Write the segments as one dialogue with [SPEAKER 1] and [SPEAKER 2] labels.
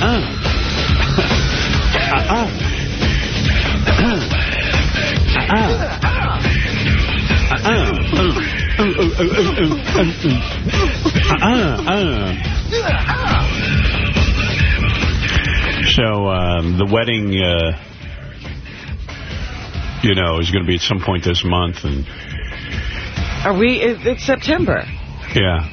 [SPEAKER 1] Uh-uh. Uh-uh. So um, the wedding, uh, you know, is going to be at some point this month, and
[SPEAKER 2] Are we? it- It's September.
[SPEAKER 1] yeah,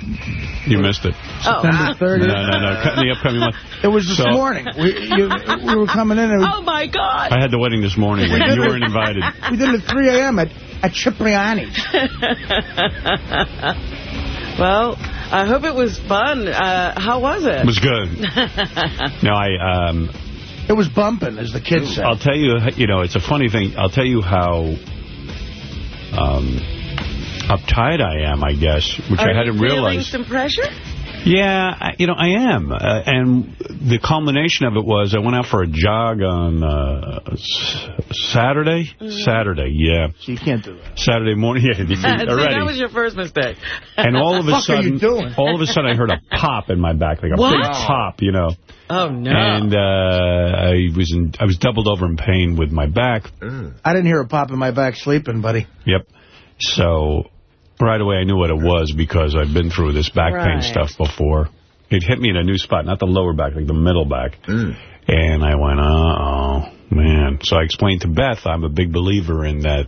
[SPEAKER 1] you missed it.
[SPEAKER 2] Oh.
[SPEAKER 3] September 30th.
[SPEAKER 1] No, no, no, cut the upcoming month.
[SPEAKER 3] It was this
[SPEAKER 1] So-
[SPEAKER 3] morning. We, you, we were coming in and
[SPEAKER 2] Oh, my God.
[SPEAKER 1] I had the wedding this morning. When you weren't invited.
[SPEAKER 3] we did it at 3 a.m. at, at Cipriani's.
[SPEAKER 2] well, I hope it was fun. Uh, how was it?
[SPEAKER 1] It was good. No, I. Um,
[SPEAKER 3] It was bumping, as the kids say.
[SPEAKER 1] I'll tell you. You know, it's a funny thing. I'll tell you how um, uptight I am. I guess, which
[SPEAKER 2] Are
[SPEAKER 1] I hadn't
[SPEAKER 2] you feeling some pressure?
[SPEAKER 1] Yeah, you know, I am. Uh, and the culmination of it was I went out for a jog on uh, Saturday. Saturday, yeah.
[SPEAKER 3] So you can't do that.
[SPEAKER 1] Saturday morning. Yeah, you-
[SPEAKER 2] See,
[SPEAKER 1] already.
[SPEAKER 2] that was your first mistake.
[SPEAKER 1] and all of a
[SPEAKER 3] What the fuck are
[SPEAKER 1] sudden,
[SPEAKER 3] you doing?
[SPEAKER 1] all of a sudden, I heard a pop in my back, like a
[SPEAKER 2] What?
[SPEAKER 1] big pop, you know.
[SPEAKER 2] Oh, no.
[SPEAKER 1] And uh, I was in, I was doubled over in pain with my back.
[SPEAKER 3] I didn't hear a pop in my back sleeping, buddy.
[SPEAKER 1] Yep. So right away I knew what it was because I've been through this back pain stuff before. It hit me in a new spot, not the lower back, like the middle back. Mm. And I went, uh-oh, man. So I explained to Beth, I'm a big believer in that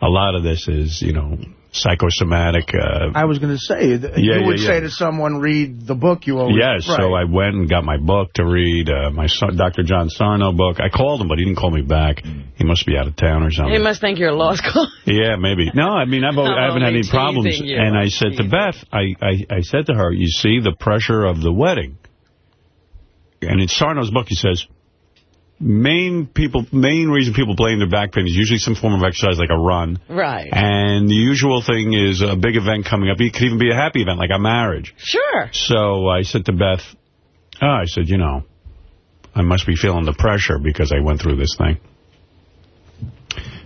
[SPEAKER 1] a lot of this is, you know, psychosomatic. Uh,
[SPEAKER 3] I was going to say,
[SPEAKER 1] Yeah,
[SPEAKER 3] you would
[SPEAKER 1] yeah,
[SPEAKER 3] say
[SPEAKER 1] yeah.
[SPEAKER 3] to someone, read the book you always...
[SPEAKER 1] Yes,
[SPEAKER 3] right.
[SPEAKER 1] so I went and got my book to read, uh, my son, Dr. John Sarno book. I called him, but he didn't call me back. He must be out of town or something.
[SPEAKER 2] He must think you're a lost school.
[SPEAKER 1] Yeah, maybe. No, I mean, I've always,
[SPEAKER 2] I'm
[SPEAKER 1] I haven't had any problems.
[SPEAKER 2] you.
[SPEAKER 1] And I said to Beth, I, I, I said to her, you see the pressure of the wedding. And in Sarno's book, he says, main people, main reason people blame their back pain is usually some form of exercise like a run.
[SPEAKER 2] right.
[SPEAKER 1] And the usual thing is a big event coming up. It could even be a happy event like a marriage.
[SPEAKER 2] Sure.
[SPEAKER 1] So I said to Beth, oh, I said, you know, I must be feeling the pressure because I went through this thing.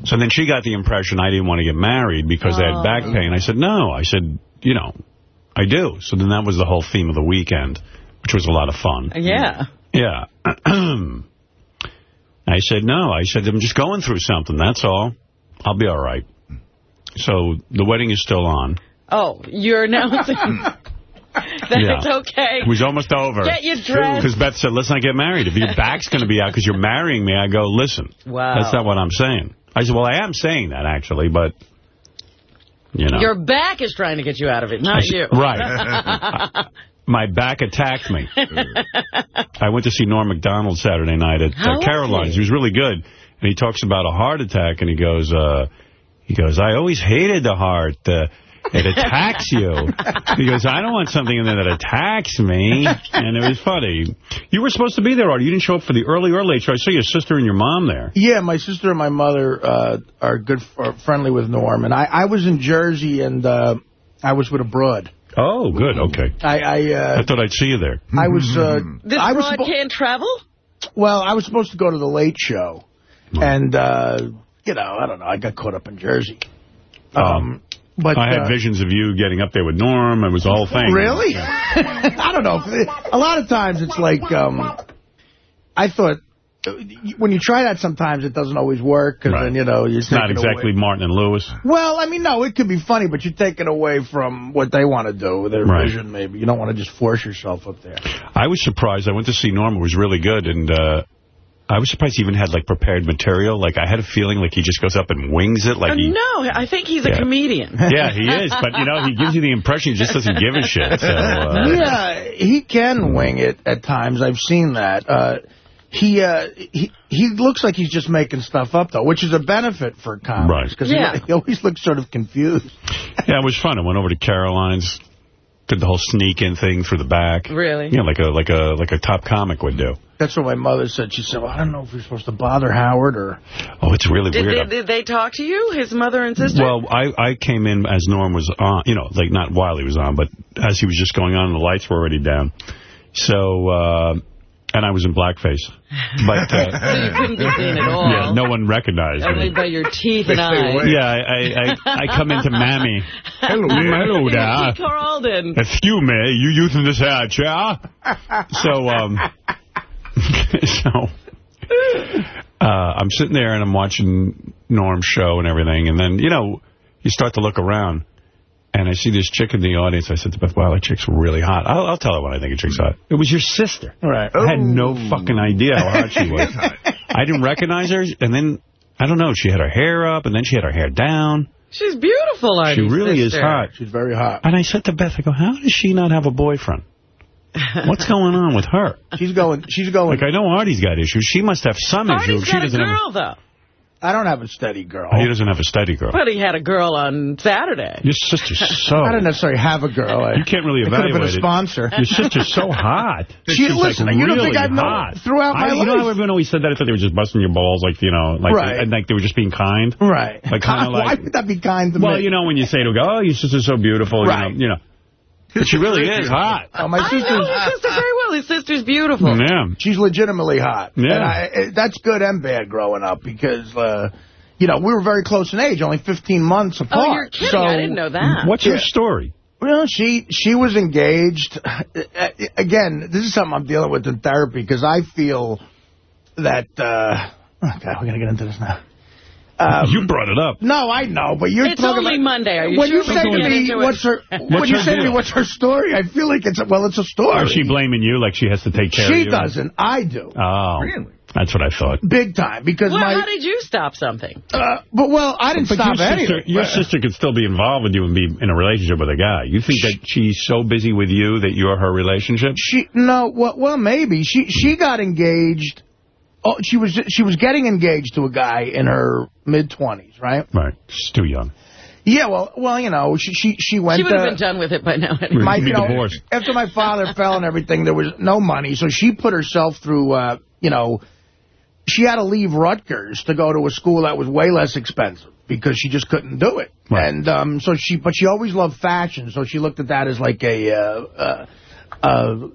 [SPEAKER 1] So then she got the impression I didn't want to get married because I had back oh. pain. I said, no. I said, you know, I do. So then that was the whole theme of the weekend, which was a lot of fun.
[SPEAKER 2] Yeah.
[SPEAKER 1] Yeah. I said, no. I said, I'm just going through something. That's all. I'll be all right. So the wedding is still on.
[SPEAKER 2] Oh, you're announcing that
[SPEAKER 1] Yeah.
[SPEAKER 2] it's okay.
[SPEAKER 1] It was almost over.
[SPEAKER 2] Get your dress.
[SPEAKER 1] Because Beth said, let's not get married. If your back's going to be out because you're marrying me, I go, listen.
[SPEAKER 2] Wow.
[SPEAKER 1] That's not what I'm saying. I said, well, I am saying that, actually, but, you know.
[SPEAKER 2] Your back is trying to get you out of it, not
[SPEAKER 1] said-
[SPEAKER 2] you.
[SPEAKER 1] Right. My back attacked me. I went to see Norm MacDonald Saturday night at uh, Caroline's.
[SPEAKER 2] he?
[SPEAKER 1] He was really good. And he talks about a heart attack, and he goes, uh, he goes, I always hated the heart. Uh, it attacks you. He goes, I don't want something in there that attacks me. And it was funny. You were supposed to be there, Artie. You didn't show up for the early or late show. I saw your sister and your mom there.
[SPEAKER 3] Yeah, my sister and my mother uh, are good, are friendly with Norm. And I, I was in Jersey, and uh, I was with a broad.
[SPEAKER 1] Oh, good. Okay.
[SPEAKER 3] I I, uh,
[SPEAKER 1] I thought I'd see you there.
[SPEAKER 3] I was... Uh,
[SPEAKER 2] This
[SPEAKER 3] I was
[SPEAKER 2] can't travel?
[SPEAKER 3] Well, I was supposed to go to the Late Show, and, uh, you know, I don't know, I got caught up in Jersey. Um, but
[SPEAKER 1] I had
[SPEAKER 3] uh,
[SPEAKER 1] visions of you getting up there with Norm. It was the whole thing.
[SPEAKER 3] Really? I don't know. A lot of times it's like, um, I thought, when you try that sometimes it doesn't always work, because
[SPEAKER 1] Right.
[SPEAKER 3] then, you know, you're
[SPEAKER 1] It's not exactly
[SPEAKER 3] away-
[SPEAKER 1] Martin and Lewis.
[SPEAKER 3] Well, I mean, no, it could be funny, but you're taking away from what they want to do, their
[SPEAKER 1] Right.
[SPEAKER 3] vision, maybe. You don't want to just force yourself up there.
[SPEAKER 1] I was surprised. I went to see Norm. It was really good. And uh, I was surprised he even had, like, prepared material. Like, I had a feeling like he just goes up and wings it. Like
[SPEAKER 2] Uh,
[SPEAKER 1] he,
[SPEAKER 2] no, I think he's a comedian.
[SPEAKER 1] Yeah, he is. But, you know, he gives you the impression he just doesn't give a shit. So, uh,
[SPEAKER 3] yeah, he can wing it at times. I've seen that. Uh, he uh, he he looks like he's just making stuff up, though, which is a benefit for comics.
[SPEAKER 1] Right.
[SPEAKER 3] Because
[SPEAKER 2] Yeah.
[SPEAKER 3] he, he always looks sort of confused.
[SPEAKER 1] yeah, it was fun. I went over to Caroline's, did the whole sneak-in thing through the back.
[SPEAKER 2] Really?
[SPEAKER 1] Yeah, like a like a like a top comic would do.
[SPEAKER 3] That's what my mother said. She said, well, I don't know if you're supposed to bother Howard or...
[SPEAKER 1] Oh, it's really
[SPEAKER 2] Did,
[SPEAKER 1] weird.
[SPEAKER 2] did, did they talk to you, his mother and sister?
[SPEAKER 1] Well, I, I came in as Norm was on, you know, like not while he was on, but as he was just going on and the lights were already down. So, uh, and I was in blackface. But,
[SPEAKER 2] so you
[SPEAKER 1] uh,
[SPEAKER 2] couldn't be seen at all.
[SPEAKER 1] yeah, no one recognized
[SPEAKER 2] Only
[SPEAKER 1] me.
[SPEAKER 2] by your teeth and eyes.
[SPEAKER 1] Yeah, I, I, I, I come into Mammy. Hello, hello there.
[SPEAKER 2] Keith Carlden.
[SPEAKER 1] Excuse me, you using this hair yeah? So, um, so uh, I'm sitting there and I'm watching Norm's show and everything. And then, you know, you start to look around. And I see this chick in the audience. I said to Beth, wow, that chick's really hot. I'll, I'll tell her when I think a chick's hot. It was your sister.
[SPEAKER 3] Right.
[SPEAKER 1] I had no oh. fucking idea how hot she was. I didn't recognize her. And then, I don't know, she had her hair up, and then she had her hair down.
[SPEAKER 2] She's beautiful, Artie.
[SPEAKER 1] She really
[SPEAKER 2] sister.
[SPEAKER 1] is hot.
[SPEAKER 3] She's very hot.
[SPEAKER 1] And I said to Beth, I go, how does she not have a boyfriend? What's going on with her?
[SPEAKER 3] She's going. She's going.
[SPEAKER 1] Like, I know Artie's got issues. She must have some
[SPEAKER 2] Artie's
[SPEAKER 1] issues. She
[SPEAKER 2] got a
[SPEAKER 1] doesn't have
[SPEAKER 2] girl, though.
[SPEAKER 3] I don't have a steady girl.
[SPEAKER 1] he doesn't have a steady girl.
[SPEAKER 2] But he had a girl on Saturday.
[SPEAKER 1] Your sister's so...
[SPEAKER 3] I don't necessarily have a girl. I,
[SPEAKER 1] You can't really
[SPEAKER 3] I could have been a sponsor.
[SPEAKER 1] Your sister's so hot.
[SPEAKER 3] She-
[SPEAKER 1] She's
[SPEAKER 3] listen,
[SPEAKER 1] like
[SPEAKER 3] you don't
[SPEAKER 1] really
[SPEAKER 3] think I've known
[SPEAKER 1] hot.
[SPEAKER 3] throughout my
[SPEAKER 1] I, You know
[SPEAKER 3] life?
[SPEAKER 1] how everyone always said that? I thought they were just busting your balls, like, you know, like,
[SPEAKER 3] Right.
[SPEAKER 1] and like they were just being kind.
[SPEAKER 3] Right.
[SPEAKER 1] Like, kinda like...
[SPEAKER 3] Why would that be kind to
[SPEAKER 1] Well,
[SPEAKER 3] me?
[SPEAKER 1] you know, when you say to a guy, oh, your sister's so beautiful,
[SPEAKER 3] Right.
[SPEAKER 1] you know, you know. But she really is hot.
[SPEAKER 3] Oh, my
[SPEAKER 2] I know
[SPEAKER 3] sister's,
[SPEAKER 2] his sister very well. His sister's beautiful.
[SPEAKER 1] Yeah.
[SPEAKER 3] she's legitimately hot.
[SPEAKER 1] Yeah.
[SPEAKER 3] And I, it- that's good and bad growing up because, uh, you know, we were very close in age, only 15 months apart.
[SPEAKER 2] Oh, you're kidding.
[SPEAKER 3] So,
[SPEAKER 2] I didn't know that.
[SPEAKER 1] What's
[SPEAKER 3] Yeah.
[SPEAKER 1] her story?
[SPEAKER 3] Well, she she was engaged. Again, this is something I'm dealing with in therapy because I feel that. Uh, oh God, we're gonna get into this now. Um,
[SPEAKER 1] you brought it up.
[SPEAKER 3] no, I know, but you're
[SPEAKER 2] It's
[SPEAKER 3] talking
[SPEAKER 2] only
[SPEAKER 3] about,
[SPEAKER 2] Monday. Are you
[SPEAKER 3] when
[SPEAKER 2] sure
[SPEAKER 3] you say to me,
[SPEAKER 2] into it?
[SPEAKER 3] what's her? when you
[SPEAKER 1] her
[SPEAKER 3] say to me, what's her story? I feel like it's a, well, it's a story.
[SPEAKER 1] Is she blaming you like she has to take care of
[SPEAKER 3] She doesn't. I do.
[SPEAKER 1] Oh.
[SPEAKER 4] Really?
[SPEAKER 1] That's what I thought.
[SPEAKER 3] Big time because
[SPEAKER 2] Well,
[SPEAKER 3] my.
[SPEAKER 2] how did you stop something?
[SPEAKER 3] uh, but well, I didn't
[SPEAKER 1] But
[SPEAKER 3] stop
[SPEAKER 1] your sister,
[SPEAKER 3] anything.
[SPEAKER 1] your
[SPEAKER 3] But-
[SPEAKER 1] sister could still be involved with you and be in a relationship with a guy. You think that she's so busy with you that you're her relationship?
[SPEAKER 3] She no, well, well, maybe she she got engaged. Oh, she was she was getting engaged to a guy in her mid twenties, right?
[SPEAKER 1] Right. She's too young.
[SPEAKER 3] Yeah, well, well, you know, she she she went.
[SPEAKER 2] She would have
[SPEAKER 3] to-
[SPEAKER 2] been done with it by now. Anyway.
[SPEAKER 3] my, you know, after my father fell and everything, there was no money, so she put herself through, uh, you know, she had to leave Rutgers to go to a school that was way less expensive because she just couldn't do it.
[SPEAKER 1] Right.
[SPEAKER 3] And um, so she, but she always loved fashion, so she looked at that as like a, uh, uh, uh,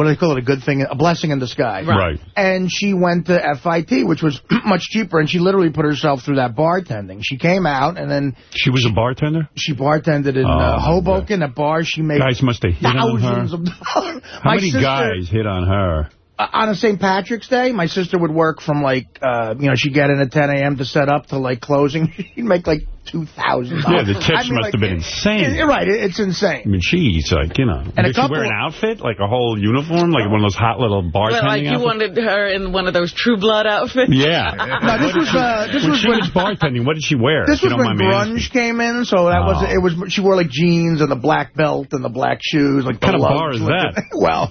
[SPEAKER 3] what do they call it, a good thing, a blessing in disguise.
[SPEAKER 1] Right.
[SPEAKER 3] And she went to FIT, which was much cheaper, and she literally put herself through that bartending. She came out, and then
[SPEAKER 1] She was a bartender?
[SPEAKER 3] she bartended in
[SPEAKER 1] Oh,
[SPEAKER 3] uh, Hoboken, a bar. She made
[SPEAKER 1] Guys must have hit on her.
[SPEAKER 3] thousands of dollars.
[SPEAKER 1] How many guys hit on her?
[SPEAKER 3] Uh, on a St. Patrick's Day, my sister would work from like, uh, you know, she'd get in at 10 a.m. to set up to like closing. She'd make like $2,000.
[SPEAKER 1] Yeah, the tips must have been insane.
[SPEAKER 3] You're right, it, it's insane.
[SPEAKER 1] I mean, she's like, you know.
[SPEAKER 3] And a
[SPEAKER 1] did she wear an outfit? Like a whole uniform? Like one of those hot little
[SPEAKER 2] Well,
[SPEAKER 1] bartending
[SPEAKER 2] like you
[SPEAKER 1] outfits?
[SPEAKER 2] wanted her in one of those True Blood outfits.
[SPEAKER 1] Yeah.
[SPEAKER 3] No, this was uh, this
[SPEAKER 1] when
[SPEAKER 3] was
[SPEAKER 1] she
[SPEAKER 3] when
[SPEAKER 1] was bartending, what did she wear?
[SPEAKER 3] this was when
[SPEAKER 1] mind
[SPEAKER 3] grunge came in, so that was
[SPEAKER 1] Oh.
[SPEAKER 3] it was she wore like jeans and the black belt and the black shoes, like
[SPEAKER 1] What kind of
[SPEAKER 3] lugs
[SPEAKER 1] bar is that?
[SPEAKER 3] well,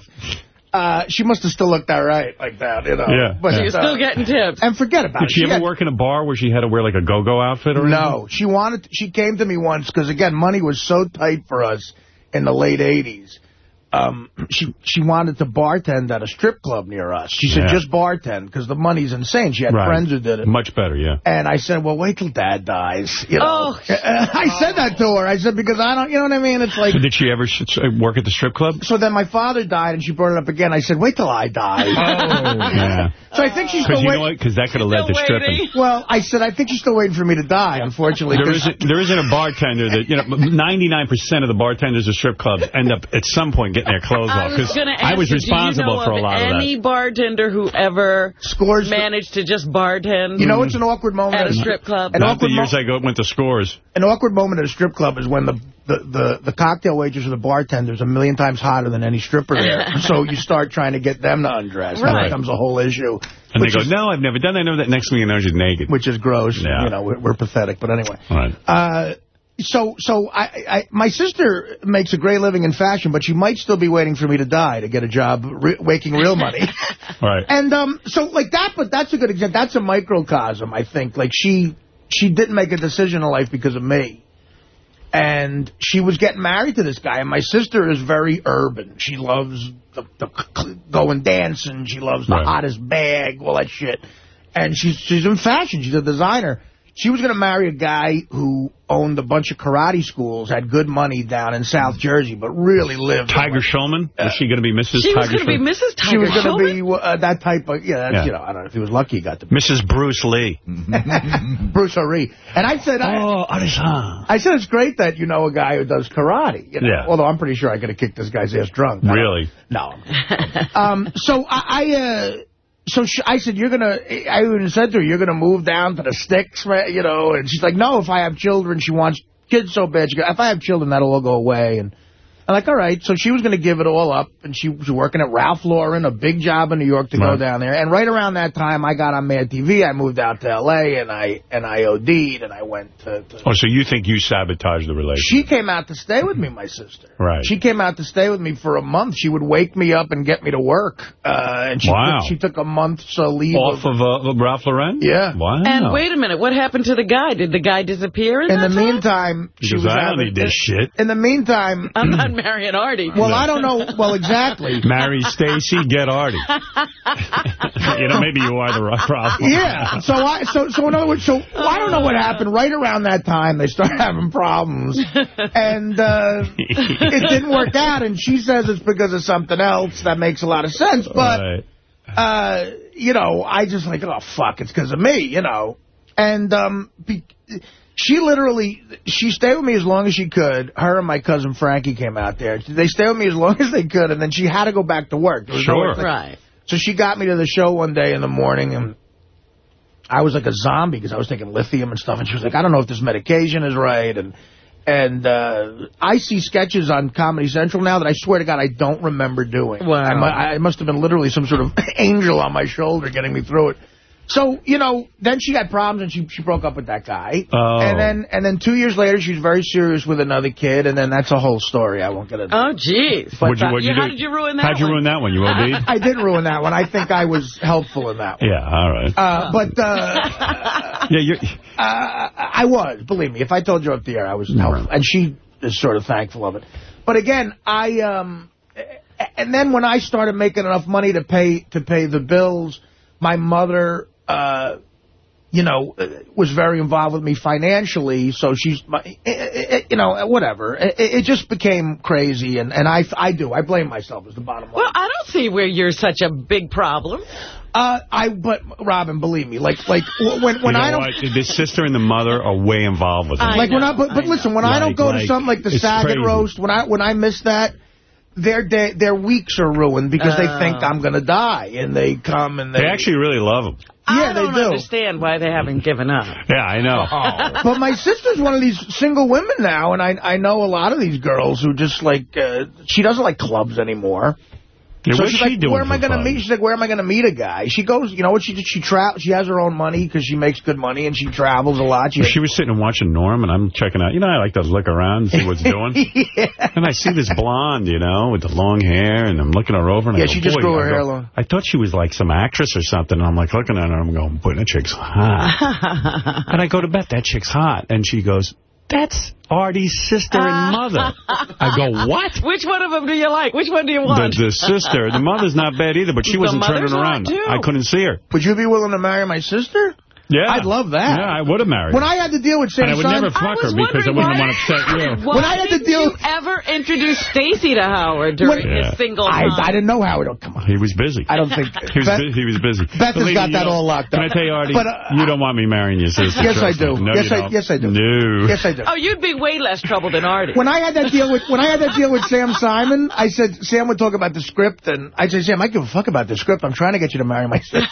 [SPEAKER 3] uh, she must have still looked all right like that, you know.
[SPEAKER 1] Yeah.
[SPEAKER 3] But,
[SPEAKER 2] So you're
[SPEAKER 3] uh,
[SPEAKER 2] still getting tips.
[SPEAKER 3] and forget about
[SPEAKER 1] Did
[SPEAKER 3] it.
[SPEAKER 1] she ever
[SPEAKER 3] had-
[SPEAKER 1] work in a bar where she had to wear like a go-go outfit or anything?
[SPEAKER 3] No, she wanted. She came to me once because again, money was so tight for us in the late '80s. Um, she she wanted to bartend at a strip club near us. She said
[SPEAKER 1] Yeah.
[SPEAKER 3] just bartend because the money's insane. She had
[SPEAKER 1] Right.
[SPEAKER 3] friends who did it.
[SPEAKER 1] Much better, yeah.
[SPEAKER 3] And I said, well, wait till Dad dies. You know,
[SPEAKER 2] Oh.
[SPEAKER 3] I said that to her. I said because I don't, you know what I mean? It's like.
[SPEAKER 1] So did she ever sh work at the strip club?
[SPEAKER 3] So then my father died, and she brought it up again. I said, wait till I die.
[SPEAKER 1] Oh, Yeah.
[SPEAKER 3] So I think she's
[SPEAKER 1] Because
[SPEAKER 3] still
[SPEAKER 1] you know
[SPEAKER 3] waiting.
[SPEAKER 1] what? Because that could have led to
[SPEAKER 2] Still
[SPEAKER 1] stripping.
[SPEAKER 3] Well, I said, I think she's still waiting for me to die, unfortunately.
[SPEAKER 1] There
[SPEAKER 3] 'cause-
[SPEAKER 1] isn't, there isn't a bartender that, you know, 99% of the bartenders at strip clubs end up at some point getting their clothes
[SPEAKER 2] I
[SPEAKER 1] off.
[SPEAKER 2] was
[SPEAKER 1] Because I was
[SPEAKER 2] you, do you
[SPEAKER 1] responsible
[SPEAKER 2] know
[SPEAKER 1] for a lot of that.
[SPEAKER 2] any bartender who ever
[SPEAKER 3] Scores the-
[SPEAKER 2] managed to just bartend
[SPEAKER 3] You know, it's an awkward moment
[SPEAKER 2] at a strip club?
[SPEAKER 3] An
[SPEAKER 1] Not the
[SPEAKER 3] awkward
[SPEAKER 1] years I go went to scores.
[SPEAKER 3] an awkward moment at a strip club is when the, the, the, the cocktail waitress or the bartender's a million times hotter than any stripper there. so you start trying to get them to undress. That
[SPEAKER 2] Right.
[SPEAKER 3] becomes a whole issue.
[SPEAKER 1] And they go,
[SPEAKER 3] is,
[SPEAKER 1] no, I've never done that. I know that. Next thing you know, she's naked.
[SPEAKER 3] Which is gross.
[SPEAKER 1] Yeah.
[SPEAKER 3] You know, we're, we're pathetic. But anyway.
[SPEAKER 1] Right.
[SPEAKER 3] Uh, so, so I, I, my sister makes a great living in fashion, but she might still be waiting for me to die to get a job re making real money.
[SPEAKER 1] Right.
[SPEAKER 3] And um, so like that, but that's a good example. That's a microcosm, I think. Like she, she didn't make a decision in life because of me. And she was getting married to this guy. And my sister is very urban. She loves the, the going dancing. She loves the
[SPEAKER 1] Right.
[SPEAKER 3] hottest bag, all that shit. And she's she's in fashion. She's a designer. She was going to marry a guy who owned a bunch of karate schools, had good money down in South Jersey, but really lived.
[SPEAKER 1] Tiger Schulmann? Was she going to be Mrs. Tiger?
[SPEAKER 2] She was going to be Mrs. Tiger
[SPEAKER 3] She was going to be uh, that type of, yeah, that's,
[SPEAKER 1] Yeah.
[SPEAKER 3] you know, I don't know if he was lucky he got to be
[SPEAKER 1] Mrs. Bruce Lee.
[SPEAKER 3] Bruce O'Ree. And I said, I,
[SPEAKER 1] Oh, Artisan.
[SPEAKER 3] I said it's great that you know a guy who does karate. You know?
[SPEAKER 1] Yeah.
[SPEAKER 3] Although I'm pretty sure I could have kicked this guy's ass drunk. I
[SPEAKER 1] Really?
[SPEAKER 3] No. um, so I, I uh, so she, I said, you're going to, I even said to her, you're going to move down to the sticks, man, you know, and she's like, no, if I have children, she wants kids so bad. She goes, if I have children, that'll all go away. And I'm like, all right. So she was going to give it all up, and she was working at Ralph Lauren, a big job in New York to
[SPEAKER 5] right.
[SPEAKER 3] go down there. And right around that time, I got on Mad TV. I moved out to L.A., and I and I OD'd, and I went to... to
[SPEAKER 5] oh, so you think you sabotaged the relationship?
[SPEAKER 3] She came out to stay with me, my sister.
[SPEAKER 5] Right.
[SPEAKER 3] She came out to stay with me for a month. She would wake me up and get me to work. Uh, and she,
[SPEAKER 5] wow.
[SPEAKER 3] took, she took a month's uh, leave.
[SPEAKER 5] Off of, of uh, Ralph Lauren?
[SPEAKER 3] Yeah.
[SPEAKER 5] Wow.
[SPEAKER 2] And wait a minute, what happened to the guy? Did the guy disappear in,
[SPEAKER 3] in the
[SPEAKER 2] time?
[SPEAKER 3] meantime, she
[SPEAKER 5] Because
[SPEAKER 3] was
[SPEAKER 5] I don't need this shit.
[SPEAKER 3] In the meantime...
[SPEAKER 2] I'm not marrying Artie.
[SPEAKER 3] Well, I don't know. Well, exactly.
[SPEAKER 5] Marry Stacy, get Artie. you know, maybe you are the right problem.
[SPEAKER 3] Yeah. So I so so in other words, so I don't know what happened. Right around that time, they started having problems, and uh, it didn't work out. And she says it's because of something else. That makes a lot of sense. But
[SPEAKER 5] Right.
[SPEAKER 3] uh, you know, I just like, oh fuck, it's because of me. You know, and um. Be she literally, she stayed with me as long as she could. Her and my cousin Frankie came out there. They stayed with me as long as they could, and then she had to go back to work. There no
[SPEAKER 5] Sure.
[SPEAKER 2] Right.
[SPEAKER 3] so she got me to the show one day in the morning, and I was like a zombie because I was taking lithium and stuff. And she was like, I don't know if this medication is right. And and uh, I see sketches on Comedy Central now that I swear to God I don't remember doing.
[SPEAKER 2] Wow.
[SPEAKER 3] I, I must have been literally some sort of angel on my shoulder getting me through it. So, you know, then she had problems and she she broke up with that guy.
[SPEAKER 5] Oh.
[SPEAKER 3] And then and then two years later, she was very serious with another kid. And then that's a whole story. I won't get into.
[SPEAKER 2] Oh, jeez.
[SPEAKER 5] What'd you, what'd
[SPEAKER 2] Yeah,
[SPEAKER 5] you
[SPEAKER 2] how
[SPEAKER 5] do?
[SPEAKER 2] did you ruin that
[SPEAKER 5] How'd you ruin that one? You OD'd?
[SPEAKER 3] I did ruin that one. I think I was helpful in that one.
[SPEAKER 5] yeah, all right.
[SPEAKER 3] Uh, but uh,
[SPEAKER 5] yeah, you
[SPEAKER 3] uh, I was, believe me. If I told you up the air, I was helpful. And she is sort of thankful of it. But again, I, um, and then when I started making enough money to pay, to pay the bills, my mother, uh, you know, uh, was very involved with me financially, so she's, my, eh, eh, eh, you know, whatever. It, it just became crazy, and, and I, I do. I blame myself is the bottom line.
[SPEAKER 2] Well, I don't see where you're such a big problem.
[SPEAKER 3] Uh, I, but, Robin, believe me, like, like, when, when
[SPEAKER 5] you know
[SPEAKER 3] I don't...
[SPEAKER 5] what? The sister and the mother are way involved with it.
[SPEAKER 2] I
[SPEAKER 3] like when I,
[SPEAKER 2] know,
[SPEAKER 3] but, but
[SPEAKER 2] I
[SPEAKER 3] listen, when
[SPEAKER 5] know.
[SPEAKER 3] I don't
[SPEAKER 5] Like-
[SPEAKER 3] go to something like the
[SPEAKER 5] it's
[SPEAKER 3] Saget
[SPEAKER 5] crazy.
[SPEAKER 3] roast, when I when I miss that, their day, their weeks are ruined because they think I'm going to die, and they come and they.
[SPEAKER 5] They actually really love him.
[SPEAKER 3] yeah,
[SPEAKER 2] I don't
[SPEAKER 3] they do.
[SPEAKER 2] understand why they haven't given up.
[SPEAKER 5] Yeah, I know.
[SPEAKER 3] But my sister's one of these single women now, and I I know a lot of these girls who just like uh, she doesn't like clubs anymore.
[SPEAKER 5] Yeah,
[SPEAKER 3] so she's
[SPEAKER 5] she
[SPEAKER 3] like,
[SPEAKER 5] doing
[SPEAKER 3] where am I going to meet? She's like, where am I going to meet a guy? She goes, you know what? She she tra She has her own money because she makes good money and she travels a lot. She,
[SPEAKER 5] She was sitting and watching Norm, and I'm checking out. You know, I like to look around and see what's doing.
[SPEAKER 3] yeah.
[SPEAKER 5] And I see this blonde, you know, with the long hair, and I'm looking her over. And
[SPEAKER 3] Yeah,
[SPEAKER 5] I go,
[SPEAKER 3] she just grew her hair long.
[SPEAKER 5] I thought she was like some actress or something. And I'm like looking at her, and I'm going, boy, that chick's hot. and I go to bet that chick's hot. And she goes, that's Artie's sister and uh. mother. I go, what?
[SPEAKER 2] Which one of them do you like? Which one do you want?
[SPEAKER 5] the sister. The mother's not bad either, but she
[SPEAKER 2] The
[SPEAKER 5] wasn't turning around.
[SPEAKER 2] too.
[SPEAKER 5] I couldn't see her.
[SPEAKER 3] Would you be willing to marry my sister?
[SPEAKER 5] Yeah.
[SPEAKER 3] I'd love that.
[SPEAKER 5] Yeah, I would have married
[SPEAKER 3] When
[SPEAKER 5] her.
[SPEAKER 3] I had to deal with Sam
[SPEAKER 5] And I would
[SPEAKER 3] Simon,
[SPEAKER 5] never fuck her because I wouldn't
[SPEAKER 2] why-
[SPEAKER 5] want to upset you.
[SPEAKER 2] Why
[SPEAKER 3] When I had to
[SPEAKER 2] didn't
[SPEAKER 3] deal-
[SPEAKER 2] you ever introduce Stacy to Howard during
[SPEAKER 3] When-
[SPEAKER 5] Yeah.
[SPEAKER 2] his single
[SPEAKER 3] I,
[SPEAKER 2] time?
[SPEAKER 3] I didn't know Howard. Oh, come on.
[SPEAKER 5] He was busy.
[SPEAKER 3] I don't think.
[SPEAKER 5] He was,
[SPEAKER 3] Beth,
[SPEAKER 5] bu- he was busy.
[SPEAKER 3] Beth has got that
[SPEAKER 5] you
[SPEAKER 3] all locked up.
[SPEAKER 5] Can I tell you, Artie,
[SPEAKER 3] But, uh,
[SPEAKER 5] you don't want me marrying your sister.
[SPEAKER 3] Yes, I do.
[SPEAKER 5] No,
[SPEAKER 3] Yes, I-
[SPEAKER 5] don't.
[SPEAKER 3] yes, I do.
[SPEAKER 5] No.
[SPEAKER 3] yes, I do.
[SPEAKER 2] Oh, you'd be way less trouble than Artie.
[SPEAKER 3] When I had that deal with when I had that deal with Sam Simon, I said Sam would talk about the script, and I said Sam, I give a fuck about the script. I'm trying to get you to marry my sister.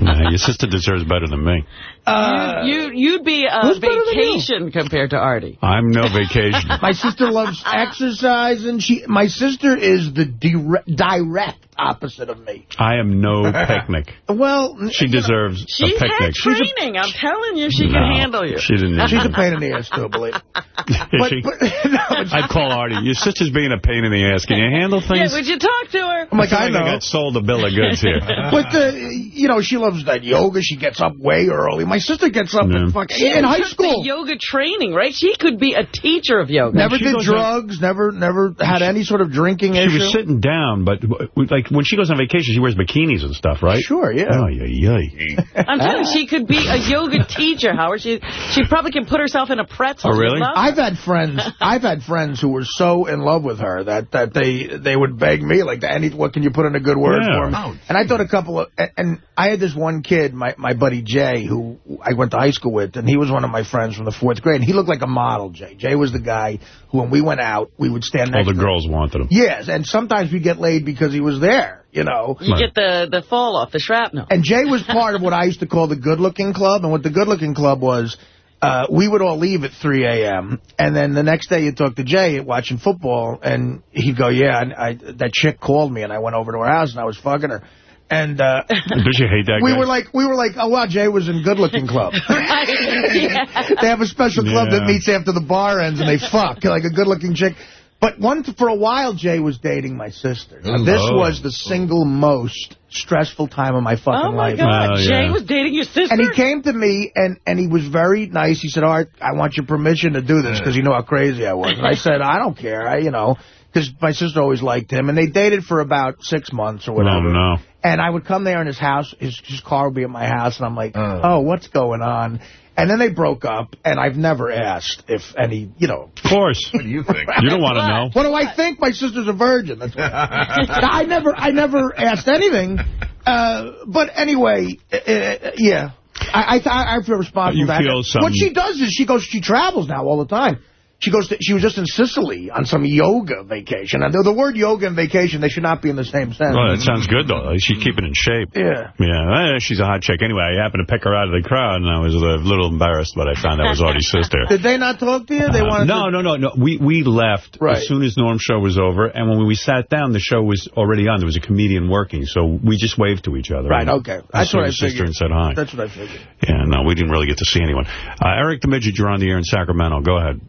[SPEAKER 5] Nah, your sister deserves better than me.
[SPEAKER 3] Uh,
[SPEAKER 2] you, you'd be a
[SPEAKER 3] Who's better than you?
[SPEAKER 2] vacation compared to Artie.
[SPEAKER 5] I'm no vacation.
[SPEAKER 3] my sister loves exercise, and she. My sister is the dire direct opposite of me.
[SPEAKER 5] I am no picnic.
[SPEAKER 3] Well,
[SPEAKER 5] She
[SPEAKER 3] you know,
[SPEAKER 5] deserves
[SPEAKER 2] She
[SPEAKER 5] a
[SPEAKER 2] had
[SPEAKER 5] picnic.
[SPEAKER 2] training. I'm telling you, she
[SPEAKER 5] No,
[SPEAKER 2] can handle you.
[SPEAKER 5] She didn't.
[SPEAKER 3] She's a pain in the ass too, believe. me.
[SPEAKER 5] Is
[SPEAKER 3] But,
[SPEAKER 5] she?
[SPEAKER 3] but no,
[SPEAKER 5] I'd call Artie. Your sister's being a pain in the ass. Can you handle
[SPEAKER 2] Yeah,
[SPEAKER 5] things?
[SPEAKER 2] would you talk to her?
[SPEAKER 3] I'm like,
[SPEAKER 5] feel
[SPEAKER 3] I
[SPEAKER 5] like
[SPEAKER 3] know.
[SPEAKER 5] I got sold a bill of goods here.
[SPEAKER 3] But, uh, you know, she loves that yoga. She gets up way early. My sister gets up
[SPEAKER 5] Yeah.
[SPEAKER 3] at fucking,
[SPEAKER 2] She
[SPEAKER 3] in high school.
[SPEAKER 2] The yoga training, right? She could be a teacher of yoga.
[SPEAKER 3] Never did
[SPEAKER 5] goes
[SPEAKER 3] drugs, never never had any sort of drinking
[SPEAKER 5] She
[SPEAKER 3] issue.
[SPEAKER 5] was sitting down, but like when she goes on vacation, she wears bikinis and stuff, right?
[SPEAKER 3] Sure, yeah.
[SPEAKER 5] Oh, yeah, yeah.
[SPEAKER 2] I'm telling you, she could be a yoga teacher, Howard. She she probably can put herself in a pretzel.
[SPEAKER 5] Oh, really?
[SPEAKER 3] I've had friends. I've had friends who were so in love with her that that they they would beg me like, "Any what can you put in a good word
[SPEAKER 5] Yeah.
[SPEAKER 3] for me?" And I thought a couple of and, and I had this one kid, my my buddy Jay, who I went to high school with, and he was one of my friends from the fourth grade. And he looked like a model. Jay. Jay was the guy who, when we went out, we would stand next All
[SPEAKER 5] the
[SPEAKER 3] to
[SPEAKER 5] girls wanted him.
[SPEAKER 3] Yes, and sometimes we get laid because he was there. you know.
[SPEAKER 2] You get the, the fall off, the shrapnel.
[SPEAKER 3] And Jay was part of what I used to call the good-looking club. And what the good-looking club was, uh, we would all leave at 3 a.m. And then the next day you'd talk to Jay watching football, and he'd go, yeah, I, I, that chick called me, and I went over to her house, and I was fucking her. And uh,
[SPEAKER 5] Does you hate that
[SPEAKER 3] we
[SPEAKER 5] guy?
[SPEAKER 3] were like, we were like, oh wow, Jay was in Good Looking Club.
[SPEAKER 2] yeah.
[SPEAKER 3] they have a special club
[SPEAKER 5] Yeah.
[SPEAKER 3] that meets after the bar ends, and they fuck like a good looking chick. But one for a while, Jay was dating my sister. Now, this
[SPEAKER 5] Oh.
[SPEAKER 3] was the single most stressful time of my fucking life.
[SPEAKER 2] Oh, my
[SPEAKER 3] life.
[SPEAKER 2] God.
[SPEAKER 5] Oh,
[SPEAKER 2] Jay was dating your sister?
[SPEAKER 3] And he came to me, and, and he was very nice. He said, Art, I want your permission to do this, because you know how crazy I was. And I said, I don't care, I, you know, because my sister always liked him. And they dated for about six months or whatever.
[SPEAKER 5] Oh, no.
[SPEAKER 3] And I would come there in his house, his, his car would be at my house, and I'm like, oh, what's going on? And then they broke up, and I've never asked if any, you know.
[SPEAKER 5] Of course.
[SPEAKER 6] What do you think?
[SPEAKER 5] You don't want to know.
[SPEAKER 3] What do I think? My sister's a virgin. That's what I never, I never asked anything. Uh, but anyway, uh, uh, yeah. I, I, I feel responsible
[SPEAKER 5] You
[SPEAKER 3] for that.
[SPEAKER 5] feel some-
[SPEAKER 3] What she does is she goes, she travels now all the time. She goes. To, she was just in Sicily on some yoga vacation. And the, the word yoga and vacation, they should not be in the same sentence.
[SPEAKER 5] Well, that sounds good, though. She's keeping in shape.
[SPEAKER 3] Yeah.
[SPEAKER 5] Yeah, she's a hot chick. Anyway, I happened to pick her out of the crowd, and I was a little embarrassed, but I found that was Artie's sister.
[SPEAKER 3] Did they not talk to you? They
[SPEAKER 5] Uh,
[SPEAKER 3] wanted
[SPEAKER 5] no,
[SPEAKER 3] to...
[SPEAKER 5] no, no, no. We we left
[SPEAKER 3] Right.
[SPEAKER 5] as soon as Norm's show was over, and when we sat down, the show was already on. There was a comedian working, so we just waved to each other.
[SPEAKER 3] Right, okay.
[SPEAKER 5] I
[SPEAKER 3] That's
[SPEAKER 5] saw
[SPEAKER 3] what I
[SPEAKER 5] his sister
[SPEAKER 3] figured.
[SPEAKER 5] and said hi.
[SPEAKER 3] That's what I figured.
[SPEAKER 5] Yeah, no, we didn't really get to see anyone. Uh, Eric the Midget, you're on the air in Sacramento. Go ahead.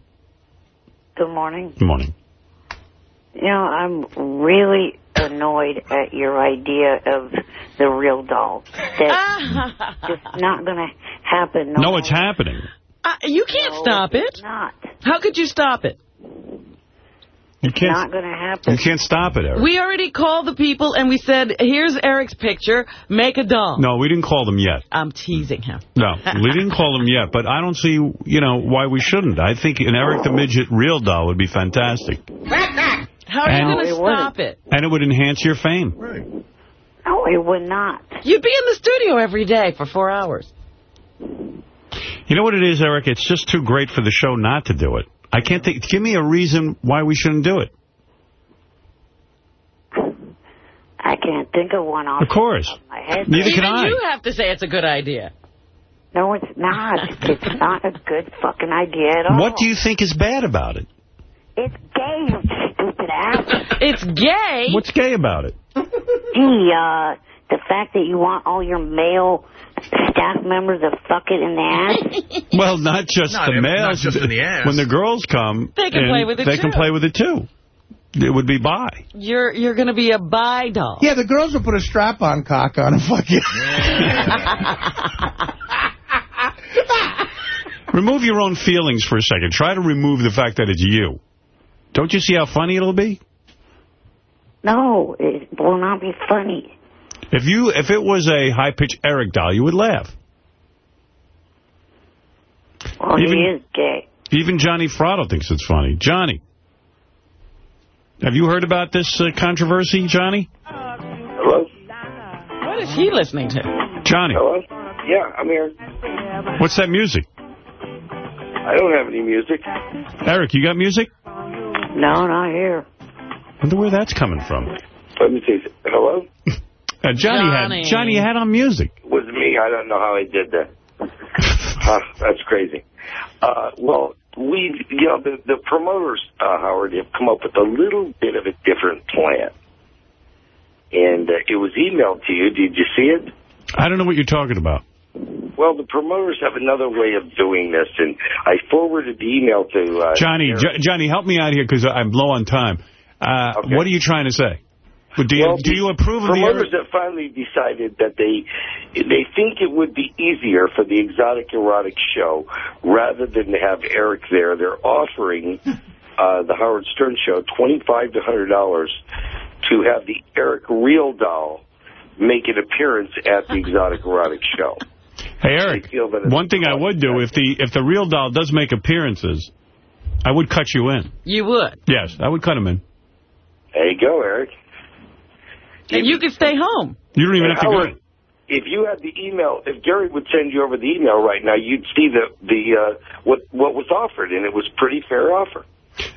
[SPEAKER 7] Good morning.
[SPEAKER 5] Good morning.
[SPEAKER 7] You know, I'm really annoyed at your idea of the real doll. That's just not going to happen.
[SPEAKER 5] No, it's happening.
[SPEAKER 2] Uh, you can't
[SPEAKER 7] No,
[SPEAKER 2] stop it.
[SPEAKER 7] Not.
[SPEAKER 2] How could you stop it?
[SPEAKER 5] You
[SPEAKER 7] Not
[SPEAKER 5] can't.
[SPEAKER 7] going to happen.
[SPEAKER 5] You can't stop it, Eric.
[SPEAKER 2] We already called the people and we said, here's Eric's picture, make a doll.
[SPEAKER 5] No, we didn't call them yet.
[SPEAKER 2] I'm teasing him.
[SPEAKER 5] No, we didn't call them yet, but I don't see, you know, why we shouldn't. I think an Eric the Midget real doll would be fantastic.
[SPEAKER 2] How are
[SPEAKER 5] And-
[SPEAKER 2] you going to
[SPEAKER 7] it
[SPEAKER 2] stop it?
[SPEAKER 5] And it would enhance your fame. Right.
[SPEAKER 7] No, it would not.
[SPEAKER 2] You'd be in the studio every day for four hours.
[SPEAKER 5] You know what it is, Eric? It's just too great for the show not to do it. I can't think. Give me a reason why we shouldn't do it.
[SPEAKER 7] I can't think of one off
[SPEAKER 5] Of course.
[SPEAKER 7] my head.
[SPEAKER 5] Neither can I.
[SPEAKER 2] you have to say it's a good idea.
[SPEAKER 7] No, it's not. It's not a good fucking idea at all.
[SPEAKER 5] What do you think is bad about it?
[SPEAKER 7] It's gay, you stupid ass.
[SPEAKER 2] It's gay.
[SPEAKER 5] What's gay about it?
[SPEAKER 7] Gee, uh, the fact that you want all your male staff members to fuck it in the ass.
[SPEAKER 5] Well, not just
[SPEAKER 6] Not
[SPEAKER 5] the
[SPEAKER 6] in-
[SPEAKER 5] males.
[SPEAKER 6] not just in the ass.
[SPEAKER 5] When the girls come,
[SPEAKER 2] They can play with it,
[SPEAKER 5] They can
[SPEAKER 2] too.
[SPEAKER 5] play with it too. It would be bi.
[SPEAKER 2] You're you're going to be a bi doll.
[SPEAKER 3] Yeah, the girls will put a strap-on cock on and fuck you.
[SPEAKER 5] Remove your own feelings for a second. Try to remove the fact that it's you. Don't you see how funny it'll be?
[SPEAKER 7] No, it will not be funny.
[SPEAKER 5] If you if it was a high pitched Eric doll, you would laugh.
[SPEAKER 7] Well,
[SPEAKER 5] Even-
[SPEAKER 7] he is gay.
[SPEAKER 5] Even Johnny Fratto thinks it's funny. Johnny, have you heard about this uh, controversy, Johnny?
[SPEAKER 8] Hello?
[SPEAKER 2] What is he listening to?
[SPEAKER 5] Johnny,
[SPEAKER 8] Hello? Yeah, I'm here.
[SPEAKER 5] what's that music?
[SPEAKER 8] I don't have any music.
[SPEAKER 5] Eric, you got music?
[SPEAKER 7] No, not here.
[SPEAKER 5] wonder where that's coming from.
[SPEAKER 8] Let me see. Hello?
[SPEAKER 5] Uh, Johnny,
[SPEAKER 2] Johnny.
[SPEAKER 5] had Johnny had on music.
[SPEAKER 8] Was me? I don't know how I did that. huh, that's crazy. Uh, well, we, you know, the, the promoters, uh, Howard, have come up with a little bit of a different plan. And uh, it was emailed to you. Did you see it?
[SPEAKER 5] I don't know what you're talking about.
[SPEAKER 8] Well, the promoters have another way of doing this, and I forwarded the email to... Uh,
[SPEAKER 5] Johnny,
[SPEAKER 8] Eric.
[SPEAKER 5] Johnny, help me out here because I'm low on time. Uh,
[SPEAKER 8] Okay.
[SPEAKER 5] What are you trying to say? Do you,
[SPEAKER 8] Well,
[SPEAKER 5] do you approve of the...
[SPEAKER 8] promoters have finally decided that they they think it would be easier for the exotic erotic show rather than to have Eric there. They're offering uh, the Howard Stern show twenty five to hundred dollars to have the Eric Real doll make an appearance at the exotic erotic show.
[SPEAKER 5] Hey, Eric,
[SPEAKER 8] feel that it's
[SPEAKER 5] one thing I would do, if the if the real doll does make appearances, I would cut you in.
[SPEAKER 2] You would.
[SPEAKER 5] Yes, I would cut him in.
[SPEAKER 8] There you go, Eric.
[SPEAKER 2] And you could stay home.
[SPEAKER 5] You don't even have to go.
[SPEAKER 8] Howard, if you had the email, if Gary would send you over the email right now, you'd see the the uh, what what was offered, and it was pretty fair offer.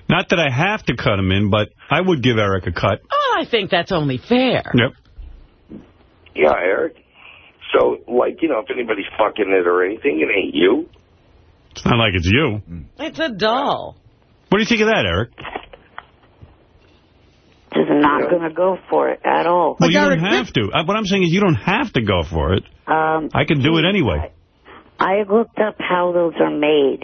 [SPEAKER 5] Not that I have to cut him in, but I would give Eric a cut.
[SPEAKER 2] Oh, I think that's only fair.
[SPEAKER 5] Yep.
[SPEAKER 8] Yeah, Eric. So, like, you know, if anybody's fucking it or anything, it ain't you.
[SPEAKER 5] It's not like it's you.
[SPEAKER 2] It's a doll.
[SPEAKER 5] What do you think of that, Eric?
[SPEAKER 7] Just not going to go for it at all.
[SPEAKER 5] Well, you don't have to. Uh, What I'm saying is you don't have to go for it.
[SPEAKER 7] Um,
[SPEAKER 5] I can do it anyway.
[SPEAKER 7] I looked up how those are made.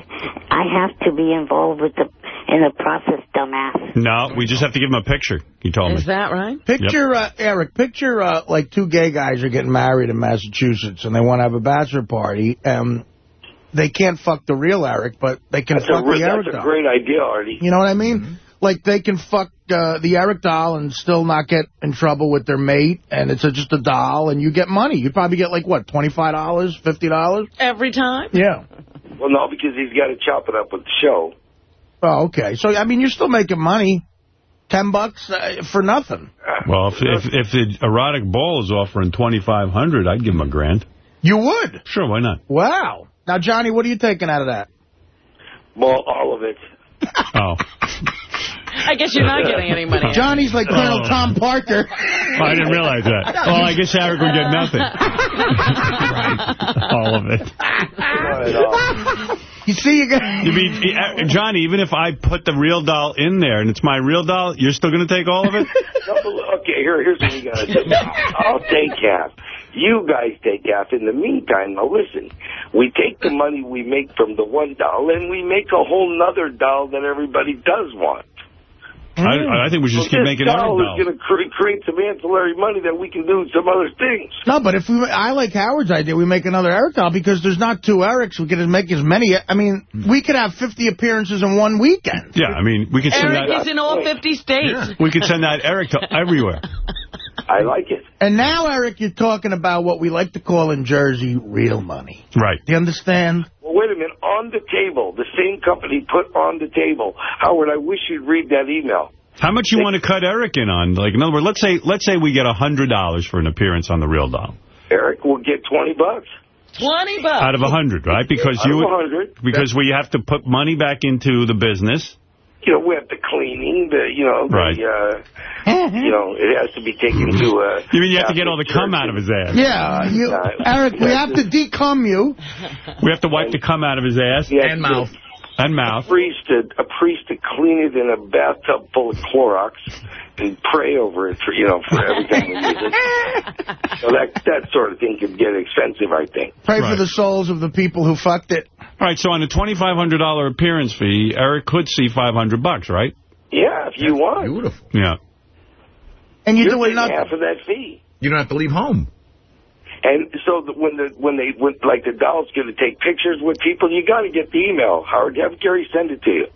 [SPEAKER 7] I have to be involved with the in the process, dumbass.
[SPEAKER 5] No, we just have to give him a picture, you told
[SPEAKER 2] Is
[SPEAKER 5] me.
[SPEAKER 2] that right?
[SPEAKER 3] Picture, uh, Eric, picture uh, like two gay guys are getting married in Massachusetts and they want to have a bachelor party. and they can't fuck the real Eric, but they can
[SPEAKER 8] That's, a,
[SPEAKER 3] fuck
[SPEAKER 8] re-
[SPEAKER 3] the Eric
[SPEAKER 8] that's a great idea, Artie.
[SPEAKER 3] You know what I mean? Like they can fuck uh, the Eric doll and still not get in trouble with their mate, and it's a, just a doll, and you get money. You'd probably get like what, twenty five dollars, fifty dollars?
[SPEAKER 2] Every time?
[SPEAKER 3] Yeah.
[SPEAKER 8] Well, no, because he's got to chop it up with the show.
[SPEAKER 3] Oh, okay. So I mean, you're still making money. Ten bucks uh, for nothing.
[SPEAKER 5] Well, if, if if the erotic ball is offering 2500 I'd give him a grand.
[SPEAKER 3] You would.
[SPEAKER 5] Sure, why not?
[SPEAKER 3] Wow. Now, Johnny, what are you taking out of that?
[SPEAKER 8] Well, all of it.
[SPEAKER 5] Oh.
[SPEAKER 2] I guess you're not getting any money.
[SPEAKER 3] Johnny's like Colonel
[SPEAKER 5] Oh.
[SPEAKER 3] Tom Parker.
[SPEAKER 5] Oh, I didn't realize that. Well, I guess Eric would get nothing. All of it.
[SPEAKER 8] Not at all.
[SPEAKER 3] You see, you got.
[SPEAKER 5] You mean, uh, Johnny, even if I put the real doll in there and it's my real doll, you're still going to take all of it?
[SPEAKER 8] No, okay, here, here's what you got to do. I'll take half. You guys take half. In the meantime, now listen, we take the money we make from the one doll and we make a whole nother doll that everybody does want.
[SPEAKER 5] I, I mm. think we should just keep
[SPEAKER 8] this
[SPEAKER 5] making
[SPEAKER 8] doll
[SPEAKER 5] Eric
[SPEAKER 8] is
[SPEAKER 5] dolls.
[SPEAKER 8] going to cre create some ancillary money that we can do some other things.
[SPEAKER 3] No, but if we, I like Howard's idea. We make another Eric doll because there's not two Erics. We could make as many. I mean, we could have 50 appearances in one weekend.
[SPEAKER 5] Yeah, I mean, we could send
[SPEAKER 2] Eric
[SPEAKER 5] that.
[SPEAKER 2] is in all 50 states.
[SPEAKER 5] We could send that Eric to everywhere.
[SPEAKER 8] I like it.
[SPEAKER 3] And now, Eric, you're talking about what we like to call in Jersey real money.
[SPEAKER 5] Right.
[SPEAKER 3] Do you understand?
[SPEAKER 8] Well, wait a minute. On the table, the same company put on the table. Howard, I wish you'd read that email.
[SPEAKER 5] How much you want to cut Eric in on? Like, in other words, let's say let's say we get a hundred dollars for an appearance on the real doll
[SPEAKER 8] Eric will get 20 bucks.
[SPEAKER 2] 20 bucks.
[SPEAKER 5] out of a hundred, right? Because
[SPEAKER 8] Out
[SPEAKER 5] you
[SPEAKER 8] of 100.
[SPEAKER 5] because we have to put money back into the business.
[SPEAKER 8] You know, we have the cleaning, the, you know, the, uh, you know, it has to be taken to uh
[SPEAKER 5] You mean you have to get all the cum out of his ass?
[SPEAKER 3] Yeah, you,
[SPEAKER 8] Uh,
[SPEAKER 3] Eric, we have to decum you.
[SPEAKER 5] We have to wipe the cum out of his ass
[SPEAKER 8] Yes,
[SPEAKER 6] And mouth.
[SPEAKER 5] and
[SPEAKER 8] A
[SPEAKER 5] mouth.
[SPEAKER 8] priest, to, a priest to clean it in a bathtub full of Clorox and pray over it for, you know, for everything we use it. So that, that sort of thing could get expensive, I think.
[SPEAKER 3] Pray
[SPEAKER 5] Right.
[SPEAKER 3] for the souls of the people who fucked it.
[SPEAKER 5] All right, so on a twenty-five hundred dollar appearance fee, Eric could see five hundred bucks, right?
[SPEAKER 8] Yeah, if you want.
[SPEAKER 6] Beautiful.
[SPEAKER 5] Yeah.
[SPEAKER 3] And you're
[SPEAKER 8] You're
[SPEAKER 3] doing
[SPEAKER 8] getting half of that fee.
[SPEAKER 6] You don't have to leave home.
[SPEAKER 8] And so the, when the when they when, like the doll's going to take pictures with people, you got to get the email. Howard, have Gary send it to you.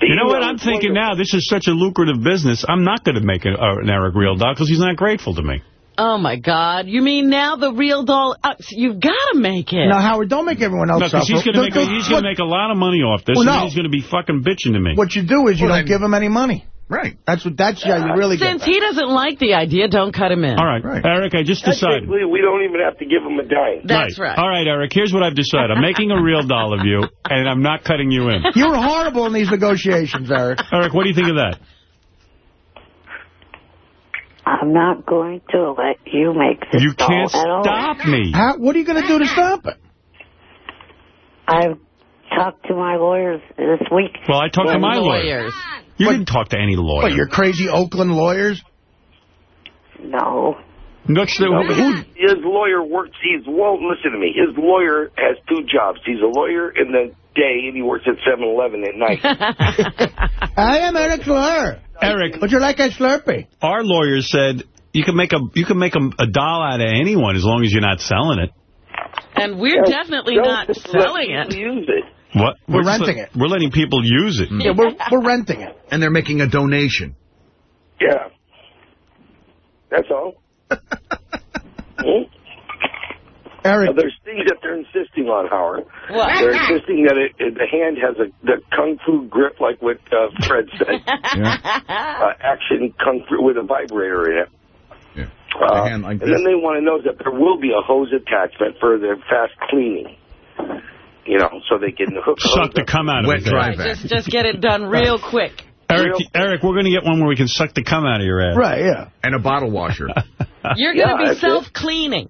[SPEAKER 8] The
[SPEAKER 5] You know what I'm
[SPEAKER 8] is
[SPEAKER 5] thinking
[SPEAKER 8] wonderful.
[SPEAKER 5] now? This is such a lucrative business. I'm not going to make a, uh, an Eric real doll because he's not grateful to me.
[SPEAKER 2] Oh, my God. You mean now the real doll... Uh, you've got to make it.
[SPEAKER 3] Now, Howard, don't make everyone else
[SPEAKER 5] No, because
[SPEAKER 3] suffer.
[SPEAKER 5] he's going to make a, he's going to make a lot of money off this,
[SPEAKER 3] Well,
[SPEAKER 5] and
[SPEAKER 3] no.
[SPEAKER 5] he's going to be fucking bitching to me.
[SPEAKER 3] What you do is you
[SPEAKER 6] Well,
[SPEAKER 3] don't
[SPEAKER 6] then-
[SPEAKER 3] give him any money.
[SPEAKER 6] Right.
[SPEAKER 3] That's what. That's how you really
[SPEAKER 2] Since
[SPEAKER 3] that.
[SPEAKER 2] he doesn't like the idea, don't cut him in.
[SPEAKER 5] All right.
[SPEAKER 6] Right.
[SPEAKER 5] Eric, I just decided.
[SPEAKER 8] Technically, we don't even have to give him a dime.
[SPEAKER 2] That's right.
[SPEAKER 5] All right, Eric, here's what I've decided. I'm making a real doll of you, and I'm not cutting you in.
[SPEAKER 3] You were horrible in these negotiations, Eric.
[SPEAKER 5] Eric, what do you think of that?
[SPEAKER 7] I'm not going to let you make this
[SPEAKER 5] You
[SPEAKER 7] doll
[SPEAKER 5] can't stop me.
[SPEAKER 3] How, what are you going to do to stop it?
[SPEAKER 7] I've talked to my lawyers this week.
[SPEAKER 5] Well, I talked to my lawyer.
[SPEAKER 2] Lawyers.
[SPEAKER 5] You didn't talk to any lawyer.
[SPEAKER 3] What, your crazy Oakland lawyers?
[SPEAKER 7] No.
[SPEAKER 5] What's the,
[SPEAKER 8] No,
[SPEAKER 5] who,
[SPEAKER 8] his, his lawyer works. He's well. Listen to me. His lawyer has two jobs. He's a lawyer in the day, and he works at 7-Eleven at night.
[SPEAKER 3] I am Eric lawyer.
[SPEAKER 5] Eric,
[SPEAKER 3] Would you like a Slurpee?
[SPEAKER 5] our lawyer said you can make a you can make a, a doll out of anyone as long as you're not selling it.
[SPEAKER 2] And we're definitely
[SPEAKER 8] Don't
[SPEAKER 2] not
[SPEAKER 8] just let
[SPEAKER 2] selling it.
[SPEAKER 8] Use it.
[SPEAKER 5] What?
[SPEAKER 3] We're
[SPEAKER 5] just
[SPEAKER 3] renting
[SPEAKER 5] let-
[SPEAKER 3] it.
[SPEAKER 5] We're letting people use it.
[SPEAKER 3] Yeah, we're we're renting it.
[SPEAKER 6] And they're making a donation.
[SPEAKER 8] Yeah. That's all. Hmm?
[SPEAKER 3] Eric,
[SPEAKER 8] Now, there's things that they're insisting on, Howard.
[SPEAKER 2] What?
[SPEAKER 8] They're insisting that it, it, the hand has a the kung fu grip, like what uh, Fred said. uh, action kung fu with a vibrator in it.
[SPEAKER 6] Yeah.
[SPEAKER 8] Uh,
[SPEAKER 6] The hand like
[SPEAKER 8] and
[SPEAKER 6] this.
[SPEAKER 8] then they want to know that there will be a hose attachment for their fast cleaning. You know, so they can hook
[SPEAKER 5] Suck the
[SPEAKER 8] up.
[SPEAKER 5] cum out of
[SPEAKER 6] Wet
[SPEAKER 5] his
[SPEAKER 6] dry
[SPEAKER 5] ass.
[SPEAKER 2] Just, just get it done real quick.
[SPEAKER 5] Eric,
[SPEAKER 8] Real-
[SPEAKER 5] Eric, we're going to get one where we can suck the cum out of your ass.
[SPEAKER 3] right, yeah.
[SPEAKER 6] And a bottle washer.
[SPEAKER 2] You're going to
[SPEAKER 8] Yeah,
[SPEAKER 2] be self-cleaning.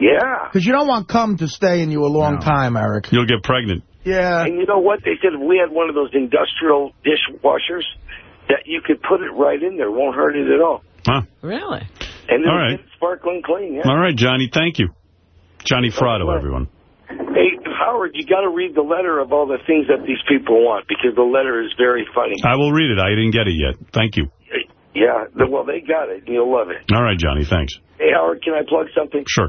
[SPEAKER 8] Yeah.
[SPEAKER 3] Because you don't want cum to stay in you a long time, Eric.
[SPEAKER 5] You'll get pregnant.
[SPEAKER 3] Yeah.
[SPEAKER 8] And you know what? They said we had one of those industrial dishwashers, that you could put it right in there. Won't hurt it at all.
[SPEAKER 5] Huh?
[SPEAKER 2] Really?
[SPEAKER 8] And it'll
[SPEAKER 5] All right.
[SPEAKER 8] get sparkling clean, yeah.
[SPEAKER 5] All right, Johnny, thank you. Johnny Fratto, everyone.
[SPEAKER 8] Hey, Howard, you got to read the letter of all the things that these people want because the letter is very funny.
[SPEAKER 5] I will read it. I didn't get it yet. Thank you.
[SPEAKER 8] Yeah, well, they got it, and you'll love it.
[SPEAKER 5] All right, Johnny, thanks.
[SPEAKER 8] Hey, Howard, can I plug something?
[SPEAKER 5] Sure.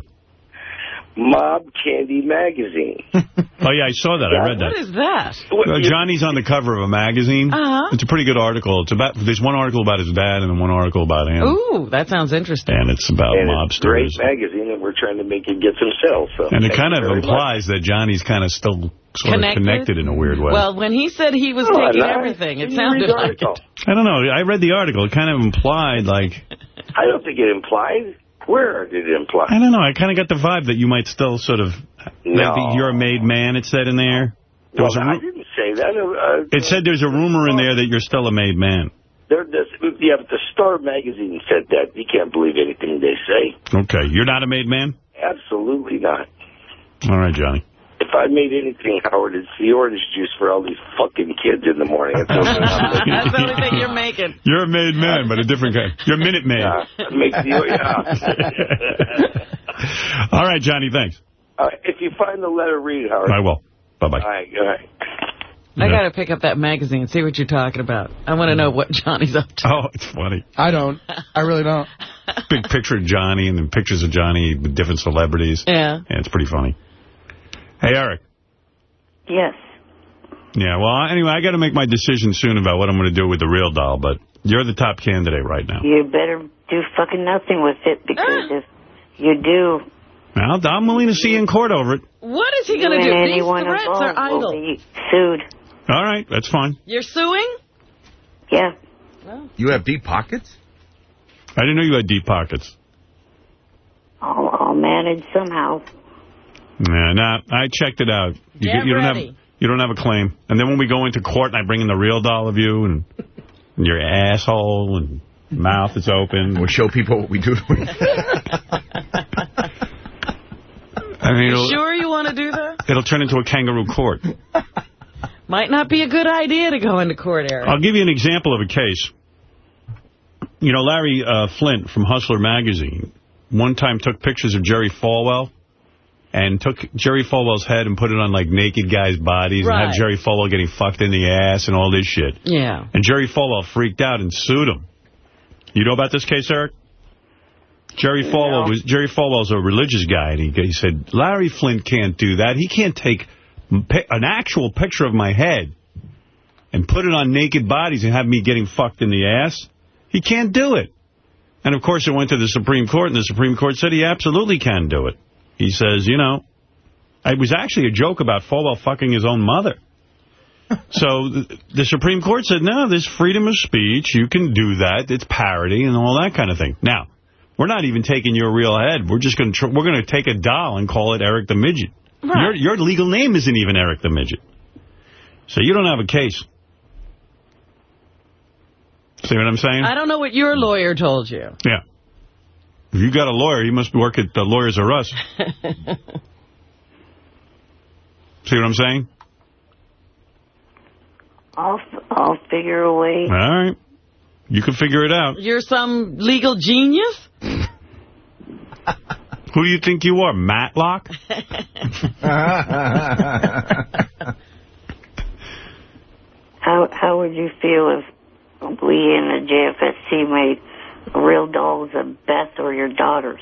[SPEAKER 8] Mob Candy Magazine.
[SPEAKER 5] Oh, yeah, I saw that. I read that.
[SPEAKER 2] What is that?
[SPEAKER 5] Uh, Johnny's on the cover of a magazine.
[SPEAKER 2] Uh-huh.
[SPEAKER 5] It's a pretty good article. It's about There's one article about his dad and then one article about him.
[SPEAKER 2] Ooh, that sounds interesting.
[SPEAKER 5] And it's about
[SPEAKER 8] and it's a great
[SPEAKER 5] mobsters.
[SPEAKER 8] magazine, and we're trying to make it get some sales. So
[SPEAKER 5] And it kind of
[SPEAKER 8] very much.
[SPEAKER 5] implies that Johnny's kind of still sort
[SPEAKER 2] Connected?
[SPEAKER 5] of connected in a weird way.
[SPEAKER 2] Well, when he said he was
[SPEAKER 8] Oh,
[SPEAKER 2] taking
[SPEAKER 8] nice.
[SPEAKER 2] everything, it sounded like it.
[SPEAKER 5] I don't know. I read the article. It kind of implied, like,
[SPEAKER 8] I don't think it implied. Where did it imply?
[SPEAKER 5] I don't know. I kind of got the vibe that you might still sort of,
[SPEAKER 8] No.
[SPEAKER 5] you're a made man, it said in there. There
[SPEAKER 8] Well, I didn't say that. Uh,
[SPEAKER 5] it said there's a rumor in there that you're still a made man.
[SPEAKER 8] There, yeah, but the Star magazine said that. You can't believe anything they say.
[SPEAKER 5] Okay. You're not a made man?
[SPEAKER 8] Absolutely not.
[SPEAKER 5] All right, Johnny.
[SPEAKER 8] If I made anything, Howard, it's the orange juice for all these fucking kids in the morning. That's what I'm making.
[SPEAKER 2] That's the only thing you're making.
[SPEAKER 5] You're a made man, but a different kind. You're a minute man.
[SPEAKER 8] Yeah, it makes the, yeah.
[SPEAKER 5] All right, Johnny, thanks.
[SPEAKER 8] All right, if you find the letter, read it, Howard.
[SPEAKER 5] I will. Bye-bye.
[SPEAKER 8] All right, all right.
[SPEAKER 2] I got to pick up that magazine and see what you're talking about. I want to know what Johnny's up to.
[SPEAKER 5] Oh, it's funny.
[SPEAKER 3] I don't. I really don't.
[SPEAKER 5] Big picture of Johnny and then pictures of Johnny with different celebrities.
[SPEAKER 2] Yeah.
[SPEAKER 5] Yeah, it's pretty funny. Hey, Eric.
[SPEAKER 7] Yes.
[SPEAKER 5] Yeah, well, anyway, I got to make my decision soon about what I'm going to do with the real doll, but you're the top candidate right now.
[SPEAKER 7] You better do fucking nothing with it because if you do,
[SPEAKER 5] Now, I'm willing to see you in court over it.
[SPEAKER 2] What is he going to do? These
[SPEAKER 7] anyone
[SPEAKER 2] threats
[SPEAKER 7] involved
[SPEAKER 2] are
[SPEAKER 7] will
[SPEAKER 2] idle.
[SPEAKER 7] be sued.
[SPEAKER 5] All right, that's fine.
[SPEAKER 2] You're suing?
[SPEAKER 7] Yeah. Well.
[SPEAKER 6] You have deep pockets?
[SPEAKER 5] I didn't know you had deep pockets.
[SPEAKER 7] I'll, I'll manage somehow.
[SPEAKER 5] Nah, nah, I checked it out. You,
[SPEAKER 2] Get
[SPEAKER 5] you don't
[SPEAKER 2] ready.
[SPEAKER 5] have you don't have a claim. And then when we go into court and I bring in the real doll of you and, and your asshole and mouth is open.
[SPEAKER 6] We'll show people what we do to it.
[SPEAKER 5] I mean,
[SPEAKER 2] You sure you want to do that?
[SPEAKER 5] it'll turn into a kangaroo court.
[SPEAKER 2] Might not be a good idea to go into court, Eric.
[SPEAKER 5] I'll give you an example of a case. You know, Larry uh, Flynt from Hustler magazine one time took pictures of Jerry Falwell and took Jerry Falwell's head and put it on, like, naked guys' bodies and had Jerry Falwell getting fucked in the ass and all this shit.
[SPEAKER 2] Yeah.
[SPEAKER 5] And Jerry Falwell freaked out and sued him. You know about this case, Eric? Jerry Falwell was Jerry Falwell's a religious guy, and he, he said Larry Flynt can't do that. He can't take an actual picture of my head and put it on naked bodies and have me getting fucked in the ass. He can't do it. And of course, it went to the Supreme Court, and the Supreme Court said he absolutely can do it. He says, you know, it was actually a joke about Falwell fucking his own mother. So th- the Supreme Court said, no, there's freedom of speech. You can do that. It's parody and all that kind of thing. Now, we're not even taking your real head. We're just going to we're going to take a doll and call it Eric the Midget. Your your legal name isn't even Eric the Midget. So you don't have a case. See what I'm saying?
[SPEAKER 2] I don't know what your lawyer told you.
[SPEAKER 5] Yeah. If you got a lawyer, you must work at the Lawyers R Us. See what I'm saying?
[SPEAKER 7] I'll I'll figure a way.
[SPEAKER 5] All right. You can figure it out.
[SPEAKER 2] You're some legal genius?
[SPEAKER 5] Who do you think you are, Matlock?
[SPEAKER 7] How how would you feel if we and the JFSC made real dolls of Beth or your daughters?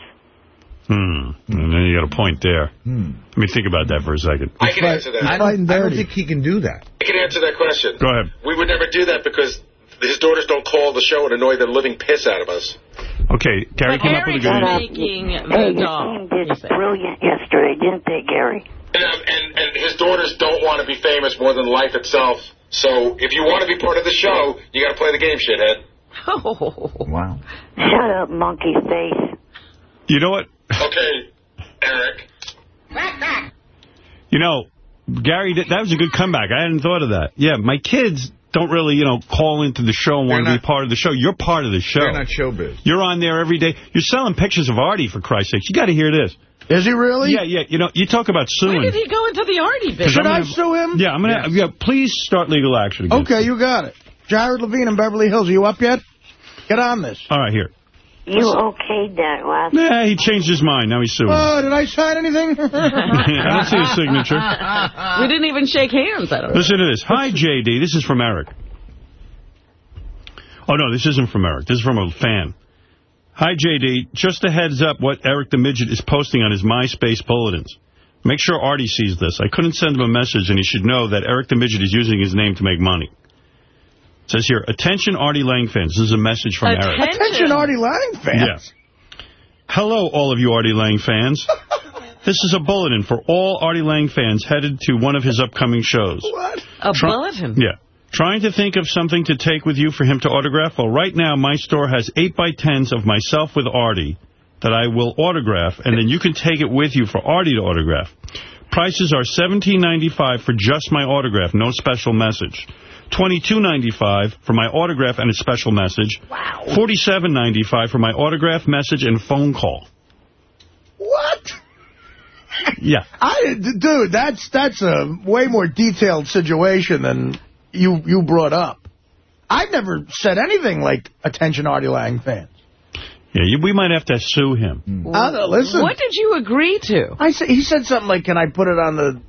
[SPEAKER 5] Hmm. And then you got a point there. Hmm. Let me think about that for a second.
[SPEAKER 9] I can answer that.
[SPEAKER 6] I
[SPEAKER 9] I,
[SPEAKER 6] don't, I don't think he can do that.
[SPEAKER 9] I can answer that question.
[SPEAKER 5] Go ahead.
[SPEAKER 9] We would never do that because his daughters don't call the show and annoy the living piss out of us.
[SPEAKER 5] Okay, Gary
[SPEAKER 2] But
[SPEAKER 5] came up with a
[SPEAKER 2] Eric's
[SPEAKER 5] good
[SPEAKER 7] Shut up.
[SPEAKER 2] making
[SPEAKER 7] Hey,
[SPEAKER 2] the
[SPEAKER 7] your
[SPEAKER 2] doll.
[SPEAKER 7] team did brilliant yesterday, didn't they, Gary?
[SPEAKER 9] And, um, and, and his daughters don't want to be famous more than life itself. So if you want to be part of the show, you got to play the game, shithead.
[SPEAKER 2] Oh.
[SPEAKER 6] Wow.
[SPEAKER 7] Shut up, monkey face.
[SPEAKER 5] You know what?
[SPEAKER 9] Okay, Eric. Back, back.
[SPEAKER 5] You know, Gary, that that was a good comeback. I hadn't thought of that. Yeah, my kids, don't really, you know, call into the show and want to be part of the show. You're part of the show.
[SPEAKER 6] They're not showbiz.
[SPEAKER 5] You're on there every day. You're selling pictures of Artie, for Christ's sake. You got to hear this.
[SPEAKER 3] Is he really?
[SPEAKER 5] Yeah, yeah. You know, you talk about suing.
[SPEAKER 2] Why did he go into the Artie
[SPEAKER 5] 'Cause
[SPEAKER 2] business?
[SPEAKER 3] Should
[SPEAKER 5] I'm
[SPEAKER 3] I sue him?
[SPEAKER 5] Yeah, I'm gonna. Yeah, please start legal action
[SPEAKER 3] Okay,
[SPEAKER 5] him.
[SPEAKER 3] you got it. Jared Levine in Beverly Hills. Are you up yet? Get on this.
[SPEAKER 5] All right, here.
[SPEAKER 7] You okayed that last
[SPEAKER 5] Yeah, he changed his mind. Now he's suing.
[SPEAKER 3] Oh, did I sign anything?
[SPEAKER 5] I don't see his signature.
[SPEAKER 2] We didn't even shake hands. I don't know.
[SPEAKER 5] Listen to this. Hi, JD. This is from Eric. Oh, no, this isn't from Eric. This is from a fan. Hi, JD. Just a heads up what Eric the Midget is posting on his MySpace bulletins. Make sure Artie sees this. I couldn't send him a message, and he should know that Eric the Midget is using his name to make money. It says here, attention Artie Lang fans. This is a message from Eric.
[SPEAKER 3] Attention, Artie Lang fans.
[SPEAKER 5] Yeah. Hello, all of you Artie Lang fans. This is a bulletin for all Artie Lang fans headed to one of his upcoming shows.
[SPEAKER 3] What?
[SPEAKER 2] A
[SPEAKER 5] Try-
[SPEAKER 2] bulletin?
[SPEAKER 5] Yeah. Trying to think of something to take with you for him to autograph? Well, right now, my store has 8 by 10s of myself with Artie that I will autograph, and then you can take it with you for Artie to autograph. Prices are $17.95 for just my autograph, no special message. $22.95 for my autograph and a special message. Wow. $47.95 for my autograph, message, and phone call.
[SPEAKER 3] What?
[SPEAKER 5] Yeah.
[SPEAKER 3] I, dude, that's that's a way more detailed situation than you you brought up. I've never said anything like attention Artie Lang fans.
[SPEAKER 5] Yeah, you, we might have to sue him.
[SPEAKER 3] Uh, listen,
[SPEAKER 2] What did you agree to?
[SPEAKER 3] I said he said something like, "Can I put it on the?"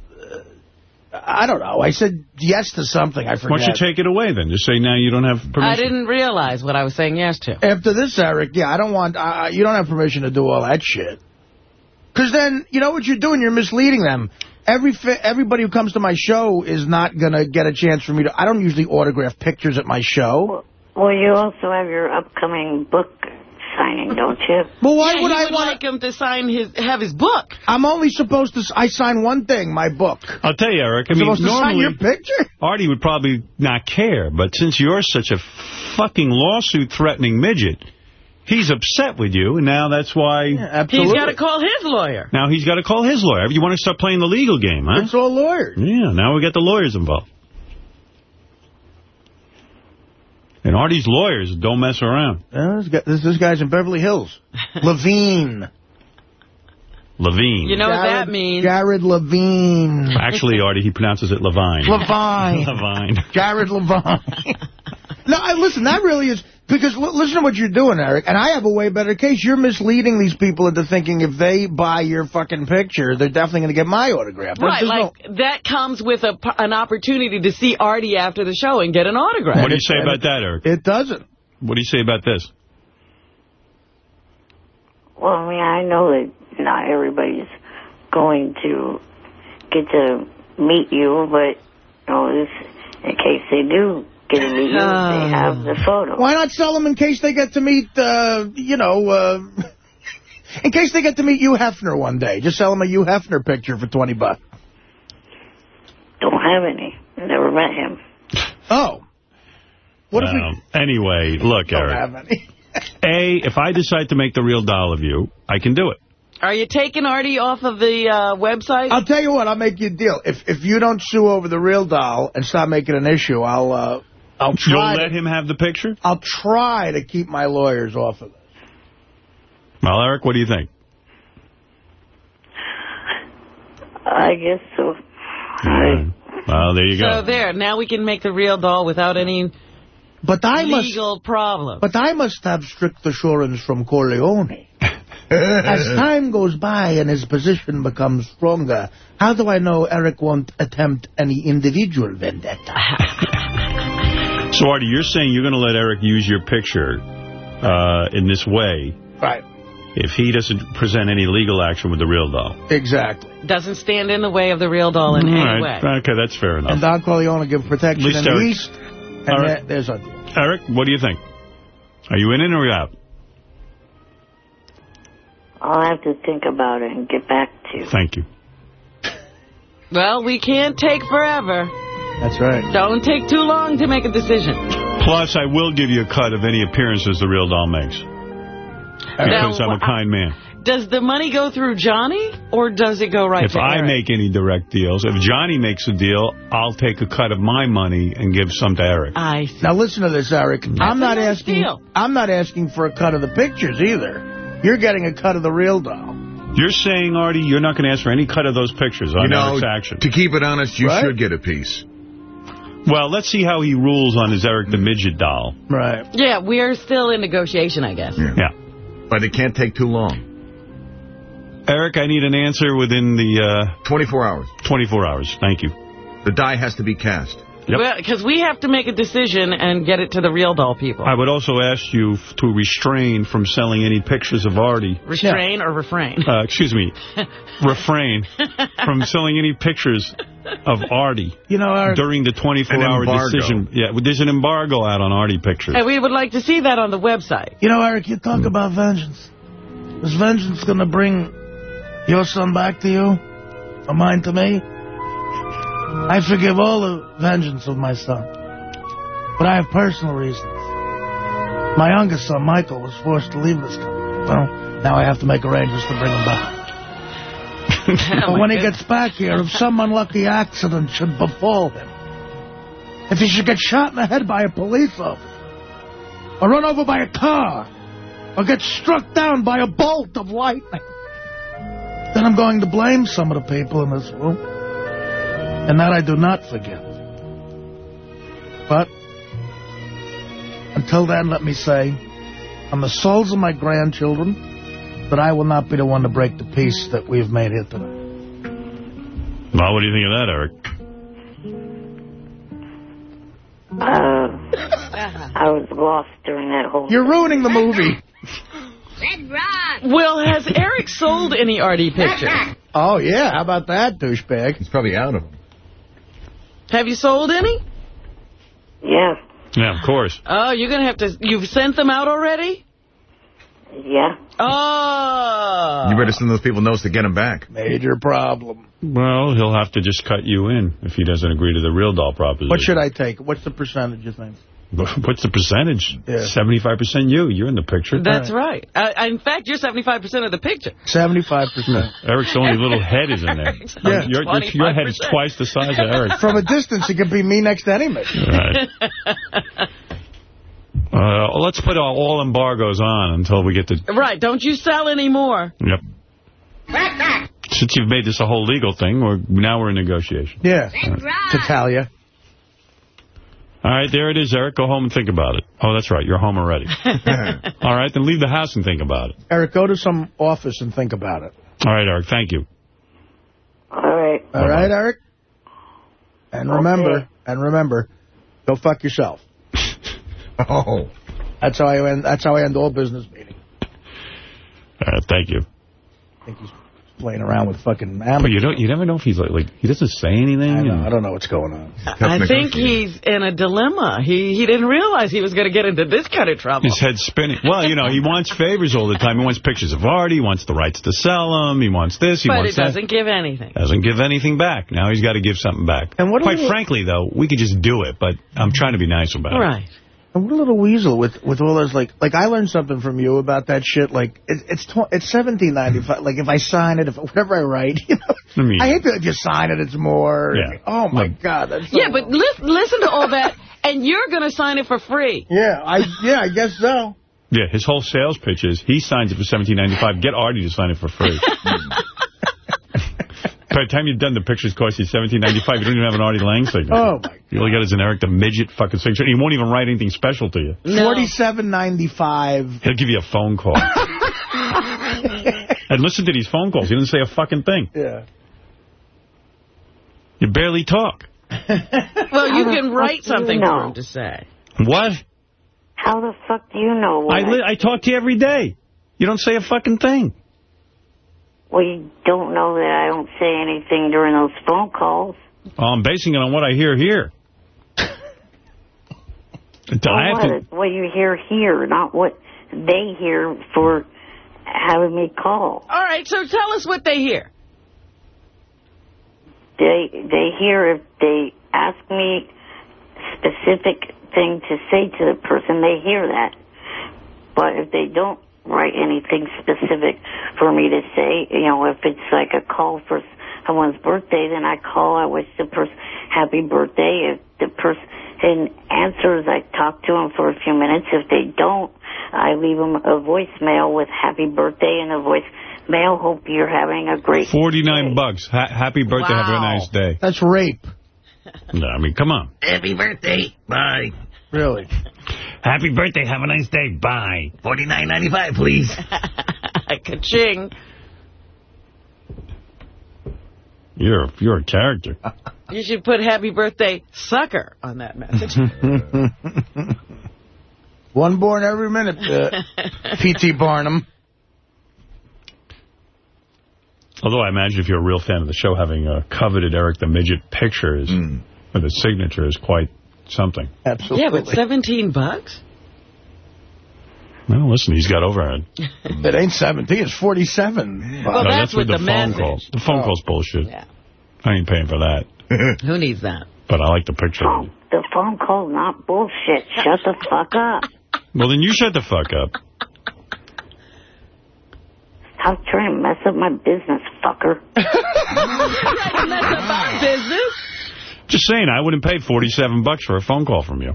[SPEAKER 3] Uh, I don't know. I said yes to something. I
[SPEAKER 5] forgot.
[SPEAKER 3] Why
[SPEAKER 5] don't you take it away then? Just say now you don't have permission.
[SPEAKER 2] I didn't realize what I was saying yes to.
[SPEAKER 3] After this, Eric, yeah, I don't want. Uh, you don't have permission to do all that shit. Because then, you know what you're doing? You're misleading them. Every everybody who comes to my show is not going to get a chance for me to... I don't usually autograph pictures at my show.
[SPEAKER 7] Well, you also have your upcoming book signing, don't you?
[SPEAKER 3] Well, why
[SPEAKER 2] Yeah,
[SPEAKER 3] would I
[SPEAKER 2] would
[SPEAKER 3] want
[SPEAKER 2] like him to sign his have his book?
[SPEAKER 3] I'm only supposed to... I sign one thing, my book.
[SPEAKER 5] I'll tell you, Eric. I
[SPEAKER 3] I'm
[SPEAKER 5] mean,
[SPEAKER 3] supposed to sign your picture?
[SPEAKER 5] Artie would probably not care, but since you're such a fucking lawsuit-threatening midget, he's upset with you, and now that's why.
[SPEAKER 3] absolutely.
[SPEAKER 2] He's got to call his lawyer.
[SPEAKER 5] Now he's got to call his lawyer. You want to start playing the legal game, huh?
[SPEAKER 3] It's all lawyers.
[SPEAKER 5] Yeah. Now we got the lawyers involved. And Artie's lawyers don't mess around.
[SPEAKER 3] Uh, this, guy, this, this guy's in Beverly Hills. Levine.
[SPEAKER 5] Levine.
[SPEAKER 2] You know what that means?
[SPEAKER 3] Jared Levine.
[SPEAKER 5] Actually, Artie, he pronounces it Levine.
[SPEAKER 3] Levine.
[SPEAKER 5] Levine.
[SPEAKER 3] Jared Levine. no, I, listen, that really is... Because l listen to what you're doing, Eric, and I have a way better case. You're misleading these people into thinking if they buy your fucking picture, they're definitely going to get my autograph.
[SPEAKER 2] Right,
[SPEAKER 3] there's no-
[SPEAKER 2] like that comes with a, an opportunity to see Artie after the show and get an autograph.
[SPEAKER 5] What do you say about that, Eric?
[SPEAKER 3] It doesn't.
[SPEAKER 5] What do you say about this?
[SPEAKER 7] Well, I mean, I know that not everybody's going to get to meet you, but you know, in case they do get to meet you, they have the photo.
[SPEAKER 3] Why not sell them in case they get to meet, uh, you know, uh, in case they get to meet Hugh Hefner one day? Just sell them a Hugh Hefner picture for 20 bucks.
[SPEAKER 7] Don't have any. Never met him.
[SPEAKER 3] Oh. What if we
[SPEAKER 5] Um, anyway, look,
[SPEAKER 3] don't
[SPEAKER 5] Eric.
[SPEAKER 3] have any?
[SPEAKER 5] A, if I decide to make the real doll of you, I can do it.
[SPEAKER 2] Are you taking Artie off of the uh, website?
[SPEAKER 3] I'll tell you what, I'll make you a deal. If if you don't sue over the real doll and stop making an issue, I'll uh, I'll
[SPEAKER 5] You'll
[SPEAKER 3] try.
[SPEAKER 5] let
[SPEAKER 3] To,
[SPEAKER 5] him have the picture?
[SPEAKER 3] I'll try to keep my lawyers off of this.
[SPEAKER 5] Well, Eric, what do you think?
[SPEAKER 7] I guess so.
[SPEAKER 5] Well, there you go.
[SPEAKER 2] so there, now we can make the real doll without any
[SPEAKER 3] But I must.
[SPEAKER 2] problem.
[SPEAKER 3] But I must have strict assurance from Corleone. As time goes by and his position becomes stronger, how do I know Eric won't attempt any individual vendetta?
[SPEAKER 5] So, Artie, you're saying you're going to let Eric use your picture uh, in this way
[SPEAKER 3] Right.
[SPEAKER 5] if he doesn't present any legal action with the real doll.
[SPEAKER 3] Exactly.
[SPEAKER 2] Doesn't stand in the way of the real doll in
[SPEAKER 5] All
[SPEAKER 2] any
[SPEAKER 5] right.
[SPEAKER 2] way.
[SPEAKER 5] Okay, that's fair enough.
[SPEAKER 3] And Don Corleone give protection
[SPEAKER 5] At least
[SPEAKER 3] in the
[SPEAKER 5] Eric-
[SPEAKER 3] East. And
[SPEAKER 5] All
[SPEAKER 3] there- there's a deal.
[SPEAKER 5] Eric, what do you think? Are you in it or are you out?
[SPEAKER 7] I'll have to think about it and get back to you.
[SPEAKER 5] Thank you.
[SPEAKER 2] Well, we can't take forever.
[SPEAKER 3] That's right.
[SPEAKER 2] Don't take too long to make a decision.
[SPEAKER 5] Plus, I will give you a cut of any appearances the real doll makes. Because
[SPEAKER 2] Now,
[SPEAKER 5] I'm a kind man.
[SPEAKER 2] Does the money go through Johnny, or does it go right
[SPEAKER 5] if
[SPEAKER 2] to
[SPEAKER 5] If
[SPEAKER 2] I
[SPEAKER 5] make any direct deals, if Johnny makes a deal, I'll take a cut of my money and give some to Eric.
[SPEAKER 2] I see.
[SPEAKER 3] Now listen to this, Eric. I'm not
[SPEAKER 2] nice
[SPEAKER 3] asking.
[SPEAKER 2] deal.
[SPEAKER 3] I'm not asking for a cut of the pictures either. You're getting a cut of the real doll.
[SPEAKER 5] You're saying, Artie, you're not going to ask for any cut of those pictures on
[SPEAKER 6] You know,
[SPEAKER 5] Eric's action.
[SPEAKER 6] to keep it honest, you
[SPEAKER 3] Right?
[SPEAKER 6] should get a piece.
[SPEAKER 5] Well, let's see how he rules on his Eric the Midget doll.
[SPEAKER 3] Right.
[SPEAKER 2] Yeah, we are still in negotiation, I guess.
[SPEAKER 6] Yeah.
[SPEAKER 5] Yeah.
[SPEAKER 6] But it can't take too long.
[SPEAKER 5] Eric, I need an answer within the Uh,
[SPEAKER 6] 24 hours.
[SPEAKER 5] uh, 24 hours. Thank you.
[SPEAKER 6] The die has to be cast.
[SPEAKER 5] Yep.
[SPEAKER 2] Because we have to make a decision and get it to the real doll people.
[SPEAKER 5] I would also ask you to restrain from selling any pictures of Artie.
[SPEAKER 2] Restrain or refrain?
[SPEAKER 5] Uh, excuse me. refrain from selling any pictures of Artie
[SPEAKER 3] You know, Eric,
[SPEAKER 5] during the 24-hour decision. Yeah, there's an embargo out on Artie pictures.
[SPEAKER 2] and we would like to see that on the website.
[SPEAKER 3] you know, Eric, you talk about vengeance. Is vengeance going to bring your son back to you? Or mine to me? I forgive all the vengeance of my son. But I have personal reasons. My youngest son, Michael, was forced to leave this country. Well, now I have to make arrangements to bring him back. But when he gets back here, if some unlucky accident should befall him, if he should get shot in the head by a police officer, or run over by a car, or get struck down by a bolt of lightning, then I'm going to blame some of the people in this room. And that I do not forgive. But until then, let me say, on the souls of my grandchildren, that I will not be the one to break the peace that we've made here tonight.
[SPEAKER 5] Well, what do you think of that, Eric?
[SPEAKER 7] Uh, I was lost during that whole...
[SPEAKER 3] You're ruining the movie.
[SPEAKER 2] Well, has Eric sold any Artie pictures?
[SPEAKER 3] Oh, yeah. How about that, douchebag?
[SPEAKER 6] He's probably out of them.
[SPEAKER 2] Have you sold any?
[SPEAKER 7] Yeah,
[SPEAKER 5] Yeah, of course.
[SPEAKER 2] Oh, you're going to have to... You've sent them out already?
[SPEAKER 7] yeah.
[SPEAKER 2] Oh.
[SPEAKER 6] You better send those people notes to get them back.
[SPEAKER 3] Major problem.
[SPEAKER 5] Well, he'll have to just cut you in if he doesn't agree to the real doll proposition.
[SPEAKER 3] What should I take? What's the percentage, you think?
[SPEAKER 5] What's the percentage?
[SPEAKER 3] Yeah.
[SPEAKER 5] 75% you. You're in the picture.
[SPEAKER 2] That's right. Uh, in fact, you're 75% of the picture.
[SPEAKER 3] 75%.
[SPEAKER 5] Eric's only little head is in there.
[SPEAKER 3] Yeah.
[SPEAKER 5] Your, your, your head is twice the size of Eric.
[SPEAKER 3] From a distance, it could be me next to any mission.
[SPEAKER 5] Right. Uh, let's put all, all embargoes on until we get to...
[SPEAKER 2] Right. Don't you sell anymore.
[SPEAKER 5] Yep. Since you've made this a whole legal thing, we're, now we're in negotiation.
[SPEAKER 3] Yeah. To Talia.
[SPEAKER 5] All right, there it is, Eric. Go home and think about it. Oh, that's right. You're home already. All right, then leave the house and think about it.
[SPEAKER 3] Eric, go to some office and think about it.
[SPEAKER 5] All right, Eric. Thank you.
[SPEAKER 7] All right.
[SPEAKER 3] All right, Eric? And remember,
[SPEAKER 7] Okay.
[SPEAKER 3] and remember, go fuck yourself.
[SPEAKER 6] Oh.
[SPEAKER 3] That's how I end. That's how I end all business meetings.
[SPEAKER 5] All right, thank you.
[SPEAKER 3] I think he's playing around with fucking
[SPEAKER 5] But you don't. You never know if he's like. like he doesn't say anything.
[SPEAKER 3] I know. I don't know what's going on.
[SPEAKER 2] I think he's in a dilemma. He he didn't realize he was going to get into this kind of trouble.
[SPEAKER 5] His head's spinning. Well, you know, he wants favors all the time. He wants pictures of art. He wants the rights to sell them. He wants this. He
[SPEAKER 2] but
[SPEAKER 5] wants
[SPEAKER 2] it
[SPEAKER 5] that.
[SPEAKER 2] doesn't give anything.
[SPEAKER 5] Doesn't give anything back. Now he's got to give something back.
[SPEAKER 3] And what
[SPEAKER 5] Quite frankly, though, we could just do it, but I'm trying to be nice about it.
[SPEAKER 2] Right.
[SPEAKER 3] And what a little weasel with with all those like like I learned something from you about that shit. Like it, it's tw it's seventeen ninety five. Like if I sign it, if whatever I write, you know.
[SPEAKER 5] I mean-
[SPEAKER 3] I hate that if you sign it, it's more.
[SPEAKER 5] Yeah.
[SPEAKER 3] Oh my
[SPEAKER 5] No.
[SPEAKER 3] god. That's so
[SPEAKER 2] Yeah, but li listen to all that, and you're going to sign it for free.
[SPEAKER 3] yeah, I yeah, I guess so.
[SPEAKER 5] Yeah, his whole sales pitch is he signs it for $17.95. Get Artie to sign it for free. By the time you've done the pictures cost you $17.95, you don't even have an Artie Lang signature.
[SPEAKER 3] Oh my. God.
[SPEAKER 5] You only got his Eric the midget fucking signature. He won't even write anything special to you.
[SPEAKER 2] No.
[SPEAKER 3] Forty seven ninety five.
[SPEAKER 5] He'll give you a phone call. and listen to these phone calls. He didn't say a fucking thing.
[SPEAKER 3] Yeah.
[SPEAKER 5] You barely talk.
[SPEAKER 2] Well, you can write something
[SPEAKER 7] No.
[SPEAKER 2] for him to say.
[SPEAKER 5] What?
[SPEAKER 7] How the fuck do you know what
[SPEAKER 5] I, li I talk to you every day. You don't say a fucking thing.
[SPEAKER 7] Well, you don't know that I don't say anything during those phone calls.
[SPEAKER 5] Oh, I'm basing it on what I hear here. I
[SPEAKER 7] Well,
[SPEAKER 5] have
[SPEAKER 7] what,
[SPEAKER 5] to,
[SPEAKER 7] what you hear here, not what they hear for having me call.
[SPEAKER 2] All right, so tell us what they hear.
[SPEAKER 7] They they hear if they ask me specific thing to say to the person, they hear that. But if they don't write anything specific for me to say. You know, if it's like a call for someone's birthday, then I call. I wish the person happy birthday. If the person answers, I talk to them for a few minutes. If they don't, I leave them a voicemail with happy birthday and a voicemail. Hope you're having a great
[SPEAKER 5] 49
[SPEAKER 7] day.
[SPEAKER 5] bucks. Ha happy birthday. Have a nice day.
[SPEAKER 3] That's rape.
[SPEAKER 5] No, I mean, come on.
[SPEAKER 10] Happy birthday. Bye.
[SPEAKER 3] Really.
[SPEAKER 5] Happy birthday. Have a nice day. Bye.
[SPEAKER 10] Forty nine ninety five, please.
[SPEAKER 2] Ka-ching.
[SPEAKER 5] You're, you're a character.
[SPEAKER 2] You should put happy birthday, sucker, on that message.
[SPEAKER 3] One born every minute, uh, P.T. Barnum.
[SPEAKER 5] Although I imagine if you're a real fan of the show, having a coveted Eric the Midget picture is, with a signature is quite something.
[SPEAKER 3] Absolutely.
[SPEAKER 2] yeah, but 17 bucks?
[SPEAKER 5] Well, listen, he's got overhead.
[SPEAKER 3] It ain't 17, it's 47.
[SPEAKER 2] Well,
[SPEAKER 5] no,
[SPEAKER 2] that's
[SPEAKER 5] with
[SPEAKER 2] with
[SPEAKER 5] the,
[SPEAKER 2] the
[SPEAKER 5] phone
[SPEAKER 2] message.
[SPEAKER 5] call. The phone
[SPEAKER 3] Oh.
[SPEAKER 5] call's bullshit.
[SPEAKER 2] Yeah.
[SPEAKER 5] I ain't paying for that.
[SPEAKER 2] Who needs that?
[SPEAKER 5] But I like the picture.
[SPEAKER 7] Oh, the phone call's not bullshit. Shut the fuck up.
[SPEAKER 5] Well, then you shut the fuck up.
[SPEAKER 7] Stop trying to mess up my business, fucker.
[SPEAKER 2] That's about business.
[SPEAKER 5] Just saying, I wouldn't pay 47 bucks for a phone call from you.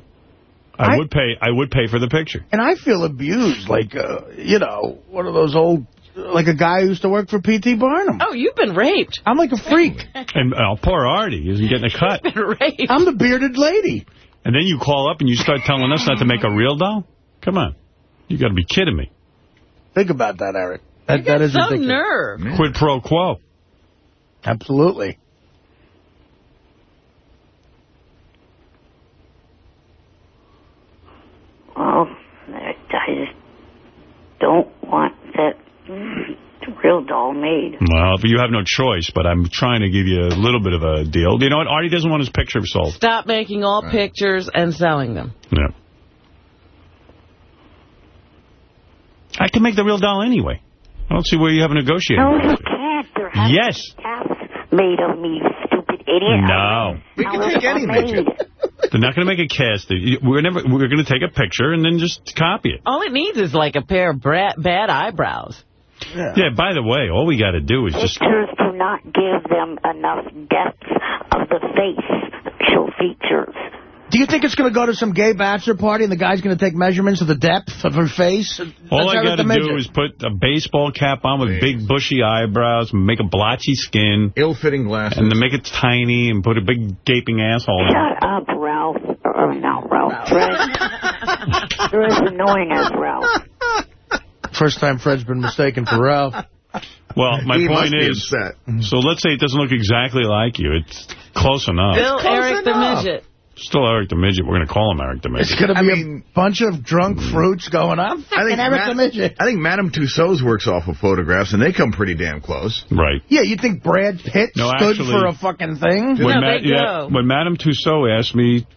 [SPEAKER 5] I,
[SPEAKER 3] I-
[SPEAKER 5] would pay. I would pay for the picture.
[SPEAKER 3] And I feel abused, like, uh, you know, one of those old, like a guy who used to work for P.T. Barnum.
[SPEAKER 2] Oh, you've been raped.
[SPEAKER 3] I'm like a freak.
[SPEAKER 5] And uh, poor Artie isn't getting a cut.
[SPEAKER 2] Been raped.
[SPEAKER 3] I'm the bearded lady.
[SPEAKER 5] And then you call up and you start telling us not to make a real doll? Come on. You got to be kidding me.
[SPEAKER 3] Think about that, Eric. That, that is
[SPEAKER 2] Some
[SPEAKER 3] ridiculous.
[SPEAKER 2] nerve.
[SPEAKER 5] Quid pro quo.
[SPEAKER 3] Absolutely.
[SPEAKER 7] Well, I I just don't want that real doll made.
[SPEAKER 5] Well, but you have no choice, but I'm trying to give you a little bit of a deal. You know what? Artie doesn't want his picture sold.
[SPEAKER 2] Stop making all pictures and selling them.
[SPEAKER 5] Yeah. I can make the real doll anyway. I don't see where you have a negotiating.
[SPEAKER 7] No, you can't. There has
[SPEAKER 5] Yes.
[SPEAKER 7] to made of me, you stupid idiot.
[SPEAKER 5] No.
[SPEAKER 6] We can take any
[SPEAKER 7] made?
[SPEAKER 6] midget.
[SPEAKER 5] They're not going to make a cast. We're never. We're going to take a picture and then just copy it.
[SPEAKER 2] All it needs is like a pair of bad eyebrows.
[SPEAKER 5] Yeah. By the way, all we got to do is just.
[SPEAKER 7] Pictures do not give them enough depth of the face, facial features.
[SPEAKER 3] Do you think it's going to go to some gay bachelor party and the guy's going to take measurements of the depth of her face?
[SPEAKER 5] All
[SPEAKER 3] That's
[SPEAKER 5] I got to do is put a baseball cap on with big bushy eyebrows, make a blotchy skin,
[SPEAKER 6] Ill-fitting glasses.
[SPEAKER 5] and then make it tiny and put a big gaping asshole in it.
[SPEAKER 7] Shut up, Ralph. Oh, or not Ralph. Fred. You're as annoying as Ralph.
[SPEAKER 3] First time Fred's been mistaken for Ralph.
[SPEAKER 5] Well, my
[SPEAKER 6] he
[SPEAKER 5] point is,
[SPEAKER 6] upset.
[SPEAKER 5] so let's say it doesn't look exactly like you. It's close enough.
[SPEAKER 2] Bill
[SPEAKER 3] close
[SPEAKER 2] Eric the. Midget.
[SPEAKER 5] Still Eric the Midget. We're going to call him Eric the Midget.
[SPEAKER 3] It's going to
[SPEAKER 6] I
[SPEAKER 3] be
[SPEAKER 6] mean-
[SPEAKER 3] a bunch of drunk hmm. fruits going on.
[SPEAKER 6] I think,
[SPEAKER 3] Eric
[SPEAKER 6] Ma-
[SPEAKER 3] the Midget.
[SPEAKER 6] I think Madame Tussauds works off of photographs, and they come pretty damn close.
[SPEAKER 5] Right.
[SPEAKER 3] Yeah, you think Brad Pitt
[SPEAKER 5] No,
[SPEAKER 3] stood
[SPEAKER 5] actually-
[SPEAKER 3] for a fucking thing?
[SPEAKER 2] No,
[SPEAKER 5] When,
[SPEAKER 2] they
[SPEAKER 5] yeah,
[SPEAKER 2] go.
[SPEAKER 5] when Madame Tussauds asked me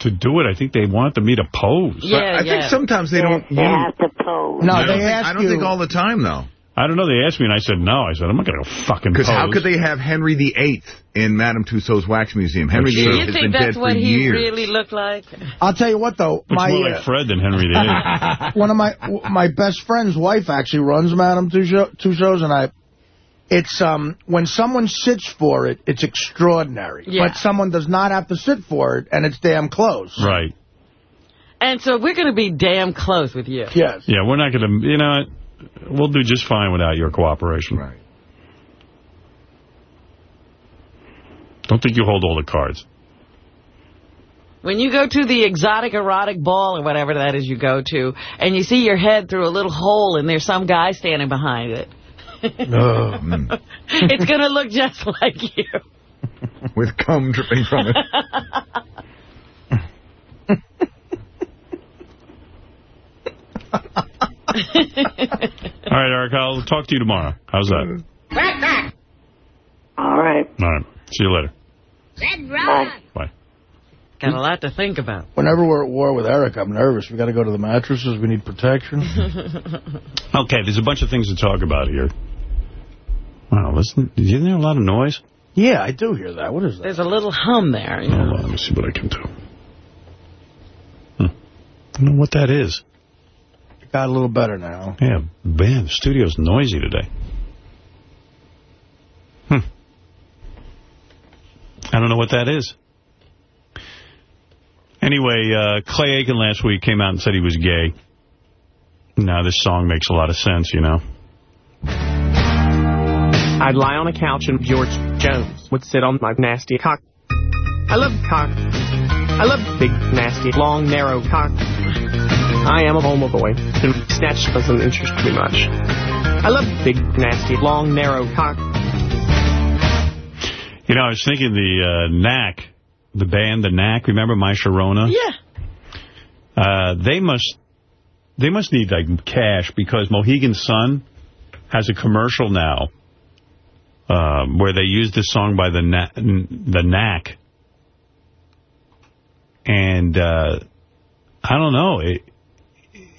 [SPEAKER 5] to do it, I think they wanted me to pose.
[SPEAKER 2] Yeah,
[SPEAKER 6] but I
[SPEAKER 2] yeah.
[SPEAKER 6] think sometimes they don't.
[SPEAKER 7] They have to pose.
[SPEAKER 3] No,
[SPEAKER 5] I
[SPEAKER 3] they
[SPEAKER 5] don't think-
[SPEAKER 3] ask
[SPEAKER 6] I don't
[SPEAKER 3] you.
[SPEAKER 6] think all the time, though.
[SPEAKER 5] I don't know. They asked me, and I said no. I said, I'm not going to go fucking.
[SPEAKER 6] Because how could they have Henry VIII in Madame Tussauds Wax Museum? Henry
[SPEAKER 5] That's
[SPEAKER 6] VIII
[SPEAKER 5] true.
[SPEAKER 2] You
[SPEAKER 6] has
[SPEAKER 2] think
[SPEAKER 6] been
[SPEAKER 2] that's
[SPEAKER 6] dead for
[SPEAKER 2] what he
[SPEAKER 6] years.
[SPEAKER 2] really looked like?
[SPEAKER 3] I'll tell you what, though.
[SPEAKER 5] Looks
[SPEAKER 3] my,
[SPEAKER 5] more
[SPEAKER 3] uh,
[SPEAKER 5] like Fred than Henry VIII.
[SPEAKER 3] one of my my best friend's wife actually runs Madame Tussauds, Tussauds, and I. It's um when someone sits for it, it's extraordinary.
[SPEAKER 2] Yeah.
[SPEAKER 3] But someone does not have to sit for it, and it's damn close.
[SPEAKER 5] right.
[SPEAKER 2] And so we're going to be damn close with you.
[SPEAKER 3] Yes.
[SPEAKER 5] Yeah, we're not going to, you know, what? We'll do just fine without your cooperation.
[SPEAKER 6] Right.
[SPEAKER 5] Don't think you hold all the cards.
[SPEAKER 2] When you go to the exotic erotic ball or whatever that is you go to, and you see your head through a little hole and there's some guy standing behind it, oh,
[SPEAKER 3] Ugh. Mm.
[SPEAKER 2] it's going to look just like you.
[SPEAKER 6] With cum dripping from it.
[SPEAKER 5] All right, Eric, I'll talk to you tomorrow. How's that?
[SPEAKER 7] All right.
[SPEAKER 5] All right. See you later.
[SPEAKER 7] Bye.
[SPEAKER 5] Bye.
[SPEAKER 2] Got a lot to think about.
[SPEAKER 3] Whenever we're at war with Eric, I'm nervous. We got to go to the mattresses. We need protection.
[SPEAKER 5] Okay, there's a bunch of things to talk about here. Wow, listen, isn't there a lot of noise?
[SPEAKER 3] yeah, I do hear that. What is that?
[SPEAKER 2] There's a little hum there. You know?
[SPEAKER 5] Hold on, let me see what I can do. Hmm. I don't know what that is.
[SPEAKER 3] Got a little better now.
[SPEAKER 5] Yeah, man, the studio's noisy today. Hmm. I don't know what that is. Anyway, uh, Clay Aiken last week came out and said he was gay. Now this song makes a lot of sense, you know.
[SPEAKER 11] I'd lie on a couch and George Jones would sit on my nasty cock. I love cock. I love big, nasty, long, narrow cock. I am a homo boy, and snatch doesn't interest me much. I love big, nasty, long, narrow cock.
[SPEAKER 5] You know, I was thinking the uh, Knack, the band, the Knack. Remember My Sharona?
[SPEAKER 2] Yeah.
[SPEAKER 5] Uh, they must, they must need like cash because Mohegan Sun has a commercial now um, where they use this song by the Na the Knack, and uh, I don't know. It,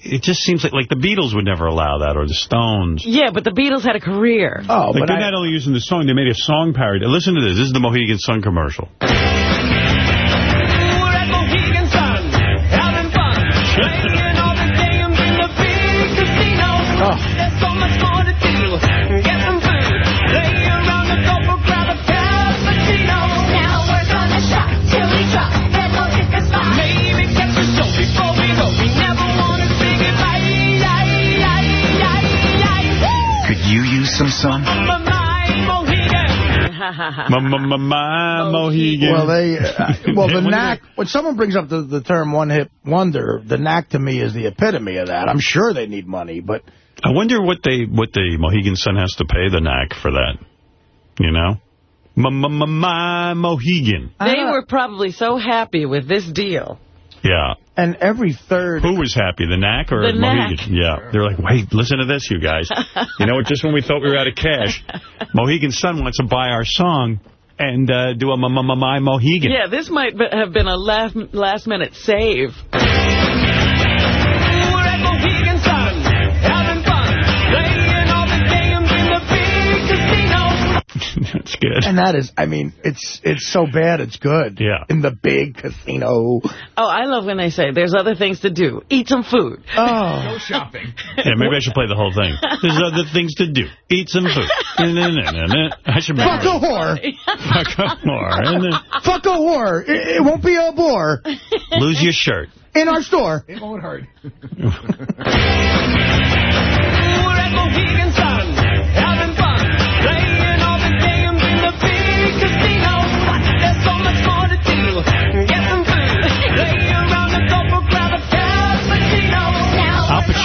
[SPEAKER 5] it just seems like like the Beatles would never allow that, or the Stones.
[SPEAKER 2] Yeah, but the Beatles had a career.
[SPEAKER 3] Oh,
[SPEAKER 5] like
[SPEAKER 3] but
[SPEAKER 5] they're
[SPEAKER 3] I,
[SPEAKER 5] not only using the song, they made a song parody. Listen to this. This is the Mohegan Sun commercial.
[SPEAKER 12] Some sun?
[SPEAKER 5] My Mohegan.
[SPEAKER 3] well, they, uh, well, the knack, when someone brings up the, the term one-hit wonder, the knack to me is the epitome of that. I'm sure they need money, but...
[SPEAKER 5] I wonder what they what the Mohegan Sun has to pay the Knack for that. You know? My Mohegan.
[SPEAKER 2] They were probably so happy with this deal.
[SPEAKER 5] Yeah.
[SPEAKER 3] And every third...
[SPEAKER 5] Who was happy, the Knack or
[SPEAKER 2] The
[SPEAKER 5] Mohegan?
[SPEAKER 2] Knack.
[SPEAKER 5] Yeah. They're like, wait, listen to this, you guys. you know what? Just when we thought we were out of cash, Mohegan Sun wants to buy our song and uh, do a my, my, my Mohegan.
[SPEAKER 2] Yeah, this might have been a last, last minute save.
[SPEAKER 5] That's good.
[SPEAKER 3] And that is, I mean, it's it's so bad it's good.
[SPEAKER 5] Yeah.
[SPEAKER 3] In the big casino.
[SPEAKER 2] Oh, I love when they say there's other things to do. Eat some food.
[SPEAKER 3] Oh.
[SPEAKER 6] Go shopping.
[SPEAKER 5] Yeah, maybe I should play the whole thing. There's other things to do. Eat some food. I should
[SPEAKER 3] Fuck a whore.
[SPEAKER 5] Fuck a whore.
[SPEAKER 3] Fuck a whore. It, it won't be a bore.
[SPEAKER 5] lose your shirt.
[SPEAKER 3] In our store.
[SPEAKER 6] It won't hurt.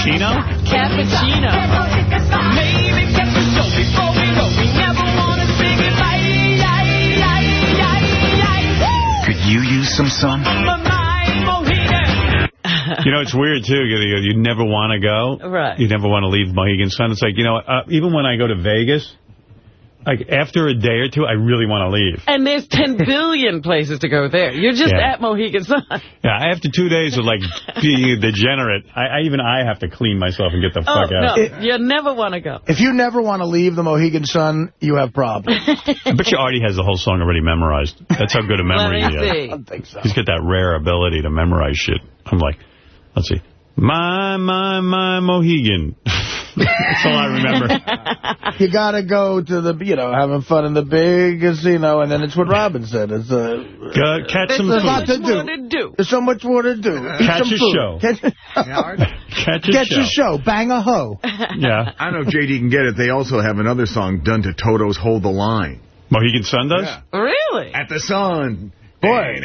[SPEAKER 5] Al Pacino?
[SPEAKER 2] Cappuccino.
[SPEAKER 12] Could you use some sun?
[SPEAKER 5] You know, it's weird, too. You, you, you never want to go.
[SPEAKER 2] Right.
[SPEAKER 5] You never want to leave Mohegan Sun. It's like, you know, uh, even when I go to Vegas, like after a day or two, I really want to leave.
[SPEAKER 2] And there's 10 billion places to go there. You're just
[SPEAKER 5] Yeah.
[SPEAKER 2] at Mohegan Sun.
[SPEAKER 5] Yeah, after two days of, like, being degenerate, I, I even I have to clean myself and get the
[SPEAKER 2] Oh,
[SPEAKER 5] fuck out.
[SPEAKER 2] no. You never want to go.
[SPEAKER 3] If you never want to leave the Mohegan Sun, you have problems.
[SPEAKER 5] I bet you Artie has the whole song already memorized. That's how good a memory
[SPEAKER 2] Let
[SPEAKER 5] he
[SPEAKER 2] me
[SPEAKER 5] has.
[SPEAKER 2] see.
[SPEAKER 3] I don't think so.
[SPEAKER 5] He's got that rare ability to memorize shit. I'm like, let's see. My, my, my Mohegan. That's all I remember.
[SPEAKER 3] You got to go to the, you know, having fun in the big casino, and then it's what Robin said. It's uh,
[SPEAKER 5] Go catch
[SPEAKER 2] There's
[SPEAKER 5] some
[SPEAKER 2] so
[SPEAKER 3] There's a lot
[SPEAKER 2] much
[SPEAKER 3] to
[SPEAKER 5] food.
[SPEAKER 3] do.
[SPEAKER 2] more to do.
[SPEAKER 3] There's so much more to do. Eat
[SPEAKER 5] Catch
[SPEAKER 3] some
[SPEAKER 5] a
[SPEAKER 3] food.
[SPEAKER 5] show.
[SPEAKER 3] Catch,
[SPEAKER 5] Catch a
[SPEAKER 3] Get
[SPEAKER 5] show.
[SPEAKER 3] your show. Bang a hoe.
[SPEAKER 5] Yeah.
[SPEAKER 6] I don't know if JD can get it. They also have another song done to Toto's Hold the Line.
[SPEAKER 5] Mohegan Sun does?
[SPEAKER 6] Yeah.
[SPEAKER 2] Really?
[SPEAKER 6] At the Sun.
[SPEAKER 3] Boy.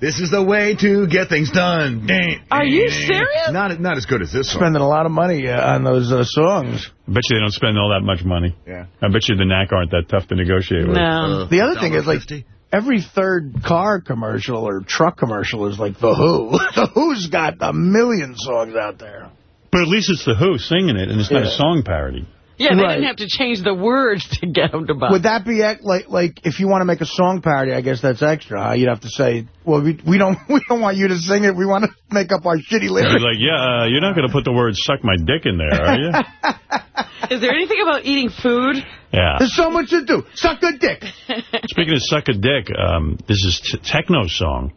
[SPEAKER 6] This is the way to get things done.
[SPEAKER 2] Are you serious?
[SPEAKER 6] Not, not as good as this song.
[SPEAKER 3] Spending a lot of money uh, on those uh, songs.
[SPEAKER 5] I bet you they don't spend all that much money.
[SPEAKER 6] Yeah.
[SPEAKER 5] I bet you the knack aren't that tough to negotiate with.
[SPEAKER 2] No.
[SPEAKER 3] The other thing is, like,
[SPEAKER 6] $1.50.
[SPEAKER 3] every third car commercial or truck commercial is like The Who. the Who's got a million songs out there.
[SPEAKER 5] But at least it's The Who singing it, and it's not a song parody.
[SPEAKER 2] Yeah, they
[SPEAKER 3] Right.
[SPEAKER 2] didn't have to change the words to get them to buy.
[SPEAKER 3] Would that be like like if you want to make a song parody? I guess that's extra. Huh? You'd have to say, well, we we don't we don't want you to sing it. We want to make up our shitty
[SPEAKER 5] You're
[SPEAKER 3] lyrics.
[SPEAKER 5] like, yeah, uh, you're not going to put the word suck my dick in there, are you?
[SPEAKER 2] Is there anything about eating food?
[SPEAKER 5] Yeah.
[SPEAKER 3] There's so much to do. Suck a dick.
[SPEAKER 5] Speaking of suck a dick, um, this is t Techno song.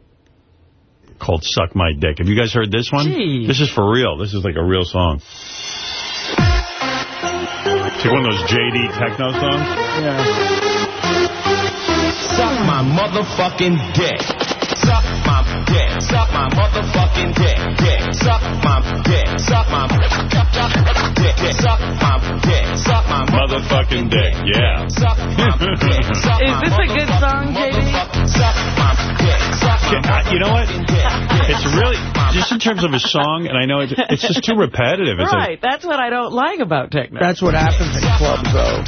[SPEAKER 5] called Suck My Dick. Have you guys heard this one?
[SPEAKER 2] Jeez.
[SPEAKER 5] This is for real. This is like a real song. It's like one of those JD techno songs. Yeah.
[SPEAKER 13] Suck my motherfucking dick. Suck my dick. Suck my motherfucking dick. Dick. Suck my dick. Suck my dick. dick. Suck my dick. Suck my
[SPEAKER 5] Motherfucking dick. Yeah.
[SPEAKER 13] Suck my dick. Suck
[SPEAKER 2] Is this a good song, JD?
[SPEAKER 13] Suck my dick. Suck my
[SPEAKER 5] You know what? It's really, just in terms of a song, and I know it's, it's just too repetitive. It's
[SPEAKER 2] Right, that's what I don't like about techno.
[SPEAKER 3] That's what happens in clubs, though.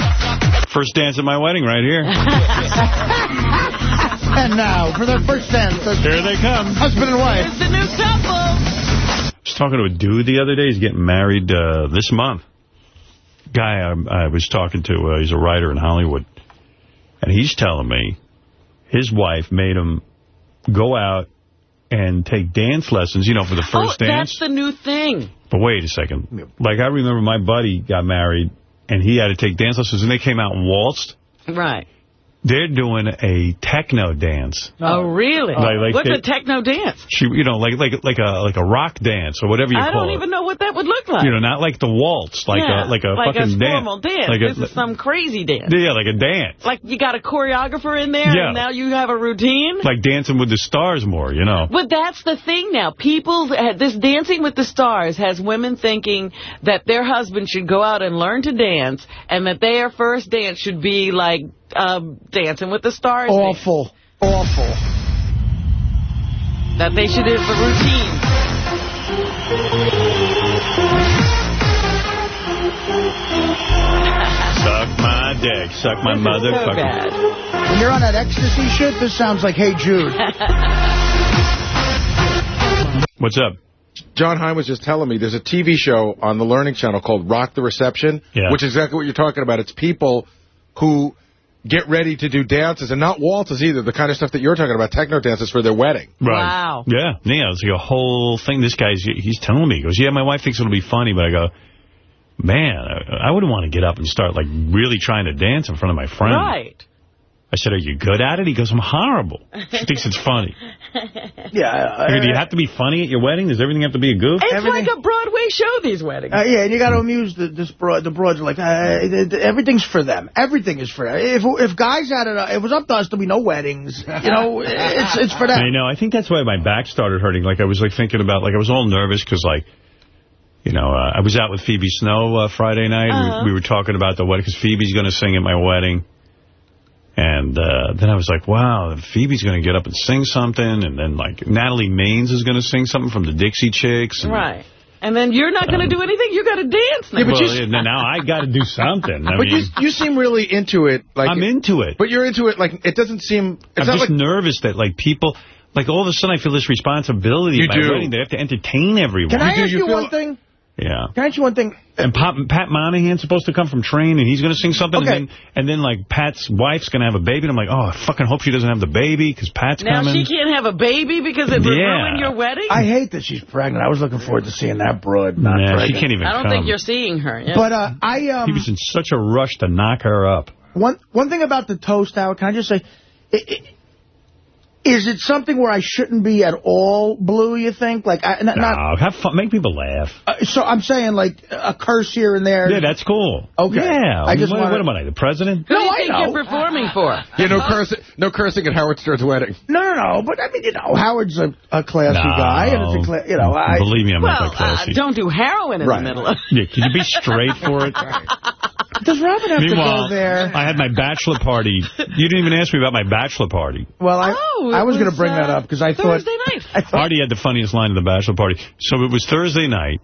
[SPEAKER 5] first dance at my wedding right here.
[SPEAKER 3] And now, for their first dance, the
[SPEAKER 5] Here they come.
[SPEAKER 3] husband and wife.
[SPEAKER 2] It's the new couple.
[SPEAKER 5] I was talking to a dude the other day. He's getting married uh, this month. Guy I, I was talking to, uh, he's a writer in Hollywood. And he's telling me his wife made him go out and take dance lessons, you know, for the first
[SPEAKER 2] oh,
[SPEAKER 5] dance.
[SPEAKER 2] that's the new thing.
[SPEAKER 5] But wait a second. Like, I remember my buddy got married, and he had to take dance lessons, and they came out and waltzed.
[SPEAKER 2] Right.
[SPEAKER 5] They're doing a techno dance.
[SPEAKER 2] Oh, oh. really?
[SPEAKER 5] Like- like
[SPEAKER 2] What's
[SPEAKER 5] they-
[SPEAKER 2] a techno dance?
[SPEAKER 5] She, you know, like like like a like a rock dance or whatever you
[SPEAKER 2] I
[SPEAKER 5] call it.
[SPEAKER 2] I don't even know what that would look like.
[SPEAKER 5] You know, not like the waltz, like
[SPEAKER 2] yeah,
[SPEAKER 5] a like a
[SPEAKER 2] like
[SPEAKER 5] fucking
[SPEAKER 2] a
[SPEAKER 5] dance.
[SPEAKER 2] formal dance.
[SPEAKER 5] Like
[SPEAKER 2] this
[SPEAKER 5] a,
[SPEAKER 2] is some crazy dance.
[SPEAKER 5] yeah, like a dance.
[SPEAKER 2] Like you got a choreographer in there,
[SPEAKER 5] Yeah.
[SPEAKER 2] and now you have a routine.
[SPEAKER 5] Like dancing with the stars more, you know.
[SPEAKER 2] But that's the thing now. People, uh, this Dancing with the Stars has women thinking that their husband should go out and learn to dance, and that their first dance should be like um, Dancing with the Stars.
[SPEAKER 3] Awful. Awful.
[SPEAKER 2] That they should have a routine.
[SPEAKER 5] Suck my dick, suck my
[SPEAKER 2] This is so
[SPEAKER 5] motherfucker.
[SPEAKER 2] bad.
[SPEAKER 3] When you're on that ecstasy shit, this sounds like Hey Jude.
[SPEAKER 5] What's up?
[SPEAKER 14] Jon Hein was just telling me there's a TV show on the Learning Channel called Rock the Reception,
[SPEAKER 5] Yeah.
[SPEAKER 14] which is exactly what you're talking about. It's people who get ready to do dances, and not waltzes either, the kind of stuff that you're talking about, techno dances for their wedding.
[SPEAKER 5] Right.
[SPEAKER 2] Wow.
[SPEAKER 5] Yeah, yeah, it's like a whole thing. This guy's, he's telling me, he goes, yeah, my wife thinks it'll be funny, but I go, man, I, I wouldn't want to get up and start, like, really trying to dance in front of my friend.
[SPEAKER 2] Right.
[SPEAKER 5] I said, are you good at it? He goes, I'm horrible. She thinks it's funny.
[SPEAKER 3] Yeah.
[SPEAKER 5] I go, do you have to be funny at your wedding? Does everything have to be a goof?
[SPEAKER 2] It's
[SPEAKER 3] Everything-
[SPEAKER 2] like a Broadway show, these weddings.
[SPEAKER 3] Uh, yeah, and you got to amuse the this broad. The broads like uh, th- th- everything's for them. Everything is for them. If if guys had it, uh, it was up to us, there'd be no weddings. You know, it's it's for them.
[SPEAKER 5] I know. I think that's why my back started hurting. Like, I was, like, thinking about, like, I was all nervous because, like, you know, uh, I was out with Phoebe Snow uh, Friday night.
[SPEAKER 2] Uh-huh.
[SPEAKER 5] We, we were talking about the wedding because Phoebe's going to sing at my wedding. And uh, then I was like, wow, Phoebe's going to get up and sing something. And then, like, Natalie Maines is going to sing something from the Dixie Chicks. And,
[SPEAKER 2] Right. And then you're not going to do anything. You got to dance now.
[SPEAKER 14] Yeah, but
[SPEAKER 5] Well,
[SPEAKER 14] you-
[SPEAKER 5] yeah, now I got to do something. I
[SPEAKER 14] but you
[SPEAKER 5] mean,
[SPEAKER 14] you seem really into it. Like
[SPEAKER 5] I'm into it.
[SPEAKER 14] But you're into it like it doesn't seem. It's
[SPEAKER 5] I'm
[SPEAKER 14] not
[SPEAKER 5] just
[SPEAKER 14] like
[SPEAKER 5] nervous that, like, people... Like, all of a sudden, I feel this responsibility
[SPEAKER 14] You
[SPEAKER 5] at
[SPEAKER 14] do.
[SPEAKER 5] wedding. They have to entertain everyone.
[SPEAKER 3] Can I
[SPEAKER 14] do
[SPEAKER 3] ask
[SPEAKER 14] you
[SPEAKER 3] you
[SPEAKER 14] feel-
[SPEAKER 3] one thing?
[SPEAKER 5] Yeah.
[SPEAKER 3] Can I ask you one thing?
[SPEAKER 5] And Pat, Pat Monahan's supposed to come from Train, and he's going to sing something.
[SPEAKER 3] Okay.
[SPEAKER 5] And, then, and then, like, Pat's wife's going to have a baby. And I'm like, oh, I fucking hope she doesn't have the baby, because Pat's
[SPEAKER 2] Now
[SPEAKER 5] coming.
[SPEAKER 2] Now she can't have a baby because it would
[SPEAKER 5] Yeah.
[SPEAKER 2] ruin your wedding?
[SPEAKER 3] I hate that she's pregnant. I was looking forward to seeing that broad not
[SPEAKER 5] Nah, she can't even
[SPEAKER 2] I don't
[SPEAKER 5] come.
[SPEAKER 2] think you're seeing her. Yeah.
[SPEAKER 3] But uh, I
[SPEAKER 5] he
[SPEAKER 3] um
[SPEAKER 5] was in such a rush to knock her up.
[SPEAKER 3] one one thing about the toast Howard, Can I just say? i i is it something where I shouldn't be at all blue, you think? Like, I, not, not
[SPEAKER 5] No, have fun. Make people laugh.
[SPEAKER 3] uh, so I'm saying, like, a curse here and there.
[SPEAKER 5] Yeah, that's cool.
[SPEAKER 3] Okay.
[SPEAKER 5] Yeah.
[SPEAKER 3] I just
[SPEAKER 5] what,
[SPEAKER 3] wanna-
[SPEAKER 5] what am I, the president?
[SPEAKER 2] Who do
[SPEAKER 3] No,
[SPEAKER 2] you
[SPEAKER 3] I
[SPEAKER 2] think
[SPEAKER 3] know.
[SPEAKER 2] you're performing for?
[SPEAKER 14] yeah, no cursing, no cursing at Howard Stern's wedding.
[SPEAKER 3] No, no, no. But, I mean, you know, Howard's a, a classy
[SPEAKER 5] No.
[SPEAKER 3] guy. And it's a, cla- you know, I...
[SPEAKER 5] Believe me, I'm
[SPEAKER 2] Well,
[SPEAKER 5] not that
[SPEAKER 2] uh,
[SPEAKER 5] classy.
[SPEAKER 2] don't do heroin in
[SPEAKER 14] Right.
[SPEAKER 2] the middle of it.
[SPEAKER 5] yeah, can you be straight for it?
[SPEAKER 3] Does Robin have
[SPEAKER 5] Meanwhile,
[SPEAKER 3] to go there?
[SPEAKER 5] I had my bachelor party. You didn't even ask me about my bachelor party.
[SPEAKER 3] Well, I,
[SPEAKER 2] Oh,
[SPEAKER 3] I
[SPEAKER 2] it
[SPEAKER 3] was, going to bring that
[SPEAKER 2] uh,
[SPEAKER 3] up because I
[SPEAKER 2] Thursday
[SPEAKER 3] thought...
[SPEAKER 2] night.
[SPEAKER 3] I thought
[SPEAKER 5] Artie had the funniest line of the bachelor party. So it was Thursday night.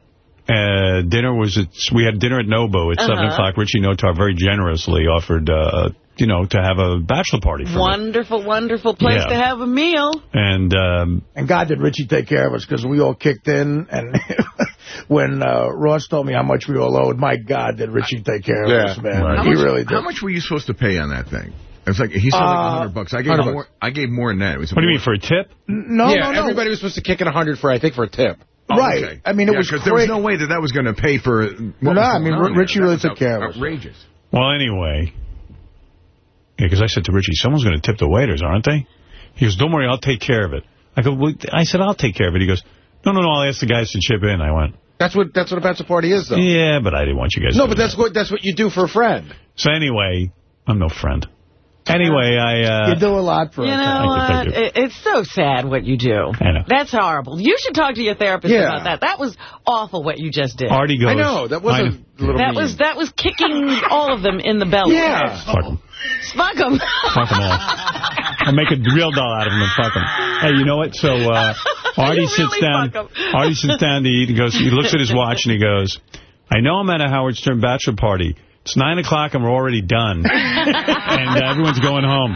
[SPEAKER 5] Uh, dinner was at, we had dinner at Nobu at 7
[SPEAKER 2] Uh-huh.
[SPEAKER 5] o'clock. Richie Notar very generously offered, uh, you know, to have a bachelor party for me.
[SPEAKER 2] Wonderful, wonderful place
[SPEAKER 5] Yeah.
[SPEAKER 2] to have a meal.
[SPEAKER 5] And um,
[SPEAKER 3] And God did Richie take care of us because we all kicked in. And when uh, Ross told me how much we all owed, my God, did Richie take care of
[SPEAKER 14] Yeah.
[SPEAKER 3] us, man.
[SPEAKER 5] Right.
[SPEAKER 6] How
[SPEAKER 3] He
[SPEAKER 6] much,
[SPEAKER 3] really did.
[SPEAKER 6] How much were you supposed to pay on that thing? It's like he said like
[SPEAKER 3] Uh,
[SPEAKER 6] a hundred bucks. I gave
[SPEAKER 14] 100
[SPEAKER 6] more. I gave more than that. It was
[SPEAKER 5] what do you mean, for a tip?
[SPEAKER 3] No,
[SPEAKER 14] yeah,
[SPEAKER 3] no, no.
[SPEAKER 14] everybody was supposed to kick in a hundred for I think for a tip.
[SPEAKER 6] Oh,
[SPEAKER 3] right.
[SPEAKER 6] okay.
[SPEAKER 3] I mean, it
[SPEAKER 6] Yeah,
[SPEAKER 3] was
[SPEAKER 6] because there was no way that that was going to pay for. What
[SPEAKER 3] No, I mean,
[SPEAKER 6] on
[SPEAKER 3] R-
[SPEAKER 6] there.
[SPEAKER 3] Richie really took care of us.
[SPEAKER 6] Outrageous.
[SPEAKER 5] Well, anyway. Yeah, because I said to Richie, someone's going to tip the waiters, aren't they? He goes, don't worry, I'll take care of it. I go, well, I said, I'll take care of it. He goes, no, no, no, I'll ask the guys to chip in. I went,
[SPEAKER 14] That's what that's what a bachelor party is, though.
[SPEAKER 5] yeah, but I didn't want you guys
[SPEAKER 14] No,
[SPEAKER 5] to
[SPEAKER 14] but
[SPEAKER 5] do
[SPEAKER 14] that's what that's what you do for a friend.
[SPEAKER 5] So anyway, I'm no friend. Anyway, I... Uh,
[SPEAKER 3] you do a lot for
[SPEAKER 2] You
[SPEAKER 3] a
[SPEAKER 2] know what?
[SPEAKER 5] thank you.
[SPEAKER 2] It- It's so sad what you do.
[SPEAKER 5] I know.
[SPEAKER 2] That's horrible. You should talk to your therapist
[SPEAKER 14] Yeah.
[SPEAKER 2] about that. That was awful what you just did.
[SPEAKER 5] Artie goes...
[SPEAKER 14] I know that was
[SPEAKER 5] I
[SPEAKER 14] a
[SPEAKER 5] know.
[SPEAKER 14] little
[SPEAKER 2] That
[SPEAKER 14] mean.
[SPEAKER 2] was that was kicking all of them in the belly.
[SPEAKER 14] Yeah.
[SPEAKER 5] Fuck 'em.
[SPEAKER 2] Fuck them.
[SPEAKER 5] Fuck them all. I'll make a real doll out of them and fuck them. Hey, you know what? So uh, Artie
[SPEAKER 2] You
[SPEAKER 5] sits down. Artie sits down to eat and goes. He looks at his watch and he goes, "I know I'm at a Howard Stern bachelor party. It's nine o'clock and we're already done, and uh, everyone's going home."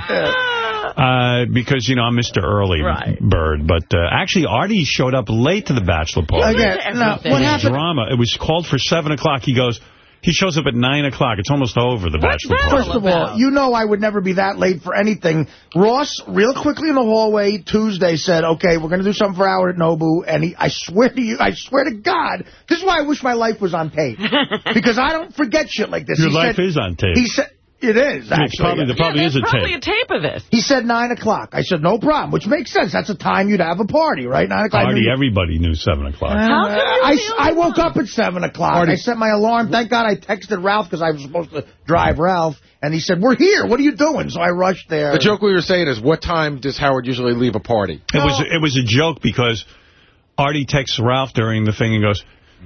[SPEAKER 5] Uh, because, you know, I'm Mr. Early
[SPEAKER 2] Right.
[SPEAKER 5] Bird. But uh, actually, Artie showed up late to the bachelor party.
[SPEAKER 3] Again, no, what happened?
[SPEAKER 5] drama. It was called for 7 o'clock. He goes, he shows up at 9 o'clock. It's almost over, the
[SPEAKER 2] What's
[SPEAKER 5] bachelor party.
[SPEAKER 3] First of
[SPEAKER 2] about?
[SPEAKER 3] all, you know I would never be that late for anything. Ross, real quickly in the hallway Tuesday, said, okay, we're going to do something for Howard at Nobu. And he, I swear to you, I swear to God, this is why I wish my life was on tape. because I don't forget shit like this.
[SPEAKER 5] Your
[SPEAKER 3] he
[SPEAKER 5] life
[SPEAKER 3] said,
[SPEAKER 5] is on tape.
[SPEAKER 3] He said, it is,
[SPEAKER 5] It's
[SPEAKER 3] actually.
[SPEAKER 5] probably, there probably
[SPEAKER 2] yeah,
[SPEAKER 5] is a
[SPEAKER 2] probably
[SPEAKER 5] tape.
[SPEAKER 2] a tape of this.
[SPEAKER 3] He said 9 o'clock. I said, no problem, which makes sense. That's a time you'd have a party, right? 9 o'clock.
[SPEAKER 5] Party,
[SPEAKER 3] knew-
[SPEAKER 5] everybody knew 7 o'clock.
[SPEAKER 2] How come you're
[SPEAKER 3] I, I woke up at 7 o'clock. I set my alarm. Thank God I texted Ralph because I was supposed to drive Ralph. And he said, we're here. What are you doing? So I rushed there.
[SPEAKER 14] The joke we were saying is, what time does Howard usually leave a party?
[SPEAKER 5] It was it was a joke because Artie texts Ralph during the thing and goes,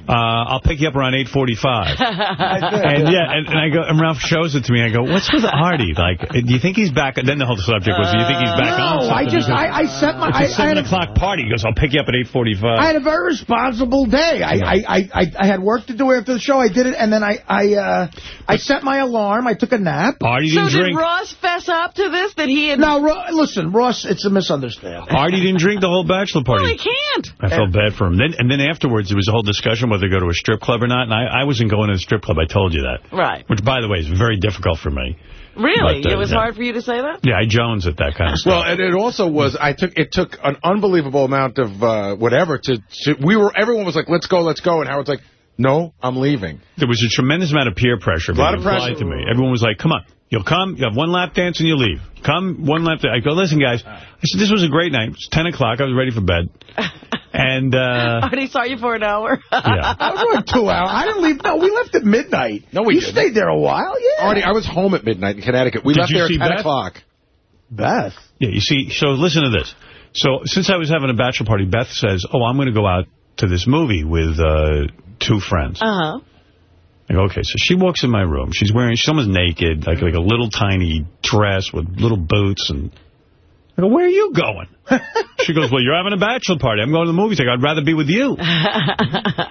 [SPEAKER 5] uh, I'll pick you up around 8.45. and yeah, and, and I go, and Ralph shows it to me. I go, what's with Artie? Like, do you think he's back? And then the whole subject was, do you think he's back on?
[SPEAKER 3] No, I just, I, I set my,
[SPEAKER 5] It's a
[SPEAKER 3] I,
[SPEAKER 5] 7
[SPEAKER 3] had a,
[SPEAKER 5] o'clock party. He goes, I'll pick you up at 8.45.
[SPEAKER 3] I had a very responsible day. I, I, I, I, I had work to do after the show. I did it, and then I, I, uh, I set my alarm. I took a nap.
[SPEAKER 5] Artie
[SPEAKER 2] So
[SPEAKER 5] didn't
[SPEAKER 2] did
[SPEAKER 5] drink.
[SPEAKER 2] Ross fess up to this that he had...
[SPEAKER 3] Now, Ro listen, Ross, it's a misunderstanding.
[SPEAKER 5] Artie didn't drink the whole bachelor party.
[SPEAKER 2] Well, he can't.
[SPEAKER 5] I felt bad for him. Then and then afterwards, there was a whole discussion whether to go to a strip club or not. And I, I wasn't going to a strip club. I told you that.
[SPEAKER 2] Right.
[SPEAKER 5] Which, by the way, is very difficult for me.
[SPEAKER 2] Really?
[SPEAKER 5] But, uh,
[SPEAKER 2] it was
[SPEAKER 5] yeah.
[SPEAKER 2] hard for you to say that?
[SPEAKER 5] Yeah, I Jones at that kind of stuff.
[SPEAKER 14] Well, and it also was. I took it took an unbelievable amount of uh, whatever to, to. We were. Everyone was like, "Let's go, let's go," and Howard's like, "No, I'm leaving."
[SPEAKER 5] There was a tremendous amount of peer pressure.
[SPEAKER 14] A lot of pressure.
[SPEAKER 5] to me. Everyone was like, come on, you'll come, you have one lap dance and you leave. Come, one lap dance. I go, listen, guys. I said, this was a great night. It's 10 o'clock. I was ready for bed. And, uh,
[SPEAKER 2] Artie saw you for an hour.
[SPEAKER 5] yeah.
[SPEAKER 3] I was like two hours. I didn't leave. No, we left at midnight.
[SPEAKER 14] No, we
[SPEAKER 3] You
[SPEAKER 14] didn't.
[SPEAKER 3] stayed there a while, yeah.
[SPEAKER 14] Artie, I was home at midnight in Connecticut. We
[SPEAKER 5] Did
[SPEAKER 14] left
[SPEAKER 5] you
[SPEAKER 14] there at
[SPEAKER 5] see
[SPEAKER 14] 10
[SPEAKER 5] Beth?
[SPEAKER 14] o'clock.
[SPEAKER 3] Beth.
[SPEAKER 5] Yeah, you see, so listen to this. So since I was having a bachelor party, Beth says, oh, I'm going to go out to this movie with uh, two friends.
[SPEAKER 2] Uh-huh.
[SPEAKER 5] I go, okay, so she walks in my room. She's wearing, she's almost naked, like like a little tiny dress with little boots. And I go, where are you going? she goes, well, you're having a bachelor party. I'm going to the movies. I go, I'd rather be with you.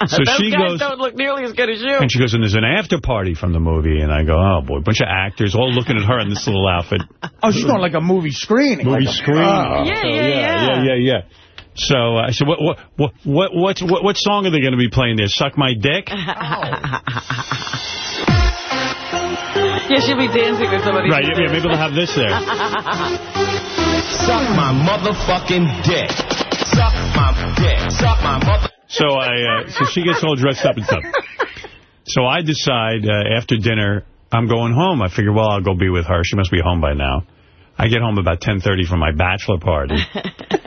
[SPEAKER 5] So
[SPEAKER 2] Those
[SPEAKER 5] she
[SPEAKER 2] guys
[SPEAKER 5] goes,
[SPEAKER 2] don't look nearly as good as you.
[SPEAKER 5] and she goes, and there's an after party from the movie. And I go, oh, boy, bunch of actors all looking at her in this little outfit.
[SPEAKER 3] Oh, she's going like a movie screening.
[SPEAKER 5] Movie
[SPEAKER 3] like a-
[SPEAKER 5] screening.
[SPEAKER 3] Oh.
[SPEAKER 2] Yeah,
[SPEAKER 5] So,
[SPEAKER 2] yeah, yeah.
[SPEAKER 5] yeah, yeah, yeah. So uh, I said, what, what, what, what, what's- what, what song are they going to be playing there? Suck My Dick?
[SPEAKER 2] Yeah, she'll be dancing with somebody.
[SPEAKER 5] Right, yeah, yeah, maybe they'll have this there.
[SPEAKER 13] Suck my motherfucking dick. Suck my dick. Suck my mother...
[SPEAKER 5] So I, uh, so she gets all dressed up and stuff. So I decide uh, after dinner, I'm going home. I figure, well, I'll go be with her. She must be home by now. I get home about 10:30 from my bachelor party.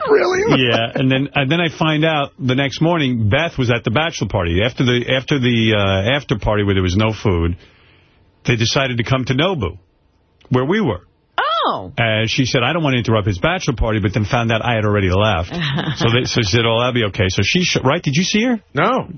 [SPEAKER 3] Really?
[SPEAKER 5] yeah, and then and then I find out the next morning Beth was at the bachelor party after the after the uh, after party where there was no food. They decided to come to Nobu, where we were.
[SPEAKER 2] Oh.
[SPEAKER 5] And she said, I don't want to interrupt his bachelor party, but then found out I had already left. so, they, so she said, oh, that'll be okay. So she, sh right? Did you see her?
[SPEAKER 14] No.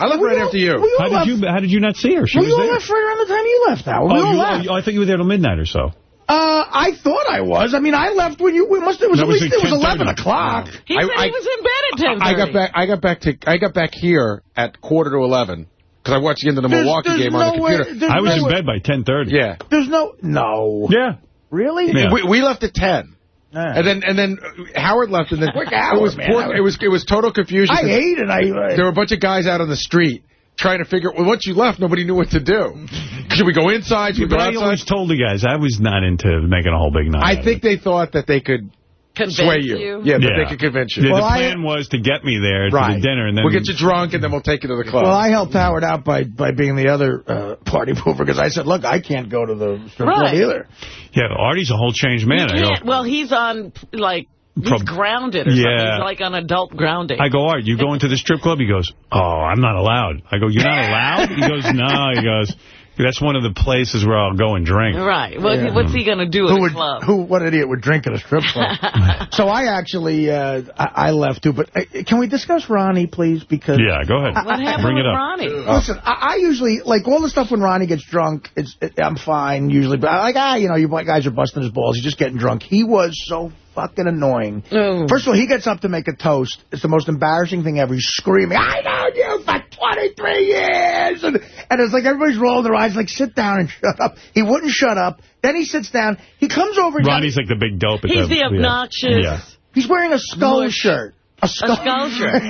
[SPEAKER 14] I left
[SPEAKER 3] We
[SPEAKER 14] right
[SPEAKER 3] all-
[SPEAKER 14] after you.
[SPEAKER 3] we all
[SPEAKER 5] How did
[SPEAKER 3] left-
[SPEAKER 5] you How did you not see her? She
[SPEAKER 3] we
[SPEAKER 5] was
[SPEAKER 3] all
[SPEAKER 5] there.
[SPEAKER 3] left right around the time you left, Howard. We
[SPEAKER 5] Oh,
[SPEAKER 3] all
[SPEAKER 5] you,
[SPEAKER 3] left.
[SPEAKER 5] oh, I thought you were there till midnight or so.
[SPEAKER 3] Uh, I thought I was. I mean, I left when you. We must. It was
[SPEAKER 5] That
[SPEAKER 3] at
[SPEAKER 5] was
[SPEAKER 3] least
[SPEAKER 5] like
[SPEAKER 3] it was eleven o'clock.
[SPEAKER 2] He
[SPEAKER 14] I-
[SPEAKER 2] said
[SPEAKER 14] I-
[SPEAKER 2] he was in bed at 10:30.
[SPEAKER 14] I got back. I got back to. I got back here at quarter to eleven because I watched the end of the
[SPEAKER 3] There's-
[SPEAKER 14] Milwaukee
[SPEAKER 3] there's
[SPEAKER 14] game on the
[SPEAKER 3] no way-
[SPEAKER 14] computer.
[SPEAKER 5] I was
[SPEAKER 3] no
[SPEAKER 5] in
[SPEAKER 3] way-
[SPEAKER 5] bed by 10:30.
[SPEAKER 14] Yeah.
[SPEAKER 3] There's no. No.
[SPEAKER 5] Yeah.
[SPEAKER 3] Really?
[SPEAKER 5] Yeah.
[SPEAKER 14] We, we left at ten.
[SPEAKER 3] Yeah.
[SPEAKER 14] And then and then Howard left, and then
[SPEAKER 3] Quick
[SPEAKER 14] it was
[SPEAKER 3] man.
[SPEAKER 14] poor, it was it was total confusion.
[SPEAKER 3] I hate it. I. Uh,
[SPEAKER 14] There were a bunch of guys out on the street trying to figure. Well, once you left, nobody knew what to do. Should we go inside? Should we
[SPEAKER 5] But
[SPEAKER 14] go
[SPEAKER 5] I always told the guys I was not into making a whole big night.
[SPEAKER 14] I think they thought that they could
[SPEAKER 2] Convince
[SPEAKER 14] sway you. Yeah, that they could convince you.
[SPEAKER 5] The,
[SPEAKER 3] Well,
[SPEAKER 5] the
[SPEAKER 3] I-
[SPEAKER 5] plan was to get me there to
[SPEAKER 14] right.
[SPEAKER 5] the dinner, and then
[SPEAKER 14] we'll get you drunk, and then we'll take you to the club.
[SPEAKER 3] well, I helped Howard out by by being the other uh, party pooper, because I said, look, I can't go to the strip club either.
[SPEAKER 5] yeah, Artie's a whole changed man.
[SPEAKER 2] You
[SPEAKER 5] I go,
[SPEAKER 2] can't- well, he's on, like, He's grounded or something.
[SPEAKER 5] Yeah.
[SPEAKER 2] He's like on adult grounding.
[SPEAKER 5] I go, Art, you going to the strip club? He goes, oh, I'm not allowed. I go, you're not allowed? He goes, no. He goes, that's one of the places where I'll go and drink.
[SPEAKER 2] Right. What,
[SPEAKER 3] Yeah.
[SPEAKER 2] What's he going to do
[SPEAKER 3] Who
[SPEAKER 2] at
[SPEAKER 3] would,
[SPEAKER 2] a club?
[SPEAKER 3] who, what idiot would drink at a strip club? so I actually, uh, I, I left too. But uh, can we discuss Ronnie, please? Because
[SPEAKER 5] Yeah, go ahead.
[SPEAKER 2] What happened
[SPEAKER 5] Bring
[SPEAKER 2] with
[SPEAKER 5] it up.
[SPEAKER 2] Ronnie?
[SPEAKER 3] Listen, I, I usually, like, all the stuff when Ronnie gets drunk, it's, it, I'm fine usually. But I'm like, ah, you know, you guys are busting his balls. He's just getting drunk. He was so fucking annoying.
[SPEAKER 2] Oh.
[SPEAKER 3] First of all, he gets up to make a toast. It's the most embarrassing thing ever. He's screaming, I know you for 23 years. And, and it's like everybody's rolling their eyes, like, sit down and shut up. He wouldn't shut up. Then he sits down. He comes over. and-
[SPEAKER 5] Ronnie's like the big dope. At
[SPEAKER 2] He's the
[SPEAKER 5] yeah.
[SPEAKER 2] obnoxious.
[SPEAKER 5] Yeah.
[SPEAKER 3] He's wearing a skull
[SPEAKER 2] Mush.
[SPEAKER 3] shirt. A skull,
[SPEAKER 2] skull shirt.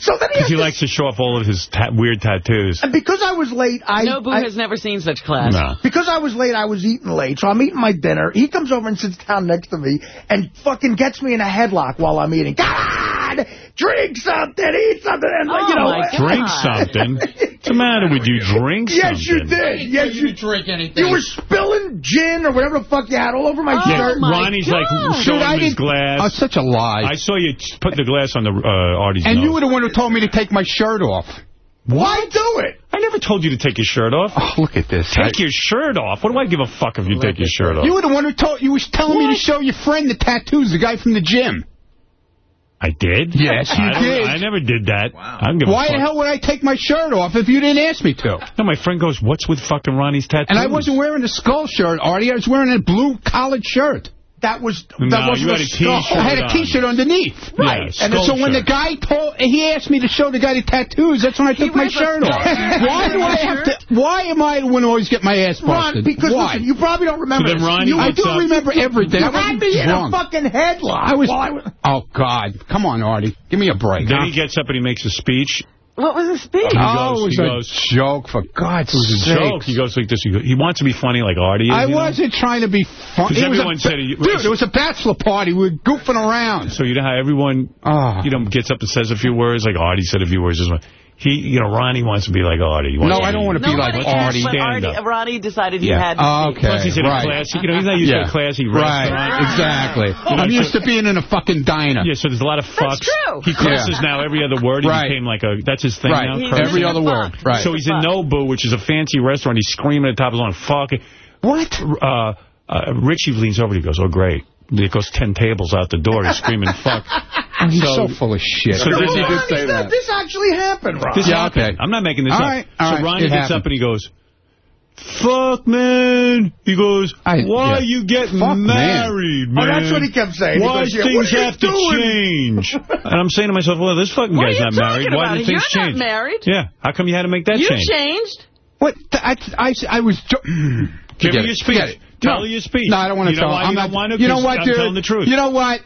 [SPEAKER 3] so then he,
[SPEAKER 5] Because he
[SPEAKER 3] to-
[SPEAKER 5] likes to show off all of his ta weird tattoos.
[SPEAKER 3] and because I was late, I...
[SPEAKER 2] Nobu
[SPEAKER 3] I-
[SPEAKER 2] has never seen such class.
[SPEAKER 5] No.
[SPEAKER 3] Because I was late, I was eating late, so I'm eating my dinner. He comes over and sits down next to me and fucking gets me in a headlock while I'm eating. God, drink something, eat something, and
[SPEAKER 2] Oh,
[SPEAKER 3] you know.
[SPEAKER 2] my God.
[SPEAKER 5] Drink something. What's the matter with you? Drink
[SPEAKER 3] Yes, you
[SPEAKER 5] something.
[SPEAKER 3] did. Yes, you
[SPEAKER 15] drink anything.
[SPEAKER 3] You were spilling gin or whatever the fuck you had all over my
[SPEAKER 2] Oh,
[SPEAKER 3] shirt.
[SPEAKER 2] my
[SPEAKER 5] Ronnie's
[SPEAKER 2] God.
[SPEAKER 5] like showing
[SPEAKER 16] Dude,
[SPEAKER 5] him his glass.
[SPEAKER 16] Oh, such a lie.
[SPEAKER 5] I saw you put the glass on the uh, Artie's
[SPEAKER 16] and
[SPEAKER 5] nose.
[SPEAKER 16] you were the one who told me to take my shirt off.
[SPEAKER 3] Why do it?
[SPEAKER 5] I never told you to take your shirt off.
[SPEAKER 16] Oh, look at this.
[SPEAKER 5] Take your shirt off. What do I give a fuck if you take your shirt off?
[SPEAKER 16] You were the one who told you was telling me to show your friend the tattoos, the guy from the gym.
[SPEAKER 5] I did?
[SPEAKER 16] Yes, you
[SPEAKER 5] I
[SPEAKER 16] did.
[SPEAKER 5] I never did that. Give
[SPEAKER 16] Why the hell would I take my shirt off if you didn't ask me to?
[SPEAKER 5] No, my friend goes, what's with fucking Ronnie's tattoos?
[SPEAKER 16] And I wasn't wearing a skull shirt, Artie. I was wearing a blue collared shirt.
[SPEAKER 3] That was that
[SPEAKER 5] No,
[SPEAKER 3] wasn't
[SPEAKER 5] you had
[SPEAKER 3] a
[SPEAKER 5] a
[SPEAKER 3] skull.
[SPEAKER 5] T-shirt.
[SPEAKER 16] I had a
[SPEAKER 5] on.
[SPEAKER 16] T-shirt underneath.
[SPEAKER 5] Right.
[SPEAKER 16] And
[SPEAKER 5] skull
[SPEAKER 16] so when the guy told, he asked me to show the guy the tattoos. That's when I took my shirt off. Why do I have to? Why am I the one who always get my ass
[SPEAKER 3] Ron,
[SPEAKER 16] busted?
[SPEAKER 3] because
[SPEAKER 16] Why?
[SPEAKER 3] listen, you probably don't remember.
[SPEAKER 5] So then
[SPEAKER 3] this. You,
[SPEAKER 16] I do
[SPEAKER 5] up-
[SPEAKER 16] remember everything.
[SPEAKER 3] you
[SPEAKER 16] I
[SPEAKER 3] had
[SPEAKER 16] wasn't
[SPEAKER 3] in a fucking headlock.
[SPEAKER 16] I was.
[SPEAKER 3] while I-
[SPEAKER 16] Oh God! Come on, Artie. Give me a break.
[SPEAKER 5] Then
[SPEAKER 16] huh?
[SPEAKER 5] he gets up and he makes a speech.
[SPEAKER 2] What was his speech?
[SPEAKER 5] He
[SPEAKER 16] oh,
[SPEAKER 5] goes-
[SPEAKER 16] it was
[SPEAKER 5] he
[SPEAKER 16] a
[SPEAKER 5] goes-
[SPEAKER 16] joke for God's
[SPEAKER 5] It was a
[SPEAKER 16] sake.
[SPEAKER 5] joke. He goes like this. He, goes, he wants to be funny like Artie is.
[SPEAKER 16] I wasn't trying to be funny.
[SPEAKER 5] 'Cause everyone said he-
[SPEAKER 16] dude, it was a bachelor party. We were goofing around.
[SPEAKER 5] So you know how everyone,
[SPEAKER 16] Oh.
[SPEAKER 5] you know, gets up and says a few words, like Artie said a few words. This one. He, you know, Ronnie wants to be like Artie.
[SPEAKER 16] No, I don't want to be like Artie.
[SPEAKER 5] Stand
[SPEAKER 2] Artie. Ronnie decided he
[SPEAKER 16] Yeah.
[SPEAKER 2] had to
[SPEAKER 16] Oh,
[SPEAKER 2] speak.
[SPEAKER 16] okay.
[SPEAKER 5] Plus he's in
[SPEAKER 16] right.
[SPEAKER 5] a classy, you know, he's not used to a classy
[SPEAKER 16] Right,
[SPEAKER 5] restaurant.
[SPEAKER 16] exactly.
[SPEAKER 5] know,
[SPEAKER 16] I'm used to being in a fucking diner.
[SPEAKER 5] Yeah, so there's a lot of fucks.
[SPEAKER 2] That's true.
[SPEAKER 5] He curses
[SPEAKER 16] Yeah.
[SPEAKER 5] now every other word. He
[SPEAKER 16] Right.
[SPEAKER 5] became like a, that's his thing
[SPEAKER 16] Right.
[SPEAKER 5] now. Cursing.
[SPEAKER 16] Every other word. Right.
[SPEAKER 5] So he's in Nobu, which is a fancy restaurant. He's screaming at the top of his lungs, fuck. What? Uh, uh, Richie leans over. He goes, oh, great. He goes 10 tables out the door. He's screaming, fuck.
[SPEAKER 16] And he's
[SPEAKER 5] So-
[SPEAKER 16] so, full of shit.
[SPEAKER 5] So
[SPEAKER 3] No,
[SPEAKER 5] this-
[SPEAKER 3] Ronnie,
[SPEAKER 16] did say
[SPEAKER 3] that-
[SPEAKER 16] that.
[SPEAKER 3] This actually happened, Ron.
[SPEAKER 5] This
[SPEAKER 16] Yeah,
[SPEAKER 5] happened.
[SPEAKER 16] okay.
[SPEAKER 5] I'm not making this
[SPEAKER 16] All
[SPEAKER 5] up.
[SPEAKER 16] right, all
[SPEAKER 5] so
[SPEAKER 16] right,
[SPEAKER 5] Ronnie gets
[SPEAKER 16] happened.
[SPEAKER 5] up and he goes, fuck, man. He goes,
[SPEAKER 16] I-
[SPEAKER 5] why
[SPEAKER 16] yeah.
[SPEAKER 5] you getting
[SPEAKER 16] Fuck, man.
[SPEAKER 5] married,
[SPEAKER 3] Oh,
[SPEAKER 5] man?
[SPEAKER 3] that's what he kept saying.
[SPEAKER 5] Why
[SPEAKER 3] goes, yeah,
[SPEAKER 5] things have to
[SPEAKER 3] doing?
[SPEAKER 5] change? and I'm saying to myself, well, this fucking
[SPEAKER 2] What
[SPEAKER 5] guy's not married.
[SPEAKER 2] talking
[SPEAKER 5] Why
[SPEAKER 2] about?
[SPEAKER 5] did things
[SPEAKER 2] You're not
[SPEAKER 5] change?
[SPEAKER 2] married.
[SPEAKER 5] Yeah. How come you had to make that
[SPEAKER 2] You
[SPEAKER 5] change?
[SPEAKER 2] You changed.
[SPEAKER 16] What? I, I, I was... Jo-
[SPEAKER 5] Give me your speech. Tell
[SPEAKER 16] no.
[SPEAKER 5] your speech.
[SPEAKER 16] No, I don't want to
[SPEAKER 5] You know
[SPEAKER 16] tell.
[SPEAKER 5] why
[SPEAKER 16] I'm
[SPEAKER 5] you
[SPEAKER 16] not,
[SPEAKER 5] don't want to?
[SPEAKER 16] You know
[SPEAKER 5] 'Cause
[SPEAKER 16] what,
[SPEAKER 5] I'm
[SPEAKER 16] dude?
[SPEAKER 5] telling the truth.
[SPEAKER 16] You know what?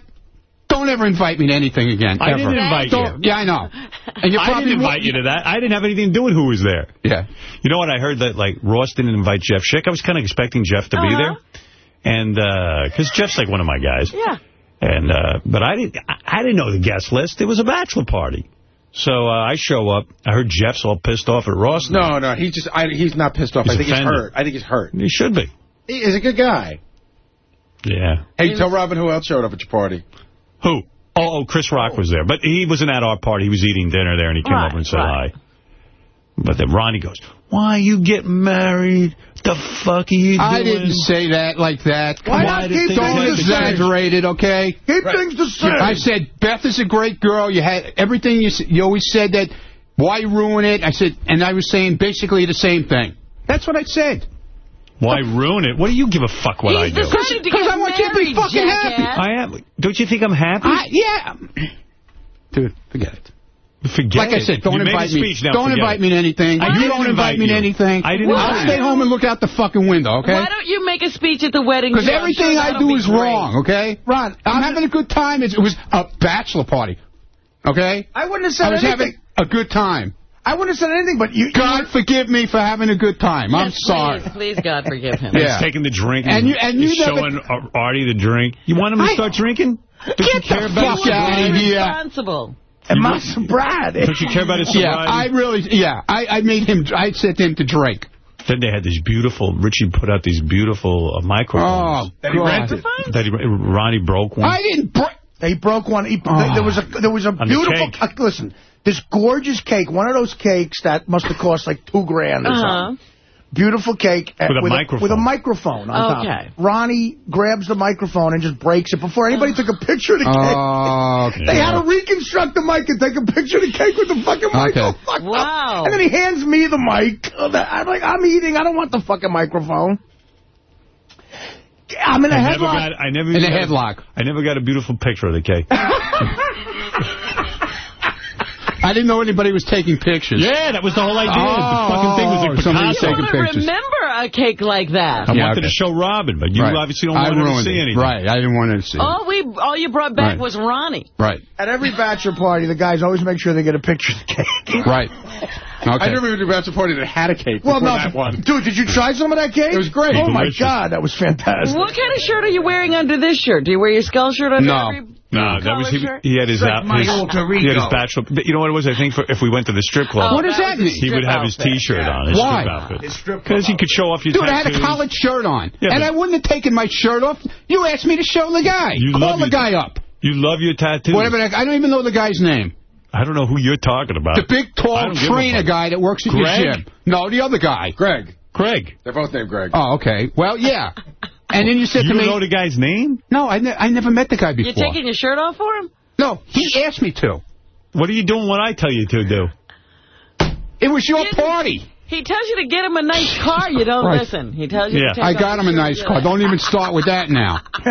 [SPEAKER 16] Don't ever invite me to anything again.
[SPEAKER 5] I
[SPEAKER 16] ever.
[SPEAKER 5] didn't invite
[SPEAKER 16] Don't-
[SPEAKER 5] you.
[SPEAKER 16] Yeah, I know. And you
[SPEAKER 5] I
[SPEAKER 16] probably
[SPEAKER 5] didn't invite you to that. I didn't have anything to do with who was there.
[SPEAKER 16] Yeah.
[SPEAKER 5] You know what? I heard that, like, Ross didn't invite Jeff Schick. I was kind of expecting Jeff to be
[SPEAKER 2] Uh-huh.
[SPEAKER 5] there. And, uh 'cause Jeff's like one of my guys.
[SPEAKER 2] Yeah.
[SPEAKER 5] And, uh, but I didn't, I, I didn't know the guest list. It was a bachelor party. So, uh, I show up. I heard Jeff's all pissed off at Ross.
[SPEAKER 16] No, no, he's just, I, he's not pissed off.
[SPEAKER 5] He's
[SPEAKER 16] I think
[SPEAKER 5] offended.
[SPEAKER 16] he's hurt. I think he's hurt.
[SPEAKER 5] He should be.
[SPEAKER 16] He's a good guy.
[SPEAKER 5] Yeah.
[SPEAKER 16] Hey, tell Robin who else showed up at your party.
[SPEAKER 5] Who? Oh, oh, Chris Rock was there. But he wasn't at our party. He was eating dinner there, and he came
[SPEAKER 2] Right,
[SPEAKER 5] over and said
[SPEAKER 2] right.
[SPEAKER 5] hi. But then Ronnie goes, why you getting married? The fuck are you doing?
[SPEAKER 16] I didn't say that like that.
[SPEAKER 3] Why
[SPEAKER 16] Come
[SPEAKER 3] not
[SPEAKER 16] on,
[SPEAKER 3] keep
[SPEAKER 16] Don't
[SPEAKER 3] things the same?
[SPEAKER 16] exaggerate it, okay?
[SPEAKER 3] Keep things the same.
[SPEAKER 16] I said Beth is a great girl. You had everything you you always said that. Why ruin it? I said, and I was saying basically the same thing. That's what I said.
[SPEAKER 5] Why ruin it? What do you give a fuck what I do?
[SPEAKER 2] decided to
[SPEAKER 16] 'Cause
[SPEAKER 2] get
[SPEAKER 16] I want you to be
[SPEAKER 2] married,
[SPEAKER 16] fucking happy.
[SPEAKER 2] jackass.
[SPEAKER 5] I am. Don't you think I'm happy?
[SPEAKER 16] I, yeah. Dude, forget it.
[SPEAKER 5] Forget
[SPEAKER 16] Like I said, don't
[SPEAKER 5] You
[SPEAKER 16] invite me.
[SPEAKER 5] speech, now
[SPEAKER 16] Don't invite
[SPEAKER 5] it.
[SPEAKER 16] me to anything.
[SPEAKER 5] I
[SPEAKER 16] you
[SPEAKER 5] didn't
[SPEAKER 16] don't invite
[SPEAKER 5] invite
[SPEAKER 16] me to anything.
[SPEAKER 5] I didn't
[SPEAKER 16] I'll stay home and look out the fucking window, okay?
[SPEAKER 2] Why don't you make a speech at the wedding?
[SPEAKER 16] Because everything
[SPEAKER 2] sure
[SPEAKER 16] I do is
[SPEAKER 2] great.
[SPEAKER 16] wrong, okay?
[SPEAKER 3] Ron,
[SPEAKER 16] I'm having a good time. It was a bachelor party, okay?
[SPEAKER 3] I wouldn't have said
[SPEAKER 16] I was
[SPEAKER 3] anything.
[SPEAKER 16] having a good time.
[SPEAKER 3] I wouldn't have said anything, but you...
[SPEAKER 16] God forgive me for having a good time. I'm sorry.
[SPEAKER 2] Please, please, God, forgive him.
[SPEAKER 16] Yeah.
[SPEAKER 5] He's taking the drink.
[SPEAKER 16] And you- and you
[SPEAKER 5] he's
[SPEAKER 16] never-
[SPEAKER 5] showing Artie the drink. You want him to
[SPEAKER 16] I-
[SPEAKER 5] start drinking? Don't you
[SPEAKER 16] Get
[SPEAKER 5] care
[SPEAKER 16] the
[SPEAKER 5] about
[SPEAKER 16] fuck
[SPEAKER 5] his
[SPEAKER 16] out of here.
[SPEAKER 2] Responsible.
[SPEAKER 3] And my sobriety.
[SPEAKER 5] Don't you care about his
[SPEAKER 16] Yeah. I really, yeah, I, I made him, I said to him to drink.
[SPEAKER 5] Then they had these beautiful, Richie put out these beautiful uh,
[SPEAKER 16] Oh,
[SPEAKER 5] microphones.
[SPEAKER 16] God.
[SPEAKER 5] that he, Ronnie broke one.
[SPEAKER 16] I didn't break.
[SPEAKER 3] He broke one. He,
[SPEAKER 5] Oh.
[SPEAKER 3] There was a there was a beautiful.
[SPEAKER 5] cake.
[SPEAKER 3] uh, listen, this gorgeous cake, one of those cakes that must have cost like two grand or
[SPEAKER 2] Uh-huh.
[SPEAKER 3] something. Beautiful cake uh,
[SPEAKER 5] With a
[SPEAKER 3] with
[SPEAKER 5] microphone.
[SPEAKER 3] A, microphone on
[SPEAKER 2] Okay.
[SPEAKER 3] top. Ronnie grabs the microphone and just breaks it before anybody took a picture of the cake.
[SPEAKER 16] Oh, okay.
[SPEAKER 3] They had to reconstruct the mic and take a picture of the cake with the fucking mic.
[SPEAKER 16] Okay.
[SPEAKER 3] all up.
[SPEAKER 2] Wow.
[SPEAKER 3] And then he hands me the mic. I'm like, I'm eating. I don't want the fucking microphone. I'm in a
[SPEAKER 5] I never got. I never
[SPEAKER 16] In a headlock.
[SPEAKER 5] I never got a beautiful picture of the cake.
[SPEAKER 16] I didn't know anybody was taking pictures.
[SPEAKER 5] yeah, that was the whole idea.
[SPEAKER 16] Oh,
[SPEAKER 5] the fucking thing was
[SPEAKER 16] oh,
[SPEAKER 5] like
[SPEAKER 16] somebody
[SPEAKER 5] Picasso.
[SPEAKER 16] taking
[SPEAKER 2] I
[SPEAKER 16] pictures.
[SPEAKER 2] remember a cake like that.
[SPEAKER 5] I
[SPEAKER 16] Yeah,
[SPEAKER 5] wanted
[SPEAKER 16] okay.
[SPEAKER 5] to show Robin, but you
[SPEAKER 16] Right.
[SPEAKER 5] obviously don't
[SPEAKER 16] I
[SPEAKER 5] want to see
[SPEAKER 16] it.
[SPEAKER 5] anything.
[SPEAKER 16] Right, I didn't want to see it.
[SPEAKER 2] All we, all you brought back
[SPEAKER 16] Right.
[SPEAKER 2] was Ronnie.
[SPEAKER 16] Right,
[SPEAKER 3] At every bachelor party, the guys always make sure they get a picture of the cake.
[SPEAKER 16] right.
[SPEAKER 14] I
[SPEAKER 16] Okay.
[SPEAKER 14] never been to a bachelor party that had a cake
[SPEAKER 3] Well,
[SPEAKER 14] before
[SPEAKER 3] no,
[SPEAKER 14] that one.
[SPEAKER 3] dude, did you try some of that cake?
[SPEAKER 14] It was great.
[SPEAKER 3] Oh, my God, that was fantastic.
[SPEAKER 2] What kind of shirt are you wearing under this shirt? Do you wear your skull shirt under
[SPEAKER 16] No.
[SPEAKER 2] every
[SPEAKER 5] No, that was he, he had his
[SPEAKER 10] Like
[SPEAKER 5] out.
[SPEAKER 10] my
[SPEAKER 5] his,
[SPEAKER 10] alter
[SPEAKER 5] He had his
[SPEAKER 10] ego.
[SPEAKER 5] bachelor. You know what it was? I think for, if we went to the strip club,
[SPEAKER 2] Oh,
[SPEAKER 16] What does that
[SPEAKER 2] was
[SPEAKER 16] mean?
[SPEAKER 5] he would have his. T-shirt on. His
[SPEAKER 16] Why?
[SPEAKER 5] strip outfit. Because he could show off your
[SPEAKER 16] Dude, I had a college shirt on,
[SPEAKER 5] Yeah,
[SPEAKER 16] and
[SPEAKER 5] but-
[SPEAKER 16] I wouldn't have taken my shirt off. You asked me to show the guy.
[SPEAKER 5] You
[SPEAKER 16] Call the guy up.
[SPEAKER 5] You love your tattoos.
[SPEAKER 16] Whatever. the- I don't even know the guy's name.
[SPEAKER 5] I don't know who you're talking about.
[SPEAKER 16] The big, tall
[SPEAKER 5] don't give a
[SPEAKER 16] trainer guy that works at
[SPEAKER 5] Greg?
[SPEAKER 16] your gym. No, the other guy.
[SPEAKER 14] Greg.
[SPEAKER 5] Greg.
[SPEAKER 14] They're both named Greg.
[SPEAKER 16] Oh, okay. Well, yeah. And then you said
[SPEAKER 5] You
[SPEAKER 16] to
[SPEAKER 5] don't
[SPEAKER 16] me,
[SPEAKER 5] know the guy's name?
[SPEAKER 16] no, I, ne I never met the guy before.
[SPEAKER 2] You
[SPEAKER 16] before.
[SPEAKER 2] taking your shirt off for him?
[SPEAKER 16] No, he asked me to.
[SPEAKER 5] What are you doing what I tell you to do?
[SPEAKER 16] It was your
[SPEAKER 2] Didn't-
[SPEAKER 16] party.
[SPEAKER 2] He tells you to get him a nice car. You don't
[SPEAKER 16] Right.
[SPEAKER 2] listen. He tells you
[SPEAKER 5] Yeah.
[SPEAKER 2] to take
[SPEAKER 16] I got him a nice
[SPEAKER 2] shirt.
[SPEAKER 16] car. Don't even start with that now.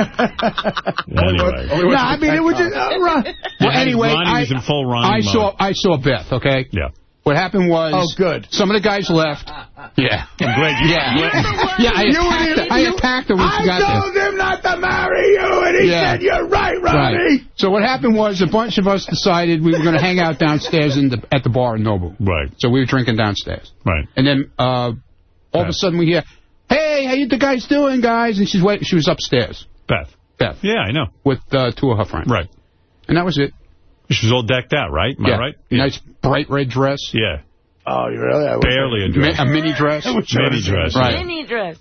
[SPEAKER 5] Anyway.
[SPEAKER 3] No, I mean, it was just... Uh,
[SPEAKER 16] Well, anyway,
[SPEAKER 5] Ronnie
[SPEAKER 16] I,
[SPEAKER 5] was in full Ronnie
[SPEAKER 16] I
[SPEAKER 5] mode.
[SPEAKER 16] saw I saw Beth. Okay.
[SPEAKER 5] Yeah.
[SPEAKER 16] What happened was,
[SPEAKER 3] Oh, good.
[SPEAKER 16] Some of the guys left. Yeah.
[SPEAKER 5] And Greg, you,
[SPEAKER 16] Yeah.
[SPEAKER 5] you-
[SPEAKER 16] Yeah, I attacked,
[SPEAKER 3] were-
[SPEAKER 16] I attacked her when she got
[SPEAKER 3] I told him not to marry you, and he
[SPEAKER 16] Yeah.
[SPEAKER 3] said, you're right, Ronnie.
[SPEAKER 16] Right. So what happened was a bunch of us decided we were going to hang out downstairs in the, at the bar in Nobu.
[SPEAKER 5] Right.
[SPEAKER 16] So we were drinking downstairs.
[SPEAKER 5] Right.
[SPEAKER 16] And then uh, all of a sudden we hear, "Hey, how you the guys doing, guys?" And she's wait, she was upstairs,
[SPEAKER 5] Beth.
[SPEAKER 16] Beth,
[SPEAKER 5] Yeah, I know.
[SPEAKER 16] with uh, two of her friends.
[SPEAKER 5] Right.
[SPEAKER 16] And that was it.
[SPEAKER 5] She was all decked out, right? Am
[SPEAKER 16] yeah.
[SPEAKER 5] I right?
[SPEAKER 16] Nice bright red dress,
[SPEAKER 5] Yeah.
[SPEAKER 3] Oh, you really? I
[SPEAKER 5] Barely a
[SPEAKER 16] mi-
[SPEAKER 5] dress.
[SPEAKER 16] a mini dress.
[SPEAKER 5] Mini dress.
[SPEAKER 16] Right.
[SPEAKER 2] Mini dress.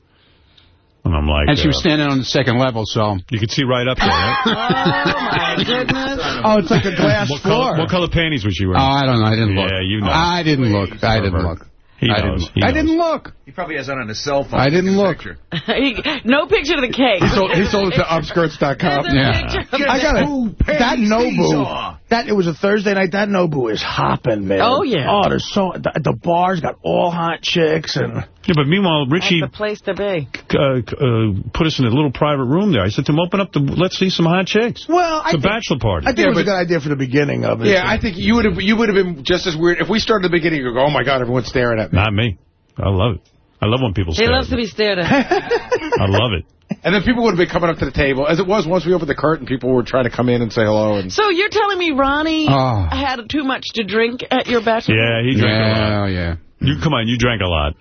[SPEAKER 5] And I'm like,
[SPEAKER 16] And she was
[SPEAKER 5] uh,
[SPEAKER 16] standing on the second level, so
[SPEAKER 5] you could see right up there, right?
[SPEAKER 2] Oh, my goodness.
[SPEAKER 3] Oh, it's like a glass
[SPEAKER 5] what,
[SPEAKER 3] floor.
[SPEAKER 5] color, what color panties was she wearing?
[SPEAKER 16] oh,
[SPEAKER 5] wearing?
[SPEAKER 16] I don't know. I didn't look.
[SPEAKER 5] Yeah, you know.
[SPEAKER 16] I didn't look. I didn't look.
[SPEAKER 5] He
[SPEAKER 16] I
[SPEAKER 5] knows.
[SPEAKER 16] didn't.
[SPEAKER 5] He
[SPEAKER 16] I
[SPEAKER 5] knows.
[SPEAKER 16] didn't look.
[SPEAKER 10] He probably has that on his cell phone.
[SPEAKER 16] I didn't look.
[SPEAKER 10] Picture.
[SPEAKER 2] He- no picture of the cake.
[SPEAKER 14] He sold, he sold it to upskirts.com.
[SPEAKER 2] There's a
[SPEAKER 16] Yeah.
[SPEAKER 3] I got it. That
[SPEAKER 10] panties
[SPEAKER 3] Nobu, that it was a Thursday night. That Nobu is hopping, man.
[SPEAKER 2] Oh, yeah.
[SPEAKER 3] Oh, there's so the, the bar's got all hot chicks and
[SPEAKER 5] Yeah, but meanwhile,
[SPEAKER 2] That's
[SPEAKER 5] Richie
[SPEAKER 2] the place to be.
[SPEAKER 5] uh, uh, put us in a little private room there. I said to him, open up the, let's see some hot chicks.
[SPEAKER 3] well,
[SPEAKER 5] It's a
[SPEAKER 3] think,
[SPEAKER 5] bachelor party.
[SPEAKER 3] I think
[SPEAKER 14] Yeah,
[SPEAKER 3] it was a good idea for the beginning of it.
[SPEAKER 14] Yeah, I think you would have you would have been just as weird if we started at the beginning. You go, oh my god, everyone's staring at me,
[SPEAKER 5] Not me. I love it. I love when people
[SPEAKER 2] He
[SPEAKER 5] stare
[SPEAKER 2] loves to be stared at.
[SPEAKER 5] I love it.
[SPEAKER 14] and then people would have been coming up to the table. As it was, once we opened the curtain, people were trying to come in and say hello. And
[SPEAKER 2] So you're telling me Ronnie
[SPEAKER 16] Oh.
[SPEAKER 2] had too much to drink at your bachelor?
[SPEAKER 5] Yeah, he drank a lot.
[SPEAKER 16] Yeah, yeah.
[SPEAKER 5] You Come on, you drank a lot.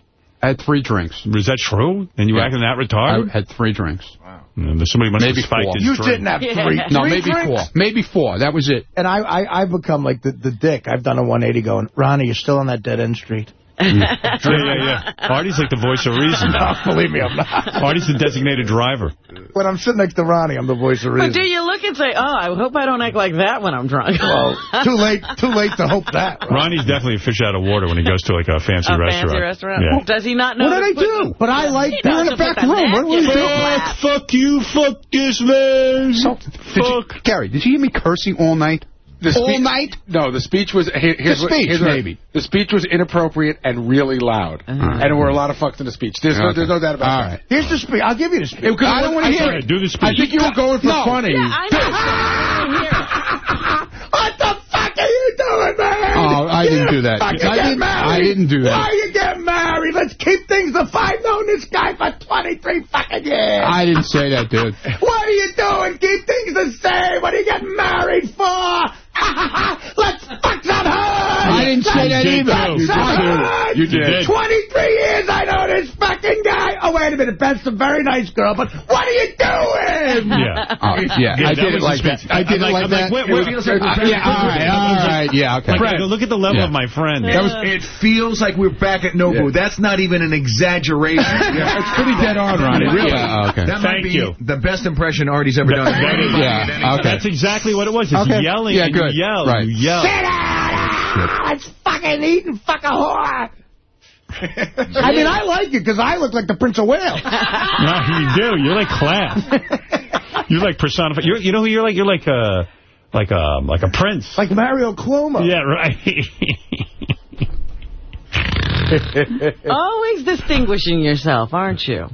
[SPEAKER 16] I had three drinks.
[SPEAKER 5] Was that true? And you
[SPEAKER 16] Yeah.
[SPEAKER 5] acting that
[SPEAKER 16] I
[SPEAKER 5] retarded?
[SPEAKER 16] had three drinks.
[SPEAKER 5] Mm, Somebody must
[SPEAKER 16] Maybe
[SPEAKER 5] have spiked
[SPEAKER 16] four.
[SPEAKER 5] his
[SPEAKER 3] you
[SPEAKER 5] drink.
[SPEAKER 3] didn't have
[SPEAKER 2] Yeah.
[SPEAKER 3] three.
[SPEAKER 16] No,
[SPEAKER 3] three
[SPEAKER 16] maybe
[SPEAKER 3] drinks?
[SPEAKER 16] four. Maybe four. That was it.
[SPEAKER 3] And I, I, I've become like the, the dick. I've done a 180 going, Ronnie, you're still on that dead end street.
[SPEAKER 5] Yeah, yeah, yeah. Artie's like the voice of reason.
[SPEAKER 3] No, believe me, I'm not.
[SPEAKER 5] Artie's the designated driver.
[SPEAKER 3] When I'm sitting next to Ronnie, I'm the voice of
[SPEAKER 2] oh,
[SPEAKER 3] reason.
[SPEAKER 2] But do you look and say, oh, I hope I don't act like that when I'm drunk?
[SPEAKER 3] Well, too late, too late to hope that. right?
[SPEAKER 5] Ronnie's definitely a fish out of water when he goes to like a fancy
[SPEAKER 2] a
[SPEAKER 5] restaurant.
[SPEAKER 2] fancy restaurant.
[SPEAKER 5] Yeah.
[SPEAKER 2] Does he not know?
[SPEAKER 3] What did I
[SPEAKER 2] put
[SPEAKER 3] do? But I like
[SPEAKER 2] He
[SPEAKER 3] that.
[SPEAKER 2] knows
[SPEAKER 3] in the back room. What were you
[SPEAKER 2] napkin.
[SPEAKER 5] Fuck, fuck you, fuck this man.
[SPEAKER 16] So, did you,
[SPEAKER 5] fuck.
[SPEAKER 16] Gary, did you hear me cursing all night?
[SPEAKER 14] The
[SPEAKER 16] all night?
[SPEAKER 14] No, the speech was here, here's
[SPEAKER 16] The
[SPEAKER 14] what-
[SPEAKER 16] speech,
[SPEAKER 14] here's what-
[SPEAKER 16] maybe.
[SPEAKER 14] the speech was inappropriate and really loud, uh-huh. and there were a lot of fucks in the speech. There's, no, there's no doubt about
[SPEAKER 16] All
[SPEAKER 14] that.
[SPEAKER 16] right.
[SPEAKER 3] Here's the speech. I'll give you the speech.
[SPEAKER 14] It-
[SPEAKER 16] I don't wanna hear it.
[SPEAKER 5] Do the speech.
[SPEAKER 14] I think you were going for
[SPEAKER 16] No.
[SPEAKER 14] funny.
[SPEAKER 2] Yeah, I know.
[SPEAKER 3] What the fuck are you doing, man?
[SPEAKER 16] Oh, I didn't do that. I didn't-
[SPEAKER 3] married.
[SPEAKER 16] I didn't do that.
[SPEAKER 3] Why you get married? Let's keep things the I've known this guy for 23 fucking years.
[SPEAKER 16] I didn't say that, dude.
[SPEAKER 3] What are you doing? Keep things the same. What are you getting married for? Let's fuck some hood.
[SPEAKER 16] I didn't say that either.
[SPEAKER 3] Let's
[SPEAKER 5] You
[SPEAKER 3] fuck
[SPEAKER 5] did
[SPEAKER 3] some
[SPEAKER 5] You did.
[SPEAKER 3] 23 years I know this fucking guy. Oh, wait, wait a minute, that's a very nice girl, but what are you doing?
[SPEAKER 5] Yeah.
[SPEAKER 16] Oh, yeah,
[SPEAKER 5] Yeah,
[SPEAKER 16] I did it like that. I did
[SPEAKER 5] I'm
[SPEAKER 16] it
[SPEAKER 5] like-
[SPEAKER 16] like that.
[SPEAKER 5] like, where- where-
[SPEAKER 16] It was- uh, yeah, all right, all right, yeah, okay.
[SPEAKER 5] Like, I look at the level
[SPEAKER 16] Yeah.
[SPEAKER 5] of my friend.
[SPEAKER 6] That was, it feels like we're back at Nobu. That's not even an exaggeration.
[SPEAKER 16] It's pretty dead on, Ronnie.
[SPEAKER 6] Really?
[SPEAKER 16] Yeah, okay.
[SPEAKER 6] That might
[SPEAKER 5] Thank
[SPEAKER 6] be
[SPEAKER 5] you.
[SPEAKER 6] the best impression Artie's ever done.
[SPEAKER 5] That is-
[SPEAKER 16] Yeah, okay.
[SPEAKER 5] That's exactly what it was. It's
[SPEAKER 16] Okay.
[SPEAKER 5] yelling
[SPEAKER 16] Yeah,
[SPEAKER 5] and
[SPEAKER 16] good.
[SPEAKER 5] you yell.
[SPEAKER 16] Right.
[SPEAKER 5] You yell.
[SPEAKER 3] Sit down! It's fucking eating fucking whore! I mean, I like it because I look like the Prince of Wales.
[SPEAKER 5] No, you do. You're like class. You're like personified. You're, you know who you're like? You're like a, like a, like a prince.
[SPEAKER 3] Like Mario Cuomo.
[SPEAKER 5] Yeah, right.
[SPEAKER 2] Always distinguishing yourself, aren't you?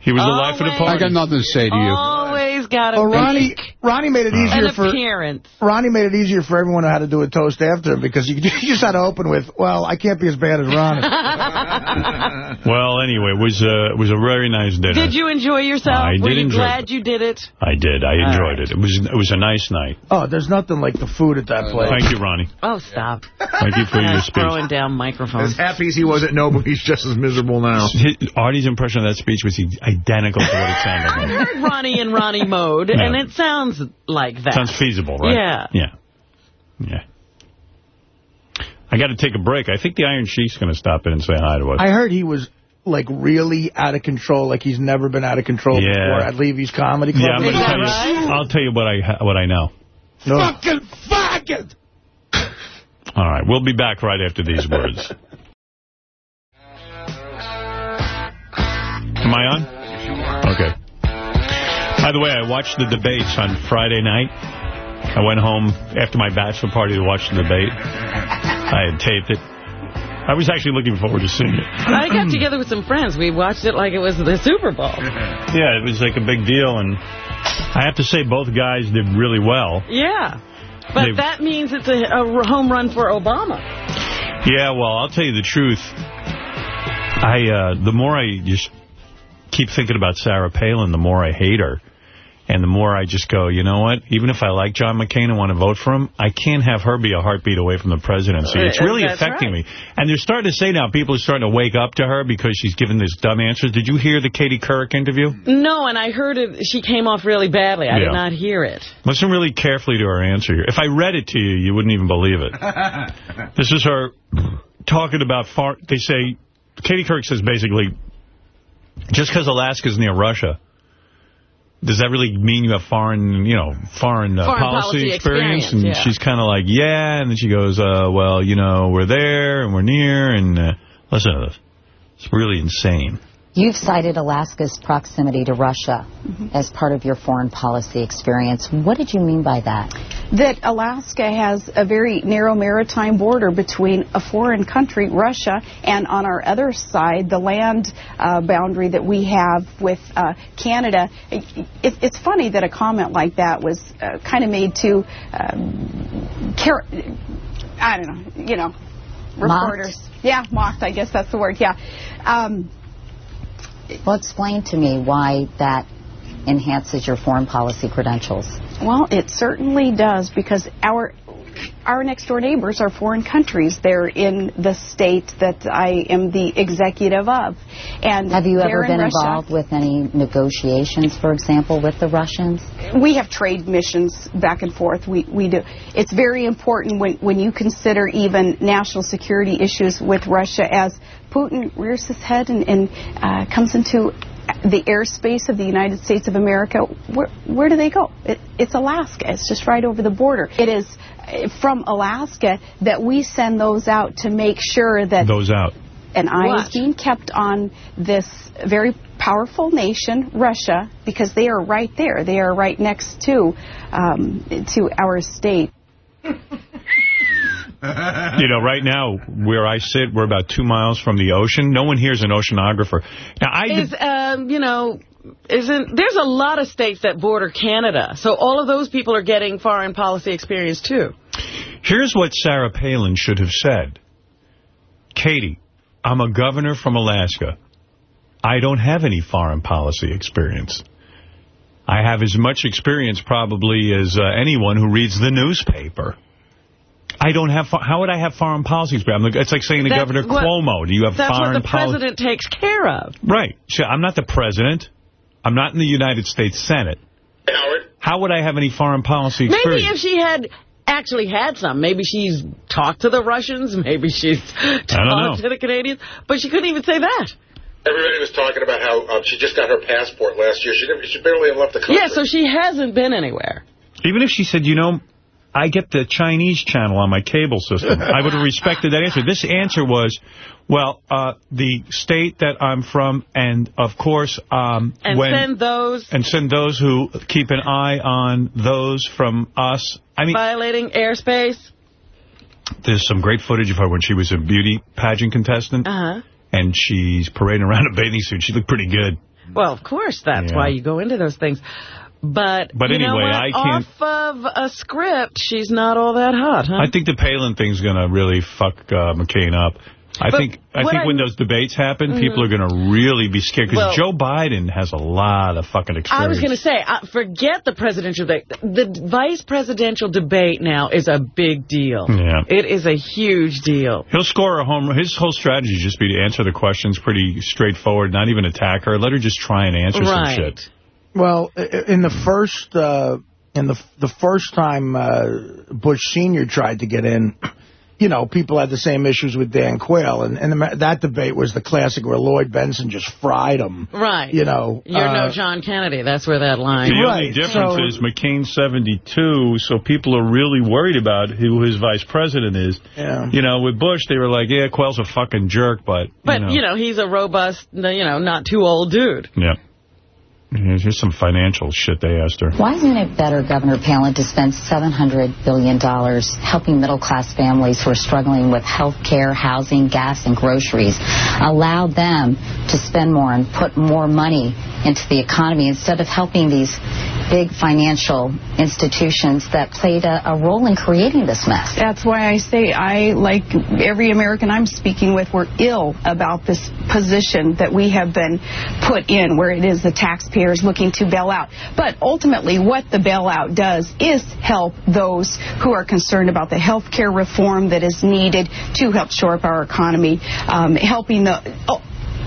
[SPEAKER 5] he was the life of the party.
[SPEAKER 16] I got nothing to say to you.
[SPEAKER 2] Always got to
[SPEAKER 3] Well, Ronnie, Ronnie made it
[SPEAKER 2] an
[SPEAKER 3] easier for
[SPEAKER 2] appearance.
[SPEAKER 3] Ronnie made it easier for everyone who had to do a toast after him because you, you just had to open with, "Well, I can't be as bad as Ronnie."
[SPEAKER 5] Well, anyway, it was uh, it was a very nice dinner.
[SPEAKER 2] Did you enjoy yourself?
[SPEAKER 5] I
[SPEAKER 2] Were
[SPEAKER 5] did
[SPEAKER 2] you
[SPEAKER 5] enjoy
[SPEAKER 2] glad you did it?
[SPEAKER 5] I did. I
[SPEAKER 2] All
[SPEAKER 5] enjoyed it. It was it was a nice night.
[SPEAKER 3] oh, there's nothing like the food at that place.
[SPEAKER 5] Thank you, Ronnie.
[SPEAKER 2] Oh, stop.
[SPEAKER 5] Thank you for your speech.
[SPEAKER 2] throwing down microphones.
[SPEAKER 6] As happy as he was at Nobu, he's just as miserable now.
[SPEAKER 5] His- Artie's impression of that speech was identical to what it sounded
[SPEAKER 2] I
[SPEAKER 5] like.
[SPEAKER 2] heard Ronnie and Ronnie mode,
[SPEAKER 5] Yeah.
[SPEAKER 2] and it sounds like that.
[SPEAKER 5] Sounds feasible, right?
[SPEAKER 2] Yeah.
[SPEAKER 5] Yeah. Yeah. I got to take a break. I think the Iron Sheik's going to stop in and say hi to us.
[SPEAKER 3] I heard he was like really out of control, like he's never been out of control
[SPEAKER 5] Yeah.
[SPEAKER 3] before at Levy's Comedy Club.
[SPEAKER 5] yeah, I'm going to
[SPEAKER 2] Is that
[SPEAKER 5] tell you.
[SPEAKER 2] right?
[SPEAKER 5] I'll tell you what I what I know.
[SPEAKER 3] No. Fucking faggot!
[SPEAKER 5] All right, we'll be back right after these words. Am I on? Okay. By the way, I watched the debates on Friday night. I went home after my bachelor party to watch the debate. I had taped it. I was actually looking forward to seeing it.
[SPEAKER 2] I got together with some friends. We watched it like it was the Super Bowl.
[SPEAKER 5] Yeah, it was like a big deal, and I have to say both guys did really well.
[SPEAKER 2] Yeah. But
[SPEAKER 5] They-
[SPEAKER 2] that means it's a, a home run for Obama.
[SPEAKER 5] Yeah, well, I'll tell you the truth. I uh, the more I just keep thinking about Sarah Palin, the more I hate her. And the more I just go, you know what? Even if I like John McCain and want to vote for him, I can't have her be a heartbeat away from the presidency. It's really
[SPEAKER 2] that's
[SPEAKER 5] affecting
[SPEAKER 2] right.
[SPEAKER 5] me. And they're starting to say now, people are starting to wake up to her because she's giving this dumb answers. Did you hear the Katie Couric interview?
[SPEAKER 2] No, and I heard it. She came off really badly. I
[SPEAKER 5] Yeah.
[SPEAKER 2] did not hear it.
[SPEAKER 5] Listen really carefully to her answer here. If I read it to you, you wouldn't even believe it. this is her talking about far. They say, Katie Couric says basically, just because Alaska's near Russia, does that really mean you have foreign, you know, foreign, uh,
[SPEAKER 2] Foreign
[SPEAKER 5] policy,
[SPEAKER 2] policy
[SPEAKER 5] experience?
[SPEAKER 2] experience,
[SPEAKER 5] And
[SPEAKER 2] yeah.
[SPEAKER 5] she's kind of like, yeah. And then she goes, uh, well, you know, we're there and we're near. And uh, listen to this. It's really insane.
[SPEAKER 17] You've cited Alaska's proximity to Russia
[SPEAKER 18] Mm-hmm.
[SPEAKER 17] as part of your foreign policy experience. What did you mean by that?
[SPEAKER 18] that Alaska has a very narrow maritime border between a foreign country, Russia, and on our other side, the land uh, boundary that we have with uh, Canada. It, it's funny that a comment like that was uh, kind of made to, um, I don't know, you know, reporters. Yeah, mocked, I guess that's the word, yeah. Um,
[SPEAKER 17] Well, explain to me why that enhances your foreign policy credentials.
[SPEAKER 18] Well, it certainly does because our our next door neighbors are foreign countries. They're in the state that I am the executive of. And
[SPEAKER 17] Have you ever
[SPEAKER 18] in
[SPEAKER 17] been
[SPEAKER 18] Russia.
[SPEAKER 17] involved with any negotiations, for example, with the Russians?
[SPEAKER 18] We have trade missions back and forth. We we do. It's very important when when you consider even national security issues with Russia as Putin rears his head and, and uh, comes into the airspace of the United States of America. Where where do they go? It, it's Alaska. It's just right over the border. It is uh, from Alaska that we send those out to make sure that
[SPEAKER 5] Those out.
[SPEAKER 18] an eye
[SPEAKER 2] What?
[SPEAKER 18] is being kept on this very powerful nation, Russia, because they are right there. They are right next to um, to our state.
[SPEAKER 5] You know, right now, where I sit, we're about two miles from the ocean. No one here is an oceanographer. Now, I
[SPEAKER 2] Is, um, you know, isn't there's a lot of states that border Canada, so all of those people are getting foreign policy experience too.
[SPEAKER 5] Here's what Sarah Palin should have said. Katie, I'm a governor from Alaska. I don't have any foreign policy experience. I have as much experience probably as uh, anyone who reads the newspaper. I don't have, how would I have foreign policies? I'm the, it's like saying to
[SPEAKER 2] That's
[SPEAKER 5] Governor
[SPEAKER 2] what-
[SPEAKER 5] Cuomo, do you have
[SPEAKER 2] That's
[SPEAKER 5] foreign
[SPEAKER 2] what the president takes care of.
[SPEAKER 5] Right. Sure, I'm not the president. I'm not in the United States Senate.
[SPEAKER 9] Howard?
[SPEAKER 5] How would I have any foreign policy
[SPEAKER 2] Maybe
[SPEAKER 5] experience?
[SPEAKER 2] if she had actually had some. Maybe she's talked to the Russians. Maybe she's talked to the Canadians. But she couldn't even say that.
[SPEAKER 9] Everybody was talking about how um, she just got her passport last year. She, didn't, she barely left the country.
[SPEAKER 2] Yeah, so she hasn't been anywhere.
[SPEAKER 5] Even if she said, you know, I get the Chinese channel on my cable system, I would have respected that answer. This answer was, well, uh, the state that I'm from, and of course, um,
[SPEAKER 2] And
[SPEAKER 5] when
[SPEAKER 2] send those
[SPEAKER 5] and send those who keep an eye on those from us. I mean,
[SPEAKER 2] violating airspace.
[SPEAKER 5] there's some great footage of her when she was a beauty pageant contestant,
[SPEAKER 2] Uh-huh.
[SPEAKER 5] and she's parading around in a bathing suit. She looked pretty good.
[SPEAKER 2] Well, of course, that's
[SPEAKER 5] Yeah.
[SPEAKER 2] why you go into those things. But,
[SPEAKER 5] But anyway? I can't-
[SPEAKER 2] Off of a script, she's not all that hot, huh?
[SPEAKER 5] I think the Palin thing's going to really fuck uh, McCain up. I
[SPEAKER 2] But
[SPEAKER 5] think I think
[SPEAKER 2] I-
[SPEAKER 5] when those debates happen,
[SPEAKER 2] Mhm.
[SPEAKER 5] people are going to really be scared because
[SPEAKER 2] Well-
[SPEAKER 5] Joe Biden has a lot of fucking experience.
[SPEAKER 2] I was going to say, uh, forget the presidential debate. The vice presidential debate now is a big deal.
[SPEAKER 5] Yeah.
[SPEAKER 2] It is a huge deal.
[SPEAKER 5] He'll score a home. His whole strategy just be to answer the questions pretty straightforward, not even attack her. Let her just try and answer some shit.
[SPEAKER 3] Well, in the first uh, in the the first time uh, Bush Senior tried to get in, you know, people had the same issues with Dan Quayle, and and the, that debate was the classic where Lloyd Bentsen just fried him.
[SPEAKER 2] Right.
[SPEAKER 3] You know,
[SPEAKER 2] You're
[SPEAKER 3] uh,
[SPEAKER 2] no John Kennedy. That's where that line
[SPEAKER 5] The only difference
[SPEAKER 3] so-
[SPEAKER 5] is McCain's 72, so people are really worried about who his vice president is.
[SPEAKER 3] Yeah.
[SPEAKER 5] You know, with Bush, they were like, yeah, Quayle's a fucking jerk, but,
[SPEAKER 2] But,
[SPEAKER 5] you know.
[SPEAKER 2] you know, he's a robust, you know, not too old dude.
[SPEAKER 5] Yeah. Here's here's some financial shit they asked her.
[SPEAKER 17] Why isn't it better, Governor Palin, to spend $700 billion helping middle-class families who are struggling with health care, housing, gas, and groceries? Allow them to spend more and put more money into the economy instead of helping these big financial institutions that played a, a role in creating this mess.
[SPEAKER 18] That's why I say I, like every American I'm speaking with, we're ill about this position that we have been put in, where it is the taxpayers looking to bail out. But ultimately, what the bailout does is help those who are concerned about the health care reform that is needed to help shore up our economy, um, helping the.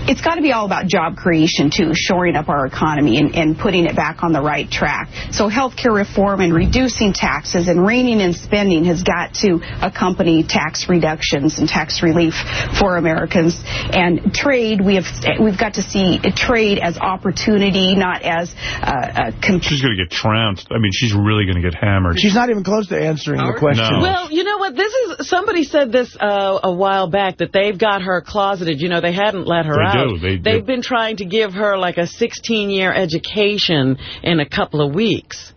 [SPEAKER 18] It's got to be all about job creation, too, shoring up our economy and, and putting it back on the right track. So healthcare reform and reducing taxes and reining in spending has got to accompany tax reductions and tax relief for Americans. And trade, we have, we've got to see trade as opportunity, not as uh, a
[SPEAKER 5] She's going to get trounced. I mean, she's really going to get hammered.
[SPEAKER 3] She's not even close to answering the question.
[SPEAKER 5] No.
[SPEAKER 2] Well, you know what? This is somebody said this uh, a while back that they've got her closeted. You know, they hadn't let her
[SPEAKER 5] They
[SPEAKER 2] out.
[SPEAKER 5] Do. They do.
[SPEAKER 2] have been trying to give her like a 16-year education in a couple of weeks.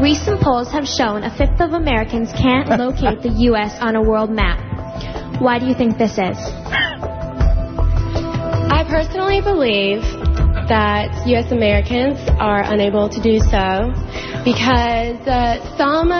[SPEAKER 19] Recent polls have shown a fifth of Americans can't locate the U.S. on a world map. Why do you think this is?
[SPEAKER 20] I personally believe that U.S. Americans are unable to do so because uh, some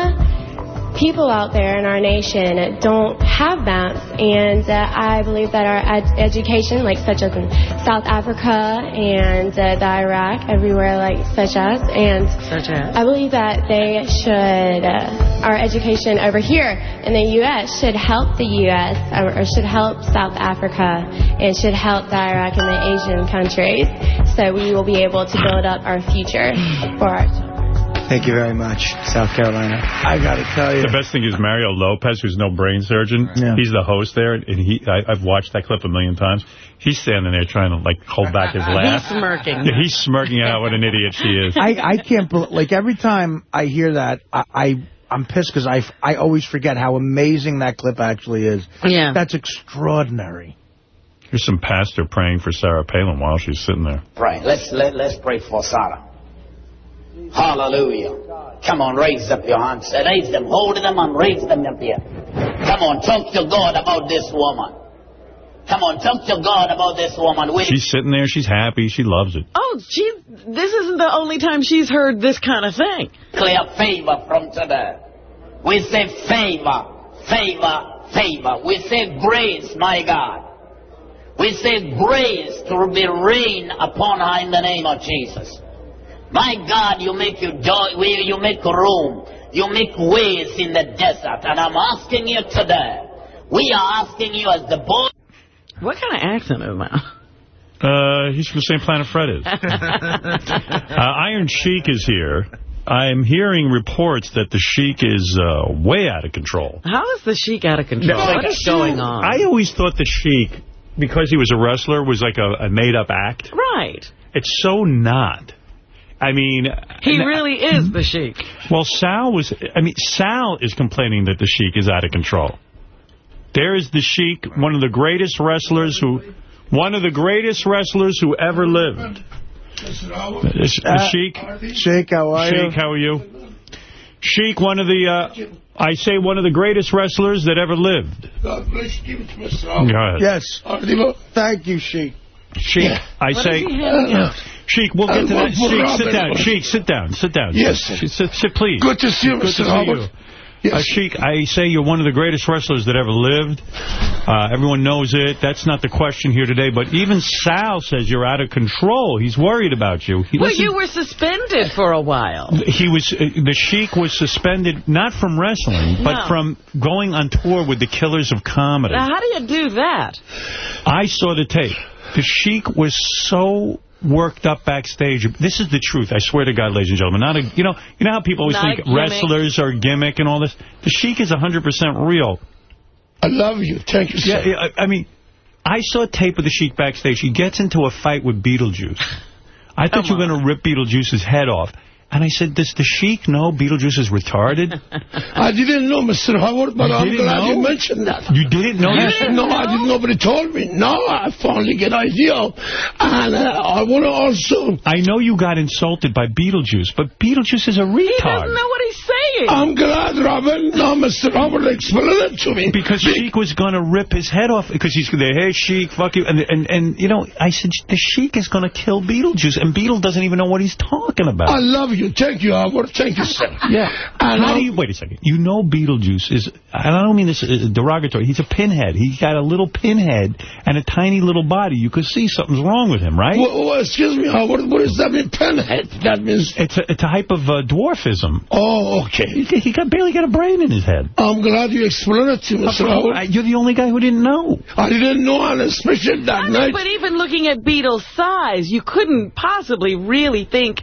[SPEAKER 20] people out there in our nation don't have maps, and uh, I believe that our ed- education, like such as in South Africa and uh, the Iraq, everywhere like such as, and
[SPEAKER 2] Such as?
[SPEAKER 20] I believe that they should, uh, our education over here in the U.S. should help the U.S. or, or should help South Africa and should help the Iraq and the Asian countries so we will be able to build up our future for our
[SPEAKER 21] Thank you very much, South Carolina.
[SPEAKER 3] I got to tell you.
[SPEAKER 5] The best thing is Mario Lopez, who's no brain surgeon. He's the host there, and he I, I've watched that clip a million times. He's standing there trying to like hold back his laugh.
[SPEAKER 2] He's smirking.
[SPEAKER 5] Yeah, he's smirking at what an idiot she is.
[SPEAKER 3] I, I can't believe, like, every time I hear that, I, I I'm pissed because I, I always forget how amazing that clip actually is.
[SPEAKER 2] Yeah.
[SPEAKER 3] That's extraordinary.
[SPEAKER 5] Here's some pastor praying for Sarah Palin while she's sitting there.
[SPEAKER 22] Pray. Let's let, let's pray for Sarah. Hallelujah. Come on, raise up your hands. Raise them. Hold them and raise them up here. Come on, talk to God about this woman. Come on, talk to God about this woman. We,
[SPEAKER 5] She's sitting there. She's happy. She loves it.
[SPEAKER 2] Oh, she, this isn't the only time she's heard this kind of thing.
[SPEAKER 22] clear favor from today. We say favor, favor, favor. We say grace, my God. We say grace to be rain upon her in the name of Jesus. My God, you make you do, you make room. You make ways in the desert, and I'm asking you today. We are asking you as the boy.
[SPEAKER 2] What kind of accent is that?
[SPEAKER 5] Uh, he's from the same planet Fred is. uh, Iron Sheik is here. I'm hearing reports that the Sheik is uh, way out of control.
[SPEAKER 2] How is the Sheik out of control?
[SPEAKER 5] No,
[SPEAKER 2] what is going on?
[SPEAKER 5] I always thought the Sheik, because he was a wrestler, was like a, a made-up act.
[SPEAKER 2] Right.
[SPEAKER 5] It's so not. I mean...
[SPEAKER 2] He really is the Sheik.
[SPEAKER 5] Well, Sal was... I mean, Sal is complaining that the Sheik is out of control. There is the Sheik, one of the greatest wrestlers who... One of the greatest wrestlers who ever lived. The, the Sheik.
[SPEAKER 3] Sheik, how are you?
[SPEAKER 5] Sheik, how are you? Sheik, one of the, uh, I say one of the greatest wrestlers that ever lived.
[SPEAKER 23] God bless you, Mr.
[SPEAKER 5] Go ahead.
[SPEAKER 3] Yes. Thank you, Sheik.
[SPEAKER 5] Sheik, I
[SPEAKER 3] What
[SPEAKER 5] say...
[SPEAKER 3] is he handing out?
[SPEAKER 5] Sheik, we'll get to that. Sheik, sit down. Sheik, sit down. Sit down.
[SPEAKER 23] Yes, sir.
[SPEAKER 5] Sit, sit, sit, please.
[SPEAKER 23] Good to see you,
[SPEAKER 5] Good
[SPEAKER 23] Mr.
[SPEAKER 5] to see
[SPEAKER 23] Howard.
[SPEAKER 5] you. Uh, Sheik, I say you're one of the greatest wrestlers that ever lived. Uh, everyone knows it. That's not the question here today. But even Sal says you're out of control. He's worried about you. He,
[SPEAKER 2] Well,
[SPEAKER 5] listen,
[SPEAKER 2] you were suspended for a while.
[SPEAKER 5] he was uh, the Sheik was suspended not from wrestling, but
[SPEAKER 2] No.
[SPEAKER 5] from going on tour with the Killers of Comedy.
[SPEAKER 2] Now, how do you do that?
[SPEAKER 5] I saw the tape. The Sheik was so worked up backstage. This is the truth. I swear to God, ladies and gentlemen. Not a, you know, you know how people always
[SPEAKER 23] Not
[SPEAKER 5] think wrestlers are gimmick and all this. The Sheik is 100% real.
[SPEAKER 23] I love you. Thank you,
[SPEAKER 5] Yeah,
[SPEAKER 23] sir.
[SPEAKER 5] yeah, I I mean, I saw a tape of the Sheik backstage. He gets into a fight with Beetlejuice. I thought you were going to rip Beetlejuice's head off. And I said, does the Sheik know Beetlejuice is retarded?
[SPEAKER 23] I didn't know, Mr. Howard, but
[SPEAKER 5] You
[SPEAKER 23] I'm
[SPEAKER 5] didn't
[SPEAKER 23] glad
[SPEAKER 5] know?
[SPEAKER 23] you mentioned that.
[SPEAKER 5] You didn't know
[SPEAKER 23] Yes,
[SPEAKER 5] that?
[SPEAKER 23] No, I didn't. know. Nobody told me. Now I finally get idea. And uh, I want to also...
[SPEAKER 5] I know you got insulted by Beetlejuice, but Beetlejuice is a retard.
[SPEAKER 2] He doesn't know what he's saying.
[SPEAKER 23] I'm glad, Robin. Now, Mr. Howard, explain it to me.
[SPEAKER 5] Because Sheik was going to rip his head off because he's there, hey, Sheik, fuck you. And, and, and you know, I said, the Sheik is going to kill Beetlejuice, and Beetle doesn't even know what he's talking about.
[SPEAKER 23] I love you. Thank you, Howard. Thank you, sir.
[SPEAKER 5] Yeah.
[SPEAKER 23] And
[SPEAKER 5] How
[SPEAKER 23] I'm-
[SPEAKER 5] do you, wait a second. You know Beetlejuice is, and I don't mean this uh, derogatory, he's a pinhead. He's got a little pinhead and a tiny little body. You could see something's wrong with him, right?
[SPEAKER 23] Well, well, excuse me, Howard. What does that mean, penhead? That means...
[SPEAKER 5] It's a, it's a type of uh, dwarfism.
[SPEAKER 23] Oh, okay.
[SPEAKER 5] He, he got barely got a brain in his head.
[SPEAKER 23] I'm glad you explained it to me, Mr. Howard.
[SPEAKER 5] You're the only guy who didn't know.
[SPEAKER 23] I didn't know, and especially that
[SPEAKER 2] I mean,
[SPEAKER 23] night.
[SPEAKER 2] but even looking at Beetle's size, you couldn't possibly really think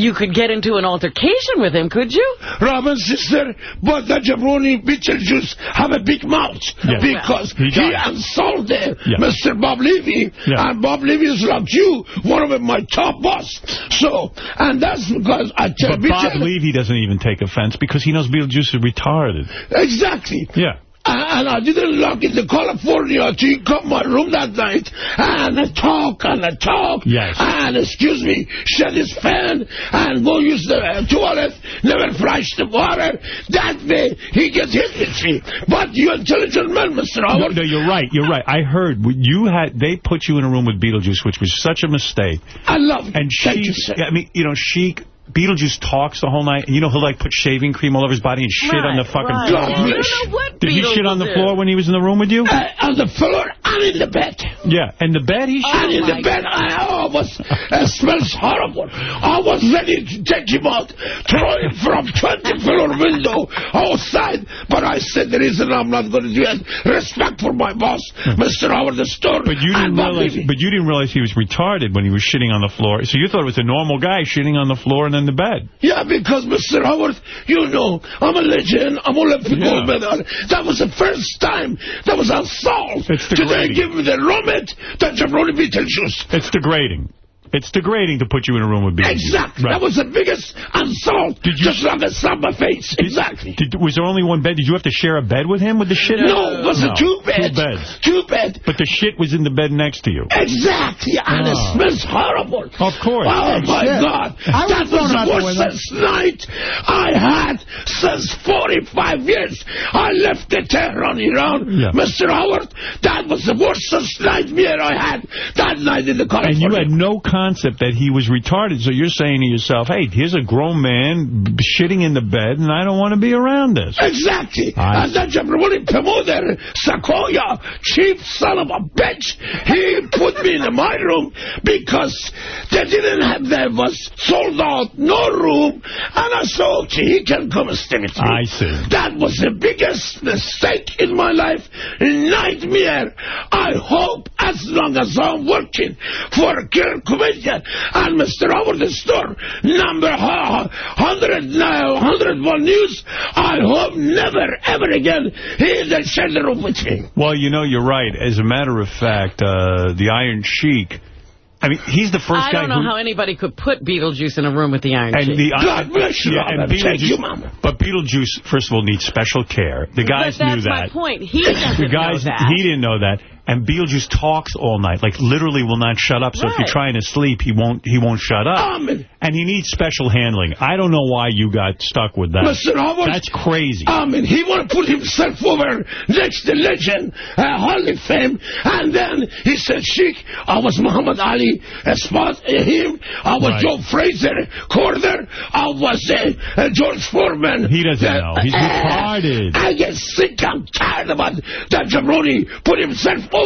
[SPEAKER 2] you could get into an altercation with him, could you?
[SPEAKER 23] Robin's sister, but the jabroni Beetlejuice have a big mouth
[SPEAKER 5] Yeah.
[SPEAKER 23] because
[SPEAKER 5] He
[SPEAKER 23] he,
[SPEAKER 5] does.
[SPEAKER 23] insulted
[SPEAKER 5] Yeah.
[SPEAKER 23] Mr. Bob Levy,
[SPEAKER 5] Yeah.
[SPEAKER 23] and Bob Levy is like you, one of my top boss. So, and that's because I tell
[SPEAKER 5] But Bob
[SPEAKER 23] Beetle-
[SPEAKER 5] Levy doesn't even take offense because he knows Beetlejuice is retarded.
[SPEAKER 23] Exactly.
[SPEAKER 5] Yeah.
[SPEAKER 23] And I didn't lock into California to come my room that night and I talk and I talk.
[SPEAKER 5] Yes.
[SPEAKER 23] And excuse me, shut his fan and go use the uh, toilet, never flush the water. That way he gets hit with me. But you intelligent man, Mr. Howard.
[SPEAKER 5] no, you're right. You're right. I heard you had they put you in a room with Beetlejuice, which was such a mistake.
[SPEAKER 23] I love.
[SPEAKER 5] And
[SPEAKER 23] she,
[SPEAKER 5] Sheik,
[SPEAKER 23] you, sir.
[SPEAKER 5] I mean, you know, Sheik, Beetlejuice talks the whole night, and you know he'll like put shaving cream all over his body and shit on the fucking
[SPEAKER 2] right.
[SPEAKER 5] floor.
[SPEAKER 23] God
[SPEAKER 2] You know what
[SPEAKER 5] Did he shit on the floor when he was in the room with you?
[SPEAKER 23] Uh, on the floor and in the bed.
[SPEAKER 5] Yeah, and the bed he shit.
[SPEAKER 23] And in the bed, I almost, it smells horrible. I was ready to take him out, throw him from 20 floor window outside, but I said the reason I'm not going to do it, respect for my boss, Mr. Howard the Stone.
[SPEAKER 5] But you didn't realize.
[SPEAKER 23] Levy.
[SPEAKER 5] But you didn't realize he was retarded when he was shitting on the floor. So you thought it was a normal guy shitting on the floor and then the bed.
[SPEAKER 23] Yeah, because Mr. Howard, you know, I'm a legend. I'm Olympic
[SPEAKER 5] Yeah.
[SPEAKER 23] gold medal. That was the first time that was assault.
[SPEAKER 5] It's degrading.
[SPEAKER 23] Today, give me the Romet, the jabroni Beetlejuice.
[SPEAKER 5] It's degrading. It's degrading to put you in a room with Beetlejuice.
[SPEAKER 23] Exactly.
[SPEAKER 5] Right.
[SPEAKER 23] That was the biggest insult.
[SPEAKER 5] Did you-
[SPEAKER 23] just like a slap my face. Exactly.
[SPEAKER 5] Did, was there only one bed? Did you have to share a bed with him with the shit?
[SPEAKER 23] No, it was a two bed.
[SPEAKER 5] Two beds.
[SPEAKER 23] Two bed.
[SPEAKER 5] But the shit was in the bed next to you.
[SPEAKER 23] Exactly. Ah. And it
[SPEAKER 5] Oh.
[SPEAKER 23] smells horrible.
[SPEAKER 5] Of course.
[SPEAKER 23] Oh, my
[SPEAKER 3] shit.
[SPEAKER 23] God.
[SPEAKER 3] I
[SPEAKER 23] that
[SPEAKER 3] was thrown
[SPEAKER 23] was
[SPEAKER 3] out the
[SPEAKER 23] the
[SPEAKER 3] window.
[SPEAKER 23] worstest night I had since 45 years. I left the Tehran, Iran.
[SPEAKER 5] Yeah.
[SPEAKER 23] Mr. Howard, that was the worstest nightmare I had that night in the
[SPEAKER 5] car.
[SPEAKER 23] And
[SPEAKER 5] you had no concept that he was retarded, so you're saying to yourself, hey, here's a grown man shitting in the bed, and I don't want to be around this.
[SPEAKER 23] Exactly.
[SPEAKER 5] I
[SPEAKER 23] and that Jabroni promoter, Sequoia, chief son of a bitch, he put me in my room because they didn't have, there was sold out, no room. And I said, okay, he can come and stay with me.
[SPEAKER 5] I see.
[SPEAKER 23] That was the biggest mistake in my life, nightmare. I hope as long as I'm working for a Comedian and Mr. Howard store, number 100 now, 101 News, I hope never, ever again he'll share the room with me.
[SPEAKER 5] Well, you know, you're right. As a matter of fact, uh, the Iron Sheik, I mean, he's the first
[SPEAKER 2] I
[SPEAKER 5] guy I
[SPEAKER 2] don't know
[SPEAKER 5] who...
[SPEAKER 2] how anybody could put Beetlejuice in a room with the Iron
[SPEAKER 5] and
[SPEAKER 2] Sheik.
[SPEAKER 5] the,
[SPEAKER 23] God bless you,
[SPEAKER 5] yeah, and
[SPEAKER 23] Robert.
[SPEAKER 5] Beetlejuice,
[SPEAKER 23] you, Mama.
[SPEAKER 5] But Beetlejuice, first of all, needs special care. The guys
[SPEAKER 2] but that's
[SPEAKER 5] knew that.
[SPEAKER 2] my point. He doesn't
[SPEAKER 5] the guys,
[SPEAKER 2] know that.
[SPEAKER 5] he didn't know that. And Beetlejuice talks all night, like literally will not shut up. So if you're trying to sleep, he won't he won't shut up.
[SPEAKER 23] Amen.
[SPEAKER 5] And he needs special handling. I don't know why you got stuck with that.
[SPEAKER 23] Mr. Howard.
[SPEAKER 5] That's crazy.
[SPEAKER 23] I mean, he want to put himself over next to legend, uh, Hall of Fame, and then he said, Sheik, I was Muhammad Ali, uh, spot uh, him, I was
[SPEAKER 5] Right.
[SPEAKER 23] Joe Frazier, Corder, I was uh, uh, George Foreman.
[SPEAKER 5] He doesn't know. He's retarded.
[SPEAKER 23] I get sick, I'm tired about that jabroni put himself over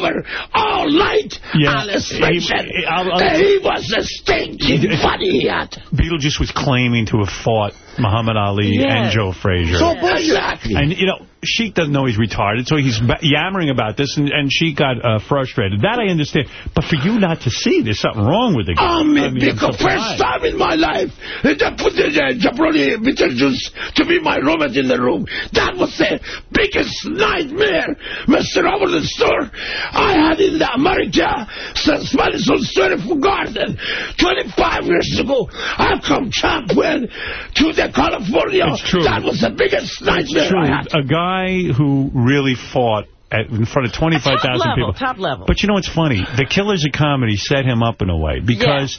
[SPEAKER 23] all night
[SPEAKER 5] Yeah.
[SPEAKER 23] on a spreadsheet.
[SPEAKER 5] He- I'll- I'll-
[SPEAKER 23] Uh, he was a stinking funny hat.
[SPEAKER 5] Beetlejuice was claiming to have fought Muhammad Ali
[SPEAKER 23] Yes.
[SPEAKER 5] and Joe Frazier.
[SPEAKER 23] So Exactly.
[SPEAKER 5] And, you know, Sheik doesn't know he's retarded, so he's yammering about this, and, and Sheik got uh, frustrated. That I understand. But for you not to see, there's something wrong with the guy.
[SPEAKER 23] Mean,
[SPEAKER 5] I mean,
[SPEAKER 23] because first time in my life, they put the uh, jabroni Beetlejuice to be my roommate in the room. That was the biggest nightmare, Mr. Howard Store, I had in the America since Madison Square Garden 25 years ago. I come champion to the California.
[SPEAKER 5] It's true.
[SPEAKER 23] That was the biggest nightmare
[SPEAKER 5] True.
[SPEAKER 23] I had.
[SPEAKER 5] A guy who really fought at, in front of 25,000
[SPEAKER 2] Top level,
[SPEAKER 5] people.
[SPEAKER 2] top level.
[SPEAKER 5] But you know what's funny? The Killers of Comedy set him up in a way because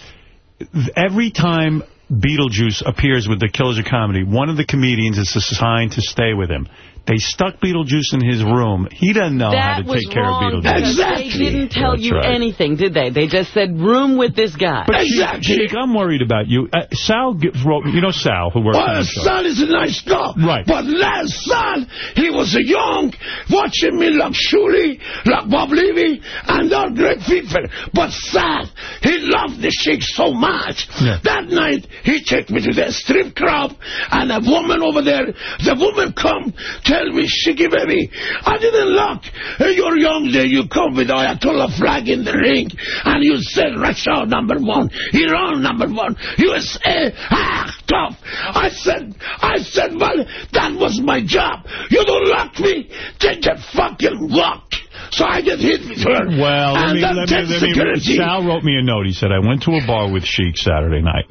[SPEAKER 5] every time Beetlejuice appears with the Killers of Comedy, one of the comedians is assigned to stay with him. They stuck Beetlejuice in his room. He doesn't know how to
[SPEAKER 2] was
[SPEAKER 5] take care of Beetlejuice.
[SPEAKER 2] because they didn't tell
[SPEAKER 5] That's
[SPEAKER 2] you
[SPEAKER 5] right.
[SPEAKER 2] anything, did they? They just said, room with this guy.
[SPEAKER 5] But Sheik, Sheik, I'm worried about you. Uh, Sal g- wrote, you know Sal, who works on the show.
[SPEAKER 23] son is a nice guy.
[SPEAKER 5] Right.
[SPEAKER 23] But last son, he was a young, watching me like Shuli, like Bob Levy, and all great people. But Sal, he loved the chick so much.
[SPEAKER 5] Yeah.
[SPEAKER 23] That night, he took me to the strip club, and a woman over there, the woman come, tell me, baby, I didn't look. Hey, you're young there, you come with Ayatollah flag in the ring, and you said Russia number one, Iran number one, USA, ah, tough. I said, I said, well, that was my job. You don't like me, take a fucking walk. So I get hit with her.
[SPEAKER 5] Well, let me, let me, let me. Sal wrote me a note. He said, I went to a bar with Sheik Saturday night.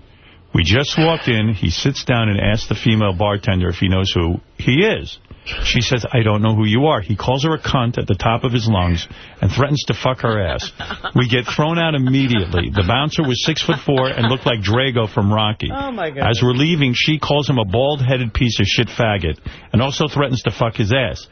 [SPEAKER 5] We just walked in. He sits down and asks the female bartender if he knows who he is. She says, I don't know who you are. He calls her a cunt at the top of his lungs and threatens to fuck her ass. We get thrown out immediately. The bouncer was six foot four and looked like Drago from Rocky.
[SPEAKER 2] Oh, my God.
[SPEAKER 5] As we're leaving, she calls him a bald-headed piece of shit faggot and also threatens to fuck his ass.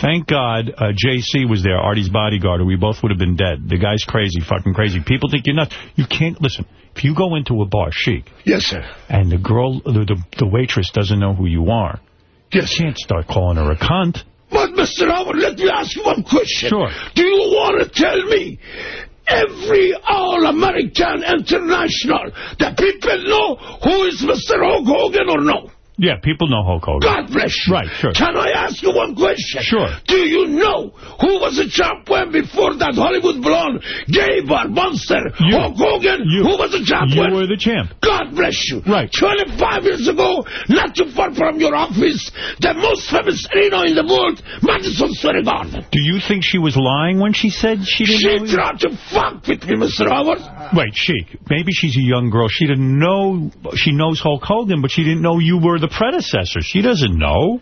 [SPEAKER 5] Thank God uh, J.C. was there, Artie's bodyguard, or we both would have been dead. The guy's crazy, fucking crazy. People think you're nuts. You can't, listen, if you go into a bar, Sheik,
[SPEAKER 23] Yes, sir.
[SPEAKER 5] and the girl, the, the, the waitress doesn't know who you are,
[SPEAKER 23] Yes.
[SPEAKER 5] you can't start calling her a cunt.
[SPEAKER 23] But, Mr. Howard, let me ask you one question.
[SPEAKER 5] Sure.
[SPEAKER 23] Do you want to tell me every All-American International, the people know who is Mr. Hulk Hogan or no?
[SPEAKER 5] Yeah, people know Hulk Hogan.
[SPEAKER 23] God bless you.
[SPEAKER 5] Right, sure.
[SPEAKER 23] Can I ask you one question?
[SPEAKER 5] Sure.
[SPEAKER 23] Do you know who was a champion before that Hollywood blonde, gay bar monster, Hulk Hogan? Who was a champion?
[SPEAKER 5] You were the champ.
[SPEAKER 23] God bless you.
[SPEAKER 5] Right.
[SPEAKER 23] 25 years ago, not too far from your office, the most famous arena in the world, Madison Square Garden.
[SPEAKER 5] Do you think she was lying when she said she didn't know?
[SPEAKER 23] She tried to fuck with me, Mr. Howard.
[SPEAKER 5] Wait, Sheik, maybe she's a young girl. She didn't know, she knows Hulk Hogan, but she didn't know you were the predecessor. She doesn't know.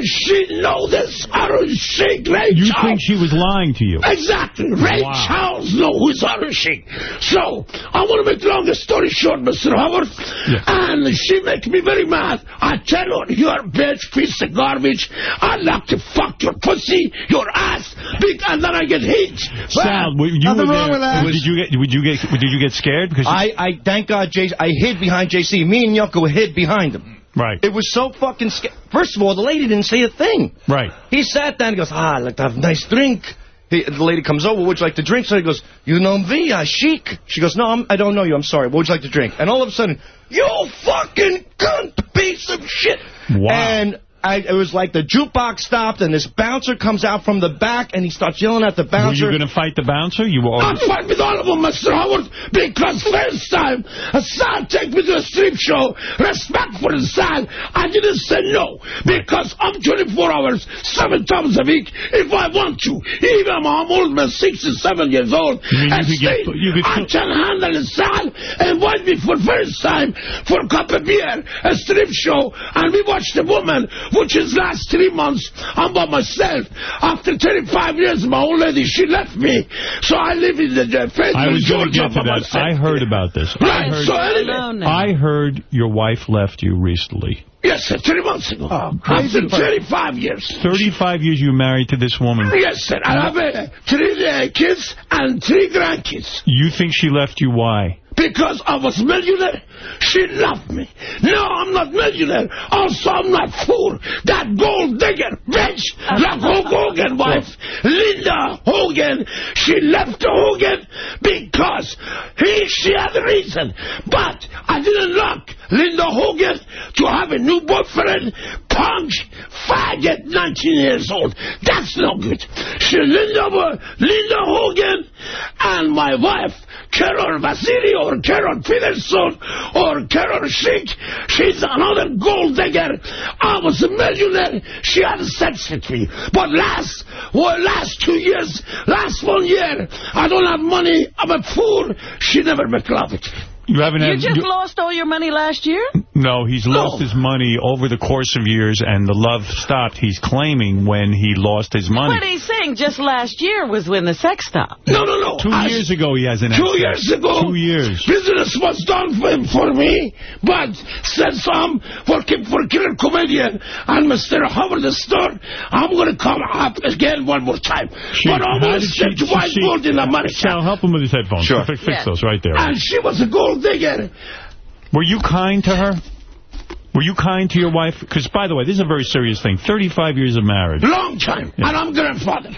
[SPEAKER 23] She know this Iron Sheik, Ray
[SPEAKER 5] You
[SPEAKER 23] Charles.
[SPEAKER 5] think she was lying to you?
[SPEAKER 23] Exactly. Ray
[SPEAKER 5] Wow.
[SPEAKER 23] Charles know who's Iron Sheik. So, I want to make long story short, Mr. Howard. And she make me very mad. I tell her, you are a bitch, piece of garbage. I like to fuck your pussy, your ass, big, and then I get hit.
[SPEAKER 5] Sal, were you
[SPEAKER 21] Nothing
[SPEAKER 5] were
[SPEAKER 21] wrong with that.
[SPEAKER 5] Did you get? Did you get? Did you get scared? Because
[SPEAKER 21] I, I thank God, Jay. I hid behind JC. Me and Yoko hid behind him.
[SPEAKER 5] Right.
[SPEAKER 21] It was so fucking scary. First of all, the lady didn't say a thing.
[SPEAKER 5] Right.
[SPEAKER 21] He sat down and goes, ah, I'd like to have a nice drink. he, the lady comes over, would you like to drink? So he goes, you know me, uh, Sheik. She goes, no, I'm, I don't know you, I'm sorry. What would you like to drink? And all of a sudden, you fucking cunt piece of shit.
[SPEAKER 5] Wow.
[SPEAKER 21] And I, it was like the jukebox stopped, and this bouncer comes out from the back, and he starts yelling at the
[SPEAKER 5] Were
[SPEAKER 21] bouncer.
[SPEAKER 5] you going to fight the bouncer? You were.
[SPEAKER 23] I fight with all of them, Mr. Howard, because first time a son take me to a strip show, respect for the son, I didn't say no, because I'm 24 hours, seven times a week, if I want to. Even I'm old man, 67 years old,
[SPEAKER 5] you
[SPEAKER 23] and
[SPEAKER 5] get-
[SPEAKER 23] still,
[SPEAKER 5] you could
[SPEAKER 23] I can handle the son, invite me for first time for a cup of beer, a strip show, and we watch the woman, which is last three months, I'm by myself. After 35 years, my old lady, she left me, so I live in the, the Fayetteville,
[SPEAKER 5] I was going to
[SPEAKER 23] Georgia
[SPEAKER 5] get
[SPEAKER 23] by
[SPEAKER 5] that.
[SPEAKER 23] myself.
[SPEAKER 5] I heard about this. I heard,
[SPEAKER 23] so anyway.
[SPEAKER 5] I heard your wife left you recently.
[SPEAKER 23] Yes, sir, three months ago.
[SPEAKER 5] crazy
[SPEAKER 23] After 35 years.
[SPEAKER 5] 35 years you married to this woman.
[SPEAKER 23] Yes, sir. I have uh, three uh, kids and three grandkids.
[SPEAKER 5] You think she left you? Why?
[SPEAKER 23] Because I was millionaire, she loved me. No, I'm not millionaire. Also, I'm not fool. That gold digger, bitch, like Hulk Hogan wife, Linda Hogan, she left Hogan because he, she had a reason. But I didn't like Linda Hogan to have a new boyfriend, punk, faggot, 19 years old. That's no good. She, Linda, Linda Hogan and my wife, Carol Vasily or Carol Peterson or Carol Schick. She's another gold digger. I was a millionaire. She had sex with me. But last, well, last two years, last one year, I don't have money. I'm a fool. She never make love.
[SPEAKER 5] You haven't
[SPEAKER 2] You
[SPEAKER 5] had.
[SPEAKER 2] just
[SPEAKER 5] you-
[SPEAKER 2] lost all your money last year?
[SPEAKER 5] no, he's lost his money over the course of years, and the love stopped. He's claiming when he lost his money.
[SPEAKER 2] What he's saying just last year was when the sex stopped.
[SPEAKER 23] No, no, no.
[SPEAKER 5] Two
[SPEAKER 23] I-
[SPEAKER 5] years ago, he hasn't had
[SPEAKER 23] Two
[SPEAKER 5] sex.
[SPEAKER 23] years ago,
[SPEAKER 5] Two years.
[SPEAKER 23] business was done for, for me, but since I'm working for Killer Comedian and Mr. Howard the Stern, I'm going to come up again one more time.
[SPEAKER 5] She-
[SPEAKER 23] but I'm going to
[SPEAKER 5] did she-
[SPEAKER 23] set white
[SPEAKER 5] she-
[SPEAKER 23] gold in America.
[SPEAKER 5] Sal, help him with his headphones.
[SPEAKER 23] Sure.
[SPEAKER 5] Fix, fix
[SPEAKER 23] Yeah.
[SPEAKER 5] those right there.
[SPEAKER 23] And she was a gold digger.
[SPEAKER 5] Were you kind to her? Were you kind to your wife? Because, by the way, this is a very serious thing. 35 years of marriage.
[SPEAKER 23] Long time. And I'm grandfather.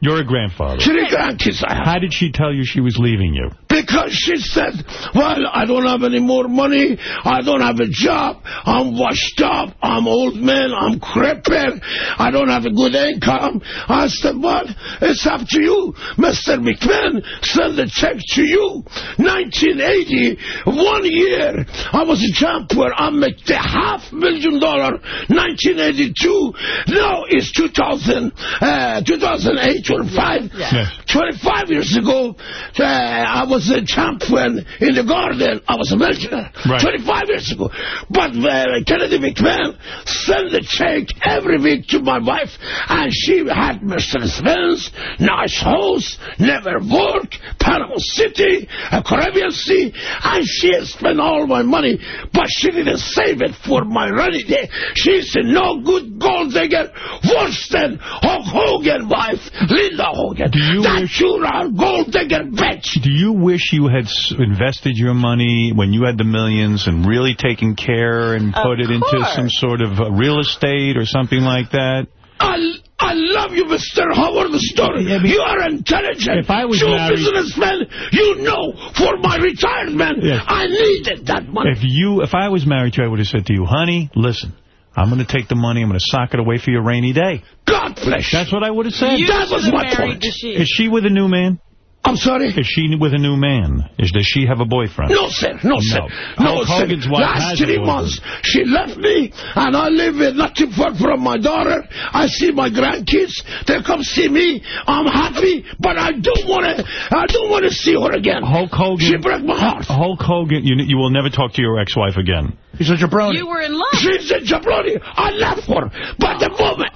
[SPEAKER 5] You're a grandfather.
[SPEAKER 23] Three grandkids I have.
[SPEAKER 5] How did she tell you she was leaving you?
[SPEAKER 23] Because she said, well, I don't have any more money. I don't have a job. I'm washed up. I'm old man. I'm crippled. I don't have a good income. I said, well, it's up to you. Mr. McMahon, send the check to you. 1980, one year, I was a champion. I make the half million dollar 1982. Now it's 2000, uh, 2008 or 5.
[SPEAKER 5] Yes.
[SPEAKER 23] 25 years ago, uh, I was a champion in the garden. I was a millionaire.
[SPEAKER 5] Right.
[SPEAKER 23] 25 years ago. But uh, Kennedy McMahon sent a check every week to my wife, and she had Mercedes-Benz, nice house, never work, Panama City, a Caribbean Sea, and she spent all my money, but she didn't save it for my rainy day. She's a no good gold digger, worse than Hulk Hogan wife, Linda Hogan. that you're a gold digger bitch.
[SPEAKER 5] Do you wish you had s- invested your money when you had the millions and really taken care and
[SPEAKER 23] Of
[SPEAKER 5] put it into some sort of uh, real estate or something like that?
[SPEAKER 23] I, I love you, Mr. Howard Stern. you are intelligent.
[SPEAKER 5] If I was
[SPEAKER 23] you
[SPEAKER 5] married-
[SPEAKER 23] businessman, you know, for my retirement,
[SPEAKER 5] Yes.
[SPEAKER 23] I needed that money.
[SPEAKER 5] If you, if I was married to you, I would have said to you, honey, listen, I'm going to take the money, I'm going to sock it away for your rainy day.
[SPEAKER 23] God bless
[SPEAKER 5] That's what I would have said.
[SPEAKER 23] You That was my point.
[SPEAKER 5] Is she with a new man?
[SPEAKER 23] I'm sorry?
[SPEAKER 5] Is she with a new man? Is Does she have a boyfriend?
[SPEAKER 23] No, sir. No, sir. No,
[SPEAKER 5] Hulk
[SPEAKER 23] sir.
[SPEAKER 5] Hogan's wife
[SPEAKER 23] Last
[SPEAKER 5] has a
[SPEAKER 23] three
[SPEAKER 5] boyfriend.
[SPEAKER 23] months, she left me, and I live in not too far from my daughter. I see my grandkids. They come see me. I'm happy, but I don't want to. I don't want to see her again.
[SPEAKER 5] Hulk Hogan.
[SPEAKER 23] She broke my heart.
[SPEAKER 5] Hulk Hogan, you, you will never talk to your ex-wife again.
[SPEAKER 3] He's a jabroni.
[SPEAKER 2] You were in love.
[SPEAKER 23] She's a jabroni. I left her. But the woman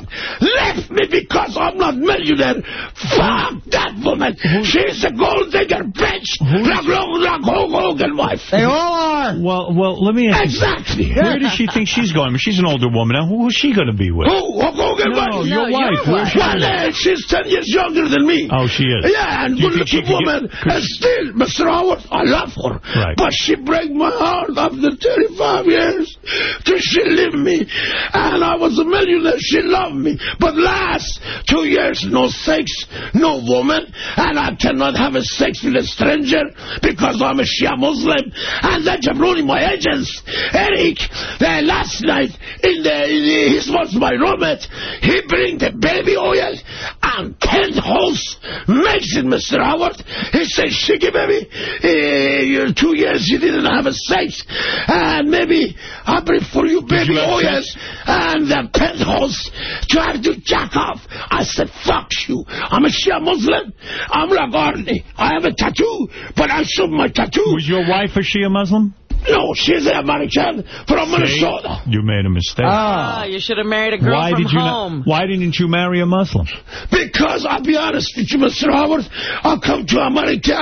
[SPEAKER 23] left me because I'm not millionaire. Fuck that woman. She's a gold digger bitch. Like, like Hulk Hogan wife.
[SPEAKER 3] They all are.
[SPEAKER 5] Well, well, let me ask
[SPEAKER 23] Exactly.
[SPEAKER 5] you. Where does she think she's going? I mean, she's an older woman now. Who is she going to be with?
[SPEAKER 23] Who? Hulk Hogan
[SPEAKER 5] No,
[SPEAKER 23] wife?
[SPEAKER 5] your No, wife. your Where's she
[SPEAKER 23] Well,
[SPEAKER 5] going?
[SPEAKER 23] uh, she's 10 years younger than me.
[SPEAKER 5] Oh, she is.
[SPEAKER 23] Yeah, and
[SPEAKER 5] Do you think she
[SPEAKER 23] good-looking
[SPEAKER 5] could get-
[SPEAKER 23] woman. And still, Mr. Howard, I love her.
[SPEAKER 5] Right.
[SPEAKER 23] But she break my heart after 35 years till she left me. And I was a millionaire. She loved me. But last two years, no sex, no woman. And I cannot have a sex with a stranger because I'm a Shia Muslim. And then jabroni, my agents, Eric, uh, last night, in the, in the, he was my roommate. He bring the baby oil and 10 holes makes it, Mr. Howard. He said, Shiggy, baby, uh, two years you didn't have a sex. And maybe I bring for you baby oil and the penthouse to have to jack off. I said, fuck you. I'm a Shia Muslim. I'm Arnie. I have a tattoo, but I show my tattoo.
[SPEAKER 5] Was your wife a Shia Muslim?
[SPEAKER 23] No, she's an American from
[SPEAKER 5] See?
[SPEAKER 23] Minnesota.
[SPEAKER 5] You made a mistake.
[SPEAKER 2] Ah, you should have married a girl
[SPEAKER 5] why
[SPEAKER 2] from
[SPEAKER 5] did you
[SPEAKER 2] home.
[SPEAKER 5] Not, why didn't you marry a Muslim?
[SPEAKER 23] Because I'll be honest with you, Mr. Howard, I come to America,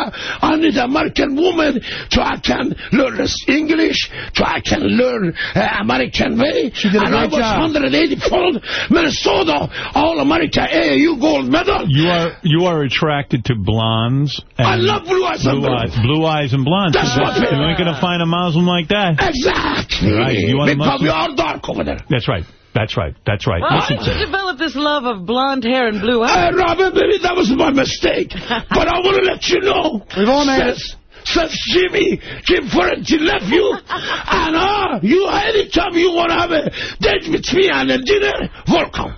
[SPEAKER 23] I need an American woman so I can learn this English, so I can learn uh, American way.
[SPEAKER 3] She did a
[SPEAKER 23] and I was
[SPEAKER 3] job.
[SPEAKER 23] 180 pound, Minnesota, All America AAU gold medal.
[SPEAKER 5] You are you are attracted to blondes. And
[SPEAKER 23] I love blue eyes and
[SPEAKER 5] blue
[SPEAKER 23] blondes.
[SPEAKER 5] eyes, blue eyes and blondes.
[SPEAKER 23] That's
[SPEAKER 5] you
[SPEAKER 23] what-
[SPEAKER 5] ain't going to find a Muslim like that.
[SPEAKER 23] Exactly.
[SPEAKER 5] Right. You want a
[SPEAKER 23] because
[SPEAKER 5] Muslim?
[SPEAKER 23] we are dark over there.
[SPEAKER 5] That's right. That's right. That's right.
[SPEAKER 2] Well,
[SPEAKER 5] Listen
[SPEAKER 2] how did you develop this love of blonde hair and blue
[SPEAKER 23] Uh,
[SPEAKER 2] eyes?
[SPEAKER 23] Robin, baby, that was my mistake. but I want to let you know.
[SPEAKER 3] We've all made it.
[SPEAKER 23] says, says Jimmy, Jim Ferretti nephew. and uh, you, anytime you want to have a date with me and a dinner, welcome.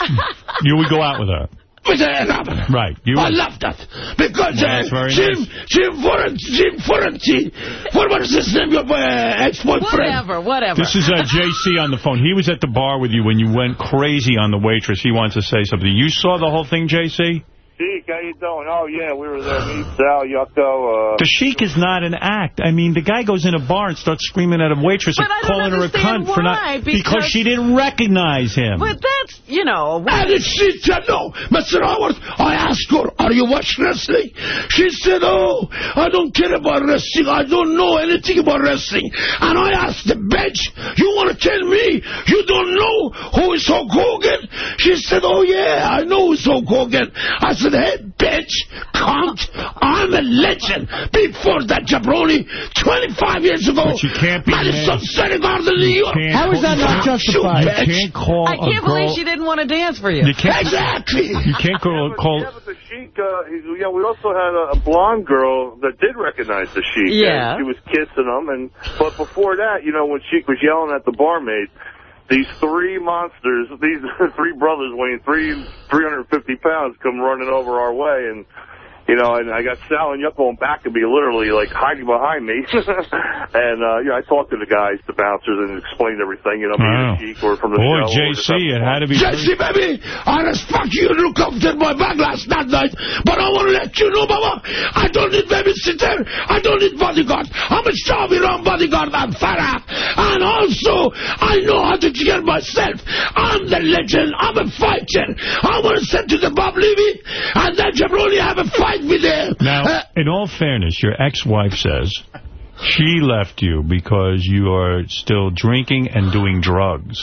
[SPEAKER 5] You would go out with her.
[SPEAKER 23] With Robin.
[SPEAKER 5] Right. You
[SPEAKER 23] I love that. Because
[SPEAKER 5] Well,
[SPEAKER 23] uh,
[SPEAKER 5] that's very
[SPEAKER 23] Jim,
[SPEAKER 5] nice.
[SPEAKER 23] Jim Ferretti, Jim Ferretti, what was his name, your uh, ex-boyfriend?
[SPEAKER 2] Whatever, whatever.
[SPEAKER 5] This is uh, JC on the phone. He was at the bar with you when you went crazy on the waitress. He wants to say something. You saw the whole thing, JC?
[SPEAKER 24] Sheik, how you doing? Oh, yeah, we were there. Me, Sal, Yucko. Uh,
[SPEAKER 5] The Sheik is not an act. I mean, the guy goes in a bar and starts screaming at a waitress
[SPEAKER 2] But
[SPEAKER 5] and calling her a
[SPEAKER 2] understand
[SPEAKER 5] cunt for not
[SPEAKER 2] why,
[SPEAKER 5] because,
[SPEAKER 2] because-
[SPEAKER 5] she didn't recognize him.
[SPEAKER 2] But that's, you know...
[SPEAKER 23] And she said, no, Mr. Howard, I asked her, are you watching wrestling? She said, oh, I don't care about wrestling. I don't know anything about wrestling. And I asked the bench, you want to tell me you don't know who is Hulk Hogan? She said, oh, yeah, I know who's Hulk Hogan. I said, hey, bitch, cunt, I'm a legend. Before that jabroni, 25 years ago,
[SPEAKER 5] But you can't be
[SPEAKER 23] Madison
[SPEAKER 5] mad.
[SPEAKER 23] Garden, New York.
[SPEAKER 5] How is that not
[SPEAKER 23] You
[SPEAKER 3] justified?
[SPEAKER 23] bitch.
[SPEAKER 5] You can't call
[SPEAKER 2] I
[SPEAKER 5] a
[SPEAKER 2] can't
[SPEAKER 5] girl...
[SPEAKER 2] believe she didn't want to dance for you.
[SPEAKER 5] You can't,
[SPEAKER 23] Exactly.
[SPEAKER 5] you can't call... call
[SPEAKER 24] yeah, but the Sheik, uh, yeah, we also had a, a blonde girl that did recognize the Sheik.
[SPEAKER 2] Yeah.
[SPEAKER 24] And she was kissing him. and But before that, you know, when Sheik was yelling at the barmaid, these three monsters, these three brothers weighing three 350 pounds come running over our way, and you know, and I got Sal and Yucko on back of me, literally like hiding behind me. and uh, you know, I talked to the guys, the bouncers, and explained everything. You know, me
[SPEAKER 5] Wow.
[SPEAKER 24] and Sheik were from the
[SPEAKER 5] Boy,
[SPEAKER 24] show. we
[SPEAKER 5] JC,
[SPEAKER 24] having
[SPEAKER 5] it
[SPEAKER 24] fun.
[SPEAKER 5] had to be...
[SPEAKER 23] Jesse, baby, I respect you. You look after my back last that night. But I want to let you know, Baba, I don't need babysitter. I don't need bodyguard. I'm a Shaviran bodyguard. I'm Farah. And also, I know how to get myself. I'm the legend. I'm a fighter. I want to send to the Bob Levy and then Jabroni have a fight them.
[SPEAKER 5] Now,
[SPEAKER 23] Uh,
[SPEAKER 5] in all fairness, your ex-wife says she left you because you are still drinking and doing drugs.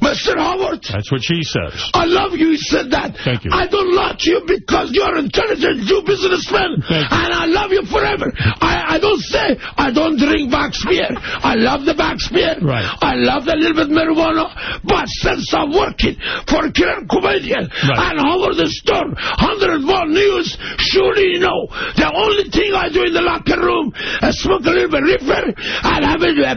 [SPEAKER 23] Mr. Howard,
[SPEAKER 5] That's what she says.
[SPEAKER 23] I love you. He said that.
[SPEAKER 5] Thank you.
[SPEAKER 23] I don't like you because you're intelligent Jew businessman,
[SPEAKER 5] Thank you.
[SPEAKER 23] and I love you forever. I, I don't say I don't drink Beck's beer. I love the Beck's beer.
[SPEAKER 5] Right.
[SPEAKER 23] I love a little bit marijuana, but since I'm working for a killer comedian
[SPEAKER 5] Right.
[SPEAKER 23] and Howard the Stern, 101 News, surely you know the only thing I do in the locker room is smoke a little bit reefer and have a, a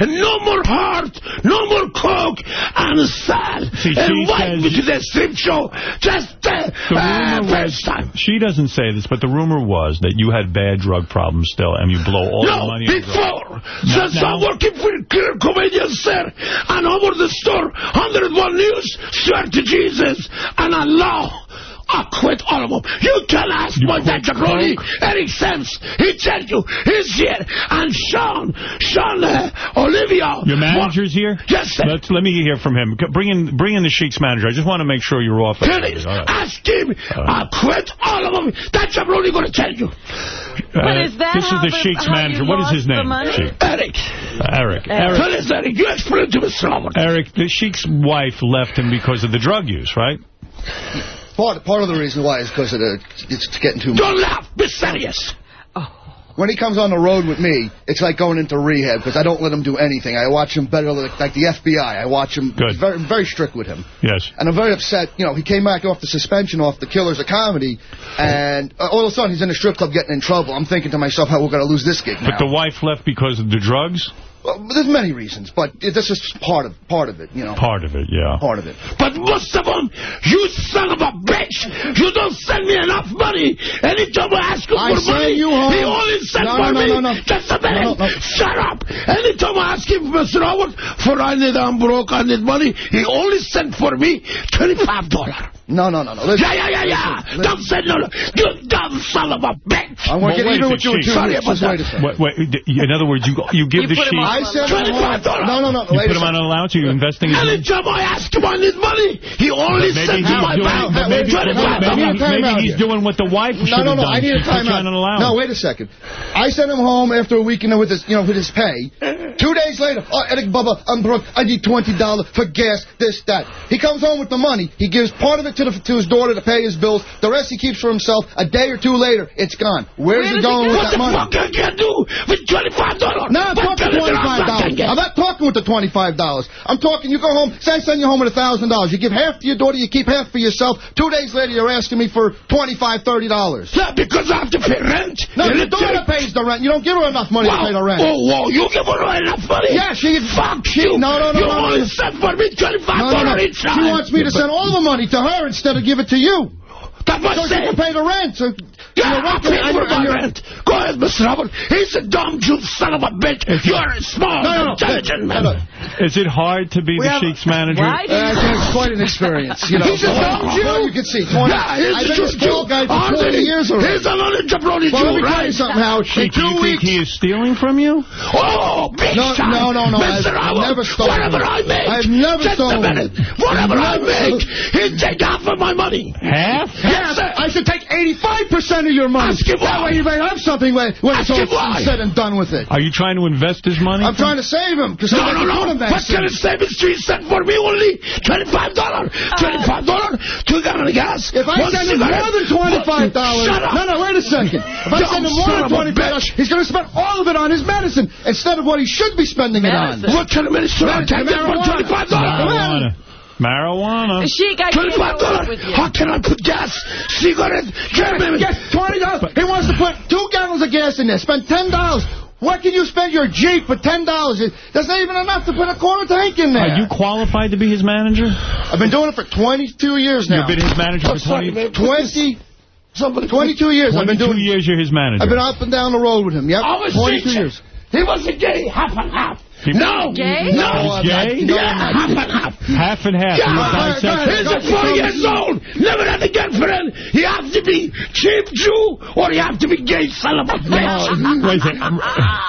[SPEAKER 23] and no more heart, no more coke, and sad.
[SPEAKER 5] See,
[SPEAKER 23] and
[SPEAKER 5] says-
[SPEAKER 23] me to the strip show just uh,
[SPEAKER 5] The
[SPEAKER 23] uh, first
[SPEAKER 5] was,
[SPEAKER 23] time.
[SPEAKER 5] she doesn't say this, but the rumor was that you had bad drug problems still, and you blow all
[SPEAKER 23] No,
[SPEAKER 5] money on drugs.
[SPEAKER 23] before. Since
[SPEAKER 5] now?
[SPEAKER 23] I'm working for Clear Comedian, sir, and over the store, 101 News, swear to Jesus, and Allah. I quit all of them. You can ask my dad, Jabroni, Eric Sims. He tell you, he's here. And Sean, Sean uh, Olivia.
[SPEAKER 5] Your manager's here?
[SPEAKER 23] Yes, sir.
[SPEAKER 5] Let's, let me hear from him. Bring in, bring in the Sheik's manager. I just want to make sure you're off.
[SPEAKER 23] Tell him,
[SPEAKER 5] All right.
[SPEAKER 23] ask him. I quit all of them. That's Jabroni going to tell you.
[SPEAKER 5] Uh,
[SPEAKER 2] is that
[SPEAKER 5] this is the
[SPEAKER 2] the-
[SPEAKER 5] Sheik's manager. What is his name?
[SPEAKER 2] money?
[SPEAKER 5] Sheik?
[SPEAKER 23] Eric.
[SPEAKER 5] Uh, Eric.
[SPEAKER 23] Tell
[SPEAKER 5] Eric.
[SPEAKER 23] us, Eric. You explain to Mr. Robert.
[SPEAKER 5] Eric, the Sheik's wife left him because of the drug use, right?
[SPEAKER 25] Part part of the reason why is because it's getting too much.
[SPEAKER 23] Don't laugh. Be serious. Oh.
[SPEAKER 26] When he comes on the road with me, it's like going into rehab because I don't let him do anything. I watch him better like the FBI. I watch him
[SPEAKER 5] Good.
[SPEAKER 26] Very, very strict with him.
[SPEAKER 5] Yes.
[SPEAKER 26] And I'm very upset. You know, he came back off the suspension off the Killers of Comedy, and uh, all of a sudden he's in a strip club getting in trouble. I'm thinking to myself, how hey, we're going to lose this gig now.
[SPEAKER 5] But the wife left because of the drugs?
[SPEAKER 26] Well, there's many reasons, but this is part of part of it, you know.
[SPEAKER 5] Part of it, yeah.
[SPEAKER 26] Part of it.
[SPEAKER 23] But most of them, you son of a bitch, you don't send me enough money. Any time I ask you
[SPEAKER 26] I
[SPEAKER 23] for money,
[SPEAKER 26] you home.
[SPEAKER 23] he only sent
[SPEAKER 26] no,
[SPEAKER 23] for
[SPEAKER 26] no, no,
[SPEAKER 23] me.
[SPEAKER 26] No, no,
[SPEAKER 23] Just a minute.
[SPEAKER 26] No, no,
[SPEAKER 23] Shut up. Any time I ask him, Mr. Howard, for I need, I'm broke, I need money, he only sent for me $25.
[SPEAKER 26] No, no, no, no. Listen,
[SPEAKER 23] yeah, yeah, yeah, yeah.
[SPEAKER 26] Listen,
[SPEAKER 23] don't listen. send no, no. You dumb son of a bitch.
[SPEAKER 26] I want to get even with you, too.
[SPEAKER 23] Sorry about that.
[SPEAKER 5] Wait, wait, in other words, you, you give
[SPEAKER 26] you
[SPEAKER 5] the sheep.
[SPEAKER 26] I said
[SPEAKER 23] $25.
[SPEAKER 26] No, no, no.
[SPEAKER 5] You put him on an allowance? Are you investing How
[SPEAKER 23] job, I asked him on his money? He only
[SPEAKER 5] sent
[SPEAKER 23] to my bank.
[SPEAKER 5] Maybe, maybe, maybe he's doing what the wife should
[SPEAKER 26] have done.
[SPEAKER 5] No,
[SPEAKER 26] no,
[SPEAKER 5] no.
[SPEAKER 26] I need a timeout. No, wait a second. I sent him home after a weekend with his, you know, with his pay. Two days later, oh, Eric Bubba, I'm broke. I need $20 for gas, this, that. He comes home with the money. He gives part of it to, the, to his daughter to pay his bills. The rest he keeps for himself. A day or two later, it's gone. Where's
[SPEAKER 23] Where it
[SPEAKER 26] going it
[SPEAKER 23] go?
[SPEAKER 26] with
[SPEAKER 23] what
[SPEAKER 26] that money?
[SPEAKER 23] What the fuck I can do with $25?
[SPEAKER 26] No,
[SPEAKER 23] $25. $25.
[SPEAKER 26] I'm not talking with the $25. I'm talking, you go home, say I send you home with $1,000. You give half to your daughter, you keep half for yourself. Two days later, you're asking me for $25,
[SPEAKER 23] Yeah, because I have to pay rent.
[SPEAKER 26] No, your daughter pays the rent. You don't give her enough money to pay the rent.
[SPEAKER 23] Oh, wow. You give her enough money?
[SPEAKER 26] Yeah, she...
[SPEAKER 23] Fuck she, you.
[SPEAKER 26] No, no, no.
[SPEAKER 23] You
[SPEAKER 26] no,
[SPEAKER 23] only no. sent for me $25
[SPEAKER 26] no, no. She wants me to send all the money to her instead of give it to you.
[SPEAKER 23] That was
[SPEAKER 26] so saying. pay the rent. So,
[SPEAKER 23] yeah,
[SPEAKER 26] you know,
[SPEAKER 23] I'll pay for my rent. Go ahead, Mr. Hubbard. He's a dumb Jew son of a bitch. You're a small,
[SPEAKER 26] no,
[SPEAKER 23] intelligent
[SPEAKER 26] no,
[SPEAKER 23] man.
[SPEAKER 5] Is it hard to be
[SPEAKER 26] we
[SPEAKER 5] the Sheik's manager?
[SPEAKER 26] Uh, it's quite an experience. You know,
[SPEAKER 23] he's a dumb Jew.
[SPEAKER 26] You can see. 20,
[SPEAKER 23] yeah, he's
[SPEAKER 26] I've
[SPEAKER 23] a Jew.
[SPEAKER 26] Jew. guy for 20 years already.
[SPEAKER 23] He's another jabroni
[SPEAKER 26] well,
[SPEAKER 23] right?
[SPEAKER 26] something, Howard.
[SPEAKER 5] Do you think he is stealing from you?
[SPEAKER 23] Oh, big
[SPEAKER 26] no,
[SPEAKER 23] time.
[SPEAKER 26] No, no, no.
[SPEAKER 23] Mr. Howard,
[SPEAKER 26] never stolen.
[SPEAKER 23] Whatever I make.
[SPEAKER 26] I've never stolen.
[SPEAKER 23] Just a minute. Whatever I make,
[SPEAKER 26] he
[SPEAKER 23] takes take half of my money.
[SPEAKER 5] Half?
[SPEAKER 26] Yes. I should take 85% of your money.
[SPEAKER 23] Ask him why.
[SPEAKER 26] That way you may have something when, when it's all
[SPEAKER 23] why.
[SPEAKER 26] said and done with it.
[SPEAKER 5] Are you trying to invest his money?
[SPEAKER 26] I'm trying to save him.
[SPEAKER 23] No, no, no,
[SPEAKER 26] no.
[SPEAKER 23] What's going to save his three cents for me only? $25. Uh-huh. $25. Two gallon of gas.
[SPEAKER 26] If I send him more than $25.
[SPEAKER 23] Shut up.
[SPEAKER 26] No, no, wait a second. If I send him more than $25, he's going to spend all of it on his medicine instead of what he should be spending medicine. it on.
[SPEAKER 23] What kind of medicine? Marijuana. Marijuana.
[SPEAKER 5] Marijuana. Marijuana.
[SPEAKER 2] Sheik, I can't with you.
[SPEAKER 23] How can I put gas, cigarette, gambling?
[SPEAKER 26] Yes, $20. He wants to put two gallons of gas in there. Spend $10. What can you spend your Jeep for $10? That's not even enough to put a quarter tank in there.
[SPEAKER 5] Are you qualified to be his manager?
[SPEAKER 26] I've been doing it for 22 years now.
[SPEAKER 5] You've been his manager for 20...
[SPEAKER 26] 20 22 years 22 I've been doing...
[SPEAKER 5] 22 years you're his manager.
[SPEAKER 26] I've been up and down the road with him. Yep, 22 years.
[SPEAKER 23] He was a it half and half. No!
[SPEAKER 2] Gay?
[SPEAKER 23] No!
[SPEAKER 5] He's gay?
[SPEAKER 26] No,
[SPEAKER 23] yeah, half and half.
[SPEAKER 5] Half and half.
[SPEAKER 23] Yeah,
[SPEAKER 5] he's,
[SPEAKER 23] he's a four years old. Never had a girlfriend. He has to be cheap Jew or he has to be gay son of a bitch.
[SPEAKER 5] wait a second.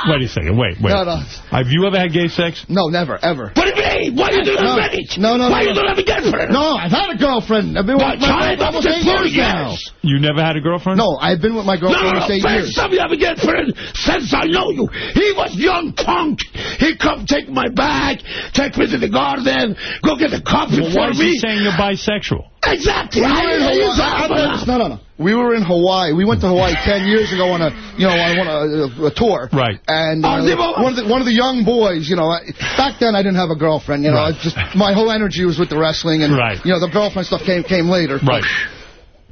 [SPEAKER 5] Wait a second. Wait, wait.
[SPEAKER 26] No, no.
[SPEAKER 5] Have you ever had gay sex?
[SPEAKER 26] No, never, ever.
[SPEAKER 23] What do you mean? Why you
[SPEAKER 26] do
[SPEAKER 23] that, no.
[SPEAKER 26] No, no,
[SPEAKER 23] Why
[SPEAKER 26] no.
[SPEAKER 23] you don't have a girlfriend?
[SPEAKER 26] No, I've had a girlfriend. I've been with my girlfriend almost eight years now.
[SPEAKER 5] You never had a girlfriend?
[SPEAKER 26] No, I've been with my girlfriend
[SPEAKER 23] no,
[SPEAKER 26] no,
[SPEAKER 23] no.
[SPEAKER 26] eight years.
[SPEAKER 23] First time you have a girlfriend since I know you. He was young punk. He come take my bag, take me to the garden, go get a coffee
[SPEAKER 5] well,
[SPEAKER 23] for me.
[SPEAKER 5] Why saying you're bisexual?
[SPEAKER 23] Exactly.
[SPEAKER 26] We
[SPEAKER 23] I,
[SPEAKER 26] no, no, no. We were in Hawaii. We went to Hawaii 10 years ago on a, you know, on a, a, uh, a tour.
[SPEAKER 5] Right.
[SPEAKER 26] And
[SPEAKER 23] oh,
[SPEAKER 26] uh, one, of the, one of the young boys, you know, I, back then I didn't have a girlfriend. You know,
[SPEAKER 5] right.
[SPEAKER 26] just my whole energy was with the wrestling, and
[SPEAKER 5] right.
[SPEAKER 26] you know, the girlfriend stuff came came later.
[SPEAKER 5] Right.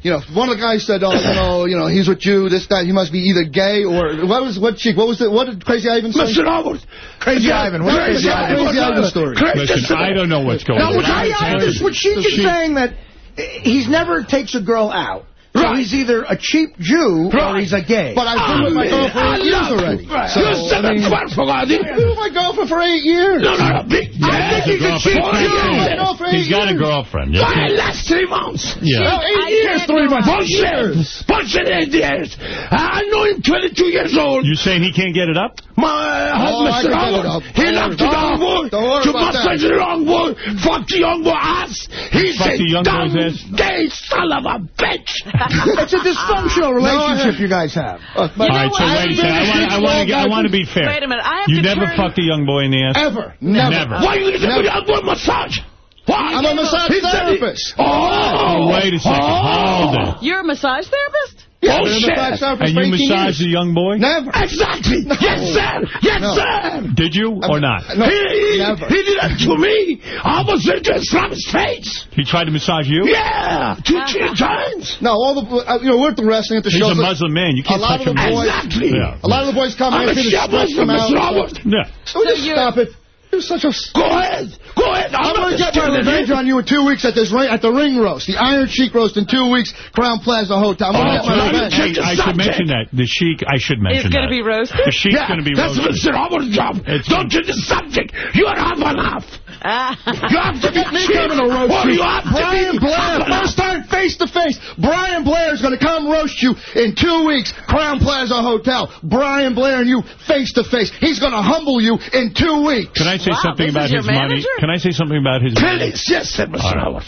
[SPEAKER 26] You know, one of the guys said, "Oh, you know, you know, he's with you. This, that. He must be either gay or what was what chick? What was the what did Crazy Ivan say?
[SPEAKER 23] Listen, I
[SPEAKER 26] was
[SPEAKER 23] Crazy
[SPEAKER 26] Ivan. What's
[SPEAKER 23] Crazy,
[SPEAKER 26] Ivan? Crazy Ivan story.
[SPEAKER 5] Listen, I don't know what's going on.
[SPEAKER 3] Now, was I honest? Was she saying that he's never takes a girl out?
[SPEAKER 23] Right.
[SPEAKER 3] He's either a cheap Jew
[SPEAKER 23] right.
[SPEAKER 3] or he's a gay.
[SPEAKER 26] But I've been with my
[SPEAKER 23] ah,
[SPEAKER 26] girlfriend for eight years already. So,
[SPEAKER 23] you said
[SPEAKER 26] I mean,
[SPEAKER 23] twat,
[SPEAKER 26] I've been with my girlfriend for eight years.
[SPEAKER 23] No, no, no. Big, yeah,
[SPEAKER 26] I think he's a cheap Jew.
[SPEAKER 5] He's got a girlfriend. Yeah.
[SPEAKER 23] Why, last three months.
[SPEAKER 5] Yeah.
[SPEAKER 26] No, eight
[SPEAKER 2] I
[SPEAKER 26] years, three months.
[SPEAKER 23] Bullshit. Bullshit eight years. I know him 22 years old.
[SPEAKER 5] You're saying he can't get it up?
[SPEAKER 23] My husband,
[SPEAKER 26] oh,
[SPEAKER 23] Mr. he left the
[SPEAKER 26] wrong
[SPEAKER 23] word.
[SPEAKER 26] You
[SPEAKER 23] must
[SPEAKER 26] say
[SPEAKER 23] the wrong word. Fuck the young boy ass. He's a dumb, gay son of a bitch.
[SPEAKER 3] it's a dysfunctional relationship you guys have.
[SPEAKER 5] Uh, All right, so wait a. I want to I want to be fair.
[SPEAKER 2] Wait a minute. I have
[SPEAKER 5] you
[SPEAKER 2] to
[SPEAKER 5] never
[SPEAKER 2] turn...
[SPEAKER 5] fucked a young boy in the ass?
[SPEAKER 26] Ever. Never.
[SPEAKER 5] never.
[SPEAKER 23] Why are you going to give me a massage? Why?
[SPEAKER 26] I'm a massage therapist.
[SPEAKER 23] Oh,
[SPEAKER 5] oh, wait a second.
[SPEAKER 23] Oh.
[SPEAKER 5] Hold it.
[SPEAKER 2] You're a massage therapist?
[SPEAKER 26] Yes, sir.
[SPEAKER 5] And you massaged a young boy?
[SPEAKER 26] Never.
[SPEAKER 23] Exactly. No. Yes, sir. Yes,
[SPEAKER 26] no.
[SPEAKER 23] sir.
[SPEAKER 5] Did you or not?
[SPEAKER 26] No,
[SPEAKER 23] he,
[SPEAKER 26] never.
[SPEAKER 23] He did that to me. I was into his his face.
[SPEAKER 5] He tried to massage you?
[SPEAKER 23] Yeah. Two, uh-huh. three times.
[SPEAKER 26] No, all the, uh, you know, we're at the wrestling at the show.
[SPEAKER 5] He's
[SPEAKER 26] shows,
[SPEAKER 5] a Muslim man. You can't touch him.
[SPEAKER 23] Exactly.
[SPEAKER 5] Yeah.
[SPEAKER 26] A lot of the boys come
[SPEAKER 23] I'm
[SPEAKER 26] in. I'm
[SPEAKER 23] a
[SPEAKER 26] shepherd from
[SPEAKER 23] Muslim.
[SPEAKER 5] Yeah.
[SPEAKER 26] So, so just stop it. You're such a...
[SPEAKER 23] Go ahead. Go ahead. I'm,
[SPEAKER 26] I'm going to get my revenge on you in two weeks at this at the ring roast. The Iron Sheik roast in two weeks. Crowne Plaza Hotel. I'm going to
[SPEAKER 23] oh,
[SPEAKER 26] get my
[SPEAKER 23] oh,
[SPEAKER 26] revenge.
[SPEAKER 5] I, I should mention that. The Sheik, I should mention that
[SPEAKER 2] it's going to be roasted?
[SPEAKER 5] The Sheik's
[SPEAKER 23] yeah,
[SPEAKER 5] going to be roasted.
[SPEAKER 23] That's Mr. Abu Job. Don't change the subject. You are half and half. Ah. you have to be
[SPEAKER 26] kidding.
[SPEAKER 23] What
[SPEAKER 26] you
[SPEAKER 23] have
[SPEAKER 26] Brian to
[SPEAKER 23] be?
[SPEAKER 26] Blair. I'm face to face. Brian Blair is going to come roast you in two weeks. Crowne Plaza Hotel. Brian Blair and you face to face. He's going to humble you in two weeks.
[SPEAKER 5] Can I say
[SPEAKER 2] wow,
[SPEAKER 5] something about his
[SPEAKER 2] manager? money?
[SPEAKER 5] Can I say something about his Can
[SPEAKER 23] money? Yes, said Mr. Howard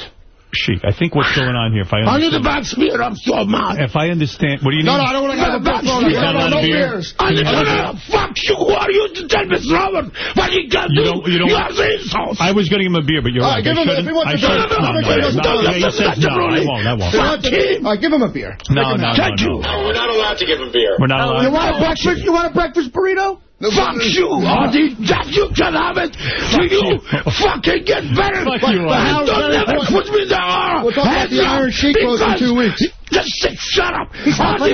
[SPEAKER 5] sheet. I think what's going on here, if I
[SPEAKER 23] understand... Under
[SPEAKER 5] the
[SPEAKER 23] bad spirit, I'm so mad.
[SPEAKER 5] If I understand... What do you need?
[SPEAKER 26] No, no, I don't want to get a
[SPEAKER 23] bad
[SPEAKER 5] spirit.
[SPEAKER 26] I
[SPEAKER 5] don't know
[SPEAKER 26] beers.
[SPEAKER 23] I just want to fuck you. Who are you to tell Miss Robert what he can
[SPEAKER 5] you
[SPEAKER 23] do?
[SPEAKER 5] Don't, you don't...
[SPEAKER 23] You're the insult.
[SPEAKER 5] I was going him a beer, but you're right.
[SPEAKER 26] Give him a beer. No,
[SPEAKER 5] no,
[SPEAKER 26] no.
[SPEAKER 5] He says
[SPEAKER 23] no.
[SPEAKER 5] I won't. I won't.
[SPEAKER 26] Give him a beer.
[SPEAKER 5] No, no, no.
[SPEAKER 23] Thank.
[SPEAKER 9] We're not allowed to give him beer.
[SPEAKER 5] We're not allowed.
[SPEAKER 3] You want a breakfast burrito?
[SPEAKER 23] No, Fuck you, Artie. That you can have it. Fuck you, you fucking get better.
[SPEAKER 5] Fuck you, Artie.
[SPEAKER 23] Don't ever put me down.
[SPEAKER 26] We'll talk about the Iron Sheik roast in two weeks.
[SPEAKER 23] Just sit, shut up. Artie,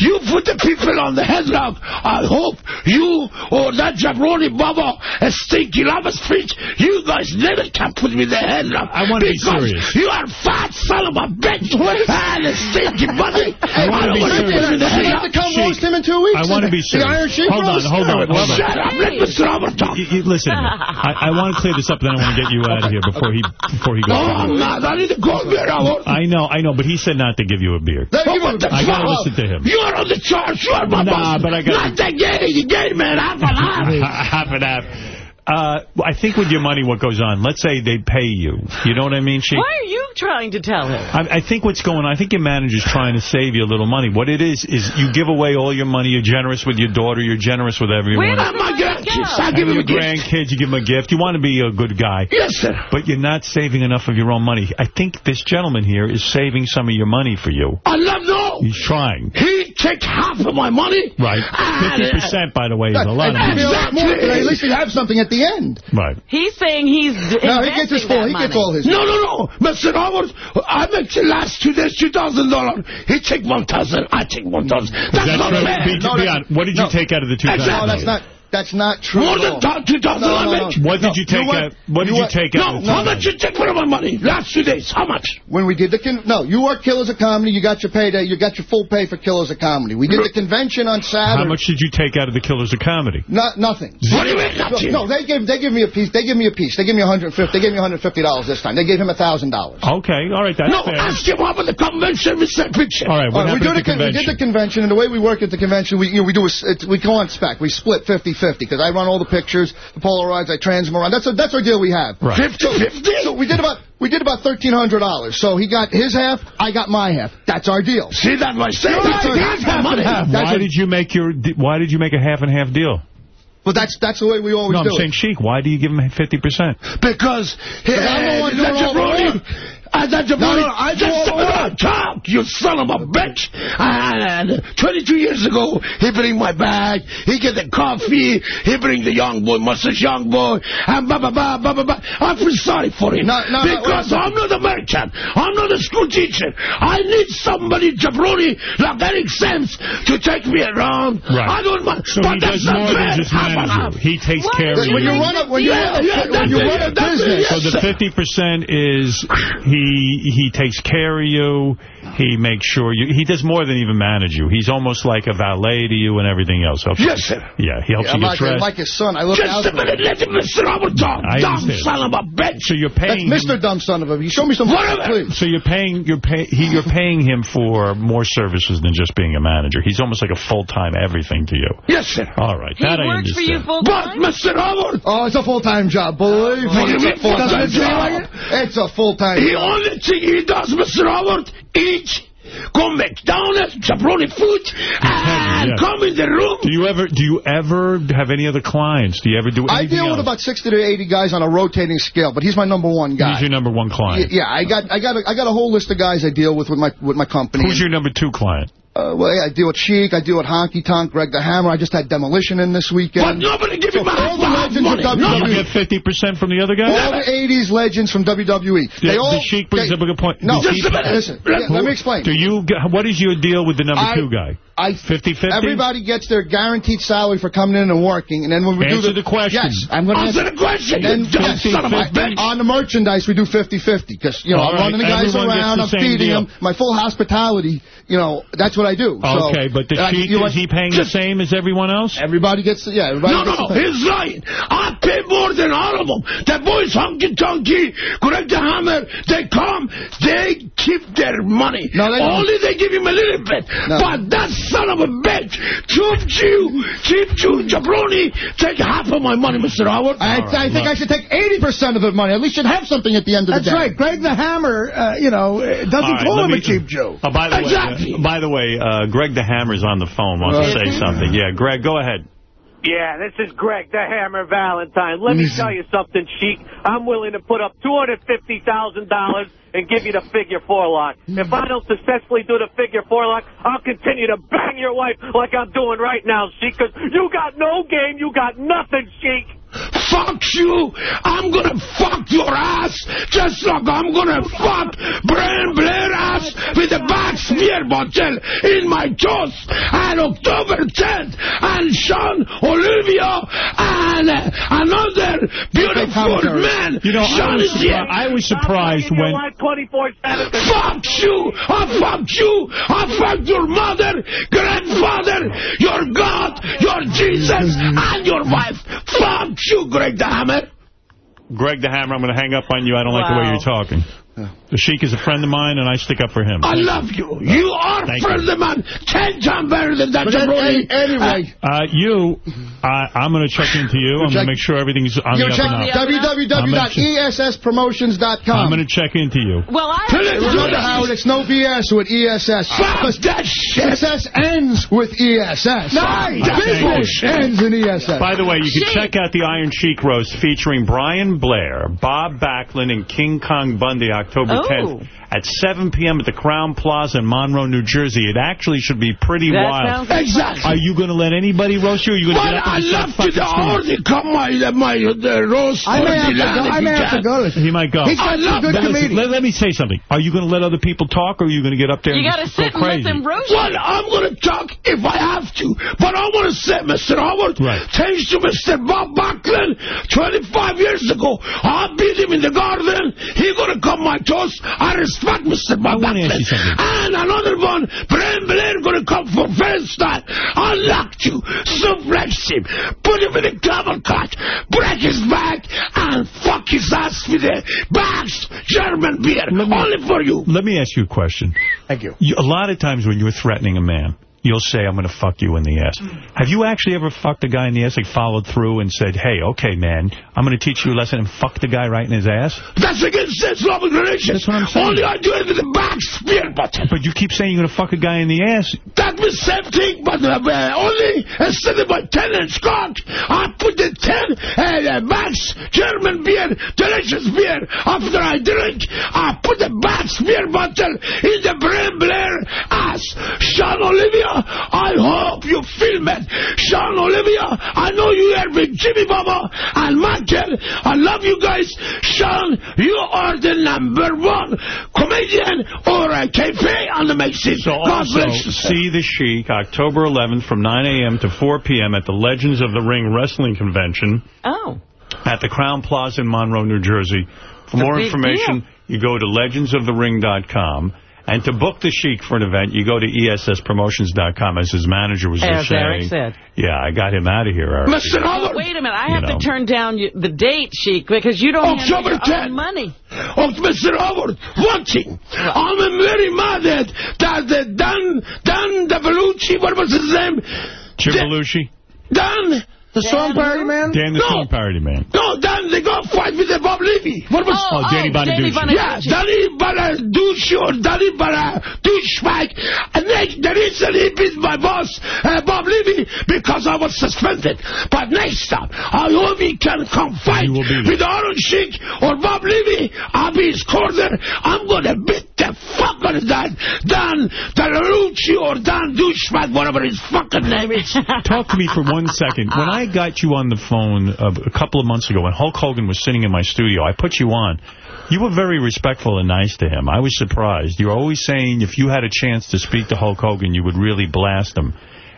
[SPEAKER 23] you put the people on the headlock. I hope you or that jabroni Baba and Stinky Lava Street, you guys never can put me in the headlock.
[SPEAKER 5] I want to
[SPEAKER 23] be
[SPEAKER 5] serious.
[SPEAKER 23] you are fat son of a bitch. and a stinky buddy.
[SPEAKER 5] I, I
[SPEAKER 23] want
[SPEAKER 5] to
[SPEAKER 23] be
[SPEAKER 5] serious.
[SPEAKER 23] You
[SPEAKER 26] have to come roast him in two weeks.
[SPEAKER 5] I want to be serious.
[SPEAKER 26] The Iron Sheik
[SPEAKER 5] hold. On, hold
[SPEAKER 23] Shut up. Let Mr. Robert talk.
[SPEAKER 5] You, you, listen I, I, want to clear this up, and then I want to get you out of here before he before he goes.
[SPEAKER 23] Oh, man, I need a cold beer, I
[SPEAKER 5] know, I know, but he said not to give you a beer.
[SPEAKER 26] Then give him
[SPEAKER 23] the
[SPEAKER 5] I got
[SPEAKER 23] to
[SPEAKER 5] listen to him.
[SPEAKER 23] You are on the charge. You are my
[SPEAKER 5] nah,
[SPEAKER 23] boss.
[SPEAKER 5] but I got
[SPEAKER 23] Not the gay, you gay man. Half and half.
[SPEAKER 5] half and half. Uh, I think with your money, what goes on, let's say they pay you. You know what I mean? She,
[SPEAKER 2] Why are you trying to tell him?
[SPEAKER 5] I, I think what's going on, I think your manager's trying to save you a little money. What it is, is you give away all your money. You're generous with your daughter. You're generous with everyone.
[SPEAKER 2] Where
[SPEAKER 23] my
[SPEAKER 2] God.
[SPEAKER 23] I give him a
[SPEAKER 5] grandkids, you give him a gift. You want to be a good guy.
[SPEAKER 23] Yes, sir.
[SPEAKER 5] But you're not saving enough of your own money. I think this gentleman here is saving some of your money for you.
[SPEAKER 23] I love no.
[SPEAKER 5] He's trying.
[SPEAKER 23] He takes half of my money.
[SPEAKER 5] Right.
[SPEAKER 23] Ah,
[SPEAKER 5] 50%, by the way, is a lot of money.
[SPEAKER 26] At least you have something at the the end.
[SPEAKER 5] Right.
[SPEAKER 2] He's saying he's
[SPEAKER 26] No, he gets his full. He
[SPEAKER 2] money.
[SPEAKER 26] gets all his.
[SPEAKER 23] No, no, no. Mr. Howard, I make the last two days $2,000. He take 1000 I take 1000 That's,
[SPEAKER 5] that's
[SPEAKER 23] not fair.
[SPEAKER 5] Right.
[SPEAKER 26] No,
[SPEAKER 5] what did you
[SPEAKER 26] no.
[SPEAKER 5] take out of the 2000
[SPEAKER 26] No, that's not. That's not true.
[SPEAKER 23] More than $2,000
[SPEAKER 26] no, no, no.
[SPEAKER 5] What did you take out? What did
[SPEAKER 26] you, were,
[SPEAKER 5] take
[SPEAKER 23] no,
[SPEAKER 5] out? No,
[SPEAKER 23] how much you take for my money? Last two days, how much?
[SPEAKER 26] When we did the... Con no, you are Killers of Comedy. You got your payday. You got your full pay for Killers of Comedy. We did the convention on Saturday.
[SPEAKER 5] How much did you take out of the Killers of Comedy?
[SPEAKER 26] Not, nothing.
[SPEAKER 23] What do you mean?
[SPEAKER 26] No, they give, they give me a piece. They give me a piece. They give me $150. They gave me $150 this time. They gave him $1,000.
[SPEAKER 5] Okay, all right, that's
[SPEAKER 23] no,
[SPEAKER 5] fair.
[SPEAKER 23] No, ask him about the convention, Mr.
[SPEAKER 5] All right, what
[SPEAKER 26] all right,
[SPEAKER 5] happened
[SPEAKER 26] we,
[SPEAKER 5] do
[SPEAKER 26] the,
[SPEAKER 5] the
[SPEAKER 26] convention? we did the convention, and the way we work at the convention, we, you know, we, do a, it, we go on spec. We split 50-50. 50-50 because I run all the pictures, the Polaroids, I trans. That's a, that's our deal we have. 50-50?
[SPEAKER 5] Right.
[SPEAKER 23] So,
[SPEAKER 26] so we did about we did about $1,300. So he got his half, I got my half. That's our deal.
[SPEAKER 23] See, that myself.
[SPEAKER 26] right. Here's my
[SPEAKER 23] half.
[SPEAKER 5] Why did you make your Why did you make a half and half deal?
[SPEAKER 26] Well, that's that's the way we always do it.
[SPEAKER 5] No, I'm saying, Sheik, why do you give him 50%?
[SPEAKER 23] Because...
[SPEAKER 26] I'm the one doing all the
[SPEAKER 23] I said your
[SPEAKER 26] no, I
[SPEAKER 23] just saw a talk, you son of a bitch. And 22 years ago, he bring my bag, he get the coffee, he bring the young boy, mustache young boy, and blah blah blah blah blah. I feel sorry for him.
[SPEAKER 26] No, no,
[SPEAKER 23] because
[SPEAKER 26] no,
[SPEAKER 23] I'm not a merchant. I'm not a school teacher. I need somebody, jabroni, like Eric Sims, to take me around.
[SPEAKER 5] Right.
[SPEAKER 23] I don't mind.
[SPEAKER 5] So
[SPEAKER 23] but that's not fair.
[SPEAKER 5] He takes
[SPEAKER 2] what?
[SPEAKER 5] care of you.
[SPEAKER 26] When you run a,
[SPEAKER 23] yeah, yeah,
[SPEAKER 26] when you run a business.
[SPEAKER 5] So the 50% is... He he he takes care of you. He makes sure you. He does more than even manage you. He's almost like a valet to you and everything else. Helps
[SPEAKER 23] yes, sir.
[SPEAKER 5] Yeah, he helps
[SPEAKER 26] yeah,
[SPEAKER 5] you
[SPEAKER 26] I'm
[SPEAKER 5] get like, dressed.
[SPEAKER 26] I'm like his son. I look
[SPEAKER 23] Just
[SPEAKER 26] out a
[SPEAKER 23] minute. Listen, listen. I'm
[SPEAKER 5] a
[SPEAKER 23] dumb,
[SPEAKER 5] dumb
[SPEAKER 23] son of a bitch.
[SPEAKER 5] So you're paying. That's
[SPEAKER 26] Mr. Dumb Son of a. You show me some. Please.
[SPEAKER 5] So you're paying. You're pay. He, you're paying him for more services than just being a manager. He's almost like a full-time everything to you.
[SPEAKER 23] Yes, sir.
[SPEAKER 5] All right.
[SPEAKER 2] He
[SPEAKER 5] that
[SPEAKER 2] works for you full-time.
[SPEAKER 23] But Mr. Howard.
[SPEAKER 26] Oh, it's a full-time job. Believe me. It's a
[SPEAKER 23] full-time
[SPEAKER 26] job. It's a
[SPEAKER 23] full-time.
[SPEAKER 26] He
[SPEAKER 23] only thing he does, Mr. Howard, each come McDonald's, jabroni food, and
[SPEAKER 5] yeah.
[SPEAKER 23] come in the room.
[SPEAKER 5] Do you ever do you ever have any other clients? Do you ever do
[SPEAKER 26] I deal
[SPEAKER 5] else?
[SPEAKER 26] with about 60 to 80 guys on a rotating scale, but he's my number one guy.
[SPEAKER 5] He's your number one client.
[SPEAKER 26] yeah, I got I got a, I got a whole list of guys I deal with with my with my company.
[SPEAKER 5] Who's your number two client?
[SPEAKER 26] Uh, well, I deal with Sheik, I deal with Honky Tonk, Greg the Hammer. I just had Demolition in this weekend.
[SPEAKER 23] But nobody give me my
[SPEAKER 26] all the legends
[SPEAKER 23] money.
[SPEAKER 26] of WWE.
[SPEAKER 5] You get 50% from the other guy?
[SPEAKER 26] All the 80s legends from WWE.
[SPEAKER 5] The,
[SPEAKER 26] They all,
[SPEAKER 5] the Sheik brings
[SPEAKER 26] they-
[SPEAKER 5] up a good point.
[SPEAKER 26] No, just
[SPEAKER 5] Sheik-
[SPEAKER 26] a minute. Listen, yeah, let me explain.
[SPEAKER 5] Do you? What is your deal with the number
[SPEAKER 26] I-
[SPEAKER 5] two guy?
[SPEAKER 26] I
[SPEAKER 5] 50-50?
[SPEAKER 26] Everybody gets their guaranteed salary for coming in and working, and then when we
[SPEAKER 5] Answer
[SPEAKER 26] do
[SPEAKER 5] the question.
[SPEAKER 26] Yes, I'm going to
[SPEAKER 23] Answer the question,
[SPEAKER 26] And
[SPEAKER 23] you dumb son of a bitch.
[SPEAKER 26] On the merchandise, we do 50-50 because you know
[SPEAKER 5] All
[SPEAKER 26] I'm
[SPEAKER 5] right,
[SPEAKER 26] running the guys
[SPEAKER 5] everyone
[SPEAKER 26] around,
[SPEAKER 5] the
[SPEAKER 26] I'm feeding
[SPEAKER 5] deal.
[SPEAKER 26] them, my full hospitality. You know that's what I do. So,
[SPEAKER 5] Okay, but the
[SPEAKER 26] uh,
[SPEAKER 5] Sheik,
[SPEAKER 26] you
[SPEAKER 5] is
[SPEAKER 26] want-
[SPEAKER 5] he paying the same as everyone else?
[SPEAKER 26] Everybody gets yeah. Everybody
[SPEAKER 23] No,
[SPEAKER 26] gets
[SPEAKER 23] no,
[SPEAKER 26] the thing.
[SPEAKER 23] he's lying. I pay more than all of them. The boys, Honky Tonky, Greg the Hammer, they come, they keep their money.
[SPEAKER 26] No, they don't.
[SPEAKER 23] Only they give him a little bit.
[SPEAKER 26] No.
[SPEAKER 23] But that son of a bitch, Cheap Jew, Cheap Jew, Jabroni, take half of my money, Mr. Howard.
[SPEAKER 26] I, I think I should take 80% of the money. At least should have something at the end of
[SPEAKER 3] That's
[SPEAKER 26] the day.
[SPEAKER 3] That's right. Greg the Hammer, uh, you know, uh, doesn't
[SPEAKER 5] All right,
[SPEAKER 3] call him
[SPEAKER 5] me-
[SPEAKER 3] a cheap Jew.
[SPEAKER 5] Oh, by the
[SPEAKER 23] Exactly.
[SPEAKER 5] way, uh, by the way, uh, Greg the Hammer's on the phone. Wants to say something. Yeah, Greg, go ahead.
[SPEAKER 27] Yeah, this is Greg, the Hammer Valentine. Let me tell you something, Sheik. I'm willing to put up $250,000 and give you the figure four lock. If I don't successfully do the figure four lock, I'll continue to bang your wife like I'm doing right now, Sheik, because you got no game, you got nothing, Sheik.
[SPEAKER 23] Fuck you! I'm gonna fuck your ass just like I'm gonna fuck Brian Blair ass with a back smear bottle in my toes on October 10th and Sean Oliver and uh, another beautiful
[SPEAKER 26] commentary.
[SPEAKER 23] man.
[SPEAKER 5] You know, I was. I was surprised when...
[SPEAKER 27] wife 24-7.
[SPEAKER 23] Fuck you! I fucked you! I fucked your mother, grandfather, your God, your Jesus, and your wife. Fuck you, Greg the Hammer.
[SPEAKER 5] Greg the Hammer, I'm going to hang up on you. I don't like the way you're talking. The Sheik is a friend of mine, and I stick up for him.
[SPEAKER 23] I love you. You are
[SPEAKER 5] Thank
[SPEAKER 23] friend
[SPEAKER 5] you.
[SPEAKER 23] of man. Ten times better than that
[SPEAKER 26] But then,
[SPEAKER 23] jabroni.
[SPEAKER 26] anyway,
[SPEAKER 5] Uh, you, I, I'm going to check into you. I'm going to make sure everything's on
[SPEAKER 26] you
[SPEAKER 5] the up
[SPEAKER 26] check
[SPEAKER 5] and up.
[SPEAKER 26] www.esspromotions.com.
[SPEAKER 5] I'm going to check into you.
[SPEAKER 2] Well, I
[SPEAKER 23] Tell it to
[SPEAKER 26] Remember. Howard, it's no BS with ESS.
[SPEAKER 23] Fuck that shit.
[SPEAKER 26] ESS ends with ESS.
[SPEAKER 23] Nice.
[SPEAKER 26] Business ends in ESS.
[SPEAKER 5] By the way, you can
[SPEAKER 2] Sheik.
[SPEAKER 5] check out the Iron Sheik roast featuring Brian Blair, Bob Backlund, and King Kong Bundy October
[SPEAKER 2] Oh.
[SPEAKER 5] 10th at 7 p.m. at the Crowne Plaza in Monroe, New Jersey. It actually should be pretty
[SPEAKER 2] That
[SPEAKER 5] wild.
[SPEAKER 2] sounds
[SPEAKER 23] Exactly.
[SPEAKER 5] Are you going to let anybody roast you? Or are you going to
[SPEAKER 23] But
[SPEAKER 5] get up
[SPEAKER 23] I
[SPEAKER 5] and start
[SPEAKER 23] love to the
[SPEAKER 5] screaming?
[SPEAKER 23] order. Come my, my, uh, the roast.
[SPEAKER 3] I may have to go. I may have to go.
[SPEAKER 5] He might go.
[SPEAKER 3] He's
[SPEAKER 23] I
[SPEAKER 3] some
[SPEAKER 23] love
[SPEAKER 3] good
[SPEAKER 5] But listen, let, let me say something. Are you going to let other people talk, or are you going to get up there
[SPEAKER 2] You
[SPEAKER 5] and
[SPEAKER 2] got to
[SPEAKER 5] just go
[SPEAKER 2] sit and let them roast you.
[SPEAKER 23] Well, I'm going to talk if I have to. But I want to say, Mr. Howard,
[SPEAKER 5] Right.
[SPEAKER 23] thanks to Mr. Bob Backlund, 25 years ago, I beat him in the garden. He going to come my toes. I respect Mr. Bob
[SPEAKER 5] wanna ask you something.
[SPEAKER 23] And another one, Brian Blair going to come for first time. I locked you, suplex him, put him in a camel clutch, break his back, and fuck his ass with a bags German beer. Only for you.
[SPEAKER 5] Let me ask you a question.
[SPEAKER 3] Thank you.
[SPEAKER 5] You, a lot of times when you're threatening a man, you'll say, I'm going to fuck you in the ass. Have you actually ever fucked a guy in the ass, like followed through and said, hey, okay, man, I'm going to teach you a lesson and fuck the guy right in his ass?
[SPEAKER 23] That's against the Islamic religion.
[SPEAKER 5] That's what I'm saying.
[SPEAKER 23] Only I do it with the back spear button.
[SPEAKER 5] But you keep saying you're going to fuck a guy in the ass.
[SPEAKER 23] That was same thing, but uh, uh, only instead of a 10 inch cock, I put the 10 uh, Max German beer, delicious beer. After I drink, I put the back spear bottle in the Blair ass. Sean Oliver, I hope you film it. Sean Oliver, I know you are with Jimmy Baba and Michael. I love you guys. Sean, you are the number one comedian or a cafe on the Macy's.
[SPEAKER 5] So
[SPEAKER 23] God
[SPEAKER 5] also,
[SPEAKER 23] bless you,
[SPEAKER 5] see The Sheik October 11th from 9 a.m. to 4 p.m. at the Legends of the Ring Wrestling Convention
[SPEAKER 2] Oh.
[SPEAKER 5] at the Crowne Plaza in Monroe, New Jersey. For
[SPEAKER 2] a
[SPEAKER 5] more information,
[SPEAKER 2] deal.
[SPEAKER 5] you go to legendsofthering.com. And to book the Sheik for an event, you go to E ESSpromotions.com, as his manager was
[SPEAKER 2] As
[SPEAKER 5] just
[SPEAKER 2] Eric
[SPEAKER 5] saying.
[SPEAKER 2] said.
[SPEAKER 5] Yeah, I got him out of here, Eric.
[SPEAKER 23] Mr.
[SPEAKER 2] Oh, wait a minute. I
[SPEAKER 5] You
[SPEAKER 2] have
[SPEAKER 5] know.
[SPEAKER 2] to turn down the date, Sheik, because you don't
[SPEAKER 23] October
[SPEAKER 2] handle your
[SPEAKER 23] 10th.
[SPEAKER 2] own money.
[SPEAKER 23] Oh, Mr. Howard, one thing. I'm very mad at that the Dan, Dan Davelucci, what was his name?
[SPEAKER 5] Jim Belushi?
[SPEAKER 23] Dan.
[SPEAKER 3] The song parody man?
[SPEAKER 5] Dan the
[SPEAKER 23] No.
[SPEAKER 5] Song Parody Man.
[SPEAKER 23] No, Dan then they go fight with the Bob Levy. What was
[SPEAKER 5] Oh, Oh, Danny oh, Danny Bonaduce.
[SPEAKER 23] Yeah, Danny Bonaduce or Danny Bonaduce. And they, the reason he beat my boss, uh, Bob Levy, because I was suspended. But next time, I hope he can come fight with Iron Sheik or Bob Levy. I'll be his corner. I'm going to beat the fuck out of that Dan Delarucci or Dan Douchebag, whatever his fucking name is.
[SPEAKER 5] Talk to me for one second. When I got you on the phone a couple of months ago, when Hulk Hogan was sitting in my studio, I put you on. You were very respectful and nice to him. I was surprised. You were always saying if you had a chance to speak to Hulk Hogan, you would really blast him.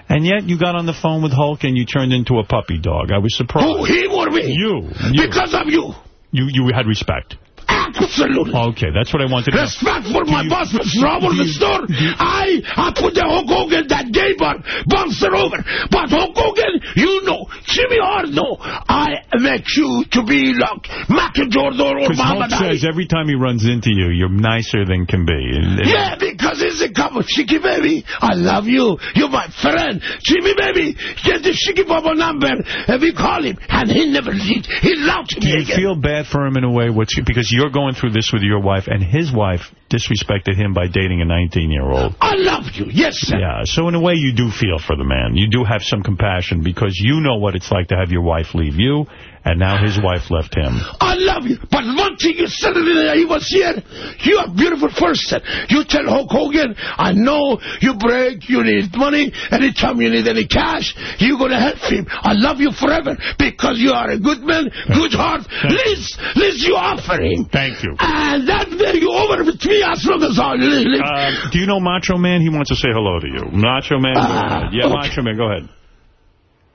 [SPEAKER 5] And yet you got on the phone with Hulk and you turned into a puppy dog. I was surprised.
[SPEAKER 23] Who, him or me?
[SPEAKER 5] You. you.
[SPEAKER 23] Because of you.
[SPEAKER 5] You you had respect.
[SPEAKER 23] Absolutely.
[SPEAKER 5] Okay, that's what I wanted to know.
[SPEAKER 23] Respect for my boss, Mr. Robert the store. I, I put the Hulk Hogan, that gay bar, bouncer over. But Hulk Hogan, you know, Jimmy Hart, no. I make you to be like Michael Jordan or Muhammad
[SPEAKER 5] Hulk
[SPEAKER 23] Ali.
[SPEAKER 5] says every time he runs into you, you're nicer than can be. And- and-
[SPEAKER 23] Yeah, because it's a couple. Sheiky baby, I love you. You're my friend. Jimmy baby, get the Chicky Bubba number. And we call him. And he never, he, he loved
[SPEAKER 5] Do you
[SPEAKER 23] again.
[SPEAKER 5] feel bad for him in a way? What's, because you're going through this with your wife, and his wife disrespected him by dating a 19-year-old.
[SPEAKER 23] I love you. Yes, sir.
[SPEAKER 5] Yeah, so in a way you do feel for the man. You do have some compassion because you know what it's like to have your wife leave you, and now his wife left him.
[SPEAKER 23] I love you. But one thing you said it in he was here. You're a beautiful person. You tell Hulk Hogan, I know you break, you need money. Anytime you need any cash, you're going to help him. I love you forever because you are a good man, good heart. Liz, Liz, you offer him.
[SPEAKER 5] Thank you.
[SPEAKER 23] And that way you over with me as long as I live.
[SPEAKER 5] Uh, do you know Macho Man? He wants to say hello to you. Macho Man, go ahead. Yeah, Macho Man, go ahead.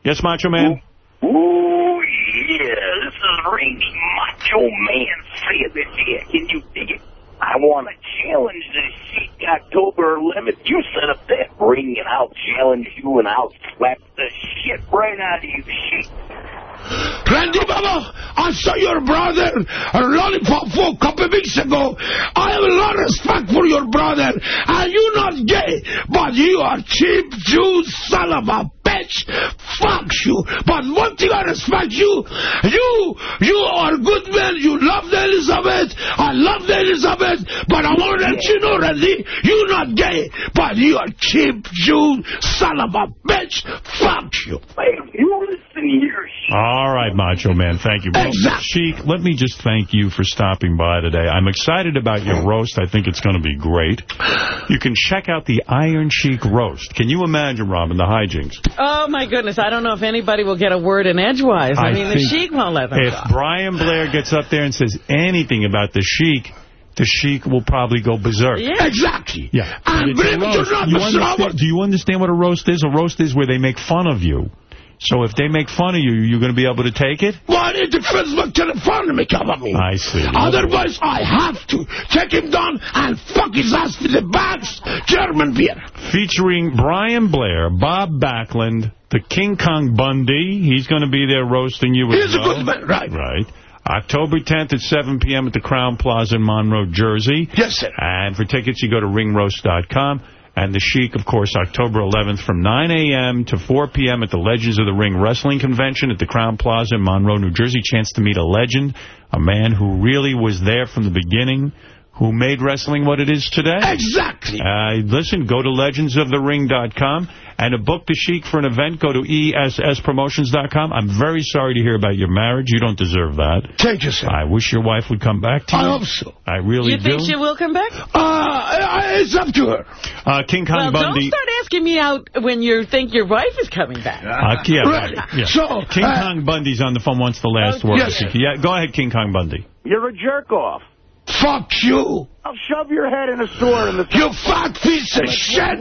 [SPEAKER 5] Yes, Macho Man?
[SPEAKER 28] Ooh, yeah, this is Randy Macho Man Savage here. Can you dig it? I want to challenge the Sheik October 11th. You set up that ring and I'll challenge you and I'll slap the shit right out of you, Sheik.
[SPEAKER 23] Randy Baba, I saw your brother lollipop for a couple of weeks ago. I have a lot of respect for your brother. And you're not gay, but you are cheap Jew son of a bitch. Fuck you. But one thing I respect you, you, you are good man. You love the Elizabeth. I love the Elizabeth. But I want to let you know, Randy, you're not gay, but you are cheap Jew son of a bitch. Fuck you.
[SPEAKER 28] Hey, you listen here,
[SPEAKER 5] All right, Macho Man, thank you. Well, Sheik, let me just thank you for stopping by today. I'm excited about your roast. I think it's going to be great. You can check out the Iron Sheik roast. Can you imagine, Robin, the hijinks?
[SPEAKER 2] Oh, my goodness. I don't know if anybody will get a word in edgewise. I,
[SPEAKER 5] I
[SPEAKER 2] mean, the
[SPEAKER 5] think
[SPEAKER 2] Sheik won't let them
[SPEAKER 5] If
[SPEAKER 2] talk.
[SPEAKER 5] Brian Blair gets up there and says anything about the Sheik, the Sheik will probably go berserk.
[SPEAKER 2] Yeah.
[SPEAKER 23] Exactly.
[SPEAKER 5] Yeah.
[SPEAKER 23] And
[SPEAKER 5] it's a
[SPEAKER 23] believe it or
[SPEAKER 5] roast.
[SPEAKER 23] not,
[SPEAKER 5] You
[SPEAKER 23] Mr.
[SPEAKER 5] understand- do you understand what a roast is? A roast is where they make fun of you. So if they make fun of you, you're going to be able to take it?
[SPEAKER 23] Well, it depends what kind of fun they make of me.
[SPEAKER 5] I see.
[SPEAKER 23] Otherwise, I have to take him down and fuck his ass with the bags German beer.
[SPEAKER 5] Featuring Brian Blair, Bob Backlund, the King Kong Bundy. He's going to be there roasting you as
[SPEAKER 23] He's a good man, right.
[SPEAKER 5] Right. October 10th at 7 p.m. at the Crowne Plaza in Monroe, Jersey.
[SPEAKER 23] Yes, sir.
[SPEAKER 5] And for tickets, you go to ringroast.com. And the Sheik, of course, October 11th from 9 a.m. to 4 p.m. at the Legends of the Ring Wrestling Convention at the Crowne Plaza in Monroe, New Jersey. Chance to meet a legend, a man who really was there from the beginning, who made wrestling what it is today.
[SPEAKER 23] Exactly.
[SPEAKER 5] Uh, listen, go to legendsofthering.com. And to book the Sheik for an event, go to E ESSpromotions.com. I'm very sorry to hear about your marriage. You don't deserve that.
[SPEAKER 23] Thank you, sir.
[SPEAKER 5] I wish your wife would come back to you.
[SPEAKER 23] I hope so.
[SPEAKER 5] I really do.
[SPEAKER 2] You think she will come back?
[SPEAKER 23] Uh, it's up to her.
[SPEAKER 5] Uh, King Kong
[SPEAKER 2] well,
[SPEAKER 5] Bundy.
[SPEAKER 2] don't start asking me out when you think your wife is coming back.
[SPEAKER 5] Uh, yeah,
[SPEAKER 23] Right.
[SPEAKER 5] right. Yeah.
[SPEAKER 23] So,
[SPEAKER 5] King
[SPEAKER 23] uh,
[SPEAKER 5] Kong Bundy's on the phone. Wants the last word.
[SPEAKER 23] Yes.
[SPEAKER 5] Yeah, go ahead, King Kong Bundy.
[SPEAKER 27] You're a jerk off.
[SPEAKER 23] Fuck you.
[SPEAKER 27] I'll shove your head in a store in the...
[SPEAKER 23] You fat piece of shit.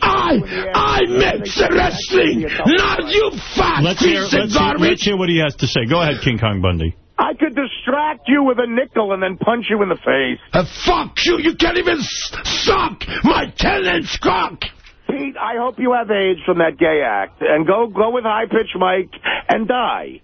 [SPEAKER 23] I, I make the wrestling, not you fat
[SPEAKER 5] Let's hear,
[SPEAKER 23] piece of
[SPEAKER 5] let's, hear, let's hear what he has to say. Go ahead, King Kong Bundy.
[SPEAKER 27] I could distract you with a nickel and then punch you in the face.
[SPEAKER 23] Uh, fuck you. You can't even suck my 10-inch cock.
[SPEAKER 27] Pete, I hope you have AIDS from that gay act. And go go with High Pitch Mike and die.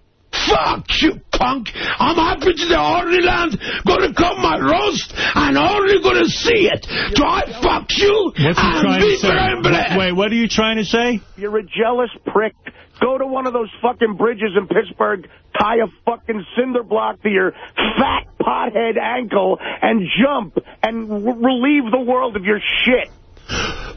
[SPEAKER 23] Fuck you, punk. I'm happy to the Holy Land. Gonna come my roast and only gonna see it. Do I fuck you
[SPEAKER 5] What's he
[SPEAKER 23] and
[SPEAKER 5] trying to say?
[SPEAKER 23] trembling.
[SPEAKER 5] Wait, what are you trying to say?
[SPEAKER 29] You're a jealous prick. Go to one of those fucking bridges in Pittsburgh, tie a fucking cinder block to your fat pothead ankle, and jump and r- relieve the world of your shit.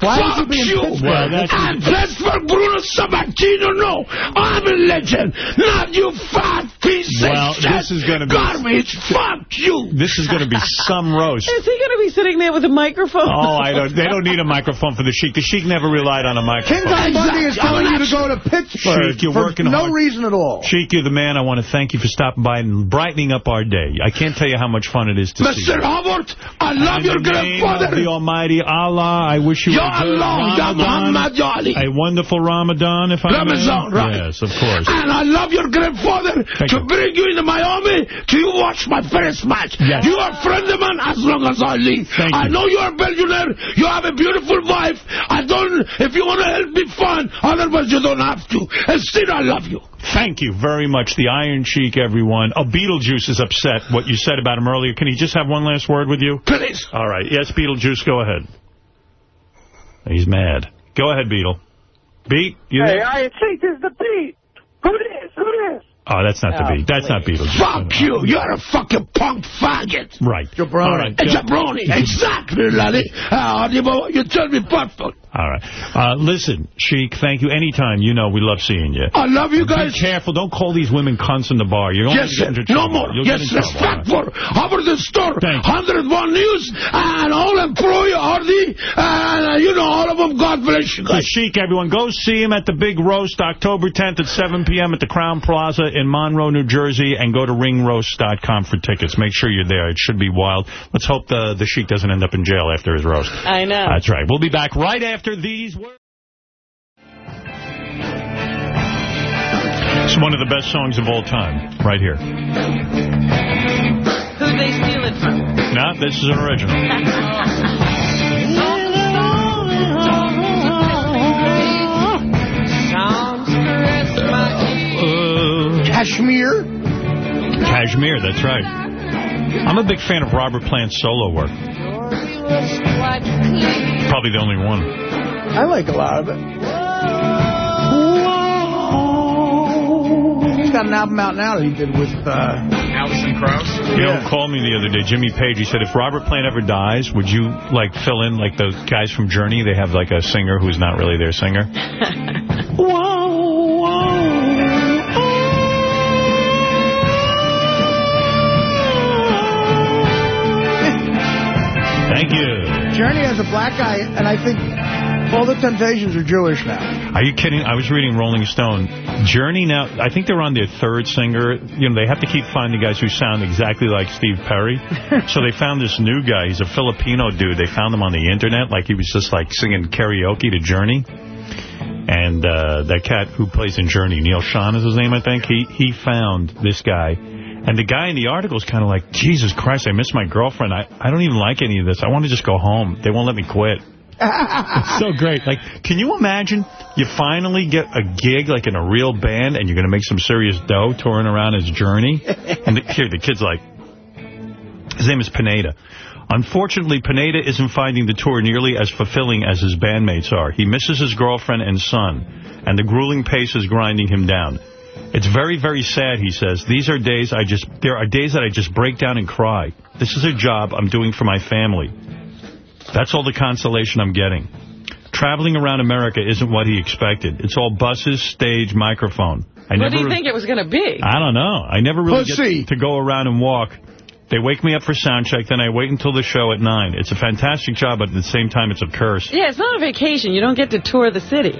[SPEAKER 23] Fuck you! and Pittsburgh Bruno Sammartino. no! I'm a legend, not you fat piece
[SPEAKER 5] Well,
[SPEAKER 23] of shit!
[SPEAKER 5] this is gonna be-
[SPEAKER 23] Garbage! Fuck you!
[SPEAKER 5] This is going to be some roast.
[SPEAKER 2] Is he going to be sitting there with a microphone?
[SPEAKER 5] Oh, I don't. They don't need a microphone for the Sheik. The Sheik never relied on a
[SPEAKER 3] King
[SPEAKER 5] microphone.
[SPEAKER 3] Kong Bundy is telling you to go to Pittsburgh
[SPEAKER 5] Sheik, you're
[SPEAKER 3] for
[SPEAKER 5] working
[SPEAKER 3] no
[SPEAKER 5] hard.
[SPEAKER 3] reason at all.
[SPEAKER 5] Sheik, you're the man. I want to thank you for stopping by and brightening up our day. I can't tell you how much fun it is to see
[SPEAKER 23] Mr.
[SPEAKER 5] you.
[SPEAKER 23] Howard, I love
[SPEAKER 5] In
[SPEAKER 23] your
[SPEAKER 5] the name of
[SPEAKER 23] grandfather!
[SPEAKER 5] the Almighty Allah, I wish you
[SPEAKER 23] Ya
[SPEAKER 5] a good Ramadan.
[SPEAKER 23] Muhammad, Ali.
[SPEAKER 5] A wonderful Ramadan, if I may.
[SPEAKER 23] Ramadan, right.
[SPEAKER 5] Yes, of course.
[SPEAKER 23] And I love your grandfather
[SPEAKER 5] Thank
[SPEAKER 23] to
[SPEAKER 5] you.
[SPEAKER 23] bring you into Miami to you watch my first match.
[SPEAKER 5] Yes.
[SPEAKER 23] You are a friend of mine as long as I live.
[SPEAKER 5] Thank
[SPEAKER 23] I
[SPEAKER 5] you.
[SPEAKER 23] know you're a billionaire. You have a beautiful wife. I don't, if you want to help me, fine. Otherwise, you don't have to. And still, I love you.
[SPEAKER 5] Thank you very much, the Iron Sheik, everyone. Oh, Beetlejuice is upset what you said about him earlier. Can he just have one last word with you?
[SPEAKER 23] Please.
[SPEAKER 5] All right. Yes, Beetlejuice, go ahead. He's mad. Go ahead, Beetle. Beat, you
[SPEAKER 29] Hey? Iron Sheik, this is the beat. Who this? Who this?
[SPEAKER 5] Oh, that's not the
[SPEAKER 29] Oh,
[SPEAKER 5] beat. That's not Beatles.
[SPEAKER 23] Fuck you. You're a fucking punk faggot.
[SPEAKER 5] Right.
[SPEAKER 3] Jabroni.
[SPEAKER 5] All right.
[SPEAKER 23] A jabroni. Exactly, laddie. Uh, you tell me perfect.
[SPEAKER 5] All right. Uh, listen, Sheik, thank you. Anytime, you know we love seeing you.
[SPEAKER 23] I love you guys.
[SPEAKER 5] Be careful. Don't call these women cunts in the bar. You're only
[SPEAKER 23] Yes,
[SPEAKER 5] getting
[SPEAKER 23] sir.
[SPEAKER 5] into
[SPEAKER 23] No more.
[SPEAKER 5] You'll
[SPEAKER 23] Yes,
[SPEAKER 5] get in trouble.
[SPEAKER 23] respect for Howard the Store,
[SPEAKER 5] Thank you.
[SPEAKER 23] 101 News, and all employee Hardy, and uh, you know, all of them. God bless you
[SPEAKER 5] The
[SPEAKER 23] guys.
[SPEAKER 5] Sheik, everyone. Go see him at the Big Roast, October 10th at 7 p.m. at the Crowne Plaza in Monroe, New Jersey, and go to ringroast.com for tickets. Make sure you're there. It should be wild. Let's hope the, the Sheik doesn't end up in jail after his roast.
[SPEAKER 2] I know.
[SPEAKER 5] That's right. We'll be back right after these words. It's one of the best songs of all time, right here.
[SPEAKER 2] Who they steal it from?
[SPEAKER 5] No, this is an original.
[SPEAKER 3] Kashmir?
[SPEAKER 5] Kashmir, that's right. I'm a big fan of Robert Plant's solo work. Probably the only one.
[SPEAKER 3] I like a lot of it. He's got an album out now that he did with... Uh,
[SPEAKER 14] Alison Krauss?
[SPEAKER 5] You know, called me the other day, Jimmy Page. He said, if Robert Plant ever dies, would you, like, fill in, like, the guys from Journey? They have, like, a singer who's not really their singer. Thank you.
[SPEAKER 3] Journey has a black guy, and I think all the Temptations are Jewish now.
[SPEAKER 5] Are you kidding? I was reading Rolling Stone. Journey now, I think they're on their third singer. You know, they have to keep finding guys who sound exactly like Steve Perry. so they found this new guy. He's a Filipino dude. They found him on the internet. Like he was just like singing karaoke to Journey. And uh, that cat who plays in Journey, Neal Schon is his name, I think. He he found this guy. And the guy in the article is kind of like, Jesus Christ, I miss my girlfriend. I, I don't even like any of this. I want to just go home. They won't let me quit. It's so great. Like, can you imagine you finally get a gig, like in a real band, and you're going to make some serious dough touring around as Journey? And the, here, the kid's like, his name is Pineda. Unfortunately, Pineda isn't finding the tour nearly as fulfilling as his bandmates are. He misses his girlfriend and son, and the grueling pace is grinding him down. It's very, very sad, he says. These are days I just, there are days that I just break down and cry. This is a job I'm doing for my family. That's all the consolation I'm getting. Traveling around America isn't what he expected. It's all buses, stage, microphone. I
[SPEAKER 2] what
[SPEAKER 5] never,
[SPEAKER 2] do you think it was going to be?
[SPEAKER 5] I don't know. I never really
[SPEAKER 3] Pussy.
[SPEAKER 5] get to go around and walk. They wake me up for sound check, then I wait until the show at 9. It's a fantastic job, but at the same time, it's a curse.
[SPEAKER 2] Yeah, it's not a vacation. You don't get to tour the city.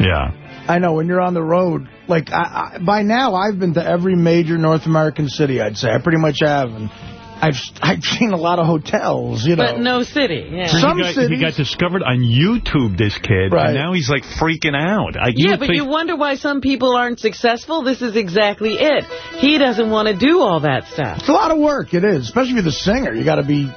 [SPEAKER 5] Yeah.
[SPEAKER 3] I know, when you're on the road, like, I, I, by now, I've been to every major North American city, I'd say. I pretty much have, and I've I've seen a lot of hotels, you know.
[SPEAKER 2] But no city. Yeah.
[SPEAKER 3] Some
[SPEAKER 5] he got,
[SPEAKER 3] cities-
[SPEAKER 5] He got discovered on YouTube, this kid,
[SPEAKER 3] Right.
[SPEAKER 5] and now he's, like, freaking out. I,
[SPEAKER 2] Yeah,
[SPEAKER 5] you
[SPEAKER 2] but
[SPEAKER 5] think-
[SPEAKER 2] you wonder why some people aren't successful. This is exactly it. He doesn't want to do all that stuff.
[SPEAKER 3] It's a lot of work, it is, especially if you're the singer. You got to be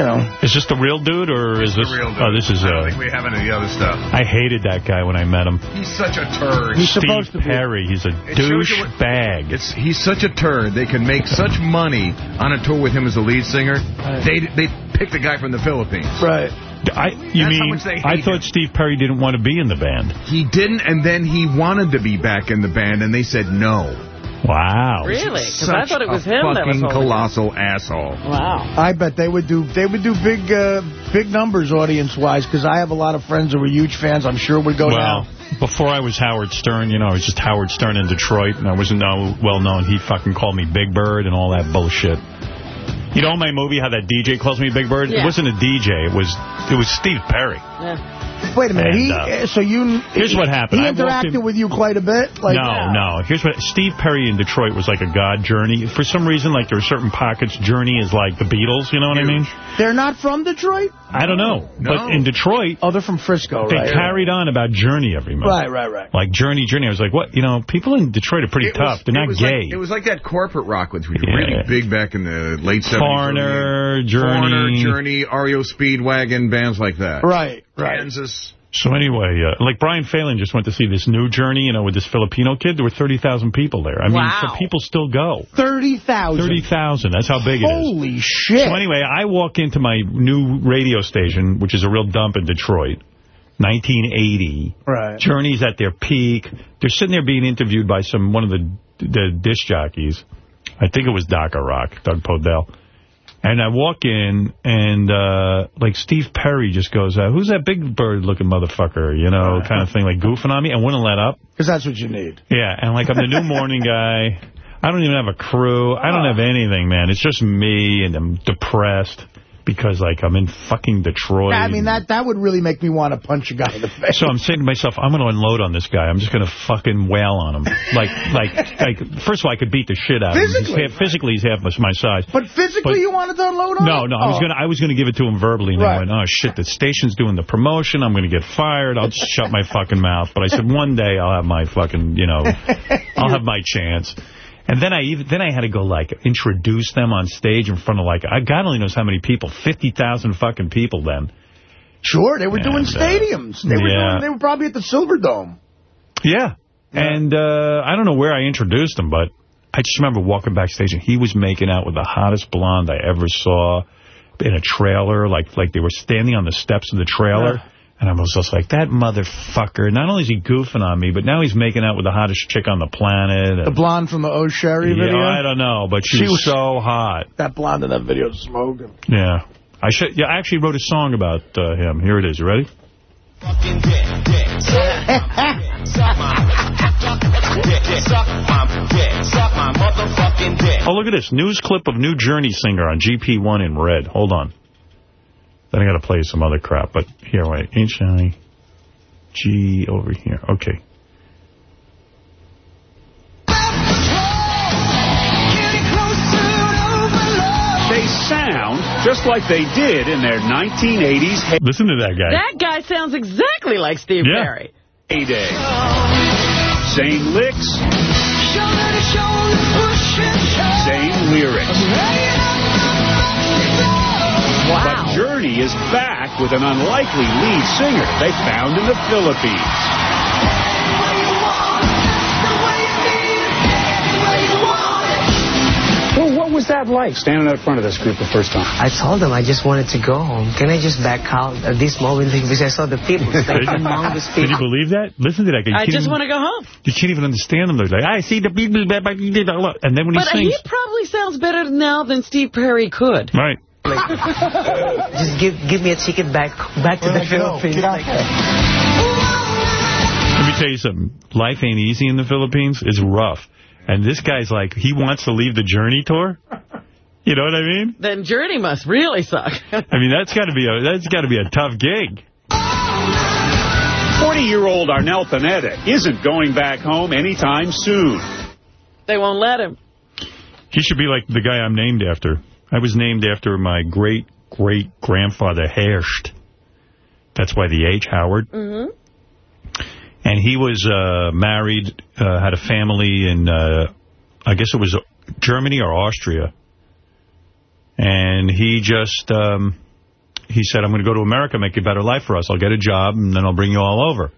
[SPEAKER 3] you know.
[SPEAKER 5] Is this the real dude, or is this...
[SPEAKER 6] real dude.
[SPEAKER 5] Oh, this is...
[SPEAKER 6] I don't
[SPEAKER 5] Uh,
[SPEAKER 6] think we have any other stuff.
[SPEAKER 5] I hated that guy when I met him.
[SPEAKER 6] He's such a turd.
[SPEAKER 5] Steve Perry. He's a
[SPEAKER 6] It shows you what-
[SPEAKER 5] douchebag.
[SPEAKER 6] It's he's such a turd. They can make such money on a tour with him as the lead singer. They they picked a guy from the Philippines.
[SPEAKER 3] Right.
[SPEAKER 5] I, you
[SPEAKER 6] That's
[SPEAKER 5] mean, I
[SPEAKER 6] hate
[SPEAKER 5] thought Steve Perry didn't want to be in the band.
[SPEAKER 6] He didn't, and then he wanted to be back in the band, and they said no.
[SPEAKER 5] Wow.
[SPEAKER 2] Really? Because I thought it was
[SPEAKER 6] a
[SPEAKER 2] him that was
[SPEAKER 6] fucking
[SPEAKER 2] holding it.
[SPEAKER 6] colossal asshole.
[SPEAKER 2] Wow.
[SPEAKER 3] I bet they would do they would do big uh, big numbers audience wise because I have a lot of friends who are huge fans. I'm sure would go
[SPEAKER 5] well,
[SPEAKER 3] down.
[SPEAKER 5] before I was Howard Stern, you know, I was just Howard Stern in Detroit, and I wasn't no, well known. He fucking called me Big Bird and all that bullshit. You know my movie how that DJ calls me Big Bird?
[SPEAKER 2] Yeah.
[SPEAKER 5] It wasn't a DJ. It was it was Steve Perry.
[SPEAKER 2] Yeah.
[SPEAKER 3] Wait a minute.
[SPEAKER 5] And,
[SPEAKER 3] he
[SPEAKER 5] uh,
[SPEAKER 3] so you
[SPEAKER 5] here's what happened.
[SPEAKER 3] He interacted
[SPEAKER 5] in-
[SPEAKER 3] with you quite a bit. Like
[SPEAKER 5] no, no. Here's what Steve Perry in Detroit was like a god journey. For some reason, like there are certain pockets. Journey is like the Beatles. You know what I mean?
[SPEAKER 3] They're not from Detroit.
[SPEAKER 5] I don't know, but in Detroit,
[SPEAKER 3] oh, they're from Frisco,
[SPEAKER 5] they
[SPEAKER 3] right?
[SPEAKER 5] carried on about Journey every month.
[SPEAKER 3] Right, right, right.
[SPEAKER 5] Like Journey, Journey. I was like, what? You know, people in Detroit are pretty
[SPEAKER 6] It
[SPEAKER 5] tough.
[SPEAKER 6] was-
[SPEAKER 5] They're
[SPEAKER 6] it
[SPEAKER 5] not gay.
[SPEAKER 6] Like, it was like that corporate rock, which was
[SPEAKER 5] Yeah.
[SPEAKER 6] really big back in the late 70s.
[SPEAKER 5] Foreigner, Journey.
[SPEAKER 6] Foreigner, Journey, REO Speedwagon, bands like that.
[SPEAKER 3] Right, right.
[SPEAKER 6] Kansas.
[SPEAKER 5] So anyway, uh, like Brian Phelan just went to see this new Journey, you know, with this Filipino kid. There were 30,000 people there. I mean, so people still go.
[SPEAKER 3] 30,000.
[SPEAKER 5] 30,000. That's how big it is.
[SPEAKER 3] Holy shit.
[SPEAKER 5] So anyway, I walk into my new radio station, which is a real dump in Detroit, 1980.
[SPEAKER 3] Right.
[SPEAKER 5] Journey's at their peak. They're sitting there being interviewed by some one of the the disc jockeys. I think it was Daka Rock, Doug Podell. And I walk in, and, uh, like, Steve Perry just goes, uh, who's that big bird-looking motherfucker, you know, kind of thing, like goofing on me, and wouldn't let up.
[SPEAKER 3] Because that's what you need.
[SPEAKER 5] Yeah, and, like, I'm the new morning guy. I don't even have a crew. I don't have anything, man. It's just me, and I'm depressed because, like, I'm in fucking Detroit.
[SPEAKER 3] I mean, that that would really make me want to punch a guy in the face.
[SPEAKER 5] So I'm saying to myself, I'm going to unload on this guy. I'm just going to fucking wail on him. Like, like, like. First of all, I could beat the shit out of him. He's
[SPEAKER 3] Physically.
[SPEAKER 5] half, physically, he's half my size.
[SPEAKER 3] But physically,
[SPEAKER 5] But-
[SPEAKER 3] you wanted to unload on
[SPEAKER 5] No,
[SPEAKER 3] him?
[SPEAKER 5] no, no. I was
[SPEAKER 3] Oh.
[SPEAKER 5] gonna, I was gonna give it to him verbally, and
[SPEAKER 3] Right.
[SPEAKER 5] he went, "Oh shit, the station's doing the promotion. I'm gonna get fired. I'll just shut my fucking mouth." But I said, one day I'll have my fucking, you know, I'll have my chance. And then I even then I had to go like introduce them on stage in front of like I God only knows how many people, fifty thousand fucking people. Then
[SPEAKER 3] Sure, they were doing
[SPEAKER 5] And, uh,
[SPEAKER 3] stadiums. They were
[SPEAKER 5] yeah.
[SPEAKER 3] doing. They were probably at the Silverdome.
[SPEAKER 5] Yeah. And uh, I don't know where I introduced him, but I just remember walking backstage and he was making out with the hottest blonde I ever saw in a trailer. Like like they were standing on the steps of the trailer.
[SPEAKER 3] Yeah.
[SPEAKER 5] And I was just like, that motherfucker, not only is he goofing on me, but now he's making out with the hottest chick on the planet.
[SPEAKER 3] The blonde from the Oh Sherrie
[SPEAKER 5] yeah,
[SPEAKER 3] video.
[SPEAKER 5] I don't know, but she,
[SPEAKER 3] She
[SPEAKER 5] was,
[SPEAKER 3] was-
[SPEAKER 5] so hot.
[SPEAKER 3] That blonde in that video is smoking.
[SPEAKER 5] Yeah. I should. Yeah, I actually wrote a song about uh, him. Here it is. You ready? Oh, look at this. News clip of new Journey singer on GP1 in red. Hold on. Then I got to play some other crap. But here, wait. H-I... G over here. Okay.
[SPEAKER 30] They sound just like they did in their 1980s
[SPEAKER 5] Listen to that guy.
[SPEAKER 2] That guy sounds exactly like Steve
[SPEAKER 30] Yeah.
[SPEAKER 2] Perry.
[SPEAKER 30] heyday. Same licks, same lyrics. But Journey is back with an unlikely lead singer they found in the Philippines. Well, what was that like, standing up front of this group the first time?
[SPEAKER 25] I told them I just wanted to go home. Can I just back out at this moment because I saw the people, like humongous
[SPEAKER 5] Can you
[SPEAKER 25] people.
[SPEAKER 5] believe that? Listen to that guy. You
[SPEAKER 2] I just
[SPEAKER 5] even-
[SPEAKER 2] want to go home.
[SPEAKER 5] You can't even understand him. They're like, I see the people. And then when he
[SPEAKER 2] But
[SPEAKER 5] sings...
[SPEAKER 2] he probably sounds better now than Steve Perry could.
[SPEAKER 5] Right.
[SPEAKER 25] just give give me a ticket back back to the Philippines. Like,
[SPEAKER 5] Let me tell you something. Life ain't easy in the Philippines. It's rough. And this guy's like, he wants to leave the Journey tour. You know what I mean?
[SPEAKER 2] Then Journey must really suck.
[SPEAKER 5] I mean, that's got to be a that's got to be a tough gig.
[SPEAKER 30] 40-year-old Arnel Pineda isn't going back home anytime soon.
[SPEAKER 2] they won't let him.
[SPEAKER 5] He should be like the guy I'm named after. I was named after my great great grandfather Hersht. That's why the H Howard.
[SPEAKER 2] Mm-hmm.
[SPEAKER 5] And he was uh, married, uh, had a family in, uh, I guess it was Germany or Austria. And he just, um, he said, I'm going to go to America, make a better life for us. I'll get a job, and then I'll bring you all over.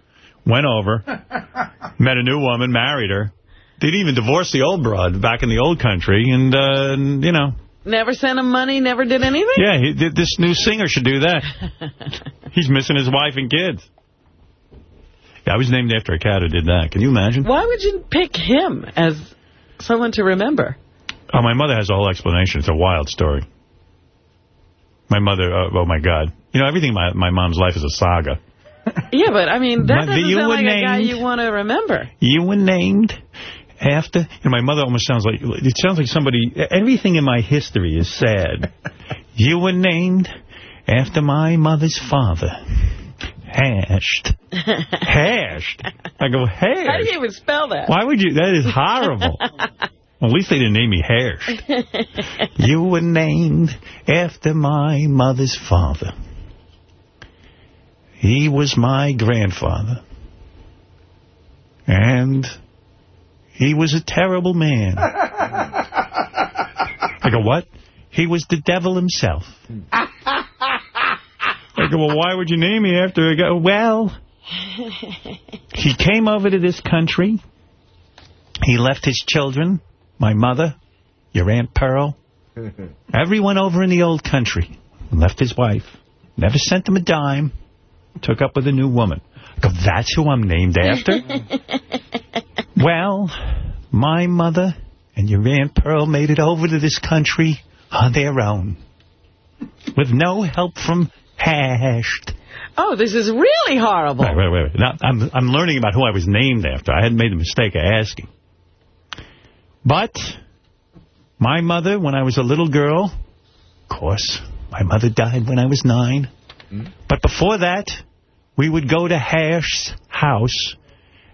[SPEAKER 5] Went over, met a new woman, married her. They didn't even divorce the old broad back in the old country, and, uh, and you know.
[SPEAKER 2] Never sent him money, never did anything?
[SPEAKER 5] Yeah, he, this new singer should do that. He's missing his wife and kids. Yeah, I was named after a cat who did that. Can you imagine?
[SPEAKER 2] Why would you pick him as someone to remember?
[SPEAKER 5] Oh, my mother has a whole explanation. It's a wild story. My mother, uh, oh, my God. You know, everything in my, my mom's life is a saga.
[SPEAKER 2] Yeah, but, I mean, that
[SPEAKER 5] My-
[SPEAKER 2] doesn't sound like a guy you want to remember.
[SPEAKER 5] You were named after... And my mother almost sounds like... It sounds like somebody... Everything in my history is sad. you were named after my mother's father. Hashed. Hashed. I go, hashed.
[SPEAKER 2] How do you even spell that?
[SPEAKER 5] Why would you? That is horrible. Well, at least they didn't name me Hash. you were named after my mother's father. He was my grandfather. And he was a terrible man. I go, what? He was the devil himself. I go, well, why would you name me after a guy? Well, he came over to this country. He left his children, my mother, your Aunt Pearl, everyone over in the old country. Left his wife. Never sent him a dime. Took up with a new woman. I go, that's who I'm named after? well, my mother and your Aunt Pearl made it over to this country on their own. With no help from Hashed.
[SPEAKER 2] Oh, this is really horrible.
[SPEAKER 5] Wait, wait, wait. wait. Now, I'm, I'm learning about who I was named after. I hadn't made the mistake of asking. But my mother, when I was a little girl, of course, my mother died when I was nine. Hmm? But before that, we would go to Hash's house,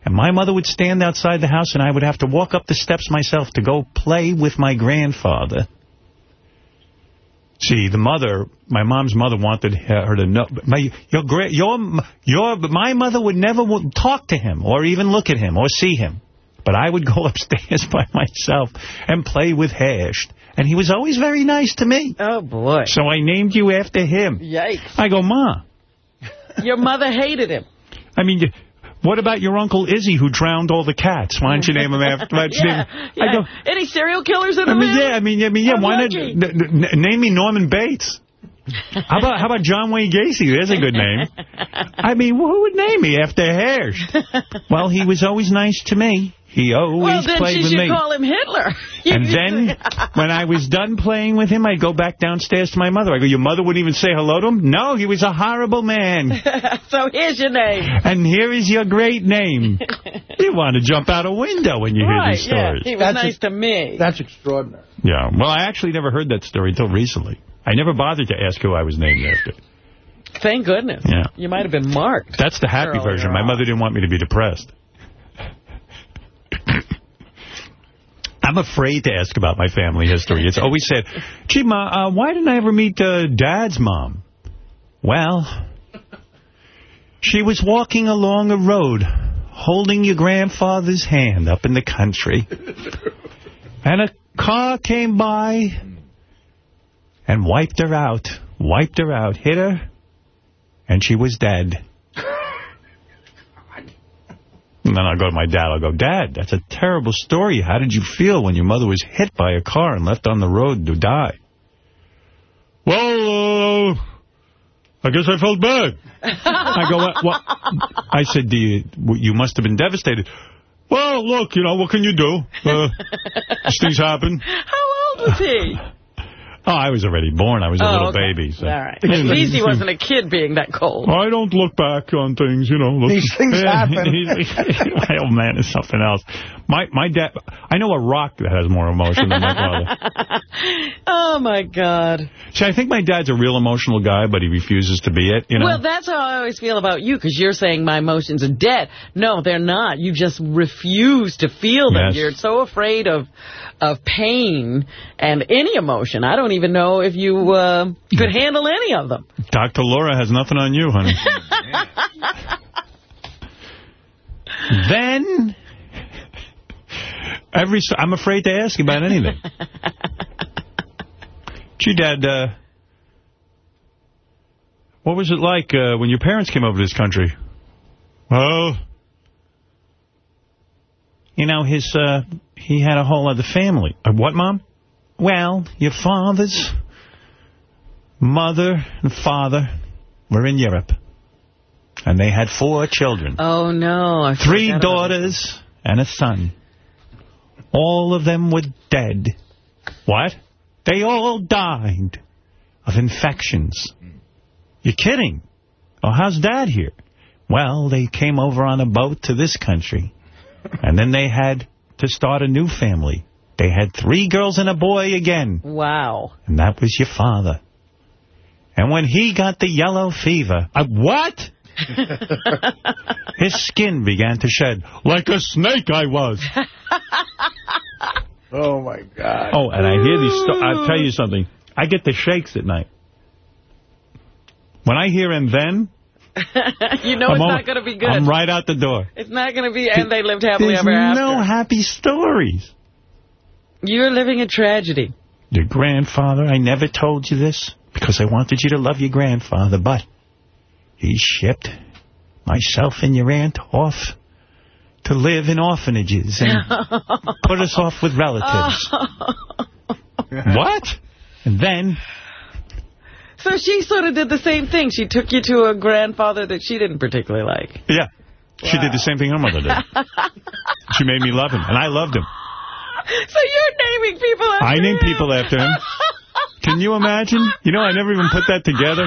[SPEAKER 5] and my mother would stand outside the house, and I would have to walk up the steps myself to go play with my grandfather. See, the mother, my mom's mother wanted her to know. My, your, your, your, my mother would never talk to him or even look at him or see him. But I would go upstairs by myself and play with Hash. And he was always very nice to me.
[SPEAKER 2] Oh, boy.
[SPEAKER 5] So I named you after him.
[SPEAKER 2] Yikes.
[SPEAKER 5] I go, Ma,
[SPEAKER 2] Your mother hated him.
[SPEAKER 5] I mean, what about your Uncle Izzy who drowned all the cats? Why don't you name him after... why don't you
[SPEAKER 2] yeah,
[SPEAKER 5] name-
[SPEAKER 2] yeah.
[SPEAKER 5] Go,
[SPEAKER 2] Any serial killers in the
[SPEAKER 5] I mean, yeah, I mean, I mean, yeah.
[SPEAKER 2] I'm
[SPEAKER 5] why not
[SPEAKER 2] lucky.
[SPEAKER 5] name me Norman Bates? How about how about John Wayne Gacy? There's a good name. I mean, who would name me after Hash? Well, he was always nice to me. He always
[SPEAKER 2] well, then she should call him Hitler.
[SPEAKER 5] And then, when I was done playing with him, I'd go back downstairs to my mother. I go, your mother wouldn't even say hello to him? No, he was a horrible man.
[SPEAKER 2] so here's your name.
[SPEAKER 5] And here is your great name. you want to jump out a window when you hear
[SPEAKER 2] right,
[SPEAKER 5] these
[SPEAKER 2] yeah. He was nice to me.
[SPEAKER 3] That's extraordinary.
[SPEAKER 5] Yeah. Well, I actually never heard that story until recently. I never bothered to ask who I was named after.
[SPEAKER 2] Thank goodness.
[SPEAKER 5] Yeah.
[SPEAKER 2] You might have been marked.
[SPEAKER 5] That's the happy
[SPEAKER 2] Earlier
[SPEAKER 5] version. My mother didn't want me to be depressed. I'm afraid to ask about my family history. It's always said, gee, Ma, uh, why didn't I ever meet uh, Dad's mom? Well, she was walking along a road holding your grandfather's hand up in the country. And a car came by and wiped her out, wiped her out, hit her, and she was dead. And then I'll go to my dad. I'll go, Dad, that's a terrible story. How did you feel when your mother was hit by a car and left on the road to die? Well, uh, I guess I felt bad. I go, what, what? I said, you, you must have been devastated. Well, look, you know, what can you do? Uh, things happen.
[SPEAKER 2] How old was he?
[SPEAKER 5] Oh, I was already born. I was a
[SPEAKER 2] Oh,
[SPEAKER 5] little
[SPEAKER 2] okay.
[SPEAKER 5] baby. So.
[SPEAKER 2] All right. At least he wasn't a kid being that cold.
[SPEAKER 5] I don't look back on things, you know. Look,
[SPEAKER 3] These things happen.
[SPEAKER 5] my old man is something else. My my dad, I know a rock that has more emotion than my father.
[SPEAKER 2] oh, my God.
[SPEAKER 5] See, I think my dad's a real emotional guy, but he refuses to be it, you know.
[SPEAKER 2] Well, that's how I always feel about you, because you're saying my emotions are dead. No, they're not. You just refuse to feel them.
[SPEAKER 5] Yes.
[SPEAKER 2] You're so afraid of of pain and any emotion. I don't even know if you uh, could handle any of them.
[SPEAKER 5] Dr. Laura has nothing on you, honey. then, every I'm afraid to ask about anything. Gee, Dad, uh, What was it like uh, when your parents came over to this country? Well, you know, his uh, he had a whole other family. Uh, what, Mom? Well, your father's mother and father were in Europe. And they had four children.
[SPEAKER 2] Oh, no. I
[SPEAKER 5] Three daughters and a son. All of them were dead. What? They all died of infections. You're kidding. Oh, how's Dad here? Well, they came over on a boat to this country. And then they had to start a new family. They had three girls and a boy again.
[SPEAKER 2] Wow.
[SPEAKER 5] And that was your father. And when he got the yellow fever... Uh, what? His skin began to shed. Like a snake I was.
[SPEAKER 3] Oh, my God.
[SPEAKER 5] Oh, and I hear these... sto- I'll tell you something. I get the shakes at night. When I hear him then...
[SPEAKER 2] you know
[SPEAKER 5] I'm
[SPEAKER 2] it's not going to be good.
[SPEAKER 5] I'm right out the door.
[SPEAKER 2] It's not going to be, and they lived happily
[SPEAKER 5] There's
[SPEAKER 2] ever after.
[SPEAKER 5] There's no happy stories.
[SPEAKER 2] You're living a tragedy.
[SPEAKER 5] Your grandfather, I never told you this because I wanted you to love your grandfather, but he shipped myself and your aunt off to live in orphanages and put us off with relatives. what? And then,
[SPEAKER 2] So she sort of did the same thing. She took you to a grandfather that she didn't particularly like.
[SPEAKER 5] yeah, she did the same thing her mother did. she made me love him, and I loved him.
[SPEAKER 2] So you're naming people after
[SPEAKER 5] him? I
[SPEAKER 2] him.
[SPEAKER 5] people after him. Can you imagine? You know, I never even put that together.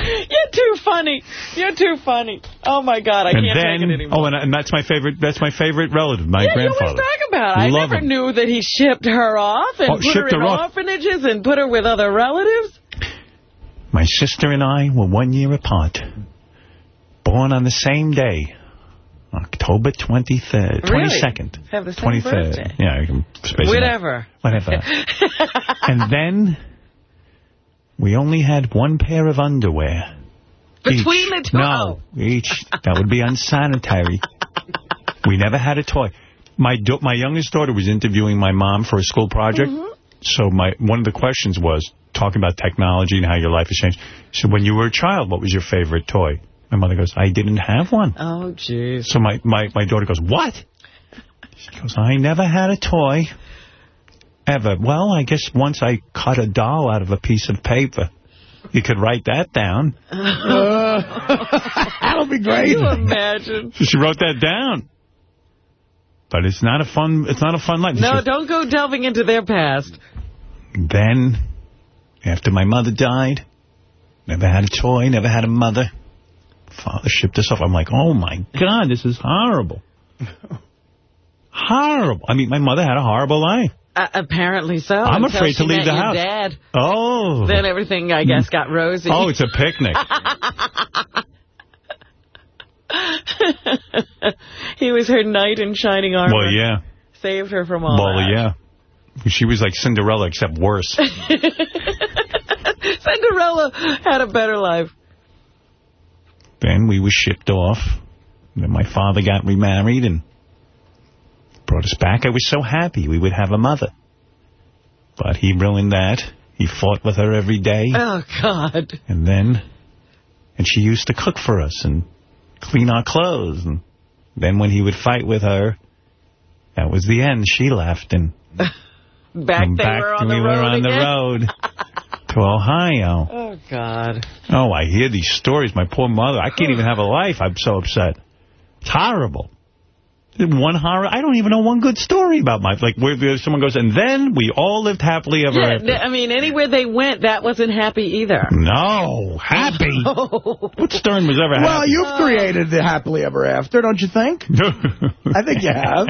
[SPEAKER 2] You're too funny. You're too funny. Oh, my God. I
[SPEAKER 5] and
[SPEAKER 2] can't
[SPEAKER 5] then,
[SPEAKER 2] take it anymore.
[SPEAKER 5] oh, and, and that's my favorite. That's my favorite relative, my
[SPEAKER 2] yeah,
[SPEAKER 5] grandfather.
[SPEAKER 2] you always talk about it. I
[SPEAKER 5] Love
[SPEAKER 2] never
[SPEAKER 5] him.
[SPEAKER 2] knew that he shipped her off and
[SPEAKER 5] Oh,
[SPEAKER 2] put her in
[SPEAKER 5] her off.
[SPEAKER 2] orphanages and put her with other relatives.
[SPEAKER 5] My sister and I were one year apart. Born on the same day, October 23rd,
[SPEAKER 2] Really?
[SPEAKER 5] 22nd.
[SPEAKER 2] Have the same
[SPEAKER 5] 23rd.
[SPEAKER 2] birthday.
[SPEAKER 5] Yeah, I can space.
[SPEAKER 2] Whatever.
[SPEAKER 5] Whatever. and then we only had one pair of underwear.
[SPEAKER 2] Between
[SPEAKER 5] each.
[SPEAKER 2] the two?
[SPEAKER 5] No, each. That would be unsanitary. we never had a toy. My do my youngest daughter was interviewing my mom for a school project.
[SPEAKER 2] Mm-hmm.
[SPEAKER 5] So my one of the questions was talking about technology and how your life has changed. So when you were a child, what was your favorite toy? My mother goes, I didn't have one.
[SPEAKER 2] Oh, jeez.
[SPEAKER 5] So my, my, my daughter goes, what? She goes, I never had a toy. Ever. Well, I guess once I cut a doll out of a piece of paper. You could write that down.
[SPEAKER 3] That'll be great.
[SPEAKER 2] Can you imagine?
[SPEAKER 5] So she wrote that down. But it's not a fun, it's not a fun life.
[SPEAKER 2] No,
[SPEAKER 5] goes,
[SPEAKER 2] don't go delving into their past.
[SPEAKER 5] Then, after my mother died, never had a toy, never had a mother. Father shipped us off. I'm like, oh, my God, this is horrible. horrible. I mean, my mother had a horrible life.
[SPEAKER 2] Uh, apparently so.
[SPEAKER 5] I'm afraid to leave the house.
[SPEAKER 2] Dad.
[SPEAKER 5] Oh.
[SPEAKER 2] Then everything, I guess, got rosy.
[SPEAKER 5] Oh, it's a picnic.
[SPEAKER 2] he was her knight in shining armor.
[SPEAKER 5] Well, yeah.
[SPEAKER 2] Saved her from all
[SPEAKER 5] Well,
[SPEAKER 2] that.
[SPEAKER 5] yeah. She was like Cinderella, except worse.
[SPEAKER 2] Cinderella had a better life.
[SPEAKER 5] Then we were shipped off. Then my father got remarried and brought us back. I was so happy we would have a mother. But he ruined that. He fought with her every day.
[SPEAKER 2] Oh, God.
[SPEAKER 5] And then, and she used to cook for us and clean our clothes. And then when he would fight with her, that was the end. She left and
[SPEAKER 2] Back
[SPEAKER 5] and back
[SPEAKER 2] were on
[SPEAKER 5] we
[SPEAKER 2] the
[SPEAKER 5] were
[SPEAKER 2] road
[SPEAKER 5] on the road to Ohio.
[SPEAKER 2] Oh, God.
[SPEAKER 5] Oh, I hear these stories. My poor mother. I can't even have a life. I'm so upset. It's horrible. One horror. I don't even know one good story about my like where where someone goes and then we all lived happily ever
[SPEAKER 2] Yeah,
[SPEAKER 5] after.
[SPEAKER 2] I mean, anywhere they went, that wasn't happy either.
[SPEAKER 5] No, happy. what Stern was ever happy?
[SPEAKER 3] Well, you've created the happily ever after, don't you think? I think you have.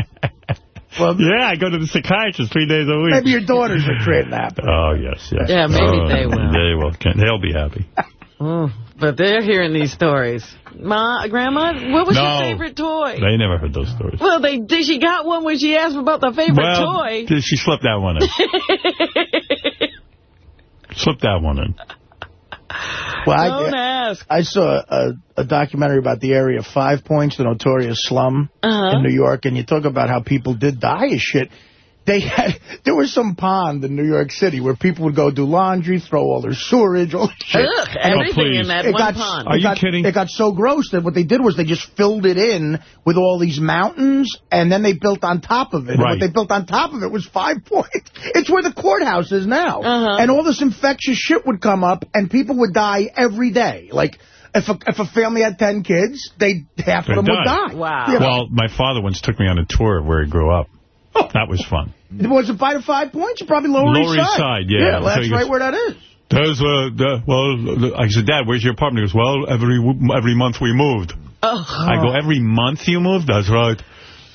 [SPEAKER 3] Well,
[SPEAKER 5] yeah, I go to the psychiatrist three days a week.
[SPEAKER 3] Maybe your daughters are creating that.
[SPEAKER 5] Oh, yes, yes.
[SPEAKER 2] Yeah, maybe
[SPEAKER 5] Oh,
[SPEAKER 2] they will.
[SPEAKER 5] They will. They'll be happy.
[SPEAKER 2] Oh, but they're hearing these stories. Ma, Grandma, what was
[SPEAKER 5] No.
[SPEAKER 2] your favorite toy?
[SPEAKER 5] They never heard those stories.
[SPEAKER 2] Well, they did. She got one when she asked about the favorite
[SPEAKER 5] well,
[SPEAKER 2] toy.
[SPEAKER 5] she slipped that one in. slipped that one in.
[SPEAKER 3] Well,
[SPEAKER 2] Don't
[SPEAKER 3] I,
[SPEAKER 2] ask.
[SPEAKER 3] I saw a, a documentary about the area Five Points, the notorious slum
[SPEAKER 2] Uh-huh.
[SPEAKER 3] in New York, and you talk about how people did die of shit. They had there was some pond in New York City where people would go do laundry, throw all their sewerage, all the shit.
[SPEAKER 2] Ugh, everything in that
[SPEAKER 3] it
[SPEAKER 2] one
[SPEAKER 3] got,
[SPEAKER 2] pond.
[SPEAKER 3] it
[SPEAKER 2] Are you
[SPEAKER 3] got-
[SPEAKER 5] kidding?
[SPEAKER 3] It got so gross that what they did was they just filled it in with all these mountains, and then they built on top of it. And
[SPEAKER 5] Right.
[SPEAKER 3] what they built on top of it was Five Points. It's where the courthouse is now. Uh -huh. And all this infectious shit would come up, and people would die every day. Like, if a, if a family had 10 kids, they half of them would die. You know?
[SPEAKER 5] Well, my father once took me on a tour of where he grew up. That was fun.
[SPEAKER 3] Was a fight of Five Points? You probably Lower,
[SPEAKER 5] Lower East Side, yeah.
[SPEAKER 3] Yeah,
[SPEAKER 5] So
[SPEAKER 3] that's
[SPEAKER 5] he
[SPEAKER 3] right where that is.
[SPEAKER 5] There's uh, the, well, the, I said, Dad, where's your apartment? He goes, well, every every month we moved. Oh. I go, every month you moved? That's right.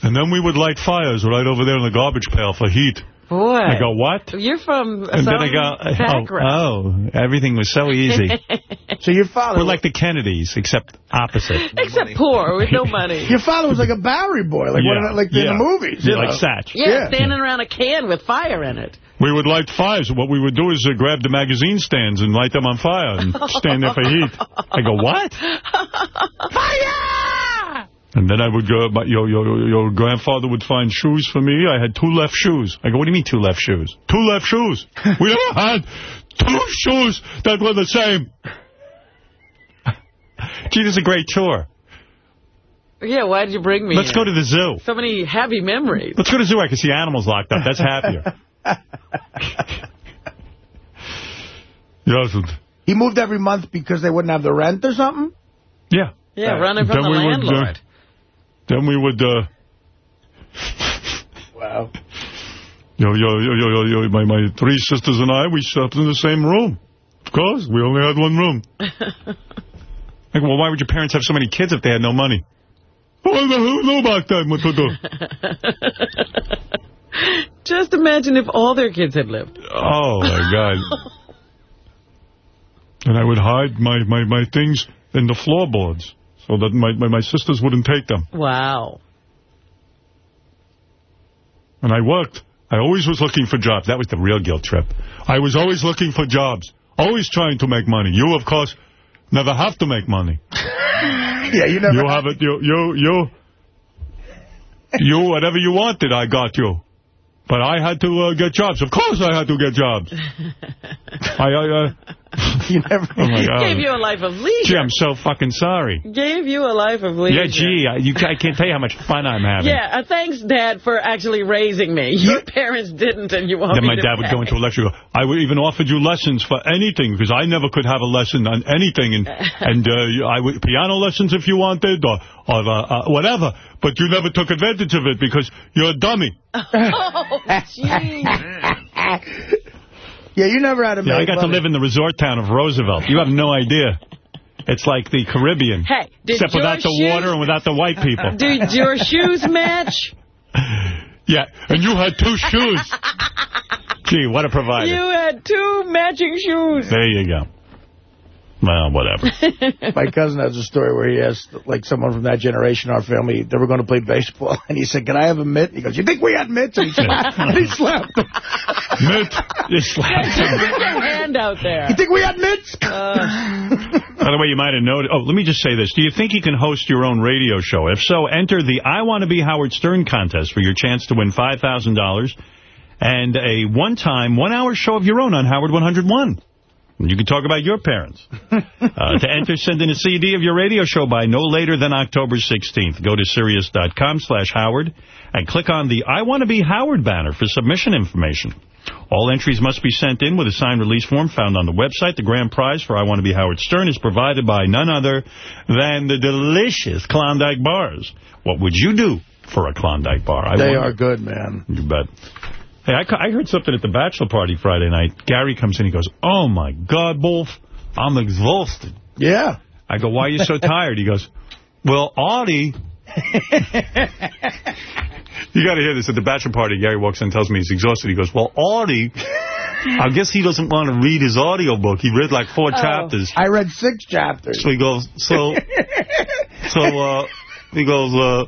[SPEAKER 5] And then we would light fires right over there in the garbage pail for heat.
[SPEAKER 2] Boy.
[SPEAKER 5] I go, what?
[SPEAKER 2] You're from
[SPEAKER 5] And then I
[SPEAKER 2] some
[SPEAKER 5] go, oh, oh, everything was so easy.
[SPEAKER 3] so your father...
[SPEAKER 5] We're like the Kennedys, except opposite.
[SPEAKER 2] Except poor, with no money.
[SPEAKER 3] Your father was like a Bowery boy, like one of
[SPEAKER 5] Yeah,
[SPEAKER 3] the, like
[SPEAKER 5] yeah.
[SPEAKER 3] in the movies.
[SPEAKER 5] Yeah,
[SPEAKER 3] you
[SPEAKER 5] like
[SPEAKER 3] know?
[SPEAKER 5] Satch.
[SPEAKER 2] Yeah, standing around a can with fire in it.
[SPEAKER 5] We would light fires. What we would do is uh, grab the magazine stands and light them on fire and stand there for heat. I go, what?
[SPEAKER 2] Fire!
[SPEAKER 5] And then I would go, my, your, your, your grandfather would find shoes for me. I had two left shoes. I go, what do you mean two left shoes? Two left shoes. We never had two shoes that were the same. Gee, this is a great tour.
[SPEAKER 2] Yeah, why did you bring me
[SPEAKER 5] Let's
[SPEAKER 2] here?
[SPEAKER 5] go to the zoo.
[SPEAKER 2] So many happy memories.
[SPEAKER 5] Let's go to the zoo. I can see animals locked up. That's happier. yes.
[SPEAKER 3] He moved every month because they wouldn't have the rent or something?
[SPEAKER 5] Yeah.
[SPEAKER 2] Yeah, running from the
[SPEAKER 5] we would, uh,
[SPEAKER 2] landlord.
[SPEAKER 5] Then we would, uh,
[SPEAKER 3] Wow.
[SPEAKER 5] yo, yo, yo, yo, yo, my, my three sisters and I, we slept in the same room. Of course, we only had one room. Go, well, why would your parents have so many kids if they had no money? Who knew about that? What to do?
[SPEAKER 2] Just imagine if all their kids had lived.
[SPEAKER 5] Oh, my God. And I would hide my, my, my things in the floorboards so that my, my, my sisters wouldn't take them.
[SPEAKER 2] Wow.
[SPEAKER 5] And I worked. I always was looking for jobs. That was the real guilt trip. I was always looking for jobs. Always trying to make money. You, of course, never have to make money.
[SPEAKER 3] Yeah, you never...
[SPEAKER 5] You have it. You, you, you, you, whatever you wanted, I got you. But I had to uh, get jobs. Of course I had to get jobs. I, I, uh,
[SPEAKER 3] you never...
[SPEAKER 5] oh, my God.
[SPEAKER 2] Gave you a life of leisure.
[SPEAKER 5] Gee, I'm so fucking sorry.
[SPEAKER 2] Gave you a life of leisure.
[SPEAKER 5] Yeah, gee, I, you, I can't tell you how much fun I'm having.
[SPEAKER 2] Yeah, uh, thanks, Dad, for actually raising me. Your parents didn't, and you want
[SPEAKER 5] Then
[SPEAKER 2] me
[SPEAKER 5] my
[SPEAKER 2] to
[SPEAKER 5] dad would go into a lecture. I would even offered you lessons for anything because I never could have a lesson on anything, and and uh, I would piano lessons if you wanted, or or uh, uh, whatever. But you never took advantage of it because you're a dummy.
[SPEAKER 2] Oh, gee.
[SPEAKER 3] Yeah, you never had a
[SPEAKER 5] Yeah, I got to live in the resort town of Roosevelt. You have no idea. It's like the Caribbean,
[SPEAKER 2] Hey, did
[SPEAKER 5] except
[SPEAKER 2] your
[SPEAKER 5] without the
[SPEAKER 2] shoes-
[SPEAKER 5] water and without the white people.
[SPEAKER 2] Did your shoes match?
[SPEAKER 5] Yeah, and you had two shoes. Gee, what a provider.
[SPEAKER 2] You had two matching shoes.
[SPEAKER 5] There you go. Well, whatever.
[SPEAKER 3] My cousin has a story where he asked, like, someone from that generation, our family, they were going to play baseball. And he said, can I have a mitt? He goes, you think we had mitts? And he slapped, and he slapped him.
[SPEAKER 5] Mitt, you slapped him.
[SPEAKER 2] Put your hand out there.
[SPEAKER 3] You think we had mitts? Uh.
[SPEAKER 5] By the way, you might have noted. Oh, let me just say this. Do you think you can host your own radio show? If so, enter the I Want to Be Howard Stern contest for your chance to win $5,000 and a one-time, one-hour show of your own on Howard 101. You can talk about your parents. Uh, to enter, send in a CD of your radio show by no later than October 16th. Go to Sirius.com slash Howard and click on the I Want to Be Howard banner for submission information. All entries must be sent in with a signed release form found on the website. The grand prize for I Want to Be Howard Stern is provided by none other than the delicious Klondike bars. What would you do for a Klondike bar? I
[SPEAKER 3] They
[SPEAKER 5] wonder.
[SPEAKER 3] are good, man.
[SPEAKER 5] You bet. Hey, I, I heard something at the bachelor party Friday night. Gary comes in, he goes, oh, my God, Wolf, I'm exhausted.
[SPEAKER 3] Yeah.
[SPEAKER 5] I go, why are you so tired? He goes, well, Audie... you got to hear this. At the bachelor party, Gary walks in and tells me he's exhausted. He goes, well, Audie... I guess he doesn't want to read his audio book. He read like four
[SPEAKER 3] Oh.
[SPEAKER 5] chapters.
[SPEAKER 3] I read six chapters.
[SPEAKER 5] So he goes, so, so, uh, he goes, uh,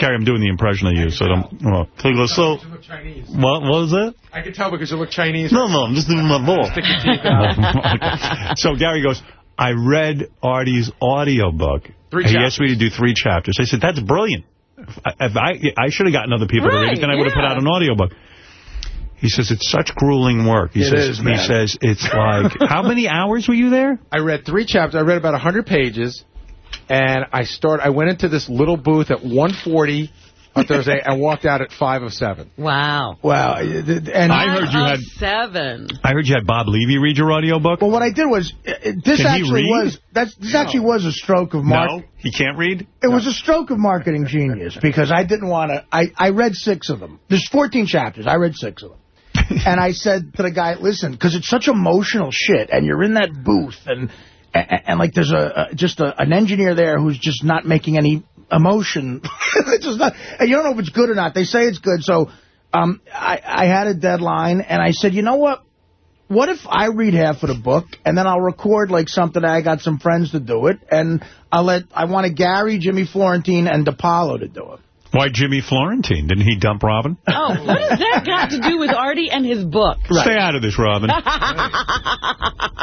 [SPEAKER 5] Gary, I'm doing the impression of you, so don't, uh, so he goes, so, what, what was that?
[SPEAKER 14] I can tell because you look Chinese.
[SPEAKER 5] No, no, I'm just doing my voice.
[SPEAKER 14] Stick your teeth out.
[SPEAKER 5] so Gary goes, I read Artie's audio book.
[SPEAKER 14] Three
[SPEAKER 5] he
[SPEAKER 14] chapters.
[SPEAKER 5] asked me to do three chapters. I said, that's brilliant. if I, I should have gotten other people to read it, then I would have put out an audiobook. He says, it's such grueling work. He
[SPEAKER 14] It
[SPEAKER 5] says,
[SPEAKER 14] is,
[SPEAKER 5] He says, it's like, how many hours were you there?
[SPEAKER 14] I read three chapters. I read about 100 pages, and I start. I went into this little booth at 1:40 on Thursday and walked out at 5 of 7.
[SPEAKER 2] Wow.
[SPEAKER 3] Wow. And
[SPEAKER 5] I heard you
[SPEAKER 2] Of
[SPEAKER 5] had-
[SPEAKER 2] seven.
[SPEAKER 5] I heard you had Bob Levy read your audiobook.
[SPEAKER 3] Well, what I did was, uh, this
[SPEAKER 5] Can
[SPEAKER 3] actually was, that's, this actually was a stroke of mark.
[SPEAKER 5] No, he can't read?
[SPEAKER 3] It was a stroke of marketing genius because I didn't want to. I, I read six of them. There's 14 chapters. I read six of them. and I said to the guy, listen, because it's such emotional shit, and you're in that booth, and and, and like there's a, a just a, an engineer there who's just not making any emotion. it's just not. And you don't know if it's good or not. They say it's good, so um, I, I had a deadline, and I said, you know what? What if I read half of the book, and then I'll record, like, something I got some friends to do it, and I'll let, I wanted Gary, Jimmy Florentine, and DiPaolo to do it.
[SPEAKER 5] Why Jimmy Florentine? Didn't he dump Robin?
[SPEAKER 2] Oh, what has that got to do with Artie and his book?
[SPEAKER 5] Stay out of this, Robin.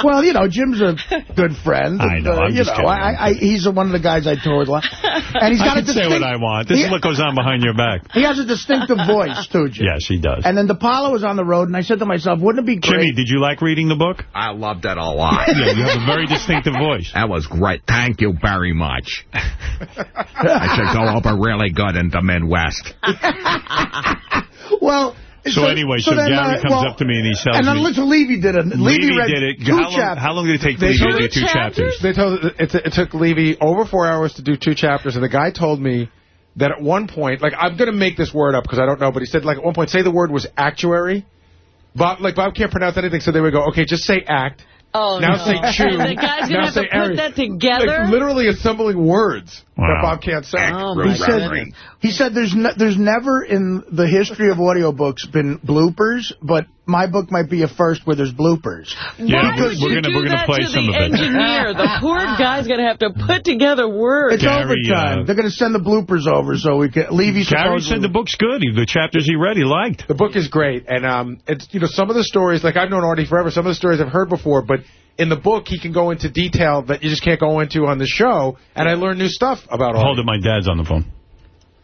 [SPEAKER 3] Well, you know, Jim's a good friend.
[SPEAKER 5] I know,
[SPEAKER 3] Uh,
[SPEAKER 5] I'm
[SPEAKER 3] you
[SPEAKER 5] just
[SPEAKER 3] know,
[SPEAKER 5] kidding.
[SPEAKER 3] I, I, he's one of the guys I toured with. And he's got a
[SPEAKER 5] can say
[SPEAKER 3] distinct,
[SPEAKER 5] what I want. This
[SPEAKER 3] he,
[SPEAKER 5] is what goes on behind your back.
[SPEAKER 3] he has a distinctive voice, too, Jim.
[SPEAKER 5] Yes, he does.
[SPEAKER 3] And then DiPaolo was on the road, and I said to myself, wouldn't it be great?
[SPEAKER 5] Jimmy, did you like reading the book?
[SPEAKER 31] I loved it a lot.
[SPEAKER 5] Yeah, you have a very distinctive voice.
[SPEAKER 31] That was great. Thank you very much. I should go over really good in the Midwest.
[SPEAKER 3] well,
[SPEAKER 5] So, anyway, so,
[SPEAKER 3] then,
[SPEAKER 5] Gary
[SPEAKER 3] uh,
[SPEAKER 5] comes
[SPEAKER 3] well,
[SPEAKER 5] up to me and he tells
[SPEAKER 3] And then
[SPEAKER 5] me...
[SPEAKER 3] Levy did it.
[SPEAKER 5] Levy
[SPEAKER 3] read
[SPEAKER 5] did it.
[SPEAKER 3] two
[SPEAKER 5] How long,
[SPEAKER 3] chapters.
[SPEAKER 5] how long did it take
[SPEAKER 14] They
[SPEAKER 5] Levy to do two chapters?
[SPEAKER 14] They told it, it took Levy over four hours to do two chapters, and the guy told me that at one point, like I'm going to make this word up because I don't know, but he said like at one point, say the word was actuary. Bob, like Bob can't pronounce anything, so they would go, okay, just say act.
[SPEAKER 2] Oh,
[SPEAKER 14] now
[SPEAKER 2] no.
[SPEAKER 14] say chew.
[SPEAKER 2] The guy's
[SPEAKER 14] now
[SPEAKER 2] going to have to put
[SPEAKER 14] area.
[SPEAKER 2] that together?
[SPEAKER 14] Like literally assembling words that Bob can't say.
[SPEAKER 2] Oh,
[SPEAKER 3] He said,
[SPEAKER 2] goodness.
[SPEAKER 3] he said there's ne there's never in the history of audiobooks been bloopers, but my book might be a first where there's bloopers.
[SPEAKER 5] Yeah,
[SPEAKER 2] Why
[SPEAKER 5] we're-
[SPEAKER 2] would
[SPEAKER 5] we're
[SPEAKER 2] you
[SPEAKER 5] gonna-
[SPEAKER 2] do
[SPEAKER 5] we're gonna
[SPEAKER 2] that
[SPEAKER 5] play
[SPEAKER 2] to
[SPEAKER 5] some
[SPEAKER 2] the
[SPEAKER 5] of it.
[SPEAKER 2] engineer? The poor guy's going to have to put together words.
[SPEAKER 3] It's
[SPEAKER 5] Gary,
[SPEAKER 3] overtime.
[SPEAKER 5] uh,
[SPEAKER 3] They're going to send the bloopers over so we can. Levy
[SPEAKER 5] Gary
[SPEAKER 3] supposedly-
[SPEAKER 5] said the book's good. The chapters he read, he liked.
[SPEAKER 14] The book is great, and um, it's you know some of the stories like I've known Artie forever. Some of the stories I've heard before, but in the book he can go into detail that you just can't go into on the show, and I learned new stuff about Artie.
[SPEAKER 5] Hold it, my dad's on the phone.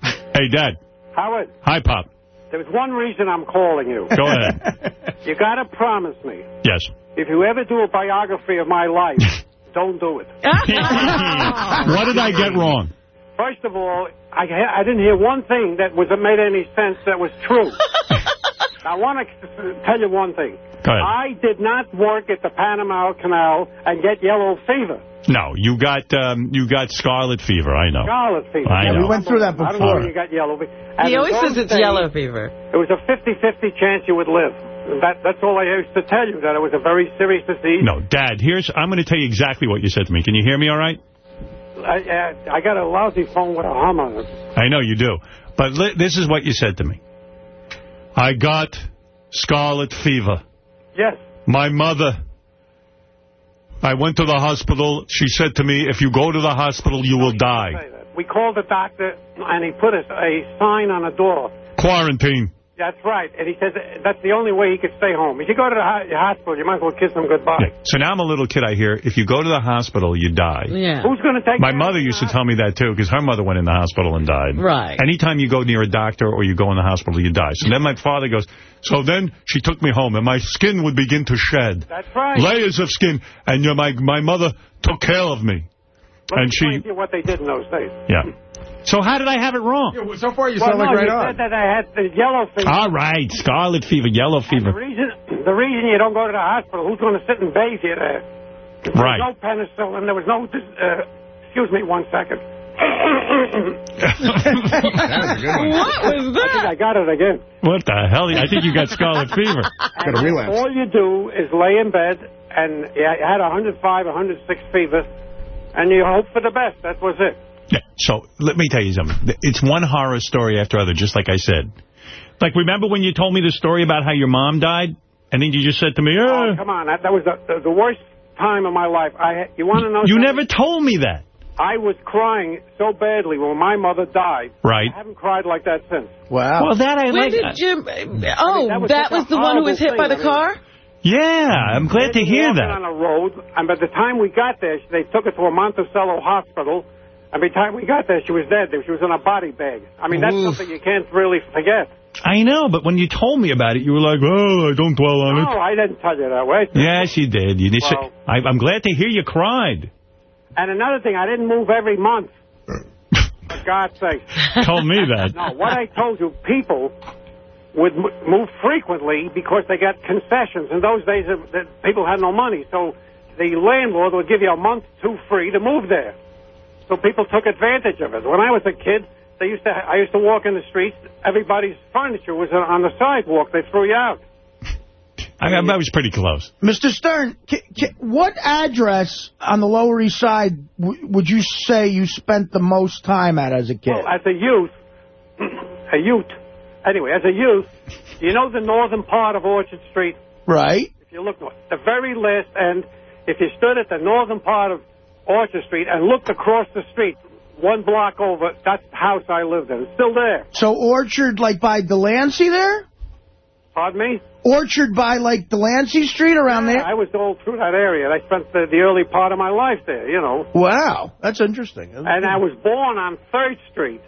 [SPEAKER 5] Hey, Dad.
[SPEAKER 32] Howard,
[SPEAKER 5] Hi, Pop.
[SPEAKER 32] There's one reason I'm calling you.
[SPEAKER 5] Go ahead.
[SPEAKER 32] You got to promise me,
[SPEAKER 5] Yes.
[SPEAKER 32] if you ever do a biography of my life, don't do it.
[SPEAKER 5] what did I get wrong?
[SPEAKER 32] First of all, I, I didn't hear one thing that was that made any sense that was true. I want to tell you one thing.
[SPEAKER 5] Go ahead.
[SPEAKER 32] I did not work at the Panama Canal and get yellow fever.
[SPEAKER 5] No, you got um, you got scarlet fever. I know.
[SPEAKER 32] Scarlet fever.
[SPEAKER 5] I know.
[SPEAKER 3] we went through that
[SPEAKER 32] I don't know
[SPEAKER 3] before.
[SPEAKER 32] you got yellow fever.
[SPEAKER 2] He always says it's yellow fever.
[SPEAKER 32] It was a 50-50 chance you would live. That, that's all I used to tell you, that it was a very serious disease.
[SPEAKER 5] No, Dad. Here's I'm going to tell you exactly what you said to me. Can you hear me? All right?
[SPEAKER 32] I, I, I got a lousy phone with a hum on it.
[SPEAKER 5] I know you do. But li this is what you said to me. I got scarlet fever.
[SPEAKER 32] Yes.
[SPEAKER 5] My mother. I went to the hospital. She said to me, if you go to the hospital, you will die.
[SPEAKER 32] We called the doctor, and he put a, a sign on the door.
[SPEAKER 5] Quarantine.
[SPEAKER 32] That's right. And he says that's the only way he could stay home. If you go to the hospital, you might as well kiss him goodbye.
[SPEAKER 5] So now I'm a little kid, I hear, if you go to the hospital, you die.
[SPEAKER 2] Yeah.
[SPEAKER 32] Who's going to take
[SPEAKER 5] My mother used to tell me that, too, because her mother went in the hospital and died.
[SPEAKER 2] Right.
[SPEAKER 5] Anytime you go near a doctor or you go in the hospital, you die. So then my father goes, so then she took me home, and my skin would begin to shed.
[SPEAKER 32] That's right.
[SPEAKER 5] Layers of skin. And you know, my, my mother took care of me.
[SPEAKER 32] Let
[SPEAKER 5] and
[SPEAKER 32] me
[SPEAKER 5] she...
[SPEAKER 32] explain to you what they did in those days.
[SPEAKER 5] Yeah. So how did I have it wrong?
[SPEAKER 14] so far, you
[SPEAKER 32] well,
[SPEAKER 14] sound like
[SPEAKER 32] no,
[SPEAKER 14] right
[SPEAKER 32] you
[SPEAKER 14] on.
[SPEAKER 32] said that I had the yellow fever.
[SPEAKER 5] All right. Scarlet fever, yellow fever.
[SPEAKER 32] The
[SPEAKER 5] fever.
[SPEAKER 32] reason, the reason you don't go to the hospital, who's going to sit and bathe you there? There was
[SPEAKER 5] Right.
[SPEAKER 32] no penicillin. There was no... Uh, excuse me one second.
[SPEAKER 2] What was that?
[SPEAKER 32] I think I got it again.
[SPEAKER 5] What the hell? I think you got scarlet fever.
[SPEAKER 32] And All you do is lay in bed, and you had 105, 106 fever, and you hope for the best. That was it.
[SPEAKER 5] Yeah. So let me tell you something. It's one horror story after other, just like I said. Like, remember when you told me the story about how your mom died? And then you just said to me,
[SPEAKER 32] Oh, come on. That, that was the, the, the worst time of my life. I You want to know
[SPEAKER 5] You
[SPEAKER 32] something?
[SPEAKER 5] never told me that.
[SPEAKER 32] I was crying so badly when my mother died.
[SPEAKER 5] Right.
[SPEAKER 32] I haven't cried like that since.
[SPEAKER 3] Wow.
[SPEAKER 5] Well, that I
[SPEAKER 2] When
[SPEAKER 5] like.
[SPEAKER 2] did Jim... Oh,
[SPEAKER 32] that was
[SPEAKER 2] that was the one who was hit
[SPEAKER 32] horrible
[SPEAKER 2] by the
[SPEAKER 32] thing. I mean-
[SPEAKER 2] car?
[SPEAKER 5] Yeah, I'm glad to hear that.
[SPEAKER 32] on a road, and by the time we got there, they took her to a Monticello hospital, And by the time we got there, she was dead. She was in a body bag. I mean, that's
[SPEAKER 5] Oof.
[SPEAKER 32] something you can't really forget.
[SPEAKER 5] I know, but when you told me about it, you were like, oh, I don't dwell on
[SPEAKER 32] No,
[SPEAKER 5] it.
[SPEAKER 32] No, I didn't tell you that way.
[SPEAKER 5] Yes, you did. You did
[SPEAKER 32] Well-
[SPEAKER 5] I, I'm glad to hear you cried.
[SPEAKER 32] And another thing, I didn't move every month. For God's sake.
[SPEAKER 5] Told me that.
[SPEAKER 32] No, what I told you, people would move frequently because they got concessions. In those days, people had no money, so the landlord would give you a month, two free to move there. So people took advantage of it. When I was a kid, they used to. I used to walk in the streets. Everybody's furniture was on the sidewalk. They threw you out.
[SPEAKER 5] I, I was pretty close.
[SPEAKER 3] Mr. Stern, ca ca what address on the Lower East Side w would you say you spent the most time at as a kid?
[SPEAKER 32] Well, as a youth, a youth. Anyway, as a youth, you know the northern part of Orchard Street.
[SPEAKER 3] right.
[SPEAKER 32] If you look north, the very last end, if you stood at the northern part of Orchard Street and looked across the street, one block over, that's the house I lived in. It's still there.
[SPEAKER 3] So Orchard, like by Delancey there?
[SPEAKER 32] Pardon me?
[SPEAKER 3] Orchard by, like, Delancey Street around there?
[SPEAKER 32] I was all through that area. I spent the, the early part of my life there, you know.
[SPEAKER 3] Wow. That's interesting.
[SPEAKER 32] And I was born on 3rd Street.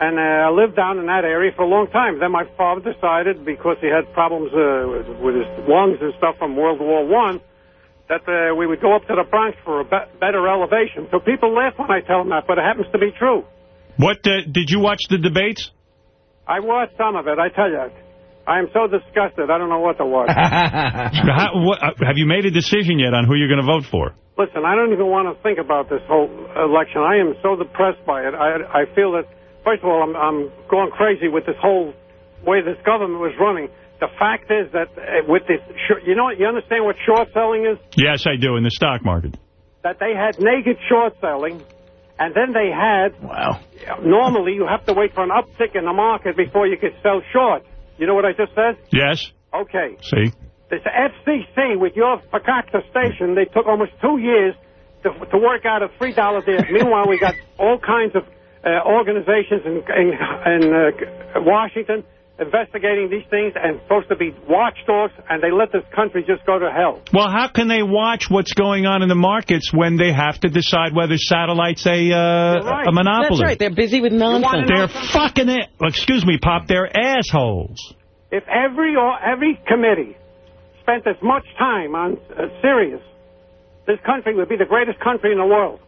[SPEAKER 32] And uh, I lived down in that area for a long time. Then my father decided, because he had problems uh, with, with his lungs and stuff from World War One, that uh, we would go up to the Bronx for a be- better elevation. So people laugh when I tell them that, but it happens to be true.
[SPEAKER 5] What uh, did you watch the debates?
[SPEAKER 32] I watched some of it. I tell you, I am so disgusted. I don't know what to watch.
[SPEAKER 5] How, what, uh, have you made a decision yet on who you're going to vote for?
[SPEAKER 32] Listen, I don't even want to think about this whole election. I am so depressed by it. I, I feel that, first of all, I'm, I'm going crazy with this whole way this government was running. The fact is that uh, with this, you know, what- you understand what short selling is?
[SPEAKER 5] Yes, I do, in the stock market.
[SPEAKER 32] That they had naked short selling, and then they had.
[SPEAKER 3] Wow.
[SPEAKER 32] Normally, you have to wait for an uptick in the market before you could sell short. You know what I just said?
[SPEAKER 5] Yes?
[SPEAKER 32] Okay.
[SPEAKER 5] See?
[SPEAKER 32] This FCC with your Fakakta station, they took almost two years to, to work out a $3 deal. Meanwhile, we got all kinds of uh, organizations in, in, in uh, Washington investigating these things and supposed to be watchdogs, and they let this country just go to hell.
[SPEAKER 5] Well, how can they watch what's going on in the markets when they have to decide whether satellite's a, uh,
[SPEAKER 32] right.
[SPEAKER 5] a monopoly?
[SPEAKER 2] That's right. They're busy with nonsense.
[SPEAKER 5] They're fucking it. Excuse me, Pop. They're assholes.
[SPEAKER 32] If every or every committee spent as much time on uh, Sirius, this country would be the greatest country in the world.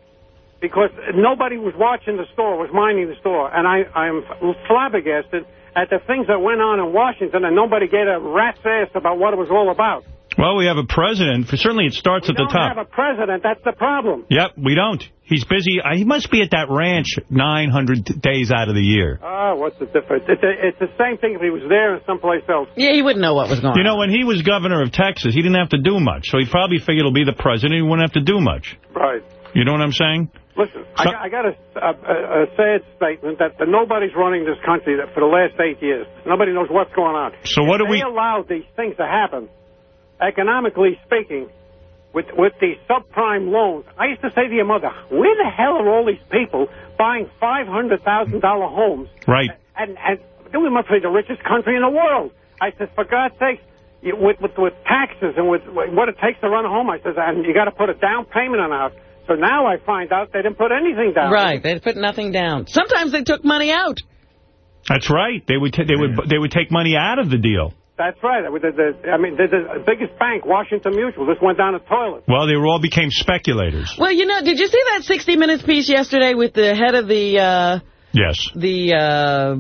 [SPEAKER 32] Because nobody was watching the store, was minding the store. And I, I'm flabbergasted at the things that went on in Washington, and nobody gave a rat's ass about what it was all about.
[SPEAKER 5] Well, we have a president. Certainly, it starts at the top.
[SPEAKER 32] We don't have a president. That's the problem.
[SPEAKER 5] Yep, we don't. He's busy. Uh, he must be at that ranch 900 days out of the year.
[SPEAKER 32] Ah, what's the difference? It's, a, it's the same thing if he was there or someplace else.
[SPEAKER 2] Yeah, he wouldn't know what was going on
[SPEAKER 5] You know, when he was governor of Texas, he didn't have to do much. So he probably figured he'll be the president. He wouldn't have to do much.
[SPEAKER 32] Right.
[SPEAKER 5] You know what I'm saying?
[SPEAKER 32] Listen, I, got- I got a, a, a sad statement that nobody's running this country that for the last eight years. Nobody knows what's going on.
[SPEAKER 5] So what
[SPEAKER 32] if
[SPEAKER 5] do we-
[SPEAKER 32] allowed these things to happen, economically speaking, with with these subprime loans. I used to say to your mother, where the hell are all these people buying five hundred thousand dollar homes?
[SPEAKER 5] Right.
[SPEAKER 32] And and and we must be the richest country in the world. I said, for God's sake. With, with with taxes and with what it takes to run a home, I says, and you got to put a down payment on a house. So now I find out they didn't put anything down.
[SPEAKER 2] Right. They put nothing down. Sometimes they took money out.
[SPEAKER 5] That's right. They would they would they would take money out of the deal.
[SPEAKER 32] That's right. The, the, I mean, the, the biggest bank, Washington Mutual, just went down the toilet.
[SPEAKER 5] Well, they were all became speculators.
[SPEAKER 2] Well, you know, did you see that 60 Minutes piece yesterday with the head of the, uh,
[SPEAKER 5] Yes.
[SPEAKER 2] the, uh,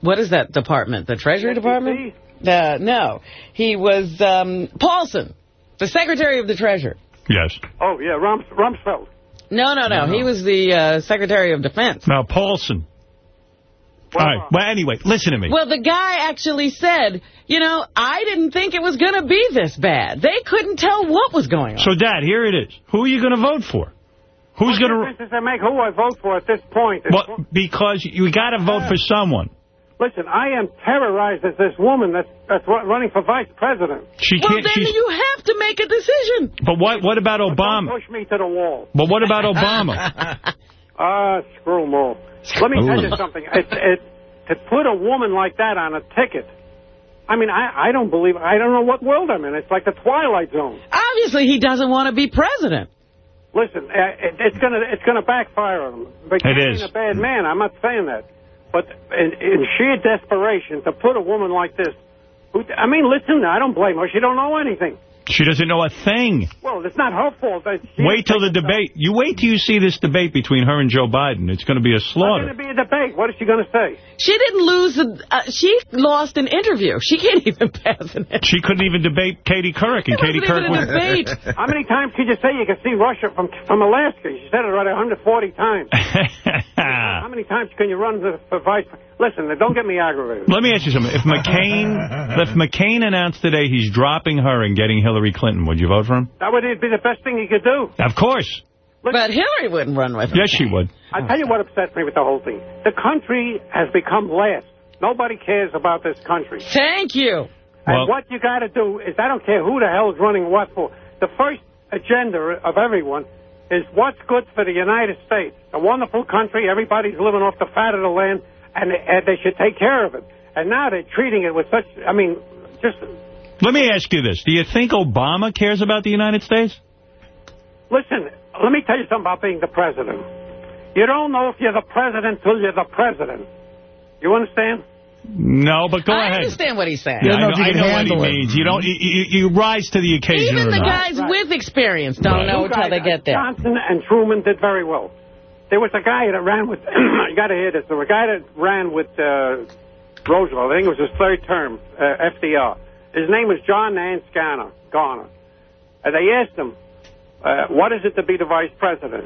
[SPEAKER 2] what is that department? The Treasury Department? Uh, no. He was, um, Paulson, the Secretary of the Treasury.
[SPEAKER 5] Yes.
[SPEAKER 32] Oh, yeah, Rums, Rumsfeld.
[SPEAKER 2] No, no, no. He was the uh, Secretary of Defense.
[SPEAKER 5] Now, Paulson. all right. Well, anyway, listen to me.
[SPEAKER 2] Well, the guy actually said, you know, I didn't think it was going to be this bad. They couldn't tell what was going on.
[SPEAKER 5] So, Dad, here it is. Who are you going to vote for? Who's going to...
[SPEAKER 32] What difference does it make who I vote for at this point?
[SPEAKER 5] Well, because you got to vote for someone.
[SPEAKER 32] Listen, I am terrorized as this woman that's, that's running for vice president.
[SPEAKER 5] She
[SPEAKER 2] well,
[SPEAKER 5] can't...
[SPEAKER 2] well, then
[SPEAKER 5] she's,
[SPEAKER 2] you have to make a decision.
[SPEAKER 5] but what what about Obama?
[SPEAKER 32] Push me to the wall.
[SPEAKER 5] But what about Obama?
[SPEAKER 32] Ah, screw 'em all. Let me tell you something. It, it, to put a woman like that on a ticket, I mean, I, I don't believe, I don't know what world I'm in. It's like the Twilight Zone.
[SPEAKER 2] Obviously, he doesn't want to be president.
[SPEAKER 32] Listen, uh, it, it's gonna it's gonna backfire on him. McCain
[SPEAKER 5] It is.
[SPEAKER 32] ain't a bad man. I'm not saying that, but in, in hmm. sheer desperation to put a woman like this, who I mean, listen, I don't blame her. She don't know anything.
[SPEAKER 5] She doesn't know a thing.
[SPEAKER 32] Well, it's not her fault. That
[SPEAKER 5] Wait till the debate. You wait till you see this debate between her and Joe Biden. It's going to be a slaughter.
[SPEAKER 32] It's going to be a debate. What is she going to say?
[SPEAKER 2] She didn't lose. A, uh, she lost an interview. She can't even pass an interview.
[SPEAKER 5] She couldn't even debate Katie Couric, and
[SPEAKER 2] It
[SPEAKER 5] Katie
[SPEAKER 2] wasn't
[SPEAKER 5] Couric
[SPEAKER 2] even debate.
[SPEAKER 32] How many times can you say you can see Russia from from Alaska? She said it right 140 times. How many times can you run the, for vice? Listen, don't get me aggravated.
[SPEAKER 5] Let me ask you something. If McCain, if McCain announced today he's dropping her and getting Hillary Clinton, would you vote for him?
[SPEAKER 32] That would be the best thing he could do.
[SPEAKER 5] Of course.
[SPEAKER 2] But Hillary wouldn't run with him.
[SPEAKER 5] Yes, she would.
[SPEAKER 32] I tell you what upsets me with the whole thing. The country has become last. Nobody cares about this country.
[SPEAKER 2] Thank you.
[SPEAKER 32] And what you got to do is, I don't care who the hell is running what for. The first agenda of everyone is what's good for the United States. A wonderful country. Everybody's living off the fat of the land, and, and they should take care of it. And now they're treating it with such, I mean, just
[SPEAKER 5] Let me ask you this. Do you think Obama cares about the United States?
[SPEAKER 32] Listen, let me tell you something about being the president. You don't know if you're the president till you're the president. You understand?
[SPEAKER 5] No, but go
[SPEAKER 2] I
[SPEAKER 5] ahead.
[SPEAKER 2] I understand what he's saying.
[SPEAKER 5] Yeah, I know, I know what he means. You don't. You, you, you rise to the occasion.
[SPEAKER 2] Even the
[SPEAKER 5] not.
[SPEAKER 2] guys with experience don't know
[SPEAKER 32] Two
[SPEAKER 2] until they get there.
[SPEAKER 32] Johnson and Truman did very well. There was a guy that ran with, you got to hear this, there was a guy that ran with uh, Roosevelt, I think it was his third term, uh, FDR. His name was John Nance Garner. Garner. And they asked him, uh, what is it to be the vice president?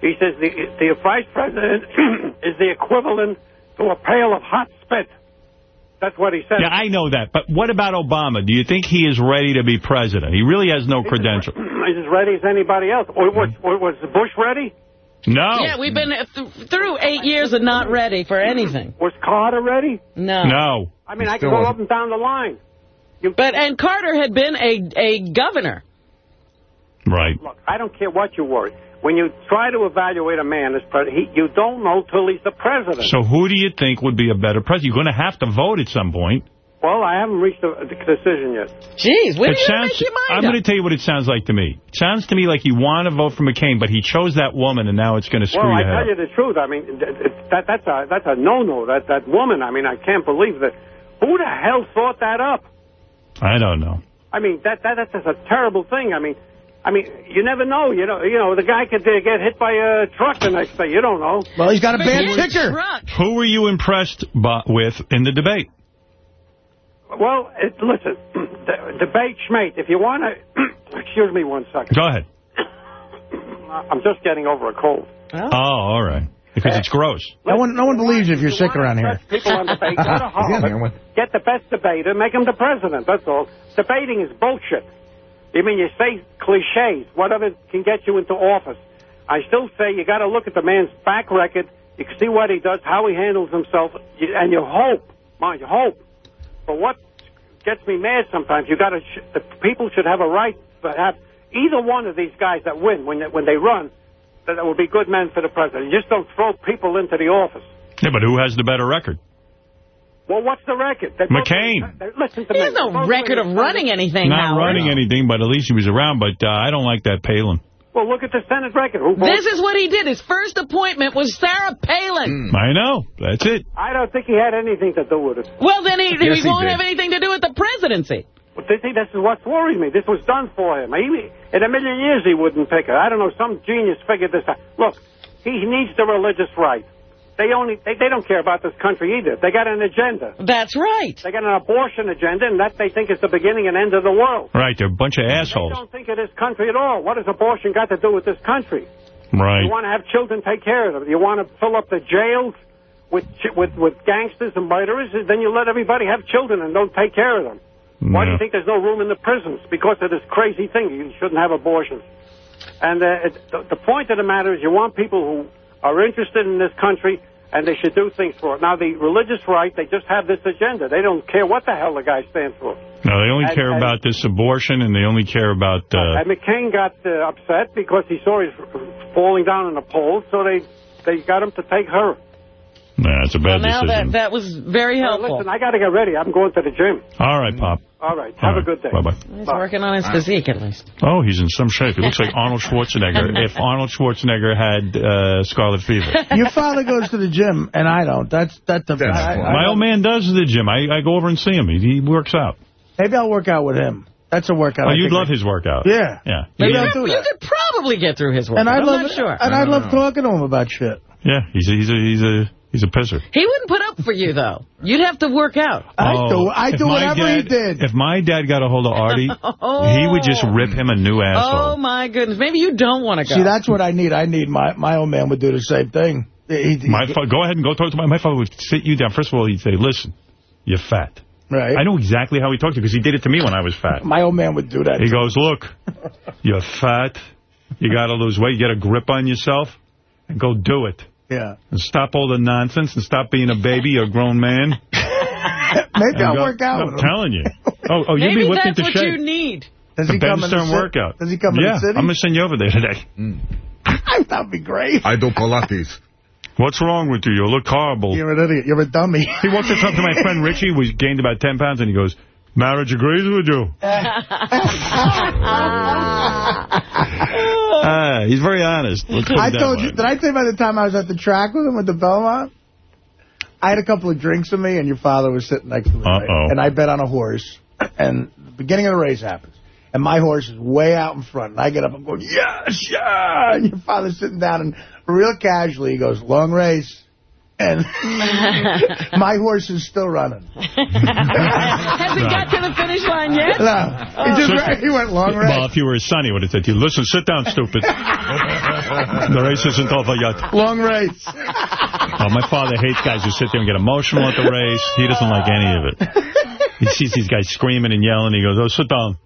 [SPEAKER 32] He says the, the vice president is the equivalent to a pail of hot spit. That's what he said.
[SPEAKER 5] Yeah, I know that. But what about Obama? Do you think he is ready to be president? He really has no credential.
[SPEAKER 32] He's as ready as anybody else. Or was, or was Bush ready?
[SPEAKER 5] No.
[SPEAKER 2] Yeah, we've been th through eight years and not ready for anything.
[SPEAKER 32] Was Carter ready?
[SPEAKER 2] No.
[SPEAKER 5] No.
[SPEAKER 32] I mean, I can go up and down the line.
[SPEAKER 2] But and Carter had been a a governor.
[SPEAKER 5] Right.
[SPEAKER 32] Look, I don't care what you worry. When you try to evaluate a man as president, he, you don't know till he's the president.
[SPEAKER 5] So who do you think would be a better president? You're going to have to vote at some point.
[SPEAKER 32] Well, I haven't reached a, a decision yet.
[SPEAKER 2] Jeez, when
[SPEAKER 5] It
[SPEAKER 2] are you make your mind
[SPEAKER 5] I'm going to tell you what it sounds like to me. It sounds to me like you want to vote for McCain, but he chose that woman, and now it's going to screw
[SPEAKER 32] well, I
[SPEAKER 5] your head
[SPEAKER 32] tell you the truth. I mean, th- th- that that's a that's a no-no. That that woman. I mean, I can't believe that. Who the hell thought that up?
[SPEAKER 5] I don't know.
[SPEAKER 32] I mean, that that that's just a terrible thing. I mean, I mean, you never know. You know, you know, the guy could uh, get hit by a truck the next day. You don't know.
[SPEAKER 3] Well, he's got a bad
[SPEAKER 2] Forget
[SPEAKER 3] ticker.
[SPEAKER 5] Who were you impressed by, with in the debate?
[SPEAKER 32] Well, it, listen, the, debate Schmate. If you want to, excuse me one second.
[SPEAKER 5] Go ahead.
[SPEAKER 32] I'm just getting over a cold.
[SPEAKER 5] Oh, all right. Because it's gross.
[SPEAKER 3] No one, no one believes you if you're sick around here.
[SPEAKER 32] People on debate, go to Harvard, get the best debater, make him the president. That's all. Debating is bullshit. You mean, you say cliches, whatever can get you into office. I still say you got to look at the man's back record. You can see what he does, how he handles himself, and you hope, mind you, hope. But what gets me mad sometimes, you got to, sh- the people should have a right to have either one of these guys that win when they, when they run, that will be good men for the president. You just don't throw people into the office.
[SPEAKER 5] Yeah, but who has the better record?
[SPEAKER 32] Well, what's the record? They both-
[SPEAKER 5] McCain.
[SPEAKER 32] they- Listen to
[SPEAKER 2] He
[SPEAKER 32] me.
[SPEAKER 2] has no record of running anything.
[SPEAKER 5] Not
[SPEAKER 2] Howard.
[SPEAKER 5] running anything, but at least he was around. But uh, I don't like that Palin.
[SPEAKER 32] Well, look at the Senate record. Who
[SPEAKER 2] This is what he did. His first appointment was Sarah Palin. Hmm.
[SPEAKER 5] I know. That's it.
[SPEAKER 32] I don't think he had anything to do with it.
[SPEAKER 2] Well, then he,
[SPEAKER 5] Yes,
[SPEAKER 2] he
[SPEAKER 5] he
[SPEAKER 2] won't
[SPEAKER 5] did.
[SPEAKER 2] have anything to do with the presidency.
[SPEAKER 32] But this, this is what worries me. This was done for him. He, in a million years, he wouldn't pick it. I don't know. Some genius figured this out. Look, he needs the religious right. They only they, they don't care about this country either. They got an agenda.
[SPEAKER 2] That's right.
[SPEAKER 32] They got an abortion agenda, and that they think is the beginning and end of the world.
[SPEAKER 5] Right, they're a bunch of assholes.
[SPEAKER 32] They
[SPEAKER 5] assholes.
[SPEAKER 32] don't think of this country at all. What does abortion got to do with this country?
[SPEAKER 5] Right.
[SPEAKER 32] You want to have children take care of them. You want to fill up the jails with ch- with with gangsters and murderers. Then you let everybody have children and don't take care of them. Why do you think there's no room in the prisons? Because of this crazy thing. You shouldn't have abortions. And uh, it, the, the point of the matter is you want people who are interested in this country and they should do things for it. Now, the religious right, they just have this agenda. They don't care what the hell the guy stands for.
[SPEAKER 5] No, they only
[SPEAKER 32] And-
[SPEAKER 5] care
[SPEAKER 32] and-
[SPEAKER 5] about this abortion, and they only care about... Uh,
[SPEAKER 32] And McCain got uh, upset because he saw he's falling down in the polls, so they they got him to take her.
[SPEAKER 5] Nah, it's a bad
[SPEAKER 2] Well, now
[SPEAKER 5] decision.
[SPEAKER 2] that, that was very helpful.
[SPEAKER 32] Listen, I got to get ready. I'm going to the gym.
[SPEAKER 5] All right, Pop.
[SPEAKER 32] All right. Have
[SPEAKER 5] All
[SPEAKER 32] a good day.
[SPEAKER 5] Bye-bye.
[SPEAKER 2] He's working on his physique, at least.
[SPEAKER 5] Oh, he's in some shape. He looks like Arnold Schwarzenegger if Arnold Schwarzenegger had uh, scarlet fever.
[SPEAKER 3] Your father goes to the gym, and I don't. That's that's the. I, I,
[SPEAKER 5] My old man does the gym. I, I go over and see him. He, he works out.
[SPEAKER 3] Maybe I'll work out with him. That's a workout.
[SPEAKER 5] Oh, you'd love
[SPEAKER 3] I-
[SPEAKER 5] his workout.
[SPEAKER 3] Yeah.
[SPEAKER 5] Yeah.
[SPEAKER 3] Maybe
[SPEAKER 5] Yeah.
[SPEAKER 3] I'll do
[SPEAKER 2] You could probably get through his workout.
[SPEAKER 3] And I
[SPEAKER 2] I'm
[SPEAKER 3] love
[SPEAKER 2] not sure.
[SPEAKER 3] and I love talking to him about shit.
[SPEAKER 5] Yeah, he's a, he's a, he's a, he's a pisser.
[SPEAKER 2] He wouldn't put up for you, though. You'd have to work out.
[SPEAKER 5] Oh, if my dad- he did. If my dad got a hold of Artie, oh. he would just rip him a new asshole.
[SPEAKER 2] Oh, my goodness. Maybe you don't want to go.
[SPEAKER 3] See, that's what I need. I need my my old man would do the same thing. He- he-
[SPEAKER 5] My fa- go ahead and go talk to my my father. Would sit you down. First of all, he'd say, "Listen, you're fat."
[SPEAKER 3] Right.
[SPEAKER 5] I know exactly how he talked to you because he did it to me when I was fat.
[SPEAKER 3] my old man would do that.
[SPEAKER 5] He goes, "Look, you're fat. You got to lose weight. You Get a grip on yourself, and go do it.
[SPEAKER 3] Yeah.
[SPEAKER 5] And stop all the nonsense and stop being a baby. You're a grown man."
[SPEAKER 3] Maybe
[SPEAKER 5] And
[SPEAKER 3] I'll
[SPEAKER 5] go-
[SPEAKER 3] work out
[SPEAKER 5] I'm
[SPEAKER 3] with
[SPEAKER 5] telling you. Oh, oh, you'd
[SPEAKER 2] Maybe
[SPEAKER 5] be whipped
[SPEAKER 2] that's what you need.
[SPEAKER 3] Does
[SPEAKER 5] the
[SPEAKER 3] he
[SPEAKER 5] Ben
[SPEAKER 3] come in the city?
[SPEAKER 5] workout.
[SPEAKER 3] Does he come in the city?
[SPEAKER 5] I'm going to send you over there today.
[SPEAKER 3] That'd be great.
[SPEAKER 31] I do Pilates.
[SPEAKER 5] What's wrong with you? You look horrible.
[SPEAKER 3] You're an idiot. You're a dummy.
[SPEAKER 5] He walked up to my friend Richie, who gained about 10 pounds, and he goes, marriage agrees with you. Ah, he's very honest. Let's put it
[SPEAKER 3] I
[SPEAKER 5] that
[SPEAKER 3] told
[SPEAKER 5] way.
[SPEAKER 3] you. Did I tell you by the time I was at the track with him with the Belmont? I had a couple of drinks with me, and your father was sitting next to me.
[SPEAKER 5] Uh-oh.
[SPEAKER 3] And I bet on a horse, and the beginning of the race happens. And my horse is way out in front. And I get up and go, yes, yeah. And your father's sitting down, and real casually, he goes, long race. And my horse is still running.
[SPEAKER 2] Has he got to the finish line yet?
[SPEAKER 3] No. He, just, ran- he went long race.
[SPEAKER 5] Well, if you were his son, he would have said to you, listen, sit down, stupid. the race isn't over yet.
[SPEAKER 3] Long race.
[SPEAKER 5] Oh, my father hates guys who sit there and get emotional at the race. He doesn't like any of it. He sees these guys screaming and yelling. He goes, oh, sit down.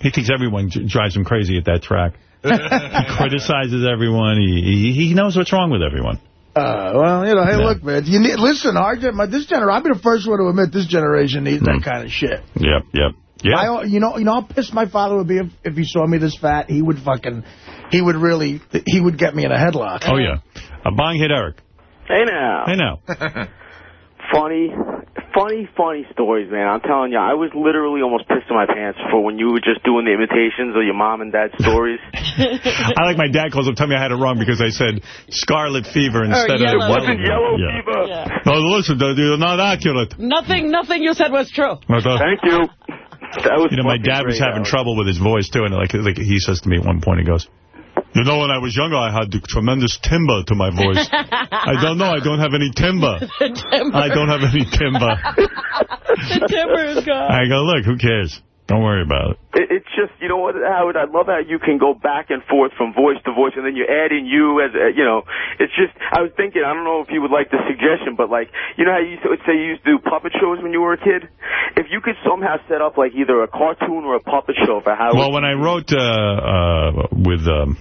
[SPEAKER 5] He thinks everyone drives him crazy at that track. he criticizes everyone. He, he he knows what's wrong with everyone.
[SPEAKER 3] Uh, well, you know, hey,
[SPEAKER 5] Yeah.
[SPEAKER 3] look, man. You need, listen, our my, this generation, I'll be the first one to admit this generation needs that kind of shit.
[SPEAKER 5] Yep, yep. Yeah.
[SPEAKER 3] I, you know, you know how pissed my father would be if, if he saw me this fat. He would fucking, he would really, he would get me in a headlock.
[SPEAKER 5] Oh, yeah. A bong hit Eric.
[SPEAKER 33] Hey now.
[SPEAKER 5] Hey, now.
[SPEAKER 33] funny, funny, funny stories, man. I'm telling you, I was literally almost pissed in my pants for when you were just doing the imitations of your mom and dad's stories.
[SPEAKER 5] I like my dad calls up, tell me I had it wrong because I said scarlet fever instead of...
[SPEAKER 2] It wasn't yellow
[SPEAKER 5] fever.
[SPEAKER 2] Yeah.
[SPEAKER 5] No, listen, you're not accurate.
[SPEAKER 2] Nothing, nothing you said was true.
[SPEAKER 33] Thank you. That was
[SPEAKER 5] You know, my dad was having
[SPEAKER 33] Alex.
[SPEAKER 5] trouble with his voice, too, and like, like he says to me at one point, he goes, you know, when I was younger, I had tremendous timber to my voice. I don't know, I don't have any timber.
[SPEAKER 2] the timber.
[SPEAKER 5] I don't have any timber.
[SPEAKER 2] the timber is gone.
[SPEAKER 5] I go, look, who cares? Don't worry about it.
[SPEAKER 33] It, it's just, you know what, Howard, I love how you can go back and forth from voice to voice, and then you add in you as, a, you know, it's just, I was thinking, I don't know if you would like the suggestion, but like, you know how you used to say you used to do puppet shows when you were a kid? If you could somehow set up like either a cartoon or a puppet show for Howard.
[SPEAKER 5] Well, when I wrote uh, uh, with um,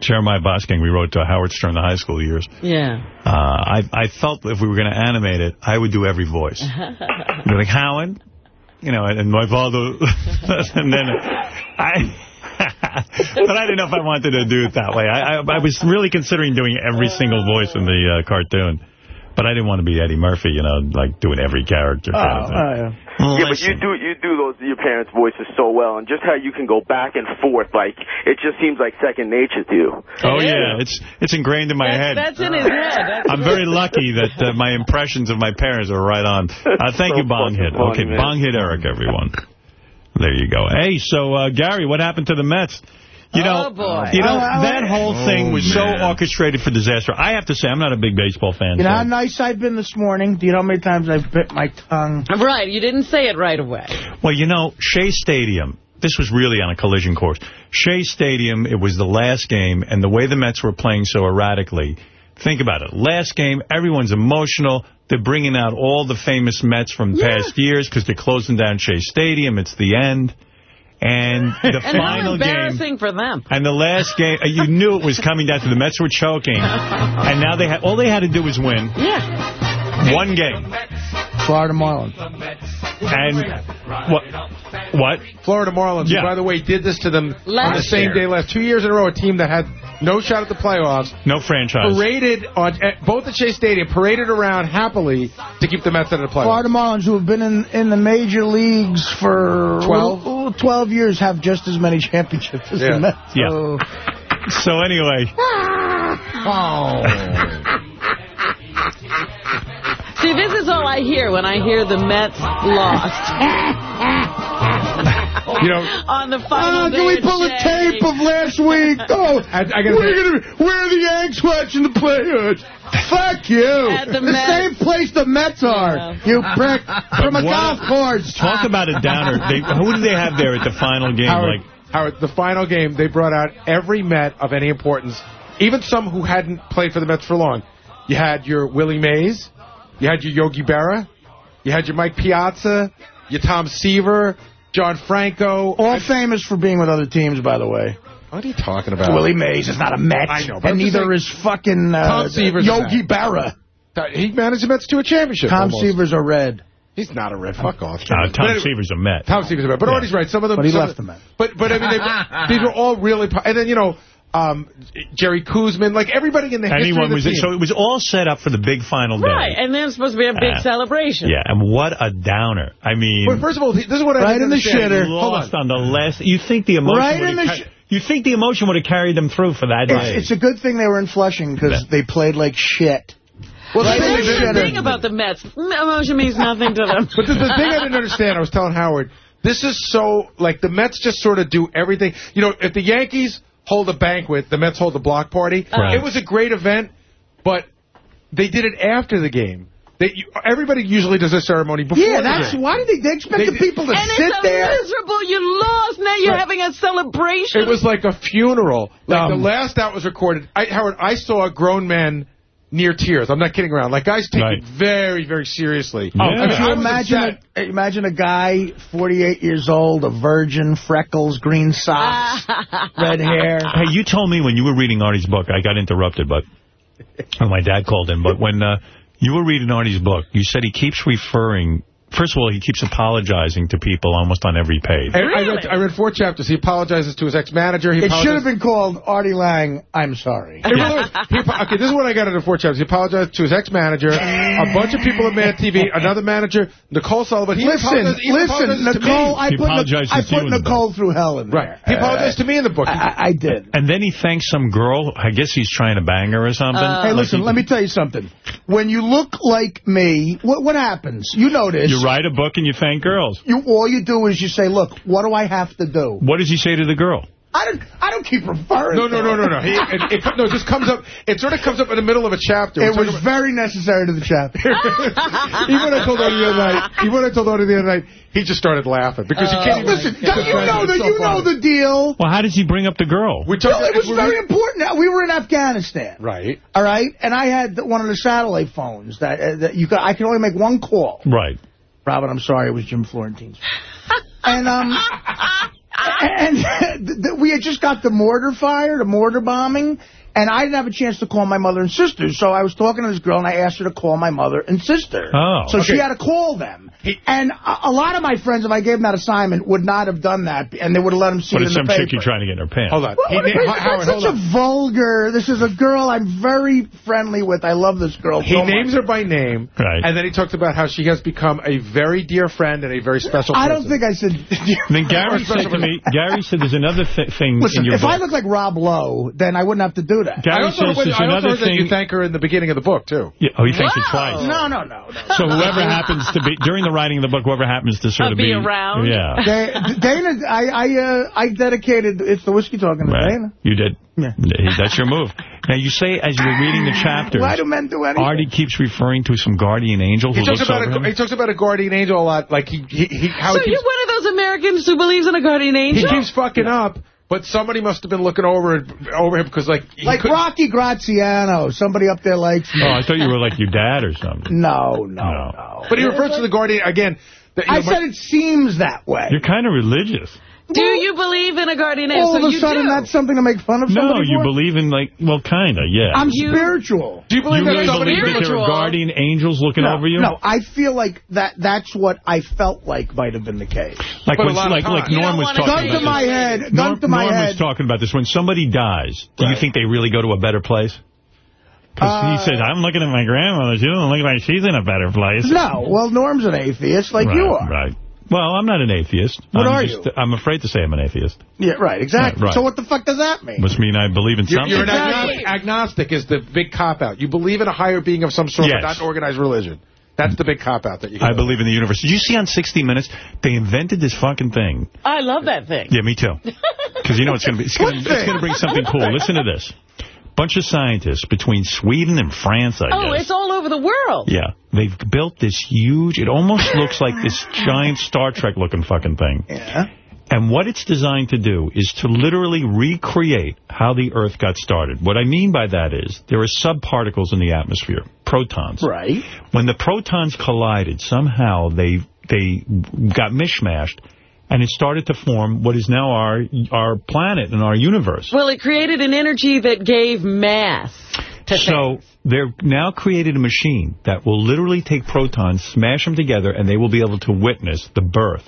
[SPEAKER 5] Jeremiah Bosking, we wrote to Howard Stern, the high school years.
[SPEAKER 2] Yeah.
[SPEAKER 5] Uh, I, I felt if we were going to animate it, I would do every voice. Be like, Howard, you know, and, and my father, and then I, but I didn't know if I wanted to do it that way. I, I, I was really considering doing every single voice in the uh, cartoon, but I didn't want to be Eddie Murphy, you know, like doing every character.
[SPEAKER 3] Oh,
[SPEAKER 5] kind of thing.
[SPEAKER 3] yeah.
[SPEAKER 33] Yeah, but you do you do those your parents' voices so well, and just how you can go back and forth, like it just seems like second nature to you.
[SPEAKER 5] Oh, yeah, it's it's ingrained in my head.
[SPEAKER 2] That's in his head. That's
[SPEAKER 5] I'm very lucky that uh, my impressions of my parents are right on. Uh, thank
[SPEAKER 33] So
[SPEAKER 5] you, Bong Hit.
[SPEAKER 33] funny,
[SPEAKER 5] okay,
[SPEAKER 33] man.
[SPEAKER 5] Bong Hit Eric, everyone. There you go. Hey, so, uh, Gary, what happened to the Mets? You know,
[SPEAKER 2] Oh, boy.
[SPEAKER 5] you know
[SPEAKER 3] Oh,
[SPEAKER 5] that whole
[SPEAKER 31] oh,
[SPEAKER 5] thing was so orchestrated for disaster. I have to say, I'm not a big baseball fan.
[SPEAKER 3] You know
[SPEAKER 5] so-
[SPEAKER 3] how nice I've been this morning? Do you know how many times I've bit my tongue?
[SPEAKER 2] Right, you didn't say it right away.
[SPEAKER 5] Well, you know, Shea Stadium, this was really on a collision course. Shea Stadium, it was the last game, and the way the Mets were playing so erratically, think about it. Last game, everyone's emotional. They're bringing out all the famous Mets from past years because they're closing down Shea Stadium. It's the end. And the
[SPEAKER 2] and
[SPEAKER 5] final game...
[SPEAKER 2] embarrassing for them.
[SPEAKER 5] And the last game, uh, you knew it was coming down to the Mets were choking. And now they had all they had to do was win.
[SPEAKER 2] Yeah.
[SPEAKER 5] One game.
[SPEAKER 3] Florida Marlins.
[SPEAKER 5] And what? What?
[SPEAKER 14] Florida Marlins,
[SPEAKER 5] Yeah.
[SPEAKER 14] who, by the way, did this to them on the same
[SPEAKER 2] year.
[SPEAKER 14] day last two years in a row. A team that had no shot at the playoffs.
[SPEAKER 5] No franchise.
[SPEAKER 14] Paraded on at both at Chase Stadium, paraded around happily to keep the Mets out of the playoffs.
[SPEAKER 3] Florida Marlins, who have been in, in the major leagues for
[SPEAKER 14] 12?
[SPEAKER 3] well, 12 years, have just as many championships as
[SPEAKER 5] Yeah.
[SPEAKER 3] the Mets.
[SPEAKER 5] Yeah.
[SPEAKER 3] So-
[SPEAKER 5] So anyway,
[SPEAKER 3] Oh.
[SPEAKER 2] See, this is all I hear when I hear the Mets lost.
[SPEAKER 14] You know,
[SPEAKER 2] on the final
[SPEAKER 3] Oh,
[SPEAKER 2] day
[SPEAKER 3] can we
[SPEAKER 2] of
[SPEAKER 3] pull a tape of last week? Oh,
[SPEAKER 14] I, I gotta
[SPEAKER 3] we're,
[SPEAKER 14] say-
[SPEAKER 3] gonna, where are the Yanks watching the players? Fuck you.
[SPEAKER 2] At the
[SPEAKER 3] the same place the Mets are, you prick. From a golf course.
[SPEAKER 5] talk about a downer. They, who do they have there at the final game?
[SPEAKER 14] Howard,
[SPEAKER 5] Like
[SPEAKER 14] Howard, the final game, they brought out every Met of any importance, even some who hadn't played for the Mets for long. You had your Willie Mays, you had your Yogi Berra, you had your Mike Piazza, your Tom Seaver, John Franco.
[SPEAKER 3] All famous for being with other teams, by the way.
[SPEAKER 14] What are you talking about?
[SPEAKER 3] Willie Mays is not a Met.
[SPEAKER 14] I know, but
[SPEAKER 3] And
[SPEAKER 14] I'm
[SPEAKER 3] neither
[SPEAKER 14] saying-
[SPEAKER 3] is fucking uh,
[SPEAKER 14] Tom Seaver's
[SPEAKER 3] Yogi Berra.
[SPEAKER 14] He managed the Mets to a championship.
[SPEAKER 3] Tom
[SPEAKER 14] almost.
[SPEAKER 3] Seaver's a red.
[SPEAKER 14] He's not a red. Fuck off.
[SPEAKER 5] uh,
[SPEAKER 14] But
[SPEAKER 5] Tom
[SPEAKER 14] anyway-
[SPEAKER 5] Seaver's a Met.
[SPEAKER 14] Tom Seaver's a Met. But
[SPEAKER 5] Yeah.
[SPEAKER 14] Artie's right. Some of them.
[SPEAKER 3] But he left
[SPEAKER 14] of-
[SPEAKER 3] the Mets.
[SPEAKER 14] But but I mean, they, these were all really. And then you know, um, Jerry Koosman, like everybody in the history
[SPEAKER 5] Anyone
[SPEAKER 14] of the
[SPEAKER 5] was
[SPEAKER 14] team.
[SPEAKER 5] so it was all set up for the big final day.
[SPEAKER 2] Right, and then it's supposed to be a big
[SPEAKER 5] Uh,
[SPEAKER 2] celebration.
[SPEAKER 5] Yeah, and what a downer. I mean,
[SPEAKER 14] Well, first of all, this is what I
[SPEAKER 3] Right
[SPEAKER 14] didn't
[SPEAKER 3] in the
[SPEAKER 14] understand.
[SPEAKER 3] shitter.
[SPEAKER 14] Hold on.
[SPEAKER 5] lost on the last. You think the emotion
[SPEAKER 3] Right
[SPEAKER 5] would
[SPEAKER 3] in
[SPEAKER 5] have
[SPEAKER 3] the
[SPEAKER 5] ca- you think the emotion would have carried them through for that day?
[SPEAKER 3] It's, it's a good thing they were in Flushing because they played like shit.
[SPEAKER 14] Well,
[SPEAKER 3] Right
[SPEAKER 14] the
[SPEAKER 3] in
[SPEAKER 2] That's
[SPEAKER 3] the
[SPEAKER 2] the thing about the Mets. Emotion means nothing to them.
[SPEAKER 14] But the, the thing I didn't understand, I was telling Howard, this is so, like, the Mets just sort of do everything. You know, if the Yankees hold a banquet, the Mets hold a block party.
[SPEAKER 5] Right.
[SPEAKER 14] It was a great event, but they did it after the game. They, you, everybody usually does a ceremony before
[SPEAKER 3] Yeah,
[SPEAKER 14] the
[SPEAKER 3] that's
[SPEAKER 14] game.
[SPEAKER 3] why did they, they expect
[SPEAKER 14] They-
[SPEAKER 3] the people to
[SPEAKER 2] and
[SPEAKER 3] sit
[SPEAKER 2] it's a
[SPEAKER 3] there?
[SPEAKER 2] miserable. You lost. Now you're
[SPEAKER 14] Right.
[SPEAKER 2] having a celebration.
[SPEAKER 14] It was like a funeral. Like
[SPEAKER 3] Um,
[SPEAKER 14] the last that was recorded, I, Howard, I saw a grown men near tears. I'm not kidding around. Like guys take
[SPEAKER 5] Right.
[SPEAKER 14] it very, very seriously.
[SPEAKER 5] Yeah.
[SPEAKER 14] I mean,
[SPEAKER 3] Could you
[SPEAKER 14] I
[SPEAKER 3] imagine a, imagine a guy, 48 years old, a virgin, freckles, green socks, red hair.
[SPEAKER 5] Hey, you told me when you were reading Artie's book, I got interrupted, but oh, my dad called in, but when uh, you were reading Artie's book, you said he keeps referring, first of all, he keeps apologizing to people almost on every page.
[SPEAKER 14] I, I, read, I read four chapters. He apologizes to his ex-manager. He
[SPEAKER 3] It should have been called Artie Lange, I'm sorry.
[SPEAKER 14] It really was. He, okay, this is what I got into four chapters. He apologized to his ex-manager, a bunch of people at Mad TV, another manager, Nicole Sullivan. He
[SPEAKER 3] Listen, listen, Nicole. I put, Nic- I put
[SPEAKER 5] in
[SPEAKER 3] Nicole through hell in
[SPEAKER 14] Right.
[SPEAKER 3] there.
[SPEAKER 14] He apologized to me in the book.
[SPEAKER 3] I, I did.
[SPEAKER 5] And then he thanks some girl. I guess he's trying to bang her or something.
[SPEAKER 3] Uh, hey,
[SPEAKER 5] Like
[SPEAKER 3] listen,
[SPEAKER 5] he-
[SPEAKER 3] let me tell you something. When you look like me, what, what happens? You know this.
[SPEAKER 5] You write a book and you thank girls.
[SPEAKER 3] You, all you do is you say, look, what do I have to do?
[SPEAKER 5] What does he say to the girl?
[SPEAKER 3] I don't, I don't keep referring
[SPEAKER 14] No, no,
[SPEAKER 3] to
[SPEAKER 14] no,
[SPEAKER 3] it.
[SPEAKER 14] no, no. He, it, it, no, it just comes up. It sort of comes up in the middle of a chapter.
[SPEAKER 3] It was
[SPEAKER 14] talking
[SPEAKER 3] very necessary to the chapter.
[SPEAKER 14] about- even when I told Artie the other night, even when I told Artie the other night, he just started laughing because he can't even.
[SPEAKER 3] Listen, don't you know that
[SPEAKER 14] so
[SPEAKER 3] you know the deal?
[SPEAKER 5] Well, how does he bring up the girl?
[SPEAKER 14] We
[SPEAKER 3] No,
[SPEAKER 14] talked.
[SPEAKER 3] it was
[SPEAKER 14] we-
[SPEAKER 3] very important. We were in Afghanistan.
[SPEAKER 14] Right.
[SPEAKER 3] All right, and I had one of the satellite phones that, uh, that you could. I can only make one call.
[SPEAKER 5] Right.
[SPEAKER 3] Robin, I'm sorry, it was Jim Florentine's. and um, and we had just got the mortar fire, the mortar bombing, and I didn't have a chance to call my mother and sister. So I was talking to this girl, and I asked her to call my mother and sister.
[SPEAKER 5] Oh,
[SPEAKER 3] so she had to call them. and a, a lot of my friends, if I gave them that assignment, would not have done that, and they would have let them see
[SPEAKER 5] But
[SPEAKER 3] it in
[SPEAKER 5] some
[SPEAKER 3] the paper.
[SPEAKER 5] chick you're trying to get in her pants.
[SPEAKER 14] Hold on.
[SPEAKER 3] Well,
[SPEAKER 14] He
[SPEAKER 3] what
[SPEAKER 14] na- Howard,
[SPEAKER 3] that's
[SPEAKER 14] hold
[SPEAKER 3] such
[SPEAKER 14] on.
[SPEAKER 3] a vulgar. This is a girl I'm very friendly with. I love this girl.
[SPEAKER 14] He
[SPEAKER 3] so much.
[SPEAKER 14] names her by name,
[SPEAKER 5] Right.
[SPEAKER 14] and then he talks about how she has become a very dear friend and a very special person.
[SPEAKER 3] I don't think I said.
[SPEAKER 5] Then Gary said to me, Gary said there's another th thing
[SPEAKER 3] Listen,
[SPEAKER 5] in your
[SPEAKER 3] if
[SPEAKER 5] book.
[SPEAKER 3] I look like Rob Lowe, then I wouldn't have to do that.
[SPEAKER 14] I also,
[SPEAKER 5] says
[SPEAKER 14] heard- I also
[SPEAKER 5] another
[SPEAKER 14] heard that you thank her in the beginning of the book, too.
[SPEAKER 5] Yeah, oh, he thanks you
[SPEAKER 2] Wow.
[SPEAKER 5] twice.
[SPEAKER 3] No, no, no, no.
[SPEAKER 5] So whoever happens to be, during the writing of the book, whoever happens to sort of
[SPEAKER 2] be around.
[SPEAKER 5] Yeah.
[SPEAKER 3] Da- Dana, I I uh, I dedicated it's the whiskey talking to
[SPEAKER 5] Right.
[SPEAKER 3] Dana.
[SPEAKER 5] You did.
[SPEAKER 3] Yeah.
[SPEAKER 5] That's your move. Now, you say as you're reading the chapters,
[SPEAKER 3] Why do men do anything?
[SPEAKER 5] Artie keeps referring to some guardian angel who
[SPEAKER 14] He talks
[SPEAKER 5] looks
[SPEAKER 14] about
[SPEAKER 5] over
[SPEAKER 14] a, he talks about a guardian angel a lot. Like he, he, he how
[SPEAKER 2] So
[SPEAKER 14] he
[SPEAKER 2] you're one of those Americans who believes in a guardian angel?
[SPEAKER 14] he keeps fucking up, but somebody must have been looking over over him because like he
[SPEAKER 3] like
[SPEAKER 14] couldn't-
[SPEAKER 3] Rocky Graziano. Somebody up there likes me.
[SPEAKER 5] Oh, I thought you were like your dad or something.
[SPEAKER 3] No, no,
[SPEAKER 5] No.
[SPEAKER 3] no.
[SPEAKER 14] But he refers to the guardian again. that, you
[SPEAKER 3] I
[SPEAKER 14] know, my-
[SPEAKER 3] said it seems that way.
[SPEAKER 5] You're kind of religious.
[SPEAKER 2] Do you believe in a guardian angel?
[SPEAKER 3] All
[SPEAKER 2] so
[SPEAKER 3] of a
[SPEAKER 2] you
[SPEAKER 3] sudden,
[SPEAKER 2] do.
[SPEAKER 3] that's something to make fun of
[SPEAKER 5] No, you
[SPEAKER 3] for?
[SPEAKER 5] believe in, like, well, kind of, yeah.
[SPEAKER 3] I'm
[SPEAKER 2] You-
[SPEAKER 3] spiritual.
[SPEAKER 14] Do you believe
[SPEAKER 5] you
[SPEAKER 14] that
[SPEAKER 5] really
[SPEAKER 14] somebody...
[SPEAKER 5] believe that there are
[SPEAKER 2] spiritual.
[SPEAKER 5] guardian angels looking
[SPEAKER 3] no,
[SPEAKER 5] over you?
[SPEAKER 3] no, I feel like that. that's what I felt like might have been the case.
[SPEAKER 5] Like, when, like, like Norm was
[SPEAKER 2] wanna
[SPEAKER 5] talking
[SPEAKER 2] say
[SPEAKER 3] Gun to
[SPEAKER 5] about
[SPEAKER 3] my
[SPEAKER 5] this.
[SPEAKER 3] head. Gun
[SPEAKER 5] Norm,
[SPEAKER 3] to my
[SPEAKER 5] Norm
[SPEAKER 3] head.
[SPEAKER 5] was talking about this. When somebody dies, do you think they really go to a better place? Because
[SPEAKER 3] Uh,
[SPEAKER 5] he said, I'm looking at my grandmother. She doesn't look like she's in a better place.
[SPEAKER 3] No, well, Norm's an atheist like
[SPEAKER 5] right,
[SPEAKER 3] you are.
[SPEAKER 5] Right. Well, I'm not an atheist.
[SPEAKER 3] What
[SPEAKER 5] I'm
[SPEAKER 3] are
[SPEAKER 5] just,
[SPEAKER 3] you?
[SPEAKER 5] I'm afraid to say I'm an atheist.
[SPEAKER 3] Yeah, right, exactly.
[SPEAKER 5] Right, right.
[SPEAKER 3] So what the fuck does that mean?
[SPEAKER 5] Must mean I believe in
[SPEAKER 14] You're,
[SPEAKER 5] something.
[SPEAKER 14] you're an agnostic. Agnostic is the big cop-out. You believe in a higher being of some sort,
[SPEAKER 5] Yes.
[SPEAKER 14] but not organized religion. That's the big cop-out that you
[SPEAKER 5] I believe in the universe. Did you see on 60 Minutes? They invented this fucking thing.
[SPEAKER 2] I love that thing.
[SPEAKER 5] Yeah, me too. Because you know it's going to be. It's going to bring something cool. Listen to this. Bunch of scientists between Sweden and France, I
[SPEAKER 2] Oh,
[SPEAKER 5] guess.
[SPEAKER 2] it's all over the world.
[SPEAKER 5] Yeah, they've built this huge, it almost looks like this giant Star Trek looking fucking thing.
[SPEAKER 3] Yeah.
[SPEAKER 5] And what it's designed to do is to literally recreate how the Earth got started. What I mean by that is there are subparticles in the atmosphere, protons.
[SPEAKER 3] Right.
[SPEAKER 5] When the protons collided, somehow they they got mishmashed, and it started to form what is now our our planet and our universe.
[SPEAKER 2] Well, it created an energy that gave mass to
[SPEAKER 5] So they've now created a machine that will literally take protons, smash them together, and they will be able to witness the birth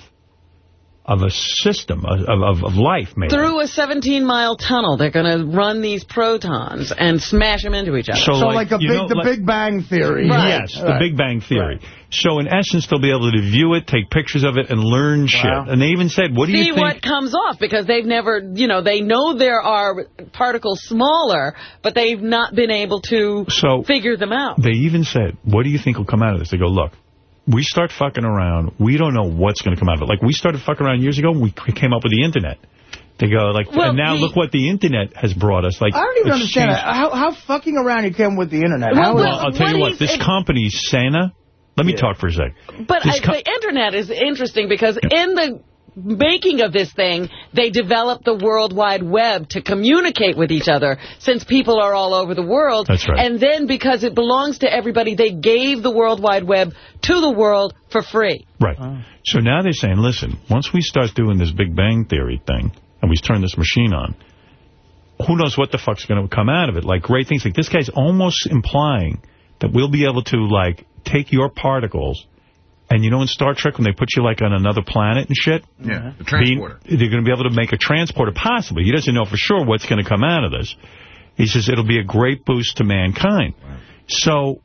[SPEAKER 5] of a system of, of, of life, maybe.
[SPEAKER 2] Through a 17-mile tunnel, they're going to run these protons and smash them into each other.
[SPEAKER 5] So,
[SPEAKER 3] So
[SPEAKER 5] like,
[SPEAKER 3] like, a big,
[SPEAKER 5] know,
[SPEAKER 3] the
[SPEAKER 5] like-
[SPEAKER 3] Big Bang Theory.
[SPEAKER 5] Yes, the Big Bang Theory. So, in essence, they'll be able to view it, take pictures of it, and learn shit. And they even said, what do
[SPEAKER 2] See
[SPEAKER 5] you think?
[SPEAKER 2] what comes off, because they've never, you know, they know there are particles smaller, but they've not been able to
[SPEAKER 5] So-
[SPEAKER 2] figure them out.
[SPEAKER 5] They even said, what do you think will come out of this? They go, look, we start fucking around. We don't know what's going to come out of it. Like, we started fucking around years ago. We came up with the Internet. They go, like,
[SPEAKER 2] Well,
[SPEAKER 5] and now
[SPEAKER 2] the-
[SPEAKER 5] look what the Internet has brought us. Like,
[SPEAKER 3] I don't even understand that. How, how fucking around you came with the internet?
[SPEAKER 2] Well,
[SPEAKER 5] Well, I'll tell you
[SPEAKER 2] what
[SPEAKER 5] what. This
[SPEAKER 2] he's-
[SPEAKER 5] company, CERN, let me talk for a sec.
[SPEAKER 2] But I, the Internet is interesting because in the making of this thing, they developed the World Wide Web to communicate with each other since people are all over the world.
[SPEAKER 5] That's right.
[SPEAKER 2] And then because it belongs to everybody, they gave the World Wide Web to the world for free.
[SPEAKER 5] Right. So now they're saying, listen, once we start doing this Big Bang Theory thing, and we turn this machine on, who knows what the fuck's going to come out of it? Like, great things. Like, this guy's almost implying that we'll be able to, like, take your particles, and you know in Star Trek when they put you, like, on another planet and shit?
[SPEAKER 31] Yeah, the
[SPEAKER 5] Being-
[SPEAKER 31] transporter.
[SPEAKER 5] they're going to be able to make a transporter, possibly. He doesn't know for sure what's going to come out of this. He says it'll be a great boost to mankind. So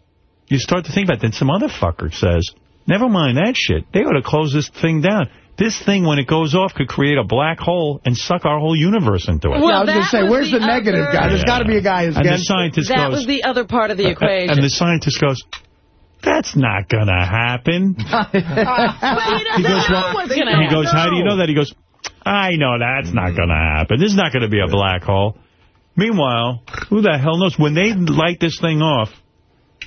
[SPEAKER 5] you start to think about it. Then some other fucker says, never mind that shit. They ought to close this thing down. This thing, when it goes off, could create a black hole and suck our whole universe into it.
[SPEAKER 3] yeah, I was going to say, where's the,
[SPEAKER 2] the
[SPEAKER 3] negative
[SPEAKER 2] other-
[SPEAKER 3] guy? There's
[SPEAKER 5] Yeah.
[SPEAKER 3] got to be a guy who's
[SPEAKER 5] And the
[SPEAKER 3] against it.
[SPEAKER 5] scientist
[SPEAKER 2] That
[SPEAKER 5] goes...
[SPEAKER 2] was the other part of the uh, uh, equation.
[SPEAKER 5] And the scientist goes, that's not going to happen.
[SPEAKER 2] but he
[SPEAKER 5] goes, well,
[SPEAKER 2] going to
[SPEAKER 5] he
[SPEAKER 2] happen.
[SPEAKER 5] goes, how do you know that? He goes, I know that's not mm-hmm. going to happen. This is not going to be a black hole. Meanwhile, who the hell knows? When they light this thing off,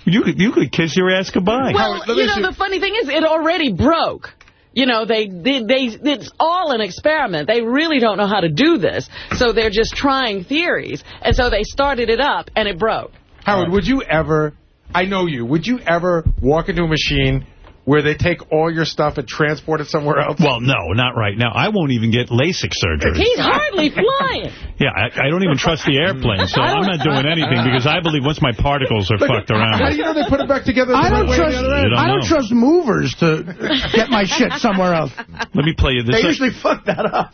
[SPEAKER 5] you could you could kiss your ass goodbye.
[SPEAKER 2] Well, you know, the funny thing is, it already broke. You know, they, they, they, it's all an experiment. They really don't know how to do this. So they're just trying theories. And so they started it up, and it broke.
[SPEAKER 14] Howard, would you ever, I know you, would you ever walk into a machine where they take all your stuff and transport it somewhere else?
[SPEAKER 5] Well, no, not right now. I won't even get LASIK surgery.
[SPEAKER 2] He's hardly flying.
[SPEAKER 5] Yeah, I, I don't even trust the airplane, so I'm not doing anything because I believe once my particles are fucked around.
[SPEAKER 14] How do you know they put it back together?
[SPEAKER 3] I don't
[SPEAKER 14] right way or
[SPEAKER 3] trust.
[SPEAKER 14] the other
[SPEAKER 5] don't
[SPEAKER 3] I don't
[SPEAKER 5] know.
[SPEAKER 3] trust movers to get my shit somewhere else.
[SPEAKER 5] Let me play you this.
[SPEAKER 3] They usually fuck that up.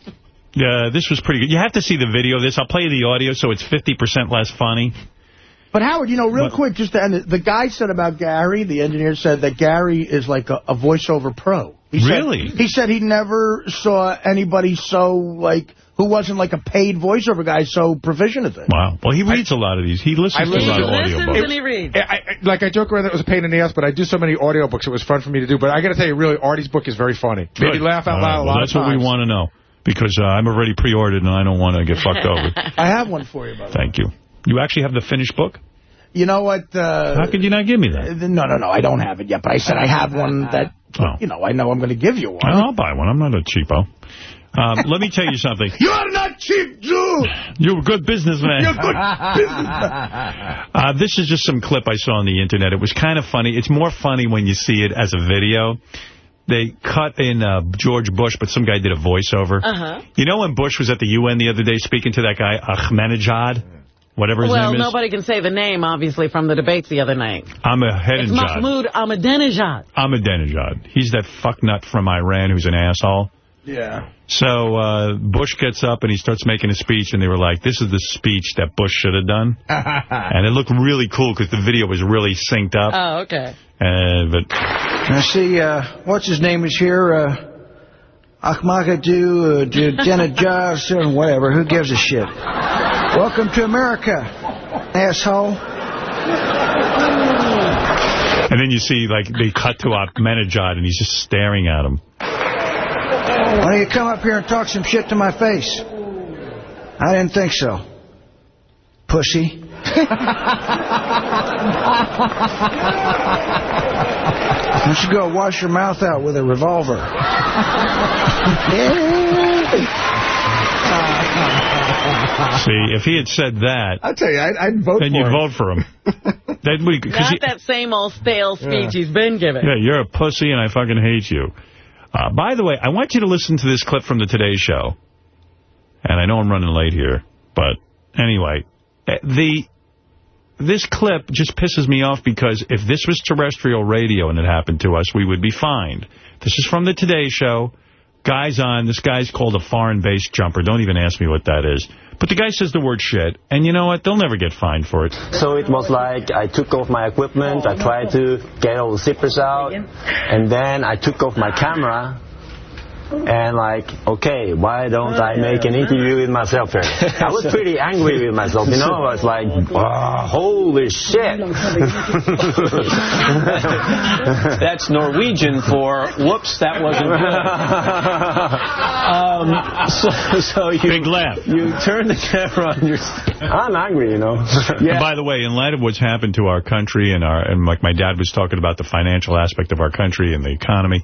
[SPEAKER 5] Yeah, this was pretty good. You have to see the video of this. I'll play you the audio so it's 50% less funny.
[SPEAKER 3] But Howard, you know, real
[SPEAKER 5] What?
[SPEAKER 3] quick, just to end it, the guy said about Gary, the engineer said that Gary is like a, a voiceover pro. He said-
[SPEAKER 5] Really?
[SPEAKER 3] he said he never saw anybody so, like, who wasn't like a paid voiceover guy so proficient at it.
[SPEAKER 5] Wow. Well, he reads a lot of these. He listens
[SPEAKER 14] I
[SPEAKER 5] to a
[SPEAKER 14] listen
[SPEAKER 5] lot
[SPEAKER 14] to
[SPEAKER 5] of
[SPEAKER 14] it.
[SPEAKER 5] audiobooks.
[SPEAKER 2] and he reads.
[SPEAKER 14] I, I, like, I joke around that it was a pain in the ass, but I do so many audiobooks, it was fun for me to do. But I got to tell you, really, Artie's book is very funny. Made me laugh out
[SPEAKER 5] All
[SPEAKER 14] loud
[SPEAKER 5] right,
[SPEAKER 14] a
[SPEAKER 5] well,
[SPEAKER 14] lot
[SPEAKER 5] That's what we want to know because uh, I'm already pre-ordered and I don't want to get fucked over.
[SPEAKER 3] I have one for you, by the way.
[SPEAKER 5] Thank you. You actually have the finished book?
[SPEAKER 3] You know what? Uh,
[SPEAKER 5] How could you not give me that?
[SPEAKER 3] No, no, no, I don't have it yet, but I said I have one that,
[SPEAKER 5] Oh.
[SPEAKER 3] you know, I know I'm going to give you one.
[SPEAKER 5] I'll buy one. I'm not a cheapo. Um, let me tell you something.
[SPEAKER 3] You're not cheap, Jew!
[SPEAKER 5] You're a good businessman.
[SPEAKER 3] You're a good businessman.
[SPEAKER 5] Uh, this is just some clip I saw on the internet. It was kind of funny. It's more funny when you see it as a video. they cut in uh, George Bush, but some guy did a voiceover.
[SPEAKER 2] Uh-huh.
[SPEAKER 5] You know when Bush was at the UN the other day speaking to that guy, Ahmadinejad? Whatever his
[SPEAKER 2] Well,
[SPEAKER 5] name is.
[SPEAKER 2] nobody can say the name, obviously, from the debates the other night. It's
[SPEAKER 5] Ahmadinejad.
[SPEAKER 2] Mahmoud Ahmadinejad.
[SPEAKER 5] Ahmadinejad. He's that fucknut from Iran who's an asshole.
[SPEAKER 3] Yeah.
[SPEAKER 5] So uh, Bush gets up and he starts making a speech, and they were like, this is the speech that Bush should have done. and it looked really cool because the video was really synced up.
[SPEAKER 2] Oh, okay.
[SPEAKER 5] Uh, but
[SPEAKER 34] Now, see, uh, what's his name is here? Uh, Ahmadou, uh, Ahmadinejad, or whatever. Who gives a shit? Welcome to America, asshole.
[SPEAKER 5] And then you see, like, they cut to Ahmadinejad, and he's just staring at him.
[SPEAKER 34] Why don't you come up here and talk some shit to my face? I didn't think so. Pussy. Why don't you go wash your mouth out with a revolver?
[SPEAKER 5] See, if he had said that,
[SPEAKER 3] I'll tell you, I'd, I'd vote
[SPEAKER 5] then
[SPEAKER 3] for
[SPEAKER 5] you'd
[SPEAKER 3] him.
[SPEAKER 5] vote for him. that would, cause
[SPEAKER 2] Not
[SPEAKER 5] he-
[SPEAKER 2] that same old stale speech
[SPEAKER 5] Yeah.
[SPEAKER 2] he's been giving.
[SPEAKER 5] Yeah, you're a pussy and I fucking hate you. Uh, by the way, I want you to listen to this clip from the Today Show. And I know I'm running late here, but anyway, eh, the this clip just pisses me off because if this was terrestrial radio and it happened to us, we would be fined. This is from the Today Show. Guy's on. This guy's called a foreign base jumper. Don't even ask me what that is. But the guy says the word shit. And you know what? They'll never get fined for it.
[SPEAKER 35] So it was like I took off my equipment, I tried to get all the zippers out, and then I took off my camera, and like, okay, why don't I make an interview with myself here? I was pretty angry with myself, you know, I was like, oh, holy shit.
[SPEAKER 36] That's Norwegian for, whoops, that wasn't good. um, so, so you,
[SPEAKER 5] Big laugh.
[SPEAKER 36] You turn the camera on your...
[SPEAKER 35] I'm angry, you know.
[SPEAKER 5] And by the way, in light of what's happened to our country and our and like my dad was talking about the financial aspect of our country and the economy,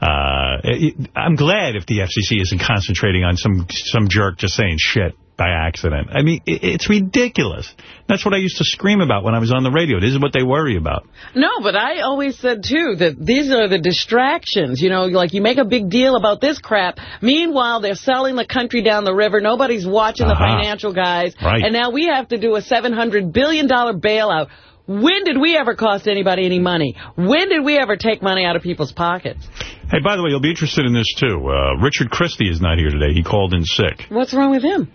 [SPEAKER 5] uh, it, I'm glad if the FCC isn't concentrating on some some jerk just saying shit by accident. I mean, it, it's ridiculous. That's what I used to scream about when I was on the radio. This is what they worry about.
[SPEAKER 2] No, but I always said, too, that these are the distractions. You know, like you make a big deal about this crap. Meanwhile, they're selling the country down the river. Nobody's watching the
[SPEAKER 5] Uh-huh.
[SPEAKER 2] financial guys.
[SPEAKER 5] Right.
[SPEAKER 2] And now we have to do a $700 billion bailout. When did we ever cost anybody any money? When did we ever take money out of people's pockets?
[SPEAKER 5] Hey, by the way, you'll be interested in this, too. Uh, Richard Christie is not here today. He called in sick.
[SPEAKER 2] What's wrong with him?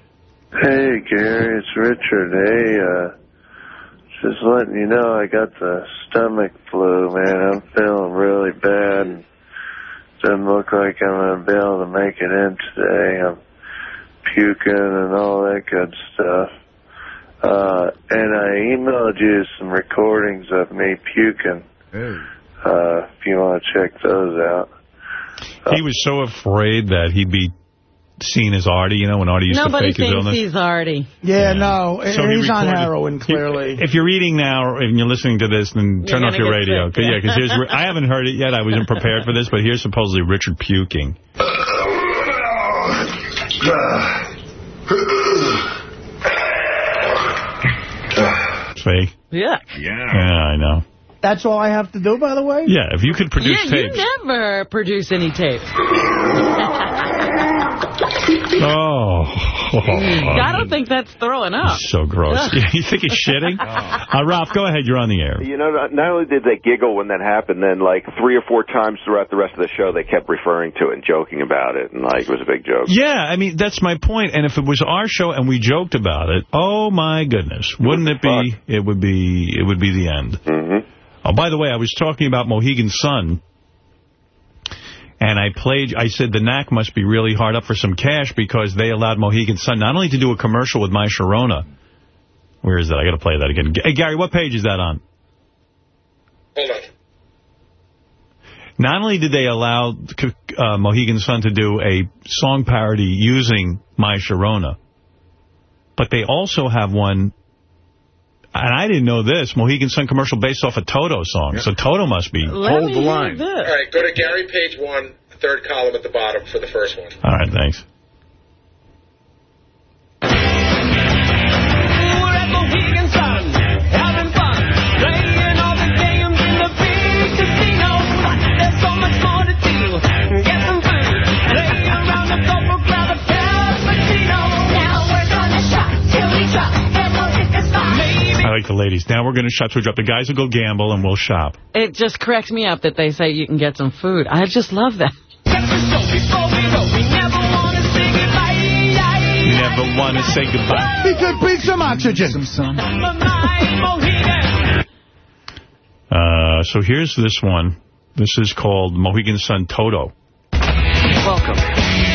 [SPEAKER 24] Hey, Gary, it's Richard. Hey, uh, just letting you know I got the stomach flu, man. I'm feeling really bad. and Doesn't look like I'm going to be able to make it in today. I'm puking and all that good stuff. Uh, and I emailed you some recordings of me puking. Uh, if you want to check those out.
[SPEAKER 5] He was so afraid that he'd be seen as Artie, you know, when Artie used
[SPEAKER 2] Nobody
[SPEAKER 5] to fake his illness.
[SPEAKER 2] Nobody thinks he's Artie.
[SPEAKER 3] Yeah, no,
[SPEAKER 5] So he
[SPEAKER 3] he's on heroin, clearly.
[SPEAKER 5] If you're eating now and you're listening to this, then turn
[SPEAKER 3] You're
[SPEAKER 5] off your radio.
[SPEAKER 3] sick,
[SPEAKER 5] 'Cause- yeah,
[SPEAKER 3] yeah.
[SPEAKER 5] because here's I haven't heard it yet. I wasn't prepared for this, but here's supposedly Richard puking. See?
[SPEAKER 2] Yeah.
[SPEAKER 5] Yeah. Yeah, I know.
[SPEAKER 3] That's all I have to do, by the way?
[SPEAKER 5] Yeah, if you could produce
[SPEAKER 2] yeah,
[SPEAKER 5] tapes.
[SPEAKER 2] you never produce any tapes.
[SPEAKER 5] Oh.
[SPEAKER 2] I don't think that's throwing up.
[SPEAKER 5] So gross. You think he's shitting? Uh, Ralph, go ahead. You're on the air.
[SPEAKER 37] You know, not, not only did they giggle when that happened, then like three or four times throughout the rest of the show, they kept referring to it and joking about it, and like it was a big joke.
[SPEAKER 5] Yeah, I mean, that's my point. And if it was our show and we joked about it, oh, my goodness. Wouldn't it be, it would be, it would be the end.
[SPEAKER 37] Mm-hmm.
[SPEAKER 5] Oh, by the way, I was talking about Mohegan Sun, and I played, I said the Knack must be really hard up for some cash because they allowed Mohegan Sun not only to do a commercial with My Sharona. Where is that? I got to play that again. Hey, Gary, what page is that on? Not only did they allow uh, Mohegan Sun to do a song parody using My Sharona, but they also have one, and I didn't know this, Mohegan Sun commercial based off a Toto song. So Toto must be. Hold the line.
[SPEAKER 9] All right, go to Gary page one, third column at the bottom for the first one.
[SPEAKER 5] All right, thanks. Like the ladies. Now we're going to shop. So we drop the guys will go gamble and we'll shop.
[SPEAKER 2] It just cracks me up that they say you can get some food. I just love that.
[SPEAKER 5] Never want to say goodbye.
[SPEAKER 3] He could breathe some oxygen.
[SPEAKER 5] Uh, so here's this one. This is called Mohegan Sun Toto.
[SPEAKER 2] Welcome.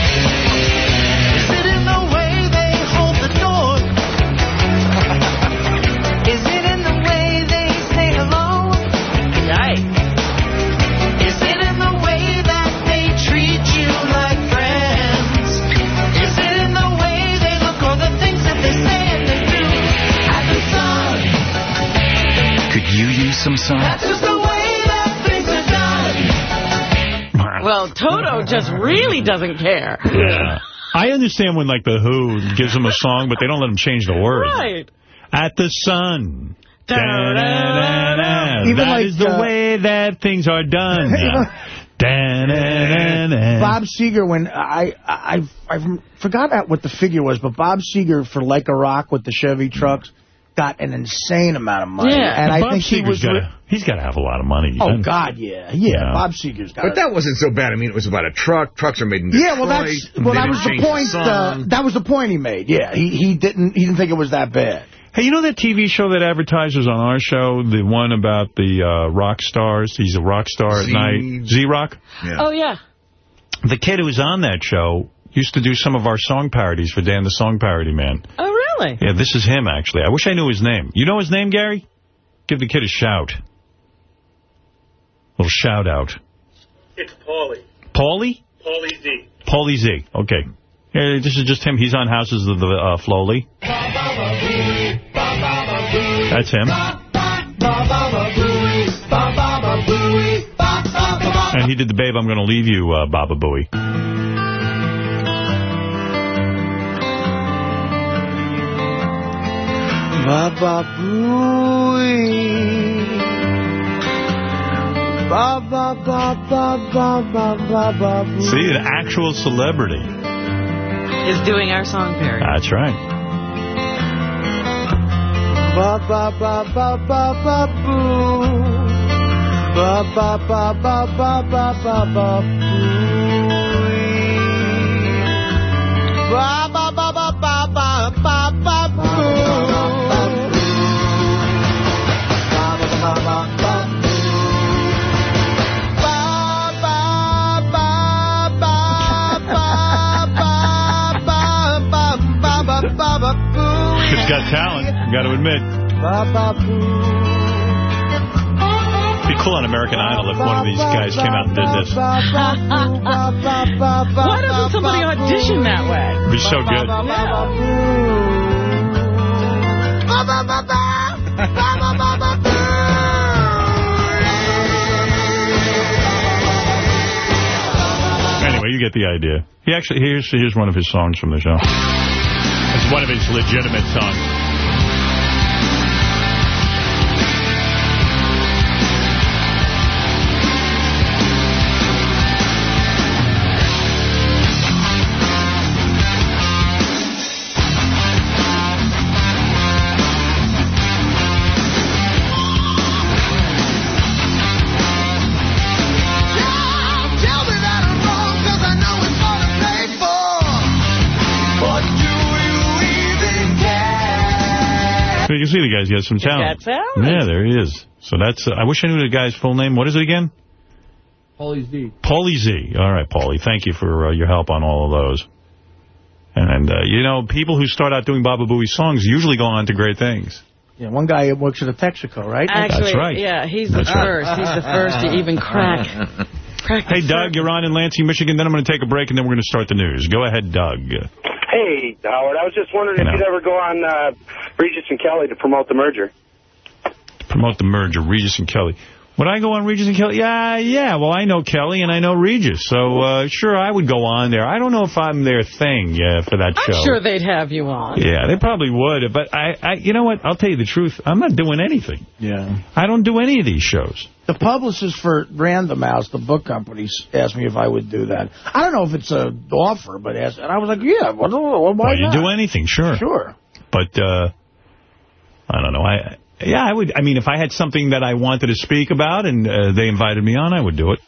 [SPEAKER 19] You
[SPEAKER 12] use some
[SPEAKER 19] that's just the way that things are done.
[SPEAKER 2] Well, Toto just really doesn't care.
[SPEAKER 5] Yeah. I understand when, like, The Who gives them a song, but they don't let them change the words.
[SPEAKER 2] Right.
[SPEAKER 5] At the sun. Da-da-da-da.
[SPEAKER 3] Even
[SPEAKER 5] That
[SPEAKER 3] like,
[SPEAKER 5] is the
[SPEAKER 3] uh,
[SPEAKER 5] way that things are done.
[SPEAKER 3] Bob Seger, when I I I forgot what the figure was, but Bob Seger for Like a Rock with the Chevy trucks got an insane amount of money. and I
[SPEAKER 5] Bob
[SPEAKER 3] think he was
[SPEAKER 5] gotta, he's got to have a lot of money.
[SPEAKER 3] Oh
[SPEAKER 5] doesn't?
[SPEAKER 3] God, yeah, yeah.
[SPEAKER 5] Yeah.
[SPEAKER 3] Bob Seger's got.
[SPEAKER 6] But that wasn't so bad. I mean, it was about a truck. Trucks are made in Detroit.
[SPEAKER 3] Yeah, well, that's well, that was the
[SPEAKER 6] change
[SPEAKER 3] point. uh, that was the point he made. Yeah, he he didn't he didn't think it was that bad.
[SPEAKER 5] Hey, you know that TV show that advertises on our show, the one about the uh, rock stars? He's a rock star
[SPEAKER 6] Z-
[SPEAKER 5] at night. Z-Rock?
[SPEAKER 2] Oh, yeah.
[SPEAKER 5] The kid who was on that show used to do some of our song parodies for Dan the Song Parody Man.
[SPEAKER 2] Oh, really?
[SPEAKER 5] Yeah, this is him, actually. I wish I knew his name. You know his name, Gary? Give the kid a shout. little shout out.
[SPEAKER 9] It's Paulie.
[SPEAKER 5] Paulie?
[SPEAKER 9] Paulie Z.
[SPEAKER 5] Paulie Z. Okay. Yeah, this is just him. He's on Houses of the uh, Flowly. That's him. And he did the Babe, I'm Gonna Leave You, uh, Baba Booey. See, an actual celebrity.
[SPEAKER 2] Is doing our song parody.
[SPEAKER 5] That's right.
[SPEAKER 19] Baba Baba Baba Boo. Baba Baba Baba Baba Booey. Baba Baba Baba Baba Boo.
[SPEAKER 5] Kid's got talent, got to admit. It'd Be cool on American Idol if one of these guys came out and did this.
[SPEAKER 2] Why doesn't somebody audition that way?
[SPEAKER 5] Be so good. Anyway, you get the idea. He actually here's here's one of his songs from the show. One of his legitimate songs.
[SPEAKER 19] Care?
[SPEAKER 5] You can see the guy's got some talent.
[SPEAKER 2] got talent.
[SPEAKER 5] Yeah, there he is. So that's. Uh, I wish I knew the guy's full name. What is it again?
[SPEAKER 3] Paulie Z.
[SPEAKER 5] Paulie Z. All right, Paulie. Thank you for uh, your help on all of those. And, uh, you know, people who start out doing Baba Booey songs usually go on to great things.
[SPEAKER 3] Yeah, one guy works at a Texaco, right?
[SPEAKER 2] Actually,
[SPEAKER 5] That's right.
[SPEAKER 2] yeah, he's the
[SPEAKER 5] That's right.
[SPEAKER 2] first. He's the first to even crack. crack
[SPEAKER 5] Hey, Doug, you're on in Lansing, Michigan. Then I'm going to take a break, and then we're going to start the news. Go ahead, Doug.
[SPEAKER 38] Hey, Howard, I was just wondering if you'd ever go on uh, Regis and Kelly to promote the merger.
[SPEAKER 5] Promote the merger, Regis and Kelly. Would I go on Regis and Kelly? Yeah, yeah. Well, I know Kelly, and I know Regis. So, uh, sure, I would go on there. I don't know if I'm their thing yeah, for that show.
[SPEAKER 2] I'm sure they'd have you on.
[SPEAKER 5] Yeah, they probably would. But, I, I, you know what? I'll tell you the truth. I'm not doing anything.
[SPEAKER 3] Yeah.
[SPEAKER 5] I don't do any of these shows.
[SPEAKER 3] The publicist for Random House, the book company, asked me if I would do that. I don't know if it's a offer, but asked, and I was like, yeah, well, why
[SPEAKER 5] Well, you
[SPEAKER 3] not?
[SPEAKER 5] do anything, sure.
[SPEAKER 3] Sure.
[SPEAKER 5] But, uh, I don't know. I Yeah, I would. I mean, if I had something that I wanted to speak about and uh, they invited me on, I would do it.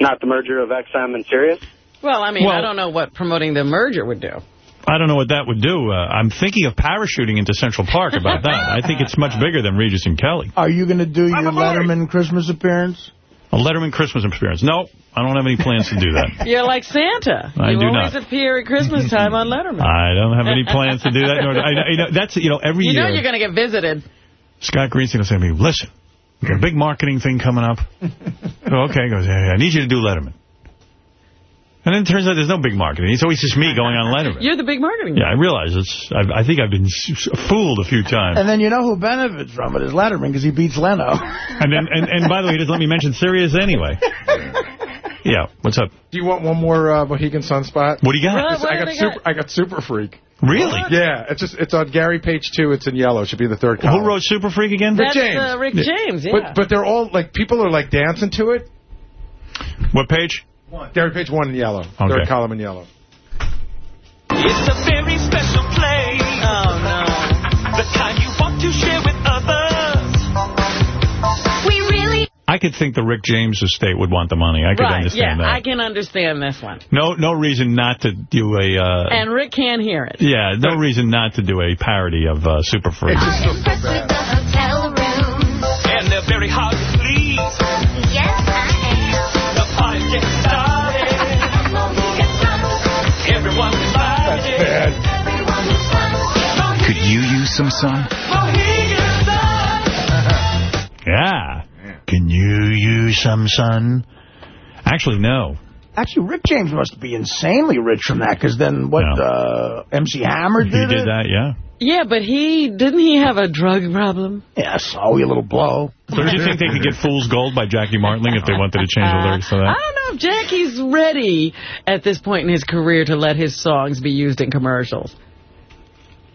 [SPEAKER 39] Not the merger of XM and Sirius?
[SPEAKER 2] Well, I mean,
[SPEAKER 5] Well-
[SPEAKER 2] I don't know what promoting the merger would do.
[SPEAKER 5] I don't know what that would do. Uh, I'm thinking of parachuting into Central Park about that. I think it's much bigger than Regis and Kelly.
[SPEAKER 3] Are you going to do your Letterman Christmas appearance?
[SPEAKER 5] A Letterman Christmas appearance. No, I don't have any plans to do that.
[SPEAKER 2] You're like Santa.
[SPEAKER 5] I
[SPEAKER 2] you
[SPEAKER 5] do
[SPEAKER 2] always
[SPEAKER 5] not.
[SPEAKER 2] appear at Christmas time on Letterman.
[SPEAKER 5] I don't have any plans to do that. Nor, I, you know, that's, you know, every
[SPEAKER 2] you know you're going to get visited.
[SPEAKER 5] Scott Greenstein will say to me, listen, we got a big marketing thing coming up. oh, okay, he goes, yeah, yeah, I need you to do Letterman. And then it turns out there's no big marketing. It's always just me going on Letterman.
[SPEAKER 2] You're the big marketing
[SPEAKER 5] Yeah, I realize it's. I've, I think I've been s- s- fooled a few times.
[SPEAKER 3] And then you know who benefits from it is Letterman because he beats Leno.
[SPEAKER 5] And then, and, and by the way, he doesn't let me mention Sirius anyway. Yeah, what's up?
[SPEAKER 14] Do you want one more uh, Mohegan Sunspot?
[SPEAKER 5] What do you got?
[SPEAKER 14] What-
[SPEAKER 5] What
[SPEAKER 14] I got
[SPEAKER 5] they
[SPEAKER 14] super. I got Super Freak.
[SPEAKER 5] Really?
[SPEAKER 14] Yeah, it's just it's on Gary page two. It's in yellow. It should be the third column.
[SPEAKER 5] Who wrote Super Freak again?
[SPEAKER 2] That's uh, Rick James, yeah.
[SPEAKER 14] But but they're all like people are like dancing to it.
[SPEAKER 5] What page? One.
[SPEAKER 14] Gary page one in yellow. Third column in yellow.
[SPEAKER 40] It's a very special place. Oh, no. The kind you want to share
[SPEAKER 5] I could think the Rick James estate would want the money. I could
[SPEAKER 2] right,
[SPEAKER 5] understand
[SPEAKER 2] yeah,
[SPEAKER 5] that.
[SPEAKER 2] I can understand this one.
[SPEAKER 5] No, no reason not to do a. Uh,
[SPEAKER 2] And Rick can hear it.
[SPEAKER 5] yeah, no reason not to do a parody of uh, Super Freak.
[SPEAKER 40] impressed with the hotel rooms. And they're very hard to please. Yes, I am. The party gets started. Everyone's invited.
[SPEAKER 14] Bad.
[SPEAKER 12] Could you use some sun?
[SPEAKER 5] Yeah. Can you use some sun? Actually, no.
[SPEAKER 3] Actually, Rick James must be insanely rich from that because then what uh, MC Hammer did
[SPEAKER 5] He
[SPEAKER 3] did
[SPEAKER 5] did
[SPEAKER 3] it?
[SPEAKER 5] that, yeah.
[SPEAKER 2] Yeah, but he, didn't he have a drug problem?
[SPEAKER 3] Yes, oh, a little blow.
[SPEAKER 5] Don't you think they could get Fool's Gold by Jackie Martling if they wanted to change the lyrics to
[SPEAKER 2] I don't know if Jackie's ready at this point in his career to let his songs be used in commercials.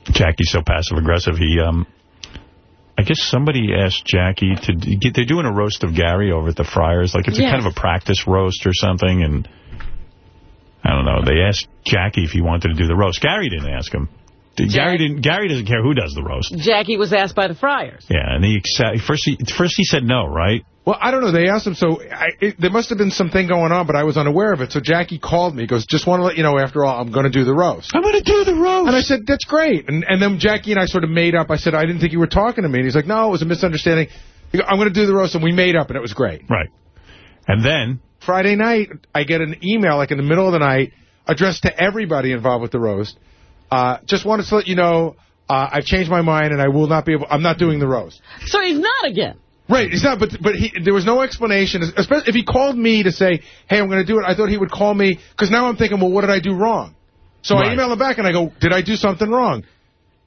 [SPEAKER 5] Jackie's so passive-aggressive, he, um... I guess somebody asked Jackie to get. They're doing a roast of Gary over at the Friars. Like it's a kind of a practice roast or something. And I don't know. They asked Jackie if he wanted to do the roast. Gary didn't ask him. Gary didn't. Gary doesn't care who does the roast.
[SPEAKER 2] Jackie was asked by the Friars.
[SPEAKER 5] Yeah, and he first he first he said no, right?
[SPEAKER 14] Well, I don't know. They asked him, so I, it, there must have been something going on, but I was unaware of it. So Jackie called me. He goes, just want to let you know, after all, I'm going to do the roast.
[SPEAKER 5] I'm going to do the roast.
[SPEAKER 14] And I said, that's great. And and then Jackie and I sort of made up. I said, I didn't think you were talking to me. And he's like, no, it was a misunderstanding. He go, I'm going to do the roast. And we made up, and it was great.
[SPEAKER 5] Right. And then?
[SPEAKER 14] Friday night, I get an email, like in the middle of the night, addressed to everybody involved with the roast. Uh, just wanted to let you know, uh, I've changed my mind, and I will not be able, I'm not doing the roast.
[SPEAKER 2] So he's not again.
[SPEAKER 14] Right, he's not, but but he, there was no explanation. Especially if he called me to say, "Hey, I'm going to do it," I thought he would call me because now I'm thinking, "Well, what did I do wrong?" So I
[SPEAKER 5] Right.
[SPEAKER 14] email him back and I go, "Did I do something wrong?"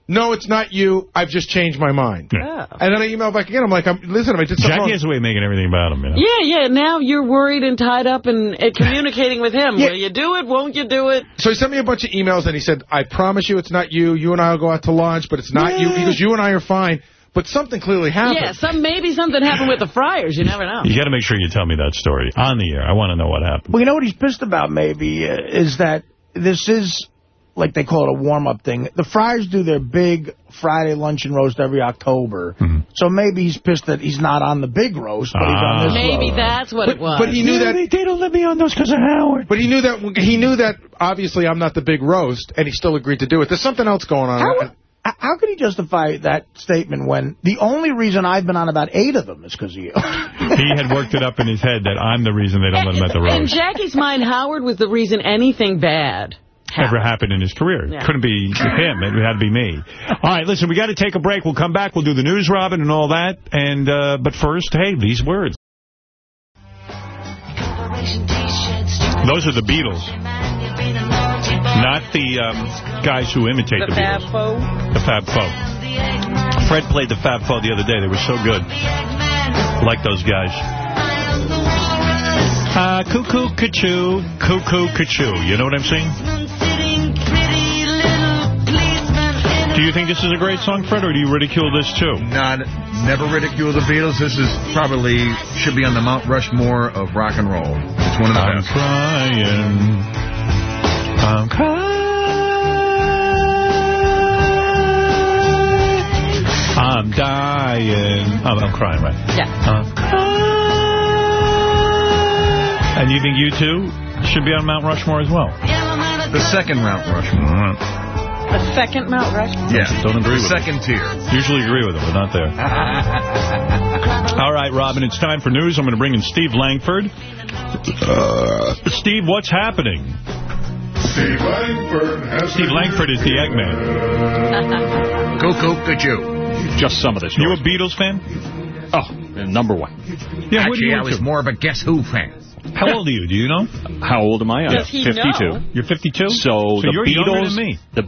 [SPEAKER 14] No, it's not you. I've just changed my mind. Yeah. And then I email back again. I'm like, I'm, "Listen, I did something
[SPEAKER 5] Jackie
[SPEAKER 14] wrong."
[SPEAKER 5] has a way of making everything about him. You know?
[SPEAKER 2] Yeah, yeah. Now you're worried and tied up and uh, communicating with him. Will you do it? Won't you do it?
[SPEAKER 14] So he sent me a bunch of emails and he said, I promise you it's not you. You and I will go out to lunch, but it's not you. He goes, you and I are fine. But something clearly happened.
[SPEAKER 2] Yeah, some maybe something happened with the Friars. You never know.
[SPEAKER 5] You got to make sure you tell me that story on the air. I want to know what happened.
[SPEAKER 3] Well, you know what he's pissed about, maybe, uh, is that this is, like they call it a warm-up thing. The Friars do their big Friday lunch and roast every October. So maybe he's pissed that he's not on the big roast, but he's on this
[SPEAKER 2] Maybe
[SPEAKER 3] roast.
[SPEAKER 2] that's what
[SPEAKER 14] But,
[SPEAKER 2] it was.
[SPEAKER 14] but he knew that
[SPEAKER 5] they don't let me on those because of Howard.
[SPEAKER 14] But he knew that he knew that obviously I'm not the big roast, and he still agreed to do it. There's something else going on.
[SPEAKER 3] How, h- how could he justify that statement when the only reason I've been on about eight of them is because of you?
[SPEAKER 5] he had worked it up in his head that I'm the reason they don't let him at the
[SPEAKER 2] road.
[SPEAKER 5] In.
[SPEAKER 2] Jackie's mind, Howard was the reason anything bad
[SPEAKER 5] Ever happened in his career.
[SPEAKER 2] Yeah.
[SPEAKER 5] Couldn't be him. It had to be me. All right, listen, we got to take a break. We'll come back. We'll do the news, Robin, and all that. And uh, But first, hey, these words. Those are the Beatles. Not the um, guys who imitate the,
[SPEAKER 2] The Fab
[SPEAKER 5] Beatles.
[SPEAKER 2] Four.
[SPEAKER 5] The Fab Four. Fred played the Fab Four the other day. They were so good. Like those guys. Uh, cuckoo, kachoo, cuckoo, kachoo. You know what I'm saying? Do you think this is a great song, Fred, or do you ridicule this too?
[SPEAKER 6] Not, never ridicule the Beatles. This is probably, should be on the Mount Rushmore of rock and roll. It's one of the
[SPEAKER 5] I'm
[SPEAKER 6] best.
[SPEAKER 5] crying. I'm crying. I'm dying. Oh, I'm crying, right?
[SPEAKER 2] Yeah.
[SPEAKER 5] And you think you two should be on Mount Rushmore as well?
[SPEAKER 6] The second Mount Rushmore.
[SPEAKER 2] The second Mount Rushmore?
[SPEAKER 6] Yeah.
[SPEAKER 5] Don't agree
[SPEAKER 6] the
[SPEAKER 5] with
[SPEAKER 6] second tier.
[SPEAKER 5] Usually agree with them, but not there. All right, Robin, it's time for news. I'm going to bring in Steve Langford. Uh, Steve, what's happening?
[SPEAKER 41] Steve Langford has
[SPEAKER 5] Steve Langford is the Eggman.
[SPEAKER 6] Cuckoo, cuckoo.
[SPEAKER 42] Just some of this.
[SPEAKER 5] You a Beatles fan?
[SPEAKER 42] Oh, uh, number one.
[SPEAKER 5] Yeah, what do
[SPEAKER 6] Actually,
[SPEAKER 5] you
[SPEAKER 6] I was
[SPEAKER 5] into?
[SPEAKER 6] more of a Guess Who fan.
[SPEAKER 5] How old are you? Do you know?
[SPEAKER 42] How old am I? I'm 52.
[SPEAKER 2] know?
[SPEAKER 5] You're 52?
[SPEAKER 42] So,
[SPEAKER 5] So
[SPEAKER 42] the
[SPEAKER 5] you're
[SPEAKER 42] Beatles,
[SPEAKER 5] younger than me.
[SPEAKER 42] The,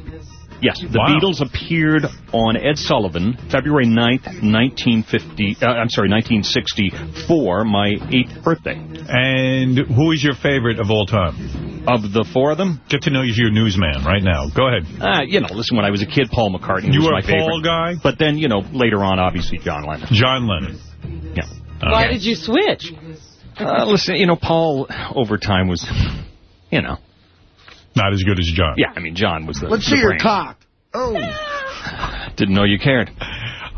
[SPEAKER 42] yes, the
[SPEAKER 5] Wow.
[SPEAKER 42] Beatles appeared on Ed Sullivan February 9th, 1950. Uh, I'm sorry, 1964, my eighth birthday.
[SPEAKER 5] And who is your favorite of all time?
[SPEAKER 42] Of the four of them,
[SPEAKER 5] Get to know you, your newsman right now. Go ahead.
[SPEAKER 42] uh, you know, listen, when I was a kid, Paul McCartney
[SPEAKER 5] You
[SPEAKER 42] was
[SPEAKER 5] were
[SPEAKER 42] my
[SPEAKER 5] a Paul
[SPEAKER 42] favorite.
[SPEAKER 5] guy?
[SPEAKER 42] But then, you know, later on, obviously, John Lennon.
[SPEAKER 5] John Lennon.
[SPEAKER 42] Yeah.
[SPEAKER 2] Why did you switch?
[SPEAKER 42] Uh, listen, you know, Paul over time was, you know,
[SPEAKER 5] Not as good as John.
[SPEAKER 42] yeah, I mean, John was the.
[SPEAKER 3] Let's
[SPEAKER 42] the
[SPEAKER 3] see your
[SPEAKER 42] brain.
[SPEAKER 3] cock. Oh.
[SPEAKER 42] Didn't know you cared.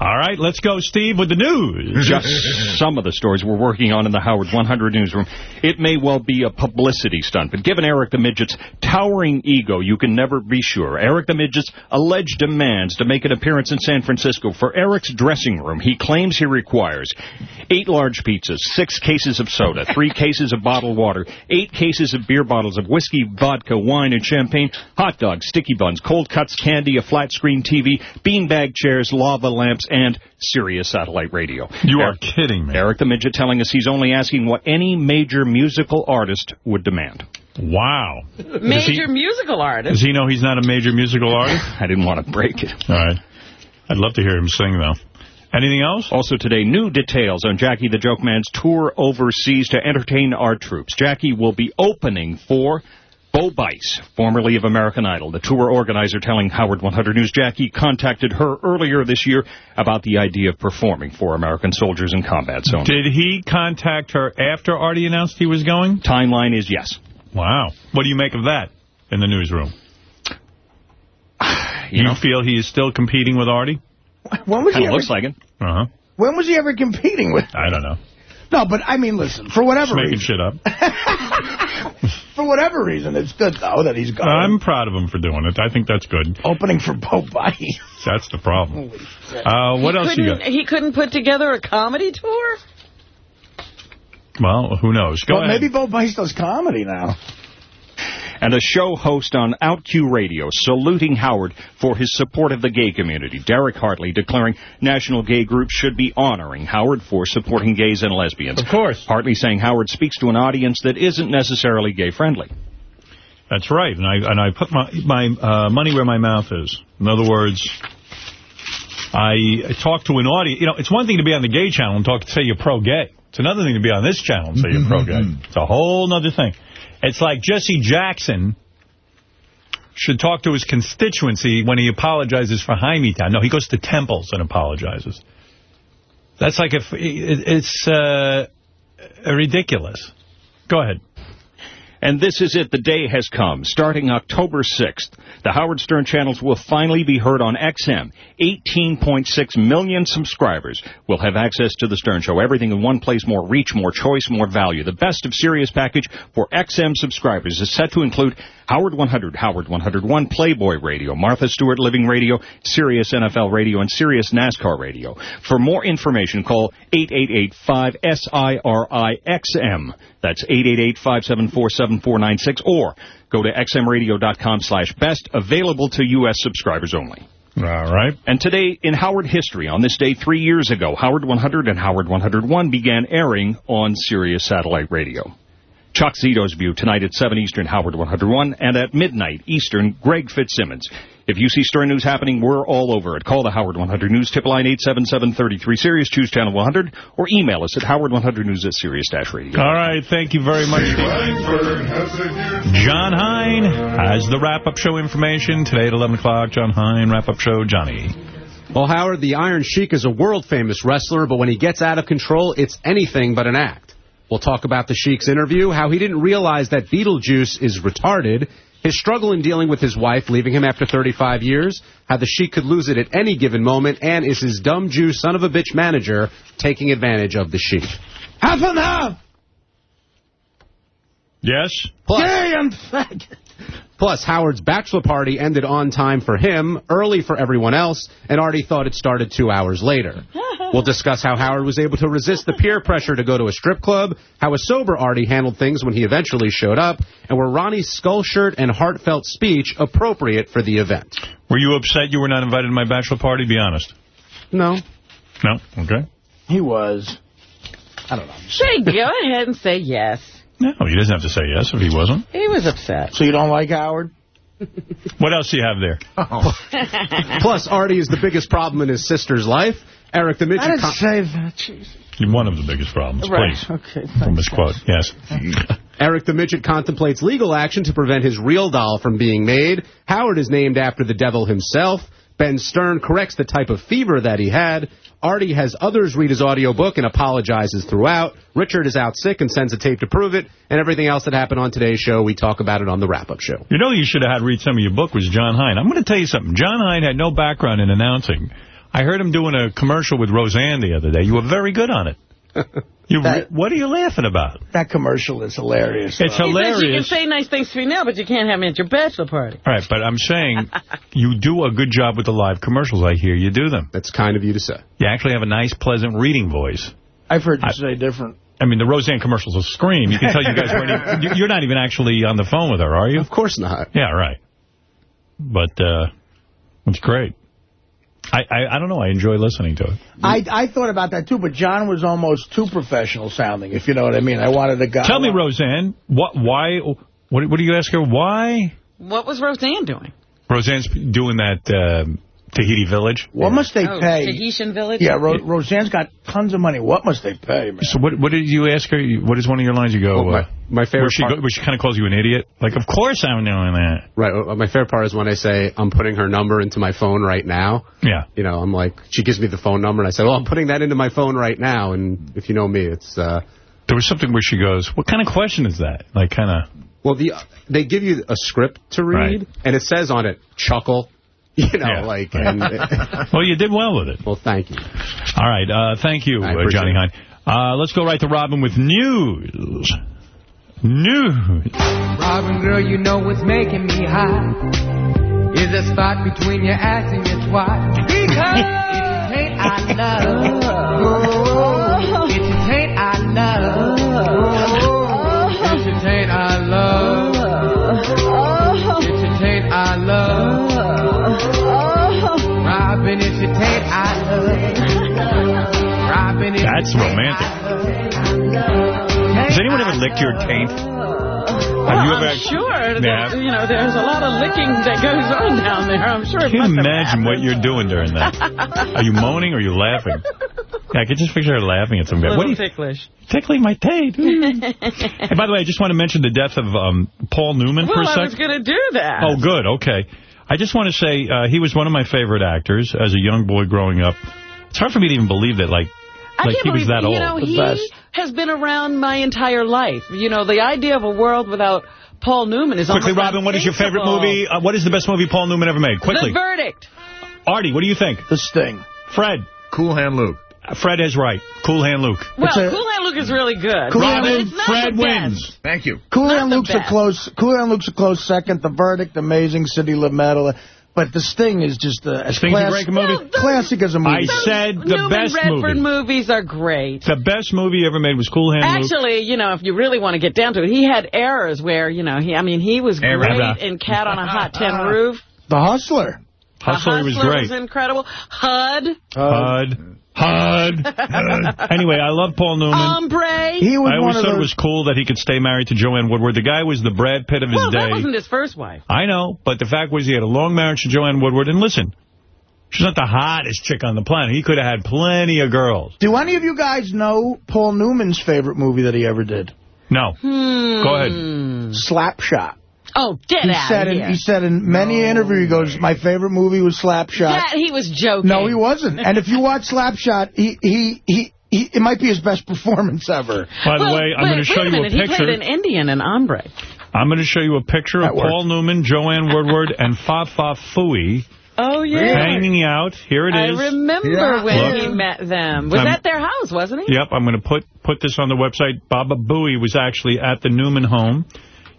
[SPEAKER 5] All right, let's go, Steve, with the news.
[SPEAKER 42] Just some of the stories we're working on in the Howard 100 newsroom. It may well be a publicity stunt, but given Eric the Midget's towering ego, you can never be sure. Eric the Midget's alleged demands to make an appearance in San Francisco for Eric's dressing room, he claims he requires eight large pizzas, six cases of soda, three cases of bottled water, eight cases of beer bottles of whiskey, vodka, wine, and champagne, hot dogs, sticky buns, cold cuts, candy, a flat screen TV, beanbag chairs, lava lamps, and Sirius satellite radio.
[SPEAKER 5] You are kidding me.
[SPEAKER 42] Eric the Midget telling us he's only asking what any major musical artist would demand.
[SPEAKER 5] Wow.
[SPEAKER 2] Major musical artist.
[SPEAKER 5] Does he know he's not a major musical artist?
[SPEAKER 42] I didn't want to break it.
[SPEAKER 5] All right. I'd love to hear him sing, though. Anything else?
[SPEAKER 42] Also today, new details on Jackie the Joke Man's tour overseas to entertain our troops. Jackie will be opening for Bo Bice, formerly of American Idol. The tour organizer telling Howard 100 News Jackie contacted her earlier this year about the idea of performing for American soldiers in combat zones.
[SPEAKER 5] Did he contact her after Artie announced he was going?
[SPEAKER 42] Timeline is yes.
[SPEAKER 5] Wow. What do you make of that in the newsroom?
[SPEAKER 42] You
[SPEAKER 5] you
[SPEAKER 42] know?
[SPEAKER 5] feel he is still competing with Artie?
[SPEAKER 3] When was he
[SPEAKER 42] Kind of
[SPEAKER 3] ever,
[SPEAKER 42] looks like it.
[SPEAKER 5] Uh-huh.
[SPEAKER 3] when was he ever competing with?
[SPEAKER 5] I don't know.
[SPEAKER 3] No, but I mean, listen, for whatever
[SPEAKER 5] Just making
[SPEAKER 3] reason,
[SPEAKER 5] shit up.
[SPEAKER 3] for whatever reason, it's good though that he's gone.
[SPEAKER 5] I'm proud of him for doing it. I think that's good.
[SPEAKER 3] Opening for Bo Bice.
[SPEAKER 5] That's the problem. Uh, what
[SPEAKER 2] he
[SPEAKER 5] else you got?
[SPEAKER 2] He couldn't put together a comedy tour?
[SPEAKER 5] Well, who knows? Go
[SPEAKER 3] well,
[SPEAKER 5] ahead.
[SPEAKER 3] maybe Bo Bice does comedy now.
[SPEAKER 42] And a show host on OutQ Radio saluting Howard for his support of the gay community. Derek Hartley declaring national gay groups should be honoring Howard for supporting gays and lesbians.
[SPEAKER 5] Of course.
[SPEAKER 42] Hartley saying Howard speaks to an audience that isn't necessarily gay-friendly.
[SPEAKER 5] That's right, and I and I put my my uh, money where my mouth is. In other words, I talk to an audience. You know, it's one thing to be on the gay channel and talk say you're pro-gay. It's another thing to be on this channel and say you're pro-gay. It's a whole other thing. It's like Jesse Jackson should talk to his constituency when he apologizes for Town. No, he goes to temples and apologizes. That's like if it, it's uh, ridiculous. Go ahead.
[SPEAKER 42] And this is it. The day has come. Starting October 6th, the Howard Stern channels will finally be heard on XM. 18.6 million subscribers will have access to the Stern Show. Everything in one place, more reach, more choice, more value. The best of Sirius package for XM subscribers is set to include Howard 100, Howard 101, Playboy Radio, Martha Stewart Living Radio, Sirius NFL Radio, and Sirius NASCAR Radio. For more information, call 888-5-SIRI-XM. That's 888-574-7496 or go to xmradio.com slash best, available to U.S. subscribers only.
[SPEAKER 5] All right.
[SPEAKER 42] And today in Howard history, on this day three years ago, Howard 100 and Howard 101 began airing on Sirius Satellite Radio. Chuck Zito's View tonight at 7 Eastern, Howard 101, and at midnight Eastern, Greg Fitzsimmons. If you see Stern News happening, we're all over it. Call the Howard 100 News tip line 877-33 Sirius, choose channel 100, or email us at howard100news at sirius-radio.
[SPEAKER 5] All right, thank you very much, Jon Hein has the wrap-up show information. Today at 11 o'clock, Jon Hein, wrap-up show, Johnny.
[SPEAKER 43] Well, Howard, the Iron Sheik is a world-famous wrestler, but when he gets out of control, it's anything but an act. We'll talk about the Sheik's interview, how he didn't realize that Beetlejuice is retarded. his struggle in dealing with his wife leaving him after 35 years, how the Sheik could lose it at any given moment, and is his dumb Jew son of a bitch manager taking advantage of the Sheik.
[SPEAKER 3] Half and half.
[SPEAKER 5] Yes?
[SPEAKER 43] Plus,
[SPEAKER 3] Gay and faggot.
[SPEAKER 43] Plus, Howard's bachelor party ended on time for him, early for everyone else, and Artie thought it started two hours later. We'll discuss how Howard was able to resist the peer pressure to go to a strip club, how a sober Artie handled things when he eventually showed up, and were Ronnie's skull shirt and heartfelt speech appropriate for the event.
[SPEAKER 5] Were you upset you were not invited to my bachelor party? Be honest.
[SPEAKER 43] No.
[SPEAKER 5] No? Okay.
[SPEAKER 3] He was. I don't know.
[SPEAKER 2] Say, go ahead and say yes.
[SPEAKER 5] No, he doesn't have to say yes if he wasn't.
[SPEAKER 2] He was upset.
[SPEAKER 3] So you don't like Howard?
[SPEAKER 5] What else do you have there? Oh.
[SPEAKER 43] Plus, Artie is the biggest problem in his sister's life. Eric the Midget...
[SPEAKER 3] I didn't say that. Jesus.
[SPEAKER 5] One of the biggest problems,
[SPEAKER 3] Right.
[SPEAKER 5] please.
[SPEAKER 3] Okay.
[SPEAKER 5] From this quote, yes.
[SPEAKER 43] Eric the Midget contemplates legal action to prevent his real doll from being made. Howard is named after the devil himself. Ben Stern corrects the type of fever that he had. Artie has others read his audiobook and apologizes throughout. Richard is out sick and sends a tape to prove it. And everything else that happened on today's show, we talk about it on the wrap-up show.
[SPEAKER 5] You know you should have had read some of your book was Jon Hein. I'm going to tell you something. Jon Hein had no background in announcing. I heard him doing a commercial with Roseanne the other day. You were very good on it. You,
[SPEAKER 3] That-
[SPEAKER 5] what are you laughing about?
[SPEAKER 3] That commercial is hilarious.
[SPEAKER 5] It's
[SPEAKER 3] though.
[SPEAKER 2] He says you can say nice things to me now, but you can't have me at your bachelor party.
[SPEAKER 5] All right, but I'm saying you do a good job with the live commercials. I hear you do them.
[SPEAKER 43] That's kind of you to say.
[SPEAKER 5] You actually have a nice, pleasant reading voice.
[SPEAKER 3] I've heard you
[SPEAKER 5] I-
[SPEAKER 3] say different.
[SPEAKER 5] I mean, the Roseanne commercials will scream. You can tell you guys weren't you- you're not even actually on the phone with her, are you?
[SPEAKER 43] Of course not.
[SPEAKER 5] Yeah, right. But uh, it's great. I, I I don't know. I enjoy listening to it.
[SPEAKER 3] I I thought about that too, but John was almost too professional sounding, if you know what I mean. I wanted a guy.
[SPEAKER 5] Tell me, Roseanne, what, why, what, what do you ask her? Why?
[SPEAKER 2] What was Roseanne doing?
[SPEAKER 5] Roseanne's doing that um, Tahiti Village.
[SPEAKER 3] What must they
[SPEAKER 2] Oh,
[SPEAKER 3] pay?
[SPEAKER 2] Tahitian village?
[SPEAKER 3] Yeah, Ro Roseanne's got tons of money. What must they pay, man?
[SPEAKER 5] So what what did you ask her? What is one of your lines? You go,
[SPEAKER 43] Well, my-
[SPEAKER 5] uh,
[SPEAKER 43] my favorite
[SPEAKER 5] where she,
[SPEAKER 43] part-
[SPEAKER 5] go, where she kind of calls you an idiot? Like, of course I'm doing that.
[SPEAKER 43] Right. well, My favorite part is when I say, I'm putting her number into my phone right now.
[SPEAKER 5] Yeah.
[SPEAKER 43] You know, I'm like, she gives me the phone number, and I say, well, I'm putting that into my phone right now. And if you know me, it's... uh
[SPEAKER 5] There was something where she goes, what kind of question is that? Like, kind of...
[SPEAKER 43] Well, the they give you a script to read,
[SPEAKER 5] Right.
[SPEAKER 43] and it says on it, chuckle. You know,
[SPEAKER 5] Yeah,
[SPEAKER 43] like...
[SPEAKER 5] right.
[SPEAKER 43] And,
[SPEAKER 5] Well, you did well with it.
[SPEAKER 43] well, thank you.
[SPEAKER 5] All right. Uh, thank you, uh, Johnny
[SPEAKER 43] it.
[SPEAKER 5] Hein. Uh, let's go right to Robin with news. News.
[SPEAKER 44] Robin, girl, you know what's making me hot is a spot between your ass and your twat. Because it's a taint I love. It's a taint I love.
[SPEAKER 5] That's romantic. Has anyone ever licked your taint? Have you ever?
[SPEAKER 2] I'm sure. that,
[SPEAKER 5] Yeah.
[SPEAKER 2] You know, there's a lot of licking that goes on down there. I'm sure.
[SPEAKER 5] Can you imagine what you're doing during that? Are you moaning or are you laughing? Yeah, I can just picture her laughing at some guy. What are you
[SPEAKER 2] ticklish.
[SPEAKER 5] tickling my taint? and by the way, I just want to mention the death of um, Paul Newman for a second.
[SPEAKER 2] well, I was going to do that.
[SPEAKER 5] Oh, good. Okay. I just want to say uh, he was one of my favorite actors as a young boy growing up. It's hard for me to even believe that, like,
[SPEAKER 2] I
[SPEAKER 5] like
[SPEAKER 2] can't
[SPEAKER 5] he was
[SPEAKER 2] believe,
[SPEAKER 5] that old.
[SPEAKER 2] You know,
[SPEAKER 3] The
[SPEAKER 2] he
[SPEAKER 3] best.
[SPEAKER 2] has been around my entire life. You know, the idea of a world without Paul Newman is
[SPEAKER 5] Quickly, Robin, what is your favorite movie? Uh, what is the best movie Paul Newman ever made? Quickly.
[SPEAKER 2] The Verdict.
[SPEAKER 5] Artie, what do you think?
[SPEAKER 3] The Sting.
[SPEAKER 5] Fred.
[SPEAKER 6] Cool Hand Luke.
[SPEAKER 5] Uh, Fred is right. Cool Hand Luke.
[SPEAKER 2] Well,
[SPEAKER 3] a-
[SPEAKER 2] Cool Hand Luke is really good.
[SPEAKER 3] Cool
[SPEAKER 2] but
[SPEAKER 3] Hand Luke,
[SPEAKER 5] Fred wins.
[SPEAKER 6] Thank you.
[SPEAKER 3] Cool
[SPEAKER 2] Not
[SPEAKER 3] Hand
[SPEAKER 2] the
[SPEAKER 3] Luke's a close. Cool Hand Luke's a close second. The Verdict, amazing. City Lit Metal. But The Sting is just a, as
[SPEAKER 5] Sting's a movie.
[SPEAKER 2] Well, those-
[SPEAKER 3] classic as a movie.
[SPEAKER 5] I said the
[SPEAKER 2] Newman
[SPEAKER 5] best
[SPEAKER 2] Redford
[SPEAKER 5] movie.
[SPEAKER 2] movies are great.
[SPEAKER 5] The best movie ever made was Cool Hand Luke.
[SPEAKER 2] Actually, you know, if you really want to get down to it, he had errors where, you know, he, I mean, he was
[SPEAKER 5] Error.
[SPEAKER 2] great in Cat on a Hot Tin Roof.
[SPEAKER 3] the Hustler.
[SPEAKER 2] The
[SPEAKER 5] Hustler was great.
[SPEAKER 2] was incredible. HUD,
[SPEAKER 5] Hud. Uh, Hud. anyway, I love Paul Newman.
[SPEAKER 2] Hombre.
[SPEAKER 3] He was
[SPEAKER 5] I
[SPEAKER 3] one
[SPEAKER 5] always
[SPEAKER 3] of
[SPEAKER 5] thought it was cool that he could stay married to Joanne Woodward. The guy was the Brad Pitt of his
[SPEAKER 2] well,
[SPEAKER 5] day.
[SPEAKER 2] that wasn't his first wife.
[SPEAKER 5] I know, but the fact was he had a long marriage to Joanne Woodward. And listen, she's not the hottest chick on the planet. He could have had plenty of girls.
[SPEAKER 3] Do any of you guys know Paul Newman's favorite movie that he ever did?
[SPEAKER 5] No.
[SPEAKER 2] Hmm.
[SPEAKER 5] Go ahead.
[SPEAKER 3] Slapshot.
[SPEAKER 2] Oh, get
[SPEAKER 3] He
[SPEAKER 2] out
[SPEAKER 3] said
[SPEAKER 2] of
[SPEAKER 3] in
[SPEAKER 2] here.
[SPEAKER 3] he said in many interviews, he goes, "My favorite movie was Slapshot."
[SPEAKER 2] That, he was joking.
[SPEAKER 3] No, he wasn't. And if you watch Slapshot, he he he. he it might be his best performance ever.
[SPEAKER 5] By the
[SPEAKER 2] Well,
[SPEAKER 5] way, I'm going to show
[SPEAKER 2] wait a
[SPEAKER 5] you
[SPEAKER 2] minute.
[SPEAKER 5] a
[SPEAKER 2] He
[SPEAKER 5] picture.
[SPEAKER 2] played an Indian in Hombre.
[SPEAKER 5] I'm going to show you a picture
[SPEAKER 3] That
[SPEAKER 5] of
[SPEAKER 3] worked.
[SPEAKER 5] Paul Newman, Joanne Woodward, and Fa Fa Fooey
[SPEAKER 2] Oh, yeah.
[SPEAKER 5] hanging out. Here it is.
[SPEAKER 2] I remember
[SPEAKER 3] Yeah.
[SPEAKER 2] when
[SPEAKER 5] Look.
[SPEAKER 2] he met them. Was
[SPEAKER 5] Um,
[SPEAKER 2] that their house, wasn't he?
[SPEAKER 5] Yep, I'm going to put put this on the website. Baba Booey was actually at the Newman home.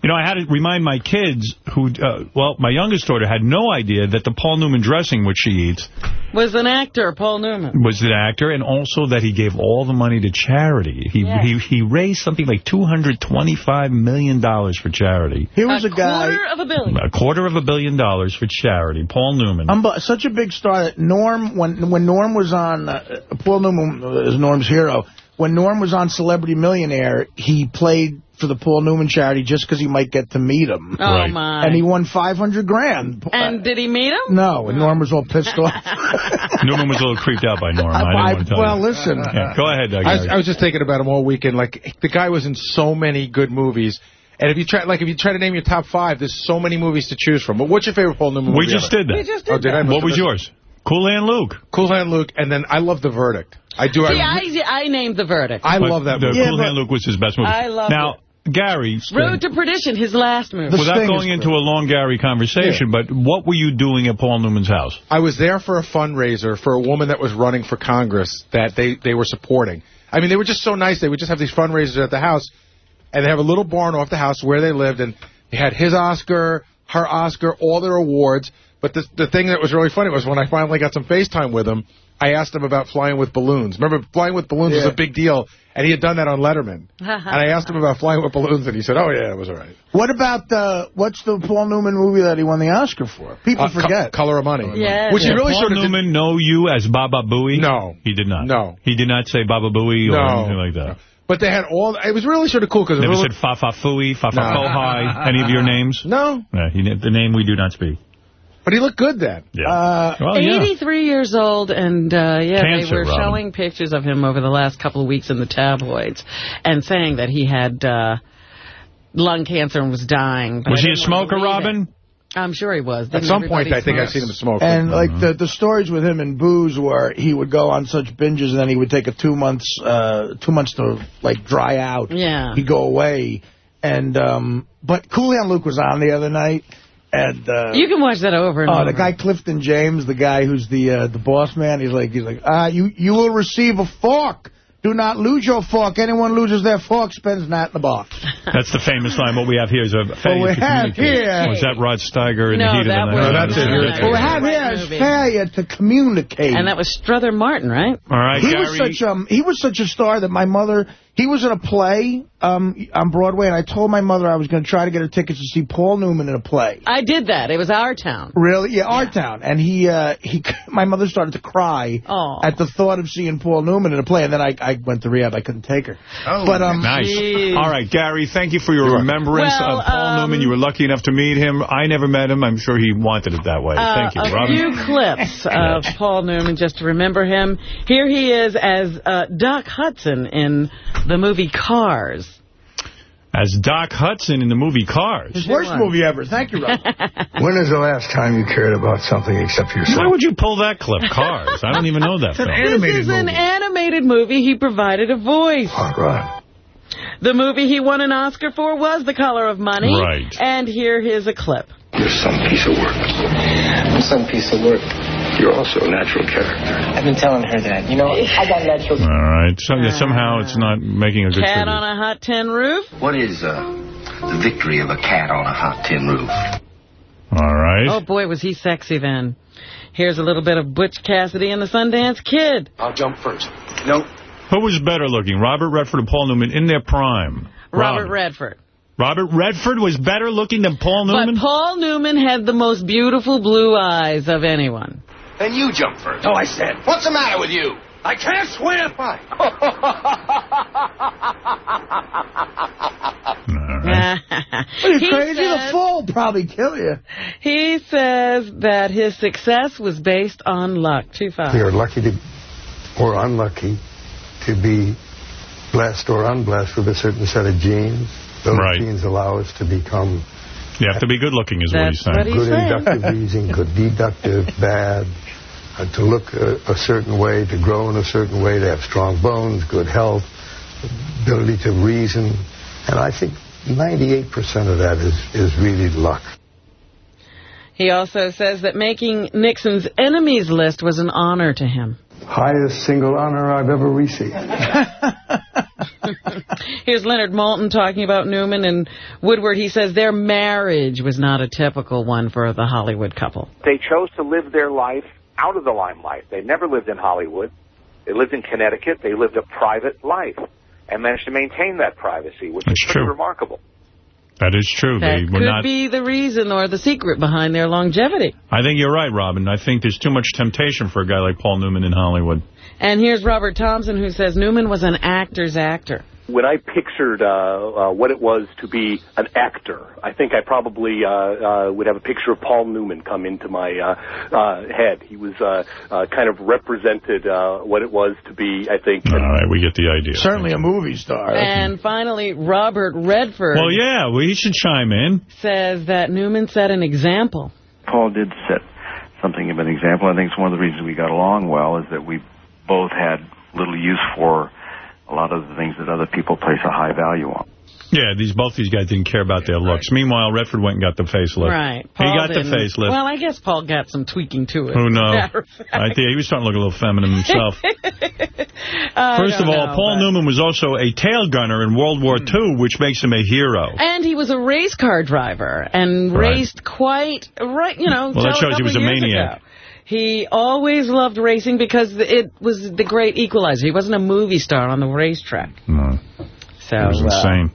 [SPEAKER 5] You know, I had to remind my kids who, uh, well, my youngest daughter had no idea that the Paul Newman dressing, which she eats,
[SPEAKER 2] Was an actor, Paul Newman.
[SPEAKER 5] was an actor, and also that he gave all the money to charity. He
[SPEAKER 2] Yeah.
[SPEAKER 5] he he raised something like $225 million for charity.
[SPEAKER 3] Here was a, guy.
[SPEAKER 2] Quarter of a billion.
[SPEAKER 5] A quarter of a billion dollars for charity. Paul Newman.
[SPEAKER 3] I'm such a big star that Norm, when when Norm was on, uh, Paul Newman is Norm's hero. When Norm was on Celebrity Millionaire, he played for the Paul Newman charity just because he might get to meet him.
[SPEAKER 2] Oh, Right. my.
[SPEAKER 3] And he won 500 grand.
[SPEAKER 2] And did he meet him?
[SPEAKER 3] No, and Norm was all pissed off.
[SPEAKER 5] Newman was a little creeped out by Norm. I,
[SPEAKER 3] I-
[SPEAKER 5] didn't want to tell
[SPEAKER 3] well,
[SPEAKER 5] you.
[SPEAKER 3] listen.
[SPEAKER 5] Yeah, go ahead, Doug.
[SPEAKER 14] I was, I was just thinking about him all weekend. Like the guy was in so many good movies. And if you try, like, if you try to name your top five, there's so many movies to choose from. But what's your favorite Paul Newman
[SPEAKER 5] we
[SPEAKER 14] movie
[SPEAKER 5] just
[SPEAKER 14] ever?
[SPEAKER 5] did that.
[SPEAKER 2] We just did
[SPEAKER 14] Oh, did I?
[SPEAKER 2] that.
[SPEAKER 5] What was yours? Cool Hand Luke.
[SPEAKER 14] Cool Hand Luke, and then I love The Verdict. I do.
[SPEAKER 2] See,
[SPEAKER 14] I,
[SPEAKER 2] I, I named the verdict.
[SPEAKER 14] I love that
[SPEAKER 5] The
[SPEAKER 14] movie.
[SPEAKER 5] Cool Hand Luke was his best movie.
[SPEAKER 2] I loved
[SPEAKER 5] now, Gary,
[SPEAKER 2] Road to Perdition, his last movie.
[SPEAKER 5] without
[SPEAKER 3] Sting
[SPEAKER 5] going into a long Gary conversation, but what were you doing at Paul Newman's house?
[SPEAKER 14] I was there for a fundraiser for a woman that was running for Congress that they, they were supporting. I mean, they were just so nice. They would just have these fundraisers at the house, and they have a little barn off the house where they lived, and they had his Oscar, her Oscar, all their awards. But the, the thing that was really funny was when I finally got some FaceTime with him, I asked him about flying with balloons. Remember, flying with balloons was a big deal, and he had done that on Letterman. and I asked him about flying with balloons, and he said, oh, yeah, it was all right.
[SPEAKER 3] What about the, what's the Paul Newman movie that he won the Oscar for? People
[SPEAKER 14] Uh, Co-
[SPEAKER 3] forget.
[SPEAKER 14] Color of Money.
[SPEAKER 2] Yes.
[SPEAKER 14] Which he
[SPEAKER 5] Did
[SPEAKER 14] really
[SPEAKER 5] Paul
[SPEAKER 14] sort of did-
[SPEAKER 5] Newman know you as Baba Booey?
[SPEAKER 14] No.
[SPEAKER 5] He did not?
[SPEAKER 14] No.
[SPEAKER 5] He did not say Baba Booey or anything like that?
[SPEAKER 14] But they had all, it was really sort of cool because
[SPEAKER 5] Never said Fa Fa Fooey, Fa Fa
[SPEAKER 14] No.
[SPEAKER 5] Kohai, any of your names?
[SPEAKER 14] No.
[SPEAKER 5] Yeah, he, the name we do not speak.
[SPEAKER 14] But he looked good then.
[SPEAKER 5] Yeah.
[SPEAKER 3] Uh,
[SPEAKER 5] well, yeah.
[SPEAKER 2] 83 years old, and uh, yeah,
[SPEAKER 5] Cancer,
[SPEAKER 2] they were
[SPEAKER 5] Robin.
[SPEAKER 2] showing pictures of him over the last couple of weeks in the tabloids, and saying that he had uh, lung cancer and was dying.
[SPEAKER 5] Was he a
[SPEAKER 2] didn't want to
[SPEAKER 5] smoker,
[SPEAKER 2] believe it.
[SPEAKER 5] Robin?
[SPEAKER 2] I'm sure he was.
[SPEAKER 14] At
[SPEAKER 2] Didn't
[SPEAKER 14] some point,
[SPEAKER 2] everybody
[SPEAKER 14] I think I've seen him smoke.
[SPEAKER 3] And like
[SPEAKER 5] Mm-hmm.
[SPEAKER 3] the the stories with him and booze were he would go on such binges and then he would take a two months uh two months to like dry out.
[SPEAKER 2] Yeah.
[SPEAKER 3] He'd go away. And um but Cool Hand Luke was on the other night and uh
[SPEAKER 2] You can watch that over and
[SPEAKER 3] Oh,
[SPEAKER 2] over.
[SPEAKER 3] the guy Clifton James, the guy who's the uh, the boss man, he's like he's like, ah, you you will receive a fork. Do not lose your fork. Anyone loses their fork spends that in the box.
[SPEAKER 5] That's the famous line. What we have here is a failure
[SPEAKER 3] we
[SPEAKER 5] to
[SPEAKER 3] have
[SPEAKER 5] communicate.
[SPEAKER 3] here-
[SPEAKER 5] Was that Rod Steiger in
[SPEAKER 2] No,
[SPEAKER 5] the heat
[SPEAKER 2] that
[SPEAKER 5] of the night?
[SPEAKER 14] No, that's it.
[SPEAKER 5] That's
[SPEAKER 3] What we have here is failure to communicate.
[SPEAKER 2] And that was Strother Martin, right?
[SPEAKER 5] All right,
[SPEAKER 3] he
[SPEAKER 5] Gary.
[SPEAKER 3] was such um he was such a star that my mother he was in a play um on Broadway and I told my mother I was going to try to get her tickets to see Paul Newman in a play.
[SPEAKER 2] I did that. It was Our Town.
[SPEAKER 3] Really? Yeah, Our Town. And he uh he my mother started to cry
[SPEAKER 2] Oh.
[SPEAKER 3] at the thought of seeing Paul Newman in a play and then I I went to rehab. I couldn't take her.
[SPEAKER 14] Oh,
[SPEAKER 3] but um
[SPEAKER 5] Nice.
[SPEAKER 2] Jeez.
[SPEAKER 5] All right, Gary, thank you for your remembrance
[SPEAKER 2] Well,
[SPEAKER 5] of Paul
[SPEAKER 2] um,
[SPEAKER 5] Newman. You were lucky enough to meet him. I never met him. I'm sure he wanted it that way.
[SPEAKER 2] Uh,
[SPEAKER 5] thank you,
[SPEAKER 2] a
[SPEAKER 5] Robin.
[SPEAKER 2] few clips of Paul Newman just to remember him. Here he is as uh, Doc Hudson in the movie Cars.
[SPEAKER 5] As Doc Hudson in the movie Cars.
[SPEAKER 3] his worst movie ever. Thank you, Rob.
[SPEAKER 45] When is the last time you cared about something except yourself?
[SPEAKER 5] Why would you pull that clip? Cars. I don't even know that film.
[SPEAKER 2] This is an animated movie. He provided a voice.
[SPEAKER 45] All right.
[SPEAKER 2] The movie he won an Oscar for was The Color of Money.
[SPEAKER 45] Right.
[SPEAKER 2] And here is a clip.
[SPEAKER 45] You're some piece of work. I'm some piece of work. You're also a natural character.
[SPEAKER 46] I've been telling her that. You know, I got natural...
[SPEAKER 5] All right. So, yeah, somehow it's not making a good
[SPEAKER 2] Cat
[SPEAKER 5] tribute.
[SPEAKER 2] on a hot tin roof.
[SPEAKER 47] What is uh, the victory of a cat on a hot tin roof?
[SPEAKER 5] All right.
[SPEAKER 2] Oh, boy, was he sexy then. Here's a little bit of Butch Cassidy and the Sundance Kid.
[SPEAKER 47] I'll jump first. No.
[SPEAKER 5] Who was better looking, Robert Redford or Paul Newman in their prime?
[SPEAKER 2] Robert
[SPEAKER 5] Robin.
[SPEAKER 2] Redford.
[SPEAKER 5] Robert Redford was better looking than Paul Newman?
[SPEAKER 2] But Paul Newman had the most beautiful blue eyes of anyone.
[SPEAKER 47] Then you jump first. Oh, I said. What's the matter with you? I can't swim.
[SPEAKER 3] Are you
[SPEAKER 2] He
[SPEAKER 3] crazy? the
[SPEAKER 2] says-
[SPEAKER 3] fall probably kill you.
[SPEAKER 2] He says that his success was based on luck. Too far.
[SPEAKER 45] We are lucky to, or unlucky to be blessed or unblessed with a certain set of genes. Those
[SPEAKER 5] Right.
[SPEAKER 45] genes allow us to become
[SPEAKER 5] You have to be good looking is what he's saying.
[SPEAKER 45] good inductive reasoning, good deductive, bad, uh, to look a, a certain way, to grow in a certain way, to have strong bones, good health, ability to reason. And I think 98% of that is, is really luck.
[SPEAKER 2] He also says that making Nixon's enemies list was an honor to him.
[SPEAKER 45] Highest single honor I've ever received.
[SPEAKER 2] Here's Leonard Maltin talking about Newman and Woodward. He says their marriage was not a typical one for the Hollywood couple.
[SPEAKER 48] They chose to live their life out of the limelight. They never lived in Hollywood. They lived in Connecticut. They lived a private life and managed to maintain that privacy, which is pretty remarkable.
[SPEAKER 5] That is true.
[SPEAKER 2] That
[SPEAKER 5] they
[SPEAKER 2] could
[SPEAKER 5] not.
[SPEAKER 2] be the reason or the secret behind their longevity.
[SPEAKER 5] I think you're right, Robin. I think there's too much temptation for a guy like Paul Newman in Hollywood.
[SPEAKER 2] And here's Robert Thompson who says Newman was an actor's actor.
[SPEAKER 46] When I pictured uh, uh, what it was to be an actor, I think I probably uh, uh, would have a picture of Paul Newman come into my uh, uh, head. He was uh, uh, kind of represented uh, what it was to be, I think.
[SPEAKER 5] All right, we get the idea.
[SPEAKER 3] Certainly a movie star.
[SPEAKER 2] And finally, Robert Redford
[SPEAKER 5] Well, yeah, we should chime in.
[SPEAKER 2] says that Newman set an example.
[SPEAKER 47] Paul did set something of an example. I think it's one of the reasons we got along well is that we both had little use for a lot of the things that other people place a high value on.
[SPEAKER 5] Yeah, these both these guys didn't care about their looks. Meanwhile, Redford went and got the facelift.
[SPEAKER 2] Right.
[SPEAKER 5] he got the
[SPEAKER 2] didn't-
[SPEAKER 5] facelift.
[SPEAKER 2] Well, I guess Paul got some tweaking to it.
[SPEAKER 5] Who knows?
[SPEAKER 2] Matter of.
[SPEAKER 5] I think he was starting to look a little feminine himself. First of all,
[SPEAKER 2] know,
[SPEAKER 5] Paul
[SPEAKER 2] but-
[SPEAKER 5] Newman was also a tail gunner in World War hmm. II, which makes him a hero.
[SPEAKER 2] And he was a race car driver and
[SPEAKER 5] Right.
[SPEAKER 2] raced quite, right, you know,
[SPEAKER 5] Well, that
[SPEAKER 2] till
[SPEAKER 5] shows he was a maniac.
[SPEAKER 2] ago. He always loved racing because it was the great equalizer. He wasn't a movie star on the racetrack.
[SPEAKER 5] No.
[SPEAKER 2] So,
[SPEAKER 5] It was
[SPEAKER 2] uh,
[SPEAKER 5] insane.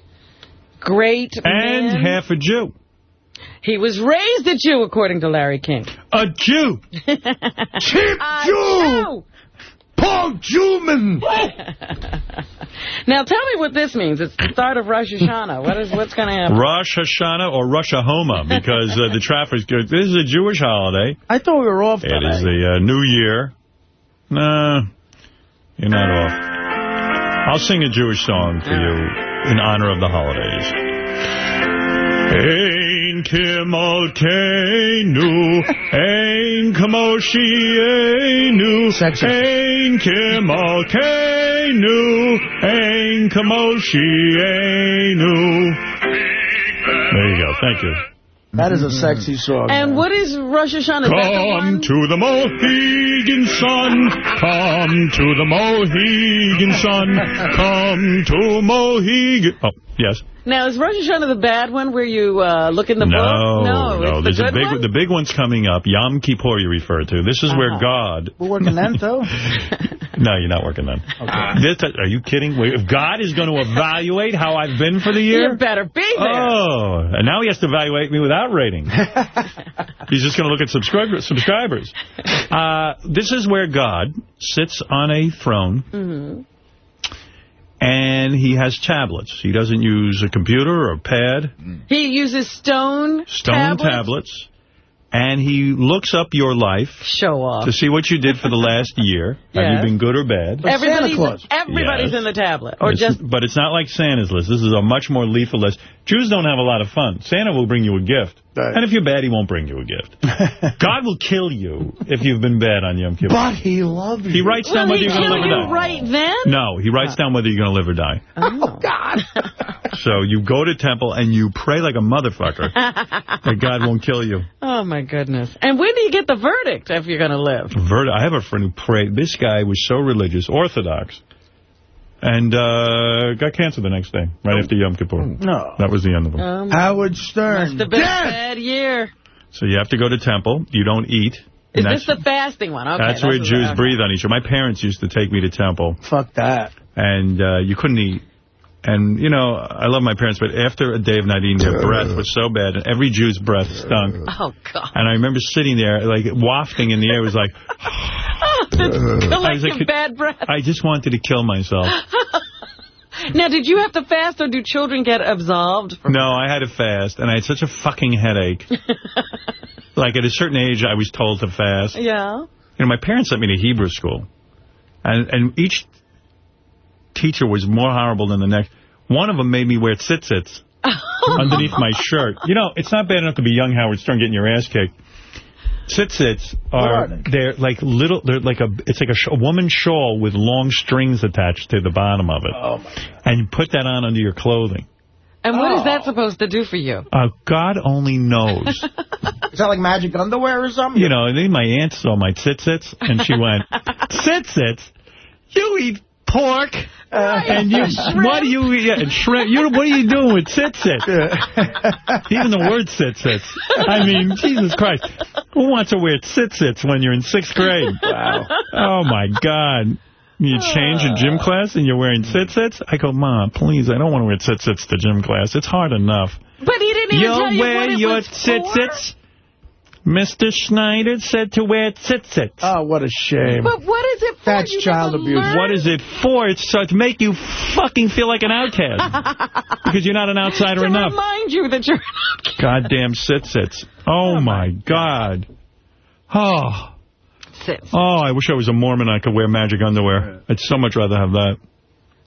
[SPEAKER 2] Great
[SPEAKER 5] And
[SPEAKER 2] man.
[SPEAKER 5] half a Jew.
[SPEAKER 2] He was raised a Jew, according to Larry King.
[SPEAKER 5] A Jew!
[SPEAKER 2] Cheap Jew!
[SPEAKER 3] Paul Jewman!
[SPEAKER 2] now tell me what this means. It's the start of Rosh Hashanah. What is what's going to happen?
[SPEAKER 5] Rosh Hashanah or Rosh Homa, because uh, the traffic's good. This is a Jewish holiday.
[SPEAKER 3] I thought we were off
[SPEAKER 5] It
[SPEAKER 3] today.
[SPEAKER 5] is the uh, New Year. Nah, you're not off. I'll sing a Jewish song for you in honor of the holidays. Ein kimalkeinu, ein kamoshienu, ein kimalkeinu, ein kamoshienu. There you go. Thank you.
[SPEAKER 3] That is a sexy song.
[SPEAKER 2] And what is Rosh Hashanah? Is the
[SPEAKER 5] Come to the Mohegan Sun. Come to the Mohegan Sun. Come to Mohegan. Oh, yes.
[SPEAKER 2] Now, is Rosh Hashanah the bad one where you uh, look in the
[SPEAKER 5] no,
[SPEAKER 2] book? No,
[SPEAKER 5] no.
[SPEAKER 2] it's
[SPEAKER 5] There's
[SPEAKER 2] the
[SPEAKER 5] a big,
[SPEAKER 2] one?
[SPEAKER 5] the big one's coming up. Yom Kippur you refer to. This is where
[SPEAKER 2] Uh-huh.
[SPEAKER 5] God.
[SPEAKER 3] We're working then, too?
[SPEAKER 5] No, you're not working then. This, are you kidding? If God is going to evaluate how I've been for the year?
[SPEAKER 2] You better be there.
[SPEAKER 5] Oh, and now he has to evaluate me without rating. He's just going to look at subscriber, subscribers. Uh, this is where God sits on a throne,
[SPEAKER 2] Mhm.
[SPEAKER 5] And he has tablets. He doesn't use a computer or a pad,
[SPEAKER 2] He uses stone
[SPEAKER 5] stone
[SPEAKER 2] tablets.
[SPEAKER 5] tablets, and he looks up your life
[SPEAKER 2] Show off.
[SPEAKER 5] to see what you did for the last year. Have you been good or bad?
[SPEAKER 2] Everybody's, everybody's
[SPEAKER 5] Yes.
[SPEAKER 2] in the tablet. Or
[SPEAKER 5] It's-
[SPEAKER 2] just
[SPEAKER 5] but it's not like Santa's list. This is a much more lethal list. Jews don't have a lot of fun. Santa will bring you a gift. And if you're bad, he won't bring you a gift. God will kill you if you've been bad on Yom Kippur.
[SPEAKER 3] But he loves you.
[SPEAKER 5] He writes down
[SPEAKER 2] Will
[SPEAKER 5] whether you're going to
[SPEAKER 2] kill
[SPEAKER 5] live or
[SPEAKER 2] you
[SPEAKER 5] die.
[SPEAKER 2] right then?
[SPEAKER 5] No, he writes down whether you're going to live or die.
[SPEAKER 2] Oh, oh
[SPEAKER 3] God.
[SPEAKER 5] So you go to temple and you pray like a motherfucker that God won't kill you.
[SPEAKER 2] Oh, my goodness. And when do you get the verdict if you're going to live?
[SPEAKER 5] Vert I have a friend who prayed. This guy was so religious, Orthodox, and uh, got cancer the next day, right after Yom Kippur.
[SPEAKER 3] No.
[SPEAKER 5] That was the end of him.
[SPEAKER 2] Um,
[SPEAKER 3] Howard Stern.
[SPEAKER 2] must have been a bad year.
[SPEAKER 5] So you have to go to temple. You don't eat.
[SPEAKER 2] Is this the fasting one? Okay,
[SPEAKER 5] that's where Jews breathe on each other. My parents used to take me to temple.
[SPEAKER 3] Fuck that.
[SPEAKER 5] And uh, you couldn't eat. And, you know, I love my parents, but after a day of not eating, their breath was so bad, and every Jew's breath stunk.
[SPEAKER 2] Oh, God.
[SPEAKER 5] And I remember sitting there, like, wafting in the air. It was like, was like,
[SPEAKER 2] bad breath.
[SPEAKER 5] I just wanted to kill myself.
[SPEAKER 2] Now, did you have to fast or do children get absolved? From
[SPEAKER 5] No, I had to fast, and I had such a fucking headache. like, at a certain age, I was told to fast.
[SPEAKER 2] Yeah.
[SPEAKER 5] You know, my parents sent me to Hebrew school, and and each teacher was more horrible than the next. One of them made me wear tzitzits underneath my shirt. You know, it's not bad enough to be young Howard Stern getting your ass kicked. Tzitzits are,
[SPEAKER 3] are they?
[SPEAKER 5] they're like little, they're like a, it's like a, sh a woman's shawl with long strings attached to the bottom of it.
[SPEAKER 3] Oh, my
[SPEAKER 5] And you put that on under your clothing.
[SPEAKER 2] And what is
[SPEAKER 3] Oh.
[SPEAKER 2] that supposed to do for you?
[SPEAKER 5] Uh, God only knows.
[SPEAKER 3] Is that like magic underwear or something?
[SPEAKER 5] you know, and then my aunt saw my tsitsits, and she went, tsitsits? You eat pork, Uh, and you, what do you? And shrimp. You, what are you doing with tsitsits? Even the word tsitsits. I mean, Jesus Christ. Who wants to wear sit-sits when you're in sixth grade? Wow. Oh, my God. You change in gym class and you're wearing sit-sits? I go, Mom, please, I don't want to wear sit-sits to gym class. It's hard enough.
[SPEAKER 2] But he didn't even
[SPEAKER 5] You'll
[SPEAKER 2] tell you
[SPEAKER 5] wear
[SPEAKER 2] what it
[SPEAKER 5] your
[SPEAKER 2] was
[SPEAKER 5] tsitsits? Mr. Schneider said to wear tsitsits.
[SPEAKER 3] Oh, ah, what a shame.
[SPEAKER 2] But what is it for?
[SPEAKER 3] That's
[SPEAKER 2] You
[SPEAKER 3] child abuse.
[SPEAKER 2] learned?
[SPEAKER 5] What is it for? It's so to make you fucking feel like an outcast. because you're not an outsider
[SPEAKER 2] to
[SPEAKER 5] enough.
[SPEAKER 2] remind you that you're
[SPEAKER 5] Goddamn sit-sits. Oh, oh, my God. Oh. Ah.
[SPEAKER 2] Sits.
[SPEAKER 5] Oh, I wish I was a Mormon I could wear magic underwear. I'd so much rather have that.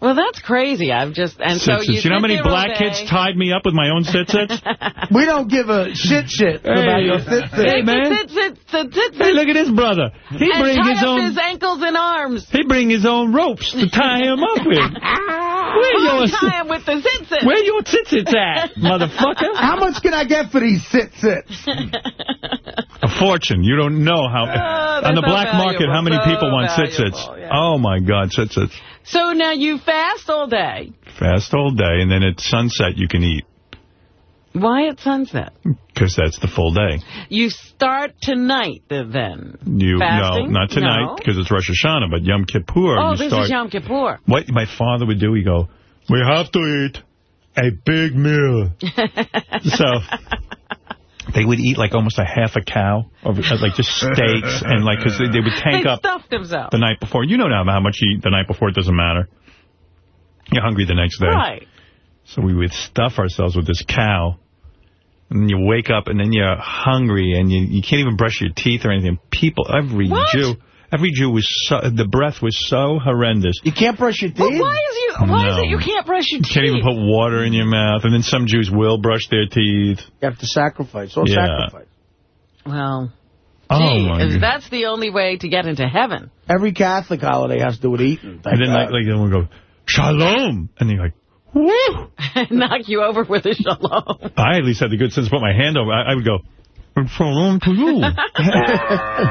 [SPEAKER 2] Well, that's crazy. I've just and so
[SPEAKER 5] Sit-sits.
[SPEAKER 2] you,
[SPEAKER 5] you know how many black
[SPEAKER 2] day.
[SPEAKER 5] kids tied me up with my own sit-sits?
[SPEAKER 3] We don't give a shit shit about your sit sit.
[SPEAKER 5] Hey, man.
[SPEAKER 2] Sit, sit, sit, sit,
[SPEAKER 5] Hey, look at this brother. He
[SPEAKER 2] and
[SPEAKER 5] bring his own...
[SPEAKER 2] his ankles and arms.
[SPEAKER 5] He bring his own ropes to tie him up with. Where your,
[SPEAKER 2] tie him with the sit sit.
[SPEAKER 5] where your tits at, motherfucker?
[SPEAKER 3] How much can I get for these sit sits?
[SPEAKER 5] A fortune. You don't know how.
[SPEAKER 2] Oh,
[SPEAKER 5] on the
[SPEAKER 2] that's
[SPEAKER 5] black
[SPEAKER 2] so
[SPEAKER 5] market, how many
[SPEAKER 2] valuable,
[SPEAKER 5] people want sit-sits?
[SPEAKER 2] yeah.
[SPEAKER 5] Oh, my God, sit-sits.
[SPEAKER 2] So now you fast all day.
[SPEAKER 5] Fast all day, and then at sunset you can eat,
[SPEAKER 2] Why at sunset?
[SPEAKER 5] because that's the full day.
[SPEAKER 2] You start tonight then.
[SPEAKER 5] You
[SPEAKER 2] Fasting?
[SPEAKER 5] No, not tonight,
[SPEAKER 2] No.
[SPEAKER 5] because it's Rosh Hashanah, but Yom Kippur,
[SPEAKER 2] oh,
[SPEAKER 5] you
[SPEAKER 2] this
[SPEAKER 5] start...
[SPEAKER 2] is Yom Kippur.
[SPEAKER 5] What my father would do, he'd go, we have to eat a big meal. so they would eat like almost a half a cow, or like just steaks, and like, because they, they would tank
[SPEAKER 2] they
[SPEAKER 5] up
[SPEAKER 2] themselves.
[SPEAKER 5] the night before. You know now how much you eat the night before, it doesn't matter. You're hungry the next day.
[SPEAKER 2] Right.
[SPEAKER 5] So we would stuff ourselves with this cow. And you wake up and then you're hungry and you, you can't even brush your teeth or anything. People, every
[SPEAKER 2] What?
[SPEAKER 5] Jew, every Jew was so, the breath was so horrendous.
[SPEAKER 3] You can't brush your teeth?
[SPEAKER 2] But why is you? Why is it you can't brush your teeth?
[SPEAKER 5] You can't even put water in your mouth. And then some Jews will brush their teeth.
[SPEAKER 3] You have to sacrifice. All
[SPEAKER 5] Yeah.
[SPEAKER 3] sacrifice.
[SPEAKER 2] Well,
[SPEAKER 5] Oh,
[SPEAKER 2] gee,
[SPEAKER 5] my
[SPEAKER 2] is
[SPEAKER 5] God.
[SPEAKER 2] that's the only way to get into heaven.
[SPEAKER 3] Every Catholic holiday has to do with eating. thank
[SPEAKER 5] And then like,
[SPEAKER 3] God.
[SPEAKER 5] like then we'll go, shalom. And you're like, woo.
[SPEAKER 2] Knock you over with a shalom.
[SPEAKER 5] I at least had the good sense to put my hand over. I, I would go, shalom to you.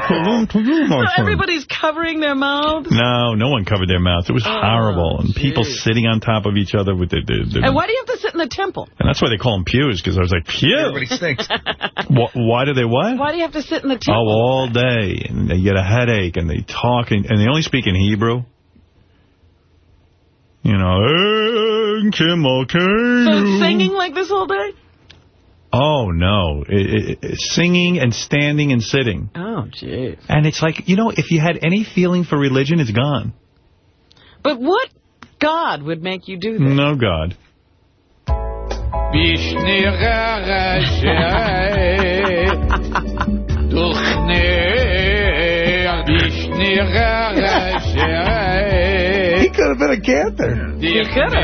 [SPEAKER 5] shalom to you, my
[SPEAKER 2] So
[SPEAKER 5] friend.
[SPEAKER 2] everybody's covering their mouths.
[SPEAKER 5] No, no one covered their mouths. It was
[SPEAKER 2] Oh,
[SPEAKER 5] horrible. And people sitting on top of each other with their... their, their
[SPEAKER 2] And why do you have to sit in the temple?
[SPEAKER 5] and that's why they call them pews, because I was like, pew?
[SPEAKER 14] Everybody stinks.
[SPEAKER 5] Wh- why do they what?
[SPEAKER 2] Why do you have to sit in the
[SPEAKER 5] Oh,
[SPEAKER 2] temple?
[SPEAKER 5] all day. And they get a headache, and they talk, and, and they only speak in Hebrew. You know, "Eh, Kim, okay.
[SPEAKER 2] so singing like this all day?
[SPEAKER 5] Oh, no. It, it, it- singing and standing and sitting.
[SPEAKER 2] Oh, jeez.
[SPEAKER 5] And it's like, you know, if you had any feeling for religion, it's gone.
[SPEAKER 2] But what God would make you do that?
[SPEAKER 5] No God.
[SPEAKER 3] He could have been a cantor.
[SPEAKER 2] You could have.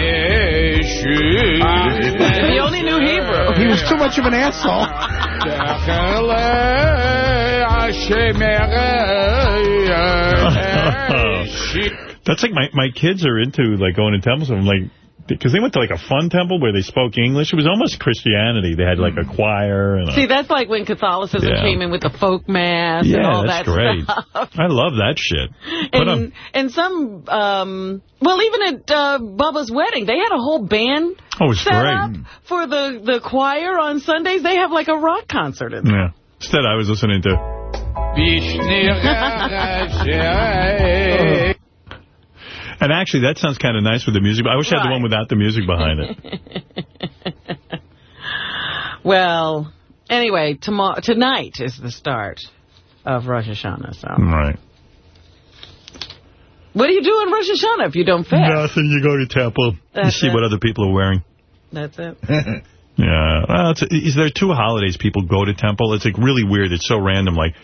[SPEAKER 2] If you only knew Hebrew.
[SPEAKER 3] He was too much of an asshole.
[SPEAKER 5] That's like my, my kids are into like going to temples. I'm like, because they went to like a fun temple where they spoke English. It was almost Christianity. They had like a choir. and a,
[SPEAKER 2] See, that's like when Catholicism
[SPEAKER 5] Yeah.
[SPEAKER 2] came in with the folk mass and
[SPEAKER 5] Yeah,
[SPEAKER 2] all
[SPEAKER 5] that's
[SPEAKER 2] that
[SPEAKER 5] great.
[SPEAKER 2] stuff.
[SPEAKER 5] I love that shit. But um,
[SPEAKER 2] And, and some, um, well, even at uh, Bubba's wedding, they had a whole band
[SPEAKER 5] oh, it was
[SPEAKER 2] set
[SPEAKER 5] great.
[SPEAKER 2] up for the, the choir on Sundays. They have like a rock concert in there.
[SPEAKER 5] Yeah. Instead, I was listening to. And actually, that sounds kind of nice with the music. I wish I had the one without the music behind it.
[SPEAKER 2] Well, anyway, tomorrow tonight is the start of Rosh Hashanah. So,
[SPEAKER 5] Right.
[SPEAKER 2] what do you do on Rosh Hashanah if you don't fast?
[SPEAKER 5] Nothing. You go to temple.
[SPEAKER 2] That's
[SPEAKER 5] you see
[SPEAKER 2] it.
[SPEAKER 5] what other people are wearing.
[SPEAKER 2] That's it.
[SPEAKER 5] Yeah. Well, it's, is there two holidays people go to temple? It's like really weird. It's so random. Like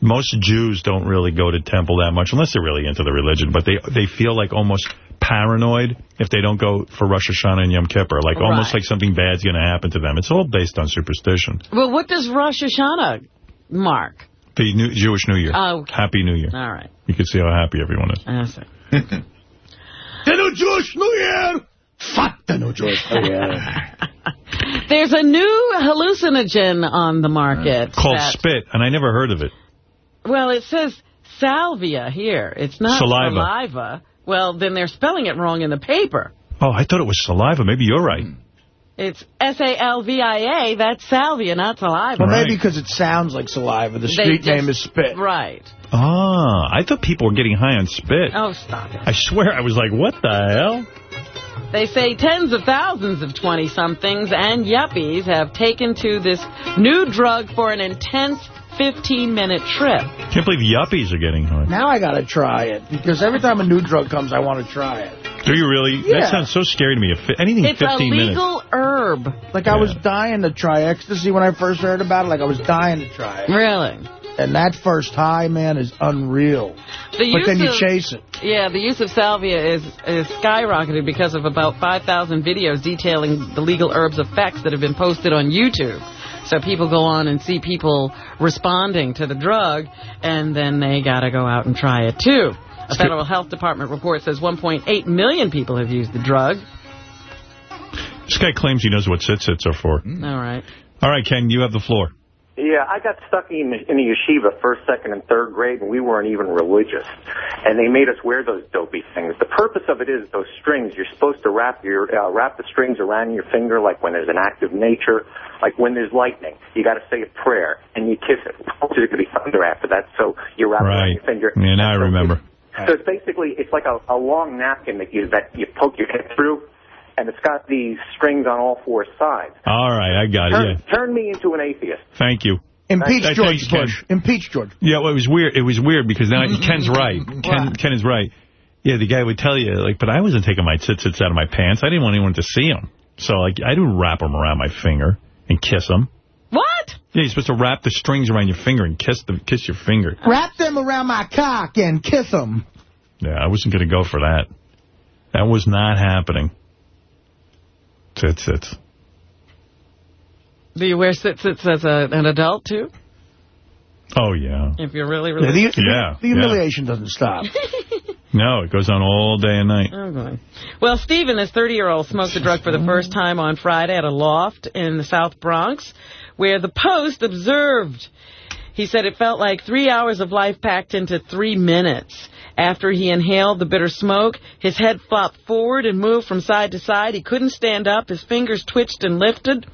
[SPEAKER 5] most Jews don't really go to temple that much unless they're really into the religion. But they they feel like almost paranoid if they don't go for Rosh Hashanah and Yom Kippur. Like almost like something bad's going to happen to them. It's all based on superstition.
[SPEAKER 2] Well, what does Rosh Hashanah mark?
[SPEAKER 5] The new, Jewish New Year.
[SPEAKER 2] Oh, okay.
[SPEAKER 5] Happy New Year.
[SPEAKER 2] All right.
[SPEAKER 5] You can see how happy everyone is.
[SPEAKER 2] That's it.
[SPEAKER 3] The new Jewish New Year. Fuck the New George. Oh, yeah.
[SPEAKER 2] There's a new hallucinogen on the market.
[SPEAKER 5] Called
[SPEAKER 2] that-
[SPEAKER 5] spit, and I never heard of it.
[SPEAKER 2] Well, it says salvia here. It's not
[SPEAKER 5] Saliva.
[SPEAKER 2] saliva. Well, then they're spelling it wrong in the paper.
[SPEAKER 5] Oh, I thought it was saliva. Maybe you're right.
[SPEAKER 2] It's S-A-L-V-I-A. That's salvia, not saliva.
[SPEAKER 3] Well, maybe because it sounds like saliva. The
[SPEAKER 2] They
[SPEAKER 3] street name is Spit.
[SPEAKER 2] Right.
[SPEAKER 5] Ah, I thought people were getting high on spit.
[SPEAKER 2] Oh, stop it.
[SPEAKER 5] I swear, I was like, what the hell?
[SPEAKER 2] They say tens of thousands of 20-somethings and yuppies have taken to this new drug for an intense 15-minute trip.
[SPEAKER 5] Can't believe yuppies are getting high.
[SPEAKER 3] Now I got to try it because every time a new drug comes, I want to try it.
[SPEAKER 5] Do you really?
[SPEAKER 3] Yeah.
[SPEAKER 5] That sounds so scary to me. If anything
[SPEAKER 2] It's a
[SPEAKER 5] 15 minutes.
[SPEAKER 2] legal herb.
[SPEAKER 3] Like I was dying to try ecstasy when I first heard about it. Like I was dying to try it.
[SPEAKER 2] Really?
[SPEAKER 3] And that first high, man, is unreal.
[SPEAKER 2] The
[SPEAKER 3] but
[SPEAKER 2] use
[SPEAKER 3] then you
[SPEAKER 2] of-
[SPEAKER 3] chase it.
[SPEAKER 2] Yeah, the use of salvia is, is skyrocketed because of about 5,000 videos detailing the legal herb's effects that have been posted on YouTube. So people go on and see people responding to the drug, and then they got to go out and try it, too. A federal health department report says 1.8 million people have used the drug.
[SPEAKER 5] This guy claims he knows what sit-sits are for.
[SPEAKER 2] All right.
[SPEAKER 5] All right, Ken, you have the floor.
[SPEAKER 49] Yeah, I got stuck in, in a yeshiva first, second, and third grade, and we weren't even religious. And they made us wear those dopey things. The purpose of it is those strings. You're supposed to wrap your uh, wrap the strings around your finger, like when there's an act of nature, like when there's lightning. You got to say a prayer and you kiss it. Hopefully, there could be thunder after that, so you wrap it around your finger.
[SPEAKER 5] Yeah, now I remember.
[SPEAKER 49] So it's basically it's like a, a long napkin that you that you poke your head through, and it's got these strings on all four sides.
[SPEAKER 5] All right, I got
[SPEAKER 49] Turn,
[SPEAKER 5] it, yeah.
[SPEAKER 49] turn me into an atheist.
[SPEAKER 5] Thank you.
[SPEAKER 3] Impeach
[SPEAKER 5] Thanks,
[SPEAKER 3] George
[SPEAKER 5] Ken.
[SPEAKER 3] Bush. Impeach George.
[SPEAKER 5] Yeah, well, it was weird. It was weird because then mm-hmm. I, Ken's right. Ken, Ken is right. Yeah, the guy would tell you, like, but I wasn't taking my sit-sits out of my pants. I didn't want anyone to see them. So, like, I didn't wrap them around my finger and kiss them.
[SPEAKER 2] What?
[SPEAKER 5] Yeah, you're supposed to wrap the strings around your finger and kiss the kiss your finger.
[SPEAKER 3] Wrap them around my cock and kiss them.
[SPEAKER 5] Yeah, I wasn't going to go for that. That was not happening. Sit-sits.
[SPEAKER 2] Do you wear sit-sits as a, an adult, too?
[SPEAKER 5] Oh, yeah.
[SPEAKER 2] If you're really,
[SPEAKER 3] Yeah,
[SPEAKER 2] really...
[SPEAKER 3] the,
[SPEAKER 5] Yeah,
[SPEAKER 3] the humiliation doesn't stop.
[SPEAKER 5] No, it goes on all day and night.
[SPEAKER 2] Oh, boy. Well, Stephen, this 30-year-old, smoked the drug for the first time on Friday at a loft in the South Bronx, where the Post observed. He said it felt like three hours of life packed into three minutes. After he inhaled the bitter smoke, his head flopped forward and moved from side to side. He couldn't stand up. His fingers twitched and lifted.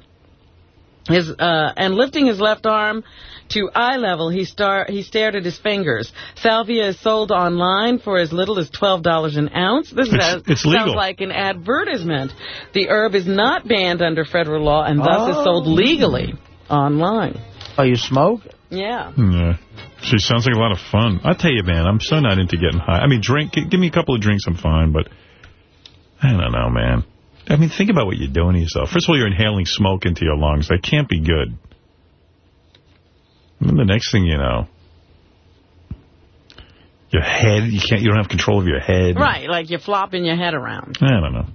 [SPEAKER 2] His uh, and lifting his left arm to eye level, he star he stared at his fingers. Salvia is sold online for as little as twelve dollars an ounce. This
[SPEAKER 5] It's-
[SPEAKER 2] sounds,
[SPEAKER 5] it's legal.
[SPEAKER 2] sounds like an advertisement. The herb is not banned under federal law and thus is sold
[SPEAKER 3] Oh.
[SPEAKER 2] legally online.
[SPEAKER 3] Oh, you smoke?
[SPEAKER 2] Yeah.
[SPEAKER 5] Yeah. She sounds like a lot of fun. I tell you, man, I'm so not into getting high. I mean, drink. Give me a couple of drinks, I'm fine, but I don't know, man. I mean, think about what you're doing to yourself. First of all, you're inhaling smoke into your lungs. That can't be good. And then the next thing you know, your head, you can't, you don't have control of your head.
[SPEAKER 2] Right, like you're flopping your head around.
[SPEAKER 5] I don't know.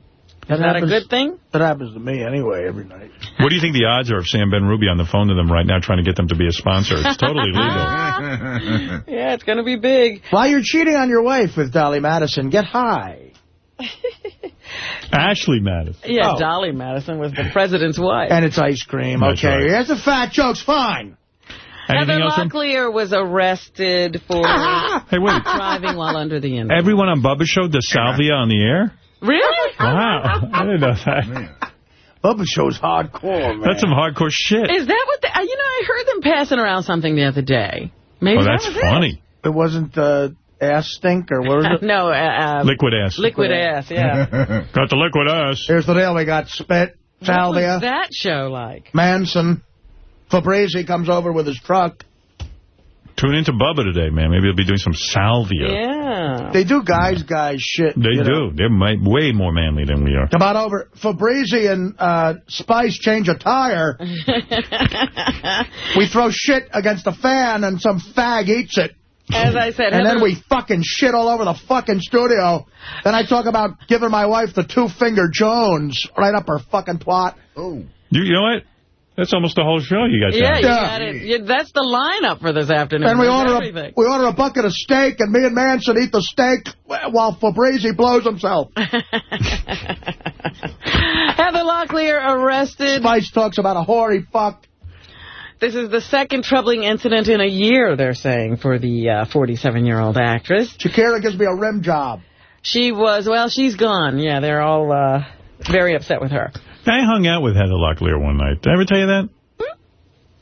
[SPEAKER 2] Is that a good thing?
[SPEAKER 3] That happens to me anyway every night.
[SPEAKER 5] What do you think the odds are of Sam Ben Ruby on the phone to them right now trying to get them to be a sponsor? It's totally legal.
[SPEAKER 2] Yeah, it's going to be big.
[SPEAKER 3] While you're cheating on your wife with Dolly Madison, get high.
[SPEAKER 5] Ashley Madison.
[SPEAKER 2] Yeah,
[SPEAKER 3] Oh.
[SPEAKER 2] Dolly Madison was the president's wife.
[SPEAKER 3] And it's ice cream,
[SPEAKER 5] That's
[SPEAKER 3] okay?
[SPEAKER 5] right.
[SPEAKER 3] That's a fat joke's fine.
[SPEAKER 2] Heather
[SPEAKER 5] Anything else? on-
[SPEAKER 2] Locklear was arrested for
[SPEAKER 5] Hey, wait.
[SPEAKER 2] driving while under the influence.
[SPEAKER 5] Everyone on Bubba Show does salvia on the air?
[SPEAKER 2] Really?
[SPEAKER 5] Wow. I didn't know that.
[SPEAKER 3] Bubba Show's hardcore, man.
[SPEAKER 5] That's some hardcore shit.
[SPEAKER 2] Is that what? The, uh, you know, I heard them passing around something the other day. Maybe
[SPEAKER 5] oh,
[SPEAKER 2] that
[SPEAKER 5] that's
[SPEAKER 2] was
[SPEAKER 5] funny.
[SPEAKER 3] It wasn't uh, ass stink, or what was it?
[SPEAKER 2] no, uh, uh,
[SPEAKER 5] Liquid ass.
[SPEAKER 2] liquid ass. Yeah.
[SPEAKER 5] Got the liquid ass.
[SPEAKER 3] Here's the deal. We got spit,
[SPEAKER 2] what
[SPEAKER 3] salvia,
[SPEAKER 2] was that show like?
[SPEAKER 3] Manson. Fabrizi comes over with his truck.
[SPEAKER 5] Tune into Bubba today, man. Maybe he'll be doing some salvia.
[SPEAKER 2] Yeah.
[SPEAKER 3] They do guys, guys shit.
[SPEAKER 5] They do.
[SPEAKER 3] know.
[SPEAKER 5] They're mi- way more manly than we are.
[SPEAKER 3] Come on over. Fabrizi and uh, Spice change a tire. we throw shit against the fan and some fag eats it.
[SPEAKER 2] As I said,
[SPEAKER 3] And then we fucking shit all over the fucking studio. Then I talk about giving my wife the two-finger Jones right up her fucking twat.
[SPEAKER 6] Oh.
[SPEAKER 5] You, you know what? That's almost the whole show you guys
[SPEAKER 2] Yeah,
[SPEAKER 5] have.
[SPEAKER 2] you got it. Yeah, that's the lineup for this afternoon.
[SPEAKER 3] Then we
[SPEAKER 2] There's
[SPEAKER 3] order, a, we order a bucket of steak, and me and Manson eat the steak while Fabrizi blows himself.
[SPEAKER 2] Heather Locklear arrested.
[SPEAKER 50] Spice talks about a hoary fuck.
[SPEAKER 2] This is the second troubling incident in a year, they're saying, for the 47-year-old actress.
[SPEAKER 50] Shakira gives me a rim job.
[SPEAKER 2] She was, well, she's gone. Yeah, they're all uh, very upset with her.
[SPEAKER 5] I hung out with Heather Locklear one night. Did I ever tell you that? Hmm?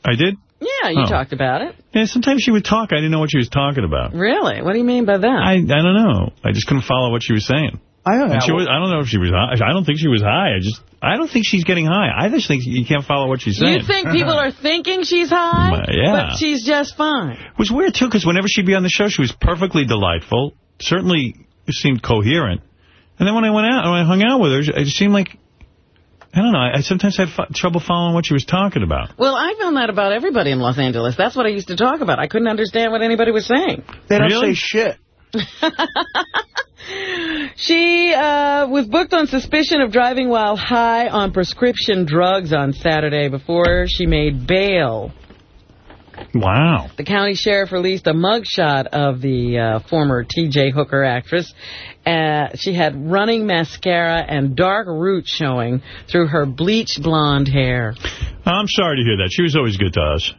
[SPEAKER 5] I did?
[SPEAKER 2] Yeah, you
[SPEAKER 5] Oh.
[SPEAKER 2] talked about it.
[SPEAKER 5] Yeah, sometimes she would talk. I didn't know what she was talking about.
[SPEAKER 2] Really? What do you mean by that?
[SPEAKER 5] I I don't know. I just couldn't follow what she was saying.
[SPEAKER 50] I don't
[SPEAKER 5] And she was, I don't know if she was high. I don't think she was high. I just I don't think she's getting high. I just think you can't follow what she's saying.
[SPEAKER 2] You think people are thinking she's high?
[SPEAKER 5] Well, yeah.
[SPEAKER 2] But she's just fine.
[SPEAKER 5] It was weird, too, because whenever she'd be on the show, she was perfectly delightful. Certainly seemed coherent. And then when I went out, when I hung out with her, it just seemed like, I don't know, I, I sometimes had f trouble following what she was talking about.
[SPEAKER 2] Well, I found that about everybody in Los Angeles. That's what I used to talk about. I couldn't understand what anybody was saying.
[SPEAKER 50] They don't
[SPEAKER 5] Really?
[SPEAKER 50] say shit.
[SPEAKER 2] She uh, was booked on suspicion of driving while high on prescription drugs on Saturday before she made bail.
[SPEAKER 5] Wow.
[SPEAKER 2] The county sheriff released a mugshot of the uh, former T.J. Hooker actress. Uh, she had running mascara and dark roots showing through her bleached blonde hair.
[SPEAKER 5] I'm sorry to hear that. She was always good to us.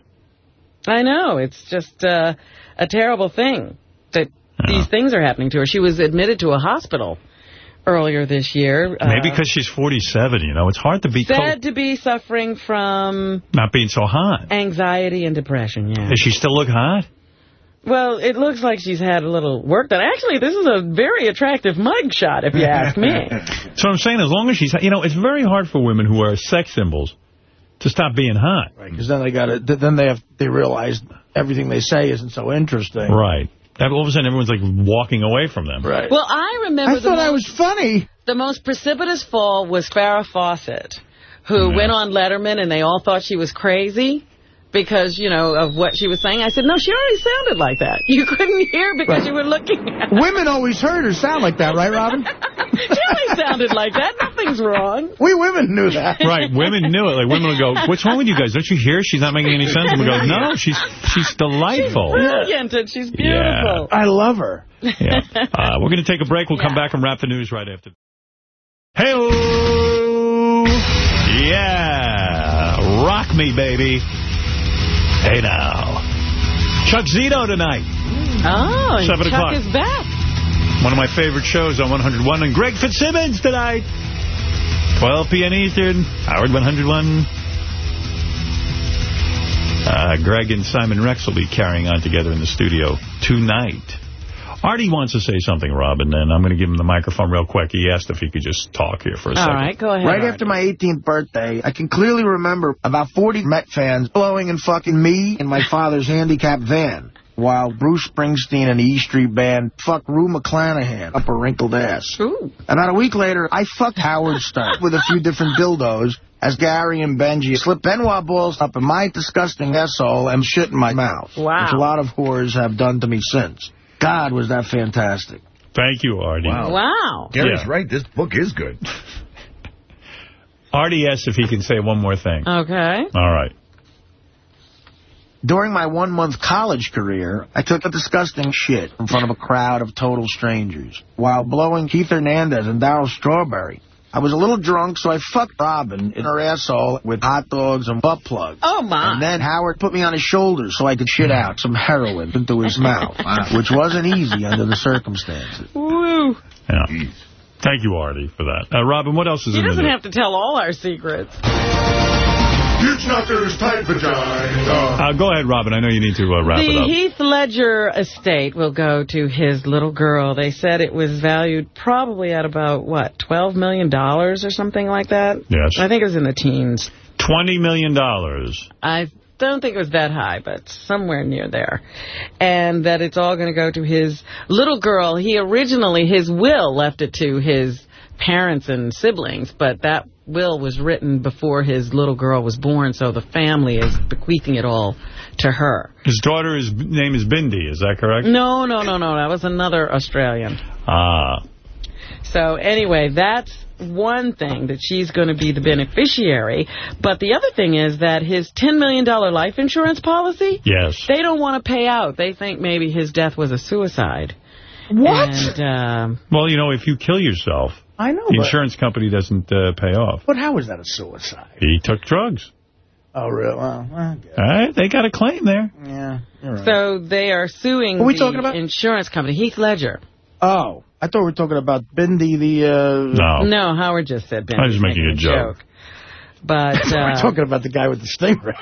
[SPEAKER 2] I know. It's just uh, a terrible thing that these things are happening to her. She was admitted to a hospital earlier this year. uh,
[SPEAKER 5] Maybe because she's 47, you know. It's hard to be cold,
[SPEAKER 2] Said to be suffering from
[SPEAKER 5] not being so hot.
[SPEAKER 2] anxiety and depression, yeah.
[SPEAKER 5] Does she still look hot?
[SPEAKER 2] Well, it looks like she's had a little work done. Actually, this is a very attractive mug shot, if you ask me.
[SPEAKER 5] So I'm saying, as long as she's, you know, it's very hard for women who are sex symbols to stop being hot.
[SPEAKER 50] Right, Because then they got it. Then they have. They realize everything they say isn't so interesting.
[SPEAKER 5] Right. That all of a sudden, everyone's like walking away from them.
[SPEAKER 50] Right.
[SPEAKER 2] Well, I remember
[SPEAKER 50] I
[SPEAKER 2] the
[SPEAKER 50] thought I was funny.
[SPEAKER 2] the most precipitous fall was Farrah Fawcett, who went on Letterman, and they all thought she was crazy because, you know, of what she was saying. I said, no, she already sounded like that. You couldn't hear because
[SPEAKER 50] Right.
[SPEAKER 2] you were looking at her.
[SPEAKER 50] Women always heard her sound like that, right, Robin?
[SPEAKER 2] She always sounded like that. Nothing's wrong.
[SPEAKER 50] We women knew that.
[SPEAKER 5] Right, women knew it. Like women would go, "What's wrong with you guys? Don't you hear? She's not making any sense." And we go, "No, she's she's delightful."
[SPEAKER 2] Brilliant, and she's beautiful.
[SPEAKER 50] I love her.
[SPEAKER 5] Yeah. Uh, we're going to take a break. We'll come back and wrap the news right after. Hey, yeah, rock me, baby. Hey now, Chuck Zito tonight.
[SPEAKER 2] Oh,
[SPEAKER 5] Seven
[SPEAKER 2] Chuck
[SPEAKER 5] o'clock.
[SPEAKER 2] is back.
[SPEAKER 5] One of my favorite shows on 101. And Greg Fitzsimmons tonight. 12 p.m. Eastern. Howard 101. Uh, Greg and Simon Rex will be carrying on together in the studio tonight. Artie wants to say something, Robin, and I'm going to give him the microphone real quick. He asked if he could just talk here for a
[SPEAKER 2] All
[SPEAKER 5] second.
[SPEAKER 2] right, go ahead.
[SPEAKER 50] Right after my 18th birthday, I can clearly remember about 40 Met fans blowing and fucking me in my father's handicapped van. While Bruce Springsteen and the E Street Band fucked Rue McClanahan up a wrinkled ass.
[SPEAKER 2] Ooh.
[SPEAKER 50] About a week later, I fucked Howard Stern with a few different dildos as Gary and Benji slipped Ben Wa balls up in my disgusting asshole and shit in my mouth.
[SPEAKER 2] Wow.
[SPEAKER 50] Which a lot of whores have done to me since. God, was that fantastic.
[SPEAKER 5] Thank you, Artie.
[SPEAKER 2] Wow.
[SPEAKER 6] Gary's
[SPEAKER 5] Yeah.
[SPEAKER 6] right. This book is good.
[SPEAKER 5] Artie asked if he can say one more thing.
[SPEAKER 2] Okay.
[SPEAKER 5] All right.
[SPEAKER 50] During my one-month college career, I took a disgusting shit in front of a crowd of total strangers while blowing Keith Hernandez and Darryl Strawberry. I was a little drunk, so I fucked Robin in her asshole with hot dogs and butt plugs.
[SPEAKER 2] Oh, my.
[SPEAKER 50] And then Howard put me on his shoulders so I could shit out some heroin into his mouth, which wasn't easy under the circumstances.
[SPEAKER 2] Woo.
[SPEAKER 5] Yeah. Thank you, Artie, for that. Uh, Robin, what else is
[SPEAKER 2] He
[SPEAKER 5] in the
[SPEAKER 2] doesn't have to tell all our secrets.
[SPEAKER 6] Huge knockers, tight vagina.
[SPEAKER 5] Uh, go ahead, Robin. I know you need to uh, wrap it up.
[SPEAKER 2] The
[SPEAKER 5] up.
[SPEAKER 2] Heath Ledger estate will go to his little girl. They said it was valued probably at about, what, $12 million or something like that?
[SPEAKER 5] Yes.
[SPEAKER 2] I think it was in the teens.
[SPEAKER 5] 20 million. dollars.
[SPEAKER 2] I don't think it was that high, but somewhere near there. And that it's all going to go to his little girl. He originally, his will left it to his parents and siblings, but that will was written before his little girl was born, so the family is bequeathing it all to her.
[SPEAKER 5] His daughter's name is Bindi, is that correct?
[SPEAKER 2] No, no, no, no. That was another Australian.
[SPEAKER 5] Ah.
[SPEAKER 2] So anyway, that's one thing that she's going to be the beneficiary. But the other thing is that his $10 million life insurance policy,
[SPEAKER 5] Yes.
[SPEAKER 2] they don't want to pay out. They think maybe his death was a suicide.
[SPEAKER 50] What?
[SPEAKER 2] And, um,
[SPEAKER 5] Well, you know, if you kill yourself,
[SPEAKER 3] I know,
[SPEAKER 51] The
[SPEAKER 3] but-
[SPEAKER 51] insurance company doesn't uh, pay off.
[SPEAKER 3] But how is that a suicide?
[SPEAKER 51] He took drugs.
[SPEAKER 3] Oh, really? Well, well,
[SPEAKER 51] All right, they got a claim there.
[SPEAKER 3] yeah. You're right.
[SPEAKER 2] So they are suing
[SPEAKER 3] are we
[SPEAKER 2] the
[SPEAKER 3] talking about?
[SPEAKER 2] insurance company, Heath Ledger.
[SPEAKER 3] Oh, I thought we were talking about Bindi, the... Uh...
[SPEAKER 51] No.
[SPEAKER 2] No, Howard just said Ben.
[SPEAKER 3] I was
[SPEAKER 2] was
[SPEAKER 3] making
[SPEAKER 2] making
[SPEAKER 3] a joke.
[SPEAKER 2] But
[SPEAKER 3] we're
[SPEAKER 2] uh,
[SPEAKER 3] talking about the guy with the stingray.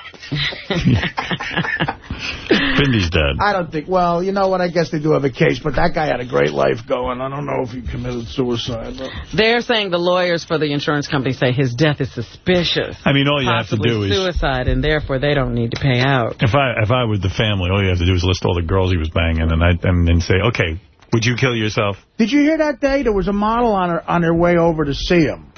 [SPEAKER 51] Bindy's dead.
[SPEAKER 3] I don't think, well, you know what, I guess they do have a case, but that guy had a great life going. I don't know if he committed suicide. But...
[SPEAKER 2] they're saying the lawyers for the insurance company say his death is suspicious.
[SPEAKER 51] I mean, all you have to
[SPEAKER 2] possibly
[SPEAKER 51] do is...
[SPEAKER 2] suicide, and therefore they don't need to pay out.
[SPEAKER 51] If I if I were the family, all you have to do is list all the girls he was banging, and I and then say, okay, would you kill yourself?
[SPEAKER 3] Did you hear that day? There was a model on her on her way over to see him.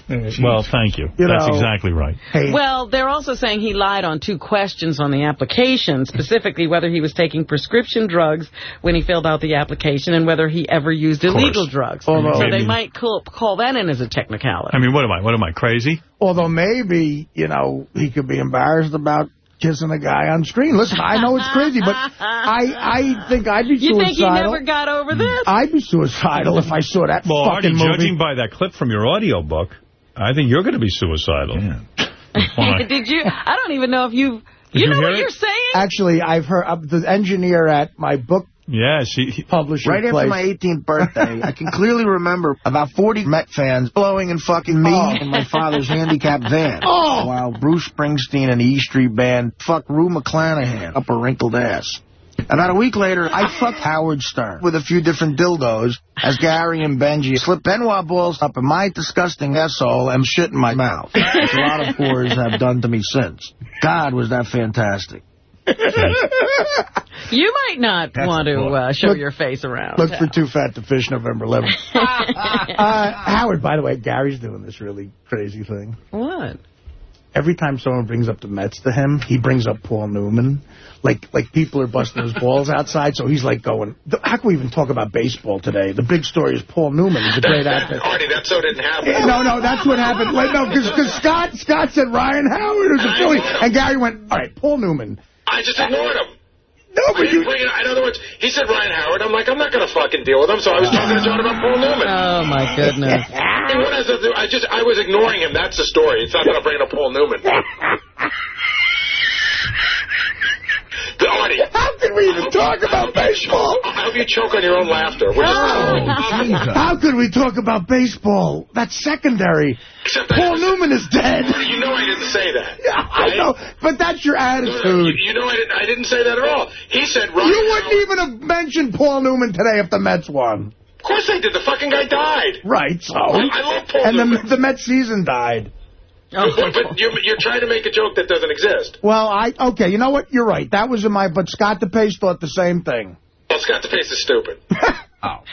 [SPEAKER 51] Well, thank you.
[SPEAKER 3] You
[SPEAKER 51] That's
[SPEAKER 3] know-
[SPEAKER 51] exactly right.
[SPEAKER 2] Well, they're also saying he lied on two questions on the application, specifically whether he was taking prescription drugs when he filled out the application and whether he ever used illegal drugs.
[SPEAKER 3] Although-
[SPEAKER 2] so they might call, call that in as a technicality.
[SPEAKER 51] I mean, what am I? What am I, crazy?
[SPEAKER 3] Although maybe, you know, he could be embarrassed about kissing a guy on screen. Listen, I know it's crazy, but I I think I'd be
[SPEAKER 2] You
[SPEAKER 3] suicidal.
[SPEAKER 2] think he never got over this?
[SPEAKER 3] I'd be suicidal if I saw that
[SPEAKER 51] Well, Artie,
[SPEAKER 3] fucking movie.
[SPEAKER 51] judging by that clip from your audio book, I think you're going to be suicidal. Why?
[SPEAKER 2] Did you? I don't even know if you've... You
[SPEAKER 51] you
[SPEAKER 2] know what
[SPEAKER 51] it?
[SPEAKER 2] you're saying?
[SPEAKER 3] Actually, I've heard uh, the engineer at my book
[SPEAKER 51] Yeah, she...
[SPEAKER 3] publisher
[SPEAKER 50] Right after my 18th birthday, I can clearly remember about 40 Met fans blowing and fucking me
[SPEAKER 3] Oh.
[SPEAKER 50] in my father's handicapped van.
[SPEAKER 3] Oh.
[SPEAKER 50] While Bruce Springsteen and the E Street Band fuck Rue McClanahan up a wrinkled ass. About a week later, I fucked Howard Stern with a few different dildos as Gary and Benji slipped Ben Wa balls up in my disgusting asshole and shit in my mouth, which a lot of whores have done to me since. God, was that fantastic.
[SPEAKER 2] You might not
[SPEAKER 50] That's
[SPEAKER 2] want to uh, show
[SPEAKER 3] Look-
[SPEAKER 2] your face around.
[SPEAKER 3] Look for Too Fat to Fish November 11th. uh, Howard, by the way, Gary's doing this really crazy thing.
[SPEAKER 2] What?
[SPEAKER 3] Every time someone brings up the Mets to him, he brings up Paul Newman. Like, like people are busting his balls outside, so he's like going, how can we even talk about baseball today? The big story is Paul Newman. He's a great actor.
[SPEAKER 9] Artie, that so didn't happen.
[SPEAKER 3] No, no, that's what happened. Like, no, because Scott, Scott said Ryan Howard was a Philly, and Gary went, all right, Paul Newman.
[SPEAKER 9] I just ignored him.
[SPEAKER 3] No,
[SPEAKER 9] I didn't bring it. In other words, he said Ryan Howard. I'm like, I'm not going to fucking deal with him. So I was talking to John about Paul Newman.
[SPEAKER 2] Oh, my goodness.
[SPEAKER 9] And what is it? I just I was ignoring him. That's the story. It's not that I'm bringing up Paul Newman. The Artie.
[SPEAKER 3] How can we even talk about baseball?
[SPEAKER 9] I hope you choke on your own laughter. We're just,
[SPEAKER 3] How could we talk about baseball? That's secondary. Paul Newman is dead.
[SPEAKER 9] You know I didn't say that.
[SPEAKER 3] I know, but that's your attitude.
[SPEAKER 9] you know I didn't, I didn't say that at all. He said Ryan
[SPEAKER 3] You wouldn't even have mentioned Paul Newman today if the Mets won.
[SPEAKER 9] Of course they did. The fucking guy died.
[SPEAKER 3] Right, so.
[SPEAKER 9] I love Paul
[SPEAKER 3] And
[SPEAKER 9] Newman.
[SPEAKER 3] the, the Mets season died. Oh.
[SPEAKER 9] but but you're, you're trying to make a joke that doesn't exist.
[SPEAKER 3] Well, I okay, you know what? You're right. That was in my, but Scott DePace thought the same thing.
[SPEAKER 9] Well, Scott DePace is stupid. Oh.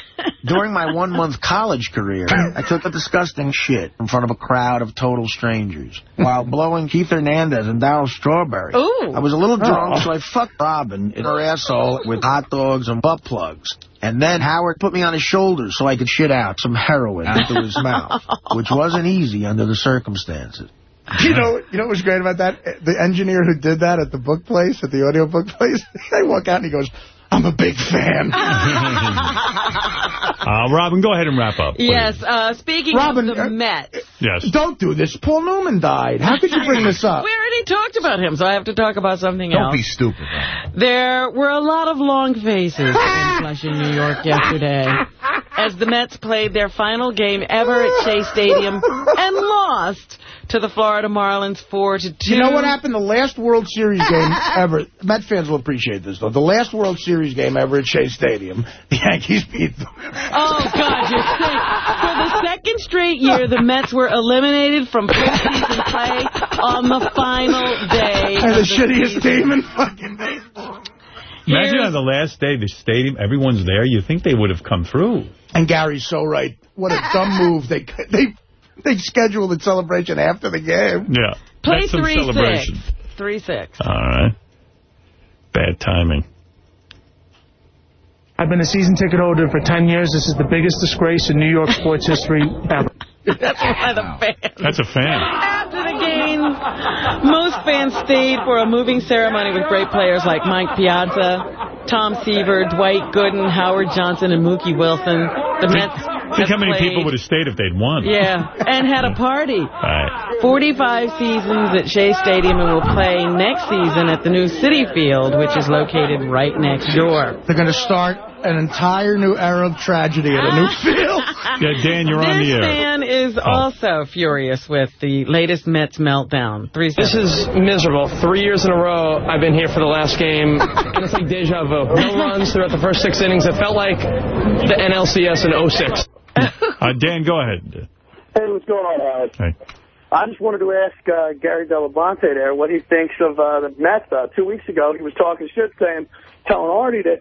[SPEAKER 50] During my one-month college career, I took a disgusting shit in front of a crowd of total strangers while blowing Keith Hernandez and Darryl Strawberry.
[SPEAKER 2] Ooh.
[SPEAKER 50] I was a little drunk,
[SPEAKER 3] Oh.
[SPEAKER 50] so I fucked Robin in her asshole with hot dogs and butt plugs. And then Howard put me on his shoulders so I could shit out some heroin into his mouth, which wasn't easy under the circumstances.
[SPEAKER 3] You know, you know what was great about that? The engineer who did that at the book place, at the audio book place, I walk out and he goes, I'm a big fan.
[SPEAKER 51] Uh, Robin, go ahead and wrap up. please.
[SPEAKER 2] Yes, uh, speaking
[SPEAKER 3] Robin,
[SPEAKER 2] of the
[SPEAKER 3] uh,
[SPEAKER 2] Mets.
[SPEAKER 51] Yes.
[SPEAKER 3] Don't do this. Paul Newman died. How could you bring this up?
[SPEAKER 2] We already talked about him, so I have to talk about something else.
[SPEAKER 31] Don't be stupid.
[SPEAKER 2] There were a lot of long faces in Flushing, New York yesterday as the Mets played their final game ever at Shea Stadium and lost to the Florida Marlins 4 to 2.
[SPEAKER 3] You know what happened? The last World Series game ever. Met fans will appreciate this, though. The last World Series game ever at Shea Stadium, the Yankees beat them.
[SPEAKER 2] Oh, God, you're sick. For the second straight year, the Mets were eliminated from postseason play on the final day.
[SPEAKER 3] And the
[SPEAKER 2] the
[SPEAKER 3] shittiest
[SPEAKER 2] season.
[SPEAKER 3] team in fucking baseball.
[SPEAKER 51] Imagine
[SPEAKER 2] Here's-
[SPEAKER 51] on the last day, the stadium, everyone's there. You think they would have come through.
[SPEAKER 3] And Gary's so right. What a dumb move. They they they scheduled the celebration after the game.
[SPEAKER 51] Yeah.
[SPEAKER 2] Play
[SPEAKER 51] That's some
[SPEAKER 2] 3-6. 3-6.
[SPEAKER 51] All right. Bad timing.
[SPEAKER 52] I've been a season ticket holder for 10 years. This is the biggest disgrace in New York sports history ever.
[SPEAKER 2] That's one of the fans.
[SPEAKER 51] That's a fan.
[SPEAKER 2] After the game, most fans stayed for a moving ceremony with great players like Mike Piazza, Tom Seaver, Dwight Gooden, Howard Johnson, and Mookie Wilson. The Mets
[SPEAKER 5] Think how many
[SPEAKER 2] played-
[SPEAKER 5] people would have stayed if they'd won.
[SPEAKER 2] Yeah, and had a party.
[SPEAKER 5] Right.
[SPEAKER 2] 45 seasons at Shea Stadium and we'll play next season at the new Citi Field, which is located right next door.
[SPEAKER 3] They're going to start an entire new era of tragedy at a new field.
[SPEAKER 5] Yeah, Dan, you're on the air.
[SPEAKER 2] This man is also furious with the latest Mets meltdown. Three
[SPEAKER 53] This is miserable. Three years in a row, I've been here for the last game, and it's like deja vu. No runs throughout the first six innings. It felt like the NLCS in 06.
[SPEAKER 5] Uh, Dan, go ahead.
[SPEAKER 54] Hey, what's going on, Howard?
[SPEAKER 5] Hey.
[SPEAKER 54] I just wanted to ask uh, Gary Dell'Abate there what he thinks of uh, the Mets. Uh, two weeks ago, he was talking shit, saying, telling Artie that,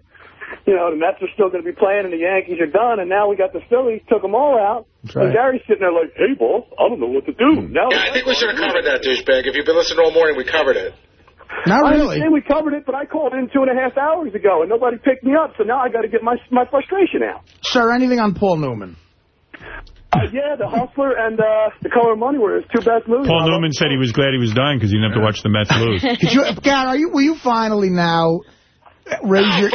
[SPEAKER 54] you know, the Mets are still going to be playing and the Yankees are done, and now we got the Phillies, took them all out.
[SPEAKER 9] right.
[SPEAKER 54] And Gary's sitting there like, hey, boss, I don't know what to do. Now
[SPEAKER 9] Yeah, I think we should have covered that, douchebag. If you've been listening all morning, we covered it.
[SPEAKER 3] Not
[SPEAKER 54] I
[SPEAKER 3] really.
[SPEAKER 54] understand we covered it, but I called in two and a half hours ago, and nobody picked me up, so now I got to get my my frustration out.
[SPEAKER 3] Sir, anything on Paul Newman?
[SPEAKER 54] Uh, yeah, the Hustler and uh, the Color of Money were his two best movies.
[SPEAKER 5] Paul Newman said he was glad he was dying because he didn't have to watch the Mets lose.
[SPEAKER 3] Did you, Gary, are you, will you finally now raise oh, your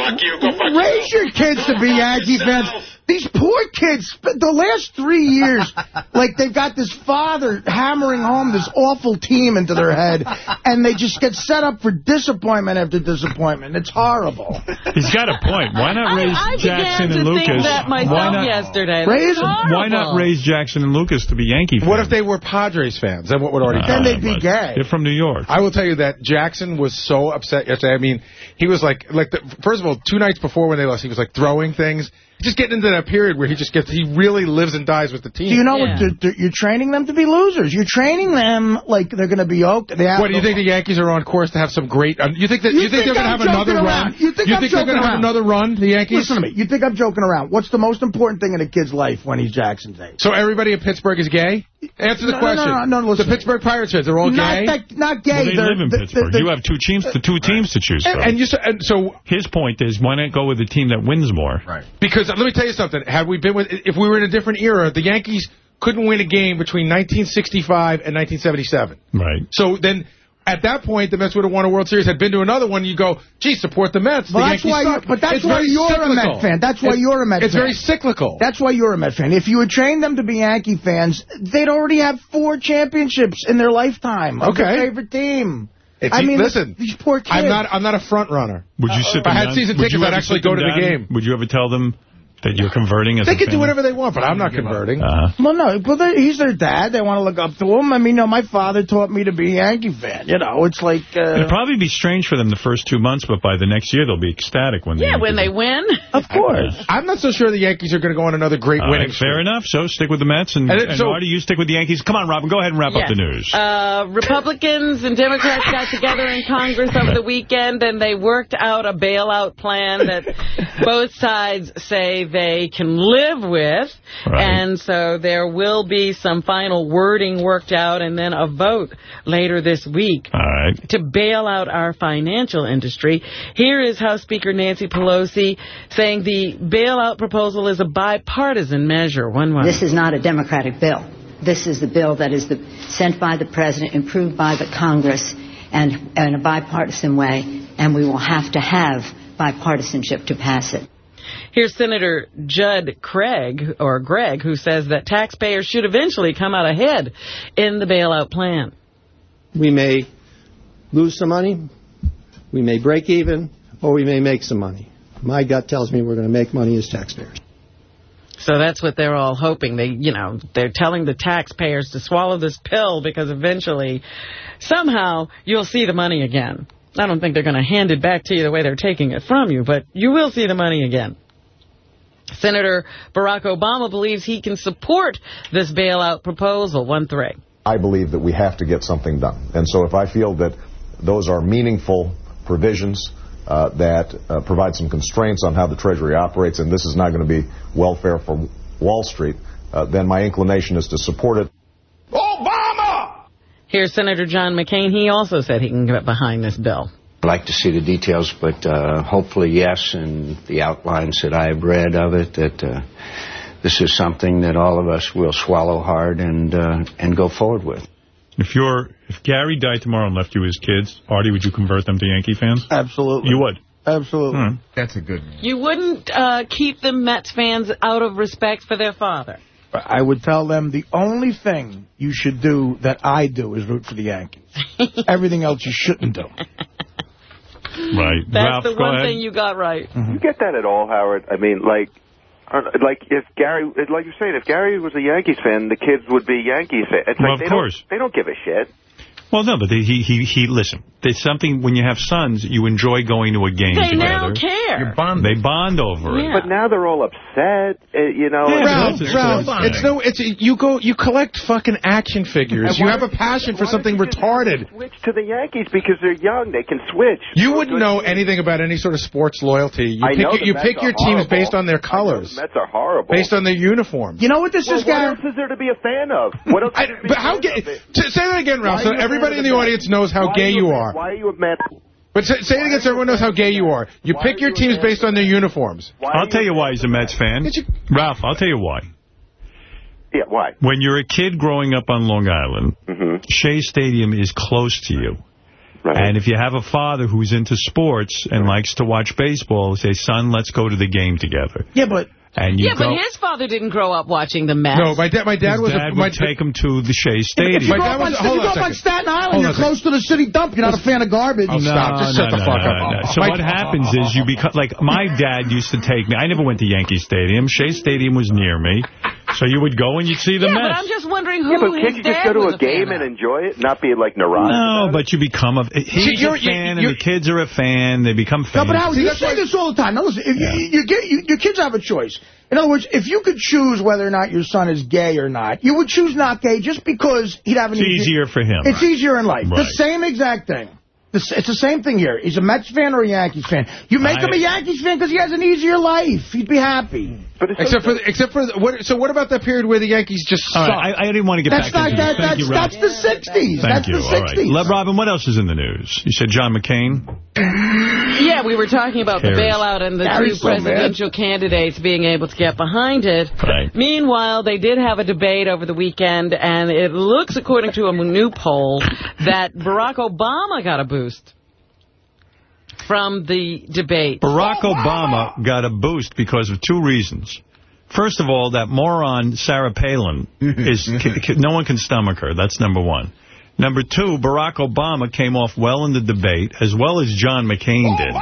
[SPEAKER 3] raise your kids to be Yankee fans? These poor kids, the last three years, like they've got this father hammering home this awful team into their head, and they just get set up for disappointment after disappointment. It's horrible.
[SPEAKER 5] He's got a point. Why not raise
[SPEAKER 2] I
[SPEAKER 5] Jackson
[SPEAKER 2] began
[SPEAKER 5] and
[SPEAKER 2] to
[SPEAKER 5] Lucas?
[SPEAKER 2] think that
[SPEAKER 5] Why not
[SPEAKER 2] yesterday.
[SPEAKER 3] Raise
[SPEAKER 5] Why not raise Jackson and Lucas to be Yankee fans?
[SPEAKER 14] What if they were Padres fans? Then what would already
[SPEAKER 5] Then they'd
[SPEAKER 3] be gay.
[SPEAKER 5] They're from New York.
[SPEAKER 14] I will tell you that Jackson was so upset yesterday. I mean, he was like, like the, first of all, two nights before when they lost, he was like throwing things. Just getting into that period where he just gets, he really lives and dies with the team.
[SPEAKER 3] Do you know what? th- th- You're training them to be losers. You're training them like they're going to be okay. They have
[SPEAKER 14] What do you think the Yankees are on course to have some great? Um, you think that you,
[SPEAKER 3] You
[SPEAKER 14] think,
[SPEAKER 3] think
[SPEAKER 14] they're going to have another
[SPEAKER 3] joking
[SPEAKER 14] run?
[SPEAKER 3] You think I'm
[SPEAKER 14] they're going to have another run? The Yankees.
[SPEAKER 3] Listen to me. You think I'm joking around? What's the most important thing in a kid's life when he's Jackson's age?
[SPEAKER 14] So everybody in Pittsburgh is gay? Answer the
[SPEAKER 3] No, no,
[SPEAKER 14] question.
[SPEAKER 3] no, no, no, listen.
[SPEAKER 14] the Pittsburgh Pirates fans are all
[SPEAKER 3] not
[SPEAKER 14] gay.
[SPEAKER 3] That, not gay.
[SPEAKER 5] Well, they
[SPEAKER 3] They're-
[SPEAKER 5] live in
[SPEAKER 3] the-
[SPEAKER 5] Pittsburgh.
[SPEAKER 3] the-
[SPEAKER 5] you have two teams, the two teams to choose
[SPEAKER 14] And,
[SPEAKER 5] from.
[SPEAKER 14] and you s- and so
[SPEAKER 5] his point is, why not go with the team that wins more? Right.
[SPEAKER 14] Because let me tell you something. Had we been with, if we were in a different era, the Yankees couldn't win a game between 1965 and 1977.
[SPEAKER 5] Right.
[SPEAKER 14] So then, at that point, the Mets would have won a World Series. Had been to another one, you go, gee, support the Mets.
[SPEAKER 3] Well,
[SPEAKER 14] the
[SPEAKER 3] that's
[SPEAKER 14] Yankees
[SPEAKER 3] why. but that's
[SPEAKER 14] It's
[SPEAKER 3] why you're a
[SPEAKER 14] cyclical.
[SPEAKER 3] Met fan. That's why
[SPEAKER 14] It's-
[SPEAKER 3] you're a Met fan.
[SPEAKER 14] It's
[SPEAKER 3] fan.
[SPEAKER 14] very cyclical.
[SPEAKER 3] That's why you're a Met fan. If you would train them to be Yankee fans, they'd already have four championships in their lifetime. Of
[SPEAKER 14] Okay.
[SPEAKER 3] their favorite team.
[SPEAKER 14] If
[SPEAKER 3] I
[SPEAKER 14] you-
[SPEAKER 3] mean,
[SPEAKER 14] listen,
[SPEAKER 3] these poor kids.
[SPEAKER 14] I'm not. I'm not a front runner.
[SPEAKER 5] Would you sit
[SPEAKER 14] If I had
[SPEAKER 5] down-
[SPEAKER 14] season tickets,
[SPEAKER 5] you
[SPEAKER 14] I'd actually go
[SPEAKER 5] them
[SPEAKER 14] to the game.
[SPEAKER 5] Would you ever tell them that you're converting as
[SPEAKER 14] They
[SPEAKER 5] a
[SPEAKER 14] can do whatever they want, but I'm not converting.
[SPEAKER 5] Uh-huh.
[SPEAKER 3] Well, no, but they- he's their dad. They want to look up to him. I mean, no, my father taught me to be a Yankee fan. You know, it's like... Uh,
[SPEAKER 5] It'd probably be strange for them the first two months, but by the next year they'll be ecstatic when they
[SPEAKER 2] Yeah, when they win.
[SPEAKER 3] Of course.
[SPEAKER 14] I'm not so sure the Yankees are going to go on another great
[SPEAKER 5] All
[SPEAKER 14] winning
[SPEAKER 5] right, fair enough. So stick with the Mets, and,
[SPEAKER 14] And
[SPEAKER 5] and,
[SPEAKER 14] so-
[SPEAKER 5] Artie, you stick with the Yankees. Come on, Robin, go ahead and wrap up the news.
[SPEAKER 2] Uh, Republicans and Democrats got together in Congress over the weekend, and they worked out a bailout plan that both sides say they can live with.
[SPEAKER 55] Right.
[SPEAKER 2] And so there will be some final wording worked out and then a vote later this week.
[SPEAKER 5] All right.
[SPEAKER 2] to bail out our financial industry. Here is House Speaker Nancy Pelosi saying the bailout proposal is a bipartisan measure. One way.
[SPEAKER 17] This is not a Democratic bill. This is the bill that is the, sent by the President, approved by the Congress, and in a bipartisan way, and we will have to have bipartisanship to pass it.
[SPEAKER 2] Here's Senator Judd Craig, or Gregg, who says that taxpayers should eventually come out ahead in the bailout plan.
[SPEAKER 56] We may lose some money, we may break even, or we may make some money. My gut tells me we're going to make money as taxpayers.
[SPEAKER 2] So that's what they're all hoping. They, you know, they're telling the taxpayers to swallow this pill because eventually, somehow, you'll see the money again. I don't think they're going to hand it back to you the way they're taking it from you, but you will see the money again. Senator Barack Obama believes he can support this bailout proposal. One three.
[SPEAKER 57] I believe that we have to get something done. And so if I feel that those are meaningful provisions uh, that uh, provide some constraints on how the Treasury operates, and this is not going to be welfare for Wall Street, uh, then my inclination is to support it.
[SPEAKER 2] Here's Senator John McCain. He also said he can get behind this bill.
[SPEAKER 58] I'd like to see the details, but uh, hopefully, yes, and the outlines that I've read of it, that uh, this is something that all of us will swallow hard and uh, and go forward with.
[SPEAKER 5] If you're, if Gary died tomorrow and left you his kids, Artie, would you convert them to Yankee fans?
[SPEAKER 3] Absolutely.
[SPEAKER 5] You would?
[SPEAKER 3] Absolutely.
[SPEAKER 31] That's a good one.
[SPEAKER 2] You wouldn't uh, keep the Mets fans out of respect for their father.
[SPEAKER 3] I would tell them the only thing you should do that I do is root for the Yankees. Everything else you shouldn't do.
[SPEAKER 5] Right.
[SPEAKER 2] That's
[SPEAKER 5] Ralph,
[SPEAKER 2] the one
[SPEAKER 5] ahead.
[SPEAKER 2] thing you got right. Mm-hmm.
[SPEAKER 59] You get that at all, Howard? I mean, like, like if Gary, like you're saying, if Gary was a Yankees fan, the kids would be Yankees fans. It's
[SPEAKER 5] Well,
[SPEAKER 59] like
[SPEAKER 5] of
[SPEAKER 59] they
[SPEAKER 5] course.
[SPEAKER 59] Don't, they don't give a shit.
[SPEAKER 5] Well, no, but they, he, he, he, listen, there's something, when you have sons, you enjoy going to a game
[SPEAKER 2] They
[SPEAKER 5] together.
[SPEAKER 2] now care.
[SPEAKER 5] They bond over it.
[SPEAKER 59] But now they're all upset. Uh, you know, and-
[SPEAKER 14] Ralph, Ralph, it's no, it's you go, you collect fucking action figures.
[SPEAKER 59] And
[SPEAKER 14] You have a passion for something
[SPEAKER 59] don't you just
[SPEAKER 14] retarded.
[SPEAKER 59] Switch to the Yankees because they're young. They can switch.
[SPEAKER 14] You wouldn't know anything about any sort of sports loyalty. You
[SPEAKER 59] I
[SPEAKER 14] pick,
[SPEAKER 59] know
[SPEAKER 14] your, you pick
[SPEAKER 59] are
[SPEAKER 14] your teams based on their colors,
[SPEAKER 59] the Mets are horrible.
[SPEAKER 14] based on their uniforms.
[SPEAKER 3] You know what this
[SPEAKER 59] well,
[SPEAKER 3] is,
[SPEAKER 59] what else is there to be a fan of? What else?
[SPEAKER 14] I,
[SPEAKER 59] is there to be
[SPEAKER 14] but
[SPEAKER 59] a
[SPEAKER 14] how
[SPEAKER 59] fan of?
[SPEAKER 14] Say that again, Ralph,
[SPEAKER 59] Why
[SPEAKER 14] so
[SPEAKER 59] are you a
[SPEAKER 14] everybody in the
[SPEAKER 59] the
[SPEAKER 14] audience knows how
[SPEAKER 59] Why
[SPEAKER 14] gay
[SPEAKER 59] are
[SPEAKER 14] you are.
[SPEAKER 59] Why are you a Mets?
[SPEAKER 14] But say, say it again so everyone knows how gay you are. You pick your teams based on their uniforms.
[SPEAKER 5] I'll tell you why he's a Mets fan. Ralph, I'll tell you why.
[SPEAKER 59] Yeah, why?
[SPEAKER 5] When you're a kid growing up on Long Island,
[SPEAKER 59] Mm-hmm.
[SPEAKER 5] Shea Stadium is close to you. Right. And if you have a father who's into sports and likes to watch baseball, say, son, let's go to the game together.
[SPEAKER 3] Yeah, but
[SPEAKER 5] And you
[SPEAKER 2] yeah,
[SPEAKER 5] go,
[SPEAKER 2] but his father didn't grow up watching the Mets.
[SPEAKER 14] No, my dad, my dad
[SPEAKER 5] his
[SPEAKER 14] was
[SPEAKER 5] dad
[SPEAKER 14] a, my
[SPEAKER 5] would take him to the Shea
[SPEAKER 3] If
[SPEAKER 5] Stadium.
[SPEAKER 3] you go up on, if you go up on Staten Island, you're close to the city dump. You're not a fan of garbage.
[SPEAKER 5] Oh, stop. Just shut the fuck up. So what happens is you become, like, my dad used to take me. I never went to Yankee Stadium. Shea Stadium was near me. So you would go and you'd see the
[SPEAKER 2] yeah,
[SPEAKER 5] Mets.
[SPEAKER 2] but I'm just wondering who
[SPEAKER 59] Yeah, but can't you just go to
[SPEAKER 2] was
[SPEAKER 59] a game and enjoy it, not be like neurotic?
[SPEAKER 5] No, but you become a... He's
[SPEAKER 3] you're-
[SPEAKER 5] a fan
[SPEAKER 3] you're-
[SPEAKER 5] and the kids are a fan. They become fans.
[SPEAKER 3] No,
[SPEAKER 5] fans.
[SPEAKER 3] but Howard, you say this all the time. Now, listen, if you, you get, you, your kids have a choice. In other words, if you could choose whether or not your son is gay or not, you would choose not gay just because he'd have an
[SPEAKER 5] It's
[SPEAKER 3] easy-
[SPEAKER 5] easier for him.
[SPEAKER 3] It's easier in life. The same exact thing. It's the same thing here. He's a Mets fan or a Yankees fan. You make
[SPEAKER 5] I-
[SPEAKER 3] him a Yankees fan because he has an easier life. He'd be happy.
[SPEAKER 14] Except for, except for, the- what, so what about that period where the Yankees just sucked?
[SPEAKER 5] right, I, I didn't want to get
[SPEAKER 3] That's
[SPEAKER 5] back
[SPEAKER 3] not
[SPEAKER 5] into
[SPEAKER 3] that.
[SPEAKER 5] this. Thank
[SPEAKER 3] That's,
[SPEAKER 5] you, Ralph.
[SPEAKER 3] that's the 60s.
[SPEAKER 5] Thank
[SPEAKER 3] that's
[SPEAKER 5] you.
[SPEAKER 3] the
[SPEAKER 5] All right.
[SPEAKER 3] 60s.
[SPEAKER 5] Le- Robin, what else is in the news? You said John McCain?
[SPEAKER 2] Yeah, we were talking about the bailout and the
[SPEAKER 5] Harry's
[SPEAKER 2] two
[SPEAKER 5] so mad.
[SPEAKER 2] presidential candidates being able to get behind it.
[SPEAKER 5] Right.
[SPEAKER 2] Meanwhile, they did have a debate over the weekend, and it looks, according to a new poll, that Barack Obama got a boost from the debate.
[SPEAKER 5] Barack oh, Obama got a boost because of two reasons. First of all, that moron Sarah Palin is c- c- no one can stomach her. That's number one. Number two, Barack Obama came off well in the debate, as well as John McCain did.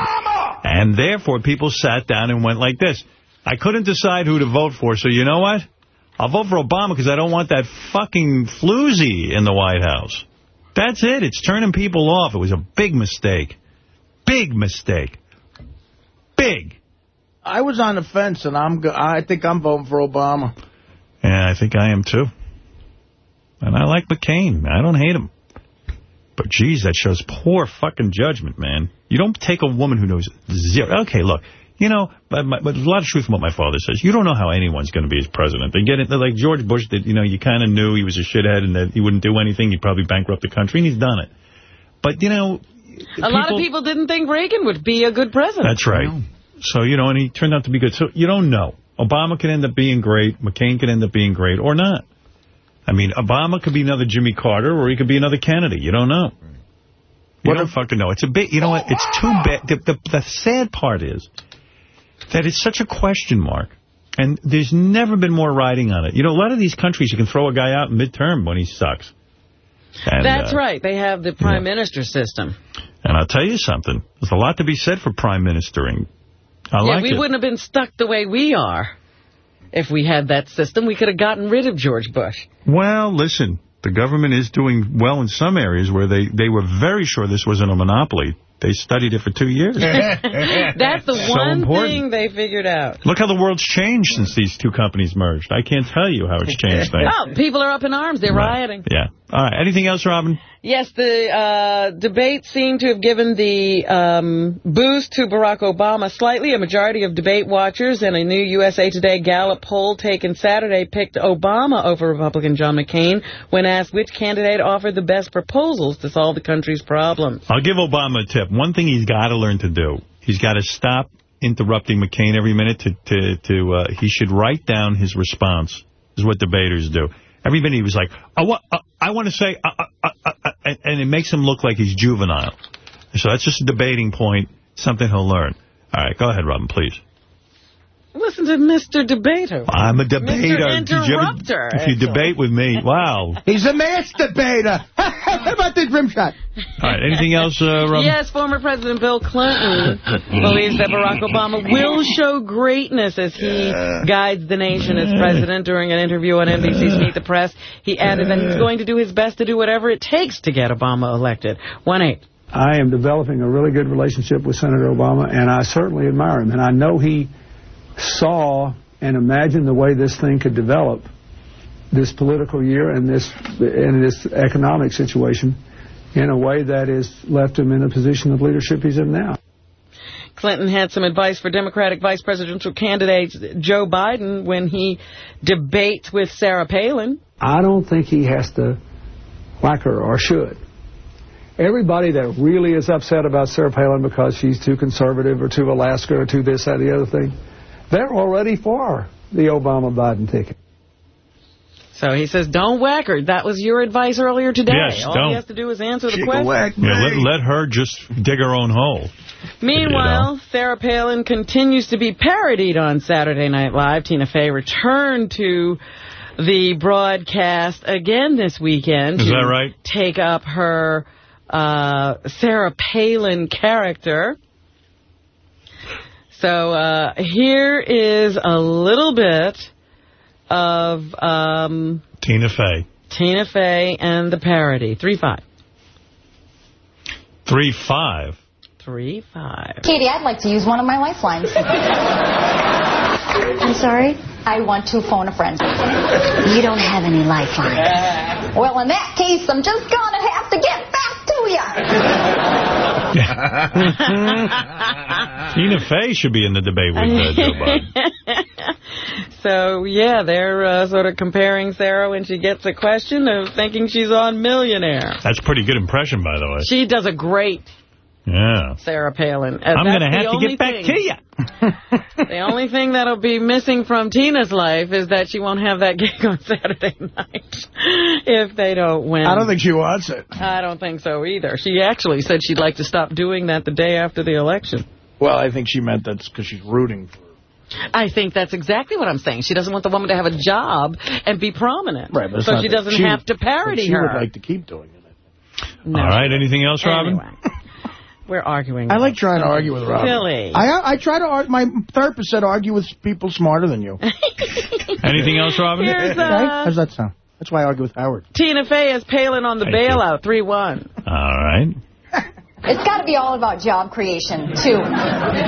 [SPEAKER 5] And therefore, people sat down and went like this. I couldn't decide who to vote for, so you know what? I'll vote for Obama because I don't want that fucking floozy in the White House. That's it. It's turning people off. It was a big mistake. Big mistake. Big.
[SPEAKER 3] I was on the fence, and I'm. I think I'm voting for Obama.
[SPEAKER 5] Yeah, I think I am too. And I like McCain. I don't hate him. But, geez, that shows poor fucking judgment, man. You don't take a woman who knows zero. Okay, look, you know, but, but there's a lot of truth in what my father says. You don't know how anyone's going to be as president. They get it, like George Bush, that you know, you kind of knew he was a shithead and that he wouldn't do anything. He'd probably bankrupt the country, and he's done it. But, you know...
[SPEAKER 2] A lot of people didn't think Reagan would be a good president.
[SPEAKER 5] That's right. So, you know, and he turned out to be good. So, you don't know. Obama could end up being great. McCain could end up being great or not. I mean, Obama could be another Jimmy Carter or he could be another Kennedy. You don't know. You don't fucking know. It's a bit, you know what? It's too bad. The, the, the sad part is that it's such a question mark. And there's never been more riding on it. You know, a lot of these countries, you can throw a guy out in midterm when he sucks. And,
[SPEAKER 2] That's
[SPEAKER 5] uh,
[SPEAKER 2] right. They have the prime minister system.
[SPEAKER 5] And I'll tell you something. There's a lot to be said for prime ministering. I
[SPEAKER 2] yeah,
[SPEAKER 5] like
[SPEAKER 2] we
[SPEAKER 5] it.
[SPEAKER 2] wouldn't have been stuck the way we are if we had that system. We could have gotten rid of George Bush.
[SPEAKER 5] Well, listen, the government is doing well in some areas where they, they were very sure this wasn't a monopoly. They studied it for two years.
[SPEAKER 2] That's the
[SPEAKER 5] So
[SPEAKER 2] one
[SPEAKER 5] important.
[SPEAKER 2] thing they figured out.
[SPEAKER 5] Look how the world's changed since these two companies merged. I can't tell you how it's changed things.
[SPEAKER 2] Oh, people are up in arms. They're rioting.
[SPEAKER 5] Yeah. All right. Anything else, Robin?
[SPEAKER 2] Yes, the uh, debate seemed to have given the um, boost to Barack Obama slightly. A majority of debate watchers and a new USA Today Gallup poll taken Saturday picked Obama over Republican John McCain when asked which candidate offered the best proposals to solve the country's problems.
[SPEAKER 5] I'll give Obama a tip. One thing he's got to learn to do, he's got to stop interrupting McCain every minute. To to to uh, He should write down his response, is what debaters do. Every minute he was like, I want, uh, I want to say, uh, uh, uh, uh, and it makes him look like he's juvenile. So that's just a debating point.
[SPEAKER 51] something he'll learn. All right, go ahead, Robin, please.
[SPEAKER 2] Listen to Mr. Debater.
[SPEAKER 51] I'm a debater.
[SPEAKER 2] Mr.
[SPEAKER 51] Did you ever-
[SPEAKER 2] Interrupter.
[SPEAKER 51] if you debate with me, wow.
[SPEAKER 3] He's a mass debater. How about this rim shot?
[SPEAKER 51] All right, anything else, uh, Robin?
[SPEAKER 2] Yes, former President Bill Clinton believes that Barack Obama will show greatness as he guides the nation as president. During an interview on NBC's Meet the Press, he added that he's going to do his best to do whatever it takes to get Obama elected. 1-8.
[SPEAKER 60] I am developing a really good relationship with Senator Obama, and I certainly admire him. And I know he saw and imagined the way this thing could develop this political year and this and this economic situation in a way that has left him in a position of leadership he's in now.
[SPEAKER 2] Clinton had some advice for Democratic vice presidential candidate Joe Biden when he debates with Sarah Palin.
[SPEAKER 60] I don't think he has to whack her or should. Everybody that really is upset about Sarah Palin because she's too conservative or too Alaska or too this, that, the other thing, they're already for the Obama-Biden ticket.
[SPEAKER 2] So he says, don't whack her. That was your advice earlier today.
[SPEAKER 51] Yes,
[SPEAKER 2] All
[SPEAKER 51] don't.
[SPEAKER 2] he has to do is answer the
[SPEAKER 51] She
[SPEAKER 2] question.
[SPEAKER 51] Yeah, let, let her just dig her own hole.
[SPEAKER 2] Meanwhile, Sarah Palin continues to be parodied on Saturday Night Live. Tina Fey returned to the broadcast again this weekend.
[SPEAKER 51] Is
[SPEAKER 2] to
[SPEAKER 51] that right?
[SPEAKER 2] Take up her uh, Sarah Palin character. So uh, here is a little bit of um,
[SPEAKER 51] Tina Fey.
[SPEAKER 2] Tina Fey and the parody. 3-5.
[SPEAKER 51] Three five.
[SPEAKER 2] 3-5.
[SPEAKER 61] Katie, I'd like to use one of my lifelines. I'm sorry? I want to phone a friend. You don't have any lifelines. Well, in that case, I'm just going to have to get back to you.
[SPEAKER 51] Tina Fey should be in the debate with uh, Joe Biden.
[SPEAKER 2] So, yeah, they're uh, sort of comparing Sarah when she gets a question of thinking she's on Millionaire.
[SPEAKER 51] That's a pretty good impression, by the way.
[SPEAKER 2] She does a great
[SPEAKER 51] Yeah.
[SPEAKER 2] Sarah Palin. Uh,
[SPEAKER 51] I'm gonna have to get back
[SPEAKER 2] thing-
[SPEAKER 51] to you.
[SPEAKER 2] The only thing that'll be missing from Tina's life is that she won't have that gig on Saturday night if they don't win.
[SPEAKER 3] I don't think she wants it.
[SPEAKER 2] I don't think so either. She actually said she'd like to stop doing that the day after the election.
[SPEAKER 3] Well, I think she meant that's because she's rooting for
[SPEAKER 2] I think that's exactly what I'm saying. She doesn't want the woman to have a job and be prominent.
[SPEAKER 3] Right, but
[SPEAKER 2] so she doesn't
[SPEAKER 3] she-
[SPEAKER 2] have to parody
[SPEAKER 3] she
[SPEAKER 2] her.
[SPEAKER 3] would like to keep doing it.
[SPEAKER 2] No.
[SPEAKER 51] All right, anything else, Robin?
[SPEAKER 2] Anyway, we're arguing.
[SPEAKER 3] I like trying to argue with Robin.
[SPEAKER 2] Silly.
[SPEAKER 3] I I try to argue. My therapist said argue with people smarter than you.
[SPEAKER 51] Anything else, Robin?
[SPEAKER 2] Here's, uh,
[SPEAKER 3] Right? How's that sound? That's why I argue with Howard.
[SPEAKER 2] Tina Fey is Palin on the
[SPEAKER 51] Thank
[SPEAKER 2] bailout, 3-1.
[SPEAKER 51] All right.
[SPEAKER 61] It's got to be all about job creation, too.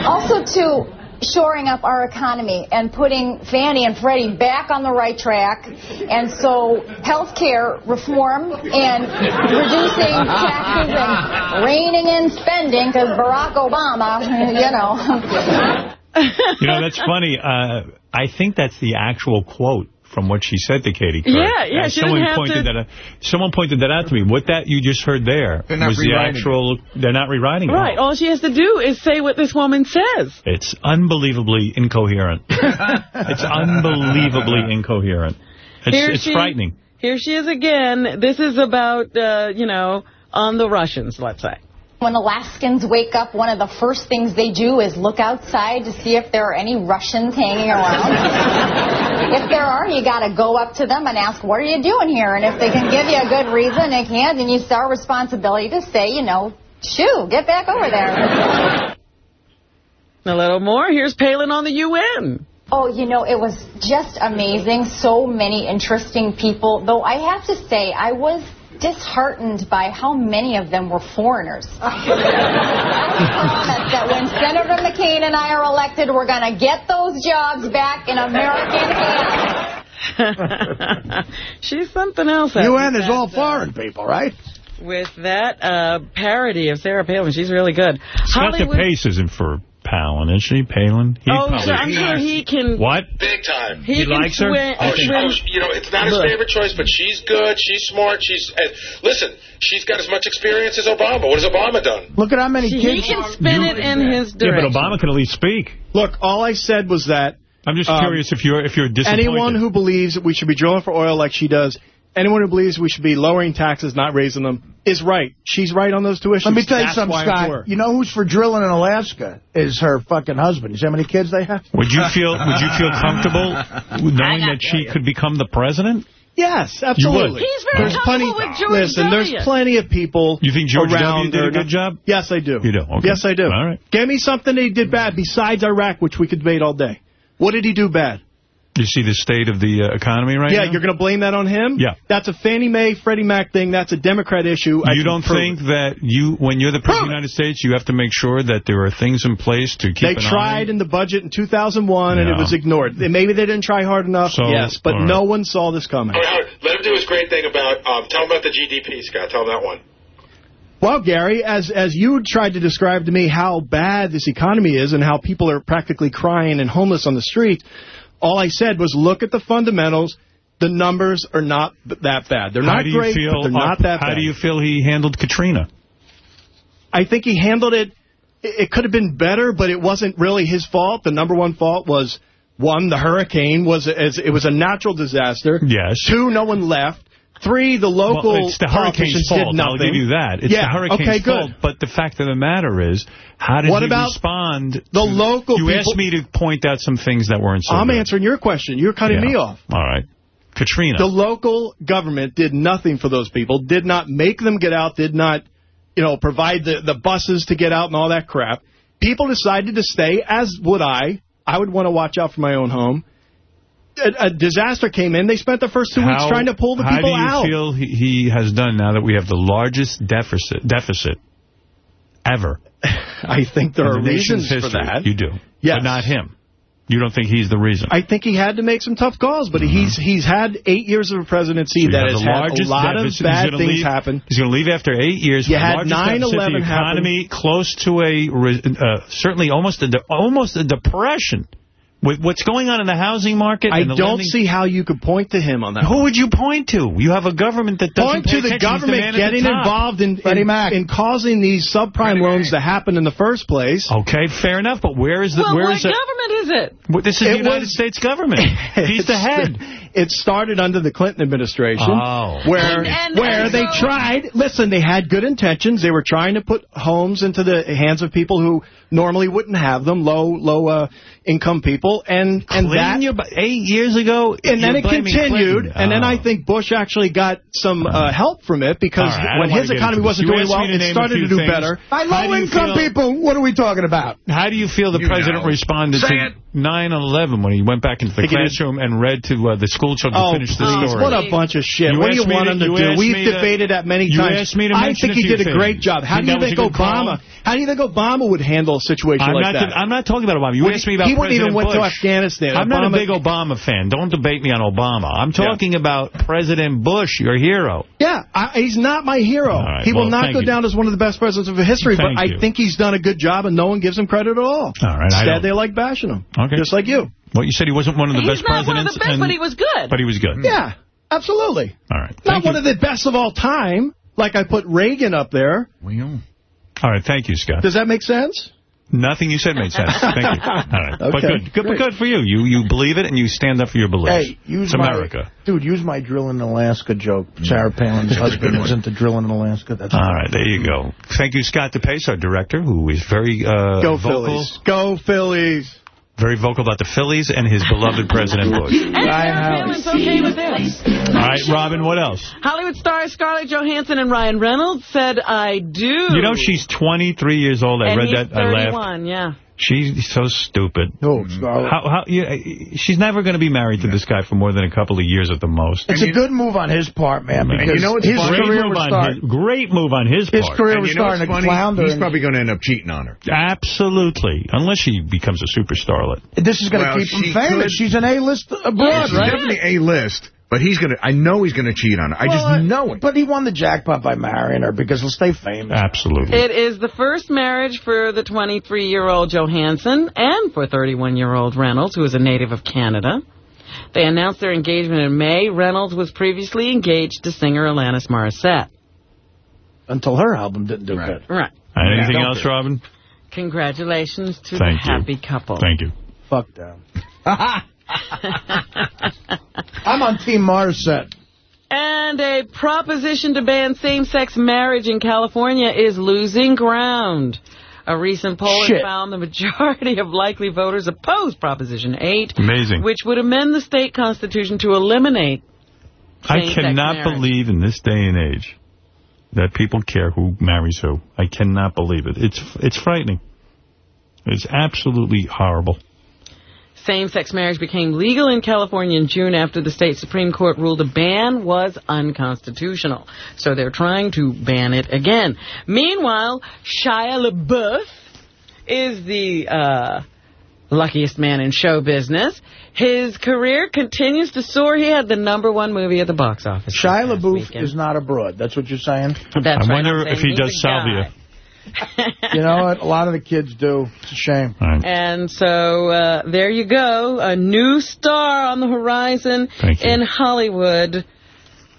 [SPEAKER 61] Also, too, shoring up our economy and putting Fannie and Freddie back on the right track. And so health care reform and reducing taxes and reining in spending because Barack Obama, you know.
[SPEAKER 51] You know, that's funny. Uh, I think that's the actual quote from what she said to Katie Couric.
[SPEAKER 2] Yeah, yeah, she
[SPEAKER 51] someone
[SPEAKER 2] didn't have
[SPEAKER 51] pointed
[SPEAKER 2] to-
[SPEAKER 51] that. Out, someone pointed that out to me. What that you just heard there was the
[SPEAKER 3] rewriting
[SPEAKER 51] actual. They're not rewriting it.
[SPEAKER 2] Right, all she has to do is say what this woman says.
[SPEAKER 51] It's unbelievably incoherent. it's unbelievably incoherent. It's,
[SPEAKER 2] Here
[SPEAKER 51] it's
[SPEAKER 2] she-
[SPEAKER 51] frightening.
[SPEAKER 2] Here she is again. This is about, uh, you know, on the Russians, let's say.
[SPEAKER 61] When Alaskans wake up, one of the first things they do is look outside to see if there are any Russians hanging around. if there are, you got to go up to them and ask, what are you doing here? And if they can give you a good reason, they can, then it's our responsibility to say, you know, shoo, get back over there.
[SPEAKER 2] A little more. Here's Palin on the UN.
[SPEAKER 61] Oh, you know, it was just amazing. So many interesting people. Though I have to say, I was disheartened by how many of them were foreigners. I promise that when Senator McCain and I are elected, we're going to get those jobs back in American hands.
[SPEAKER 2] She's something else.
[SPEAKER 3] UN is all foreign people, right?
[SPEAKER 2] With that uh, parody of Sarah Palin, she's really good.
[SPEAKER 51] Scott DePace isn't for Palin, is she? Palin? He
[SPEAKER 2] oh,
[SPEAKER 51] probably-
[SPEAKER 2] so I'm sure he can...
[SPEAKER 51] What?
[SPEAKER 9] Big time.
[SPEAKER 2] He
[SPEAKER 51] He likes her?
[SPEAKER 2] swim-
[SPEAKER 9] Oh, she, oh, she- you know, it's not his
[SPEAKER 2] Look.
[SPEAKER 9] favorite choice, but she's good. She's smart. She's uh, listen. She's got as much experience as Obama. What has Obama done?
[SPEAKER 3] Look at how many kids He
[SPEAKER 2] can spin it in his direction.
[SPEAKER 51] Yeah, but Obama can at least speak.
[SPEAKER 57] Look, all I said was that
[SPEAKER 51] I'm just
[SPEAKER 57] Um,
[SPEAKER 51] curious if you're if you're disappointed.
[SPEAKER 57] anyone who believes that we should be drilling for oil like she does anyone who believes we should be lowering taxes, not raising them, is right. She's right on those two issues.
[SPEAKER 3] Let me tell you
[SPEAKER 57] That's
[SPEAKER 3] something,
[SPEAKER 57] why I'm for
[SPEAKER 3] Scott. You know who's for drilling in Alaska? Is her fucking husband. You see how many kids they have?
[SPEAKER 5] Would you feel Would you feel comfortable knowing that she could become the president?
[SPEAKER 57] Yes, absolutely.
[SPEAKER 2] He's very
[SPEAKER 57] There's plenty,
[SPEAKER 2] with George
[SPEAKER 57] Listen,
[SPEAKER 2] W.
[SPEAKER 57] there's plenty of people
[SPEAKER 5] You think George
[SPEAKER 57] around
[SPEAKER 5] W. did a good job?
[SPEAKER 57] Yes, I do.
[SPEAKER 5] You do? Okay.
[SPEAKER 57] Yes, I do.
[SPEAKER 5] All right.
[SPEAKER 57] Give me something he did bad besides Iraq, which we could debate all day. What did he do bad?
[SPEAKER 5] You see the state of the uh, economy right
[SPEAKER 57] yeah,
[SPEAKER 5] now?
[SPEAKER 57] you're going to blame that on him?
[SPEAKER 5] Yeah.
[SPEAKER 57] That's a Fannie Mae, Freddie Mac thing. That's a Democrat issue. I
[SPEAKER 5] You don't think
[SPEAKER 57] it.
[SPEAKER 5] that you, when you're the president of the United States, you have to make sure that there are things in place to keep
[SPEAKER 57] They
[SPEAKER 5] an
[SPEAKER 57] tried in the budget in 2001, and it was ignored. Maybe they didn't try hard enough,
[SPEAKER 5] So,
[SPEAKER 57] yes, but
[SPEAKER 5] all right.
[SPEAKER 57] no one saw this coming.
[SPEAKER 9] All right, let him do his great thing about, um, tell him about the GDP, Scott. Tell him that one.
[SPEAKER 57] Well, Gary, as as you tried to describe to me how bad this economy is and how people are practically crying and homeless on the street, all I said was look at the fundamentals. The numbers are not that bad. They're not great,
[SPEAKER 5] feel,
[SPEAKER 57] but they're not that
[SPEAKER 5] How
[SPEAKER 57] bad.
[SPEAKER 5] How do you feel he handled Katrina?
[SPEAKER 57] I think he handled it. It it could have been better, but it wasn't really his fault. The number one fault was one, the hurricane was as it was a natural disaster.
[SPEAKER 5] Yes.
[SPEAKER 57] Two, no one left. Three, the local
[SPEAKER 5] well, it's the hurricane's fault. I'll give you that. It's
[SPEAKER 57] yeah,
[SPEAKER 5] the hurricane's
[SPEAKER 57] okay, good.
[SPEAKER 5] fault. But the fact of the matter is, how did
[SPEAKER 57] What about
[SPEAKER 5] respond?
[SPEAKER 57] the
[SPEAKER 5] to-
[SPEAKER 57] local
[SPEAKER 5] You
[SPEAKER 57] people-
[SPEAKER 5] asked me to point out some things that weren't so
[SPEAKER 57] I'm
[SPEAKER 5] good.
[SPEAKER 57] answering your question. You're cutting
[SPEAKER 5] Yeah.
[SPEAKER 57] me off.
[SPEAKER 5] All right. Katrina.
[SPEAKER 57] The local government did nothing for those people, did not make them get out, did not, you know, provide the, the buses to get out and all that crap. People decided to stay, as would I. I would want to watch out for my own home. A, a disaster came in. They spent the first two weeks trying to pull the people out.
[SPEAKER 5] how do you
[SPEAKER 57] out.
[SPEAKER 5] feel he, he has done now that we have the largest deficit deficit ever?
[SPEAKER 57] I think there
[SPEAKER 5] in
[SPEAKER 57] are
[SPEAKER 5] the
[SPEAKER 57] reasons for that.
[SPEAKER 5] You do.
[SPEAKER 57] Yes.
[SPEAKER 5] But not him. You don't think he's the reason?
[SPEAKER 57] I think he had to make some tough calls, but he's he's had eight years of a presidency
[SPEAKER 5] So
[SPEAKER 57] that has had a lot of bad things
[SPEAKER 5] leave-
[SPEAKER 57] happen.
[SPEAKER 5] He's going to leave after eight years.
[SPEAKER 57] You had
[SPEAKER 5] largest
[SPEAKER 57] 9/11
[SPEAKER 5] deficit, the economy close to a, uh, certainly almost a, almost a depression. With what's going on in the housing market.
[SPEAKER 57] I
[SPEAKER 5] and the
[SPEAKER 57] don't
[SPEAKER 5] lending-
[SPEAKER 57] see how you could point to him on that.
[SPEAKER 5] Who would you point to? You have a government that doesn't
[SPEAKER 57] Point
[SPEAKER 5] pay
[SPEAKER 57] to the
[SPEAKER 5] attention. He's
[SPEAKER 57] government
[SPEAKER 5] man at the
[SPEAKER 57] getting involved in, in, in causing these subprime loans to happen in the first place.
[SPEAKER 5] Okay, fair enough, but where is the
[SPEAKER 2] Well,
[SPEAKER 5] where
[SPEAKER 2] what
[SPEAKER 5] is it?
[SPEAKER 2] government is it?
[SPEAKER 5] Well, This is the United
[SPEAKER 57] was-
[SPEAKER 5] States government. He's the head.
[SPEAKER 57] It started under the Clinton administration,
[SPEAKER 5] Oh.
[SPEAKER 57] where
[SPEAKER 2] And- and-
[SPEAKER 57] where
[SPEAKER 2] and
[SPEAKER 57] they
[SPEAKER 2] so-
[SPEAKER 57] tried. Listen, they had good intentions. They were trying to put homes into the hands of people who normally wouldn't have them, low low uh, income people, and and that
[SPEAKER 5] you- eight years ago,
[SPEAKER 57] and then it continued,
[SPEAKER 5] Clinton.
[SPEAKER 57] and then
[SPEAKER 5] Oh.
[SPEAKER 57] I think Bush actually got some uh, help from it because
[SPEAKER 5] All right,
[SPEAKER 57] when his economy wasn't doing well, it started to do
[SPEAKER 5] things.
[SPEAKER 57] better.
[SPEAKER 3] By
[SPEAKER 5] How do you
[SPEAKER 3] low-income
[SPEAKER 5] feel-
[SPEAKER 3] people, what are we talking about?
[SPEAKER 5] How do you feel the
[SPEAKER 3] You
[SPEAKER 5] president
[SPEAKER 3] know.
[SPEAKER 5] responded
[SPEAKER 3] Say
[SPEAKER 5] to 9/11 when he went back into the
[SPEAKER 57] Think he did-
[SPEAKER 5] classroom and read to uh, the school children
[SPEAKER 57] Oh,
[SPEAKER 5] finish the story?
[SPEAKER 57] what a bunch of shit.
[SPEAKER 5] You
[SPEAKER 57] what do you want
[SPEAKER 5] to-
[SPEAKER 57] him to do? We've debated that many
[SPEAKER 5] you
[SPEAKER 57] times.
[SPEAKER 5] asked me to
[SPEAKER 57] I think he did a great job. How do you think? Obama? How do you think Obama would handle a situation
[SPEAKER 5] I'm
[SPEAKER 57] like
[SPEAKER 5] not.
[SPEAKER 57] that?
[SPEAKER 5] I'm not talking about Obama. You asked me about
[SPEAKER 57] he wouldn't even went to Afghanistan.
[SPEAKER 5] I'm not a big Obama fan. Don't debate me on Obama. I'm talking about President Bush, your hero.
[SPEAKER 57] Yeah, he's not my hero. he will not go down as one of the best presidents of history, but. I think he's done a good job, and no one gives him credit at all.
[SPEAKER 5] All right,
[SPEAKER 57] Instead, they like bashing him.
[SPEAKER 5] Okay.
[SPEAKER 57] Just like you.
[SPEAKER 5] Well, you said he wasn't one of the
[SPEAKER 2] He's
[SPEAKER 5] best
[SPEAKER 2] not one of
[SPEAKER 5] presidents.
[SPEAKER 2] the best, but he was good.
[SPEAKER 5] But he was good.
[SPEAKER 57] Yeah, absolutely.
[SPEAKER 5] All right.
[SPEAKER 57] Not
[SPEAKER 5] Thank
[SPEAKER 57] one
[SPEAKER 5] you.
[SPEAKER 57] of the best of all time. Like I put Reagan up there. Well.
[SPEAKER 5] All right. Thank you, Scott.
[SPEAKER 57] Does that make sense?
[SPEAKER 5] Nothing you said made sense. Thank you. All right. But good. Good, but good for you. You you believe it and you stand up for your beliefs.
[SPEAKER 3] Hey, use
[SPEAKER 5] it's
[SPEAKER 3] my,
[SPEAKER 5] America.
[SPEAKER 3] Dude, use my drilling in Alaska joke. Sarah Palin's husband was into drilling in Alaska. That's
[SPEAKER 5] All right, there you go. Thank you, Scott DePace, our director, who is very uh,
[SPEAKER 57] Go
[SPEAKER 5] vocal,
[SPEAKER 57] Phillies. Go Phillies.
[SPEAKER 5] Very vocal about the Phillies and his beloved President Bush.
[SPEAKER 2] And Sarah Palin's okay with this.
[SPEAKER 5] All right, Robin, what else?
[SPEAKER 2] Hollywood stars Scarlett Johansson and Ryan Reynolds said, I do.
[SPEAKER 5] You know she's 23 years old. I
[SPEAKER 2] and
[SPEAKER 5] read
[SPEAKER 2] he's
[SPEAKER 5] that. I laughed.
[SPEAKER 2] 31, yeah.
[SPEAKER 5] She's so stupid.
[SPEAKER 3] No, mm-hmm. Scarlett.
[SPEAKER 5] How, how, yeah, uh, she's never going to be married to this guy for more than a couple of years at the most.
[SPEAKER 3] It's a good move on his part, man,
[SPEAKER 5] And
[SPEAKER 3] because
[SPEAKER 5] you know what's
[SPEAKER 3] his
[SPEAKER 5] funny?
[SPEAKER 3] career
[SPEAKER 5] Great move
[SPEAKER 3] was
[SPEAKER 5] on
[SPEAKER 3] starting.
[SPEAKER 5] his- great move on his part.
[SPEAKER 3] His
[SPEAKER 6] career
[SPEAKER 3] was
[SPEAKER 6] you know what's
[SPEAKER 3] starting to
[SPEAKER 6] funny?
[SPEAKER 3] flounder.
[SPEAKER 6] He's probably going to end up cheating on her.
[SPEAKER 5] Absolutely. Unless she becomes a super starlet.
[SPEAKER 3] This is going to
[SPEAKER 6] Well,
[SPEAKER 3] keep him famous.
[SPEAKER 6] could-
[SPEAKER 3] She's an A-list abroad,
[SPEAKER 6] She's
[SPEAKER 3] right?
[SPEAKER 6] definitely A-list, but he's going to, I know he's going to cheat on her. I
[SPEAKER 3] Well,
[SPEAKER 6] just know it.
[SPEAKER 3] But he won the jackpot by marrying her because he'll stay famous.
[SPEAKER 5] Absolutely.
[SPEAKER 2] It is the first marriage for the 23-year-old Johansson and for 31-year-old Reynolds, who is a native of Canada. They announced their engagement in May. Reynolds was previously engaged to singer Alanis Morissette.
[SPEAKER 3] Until her album didn't do good.
[SPEAKER 2] Right.
[SPEAKER 5] Anything
[SPEAKER 3] Yeah.
[SPEAKER 5] else, Robin?
[SPEAKER 2] Congratulations to
[SPEAKER 5] Thank
[SPEAKER 2] the
[SPEAKER 5] you.
[SPEAKER 2] happy couple.
[SPEAKER 5] Thank you.
[SPEAKER 3] Fuck them. I'm on Team Morissette.
[SPEAKER 2] And a proposition to ban same-sex marriage in California is losing ground. A recent poll found the majority of likely voters oppose Proposition 8,
[SPEAKER 5] Amazing.
[SPEAKER 2] which would amend the state constitution to eliminate
[SPEAKER 5] I cannot
[SPEAKER 2] marriage.
[SPEAKER 5] believe in this day and age that people care who marries who. I cannot believe it. It's it's frightening. It's absolutely horrible.
[SPEAKER 2] Same-sex marriage became legal in California in June after the state Supreme Court ruled a ban was unconstitutional. So they're trying to ban it again. Meanwhile, Shia LaBeouf is the uh, luckiest man in show business. His career continues to soar. He had the number one movie at the box office.
[SPEAKER 3] Shia LaBeouf is not abroad. That's what you're saying?
[SPEAKER 2] That's
[SPEAKER 5] I
[SPEAKER 2] right,
[SPEAKER 5] wonder
[SPEAKER 2] I'm
[SPEAKER 5] if he does
[SPEAKER 2] a guy.
[SPEAKER 5] salvia.
[SPEAKER 3] You know what? A lot of the kids do. It's a shame.
[SPEAKER 2] And so uh, there you go, a new star on the horizon in Hollywood.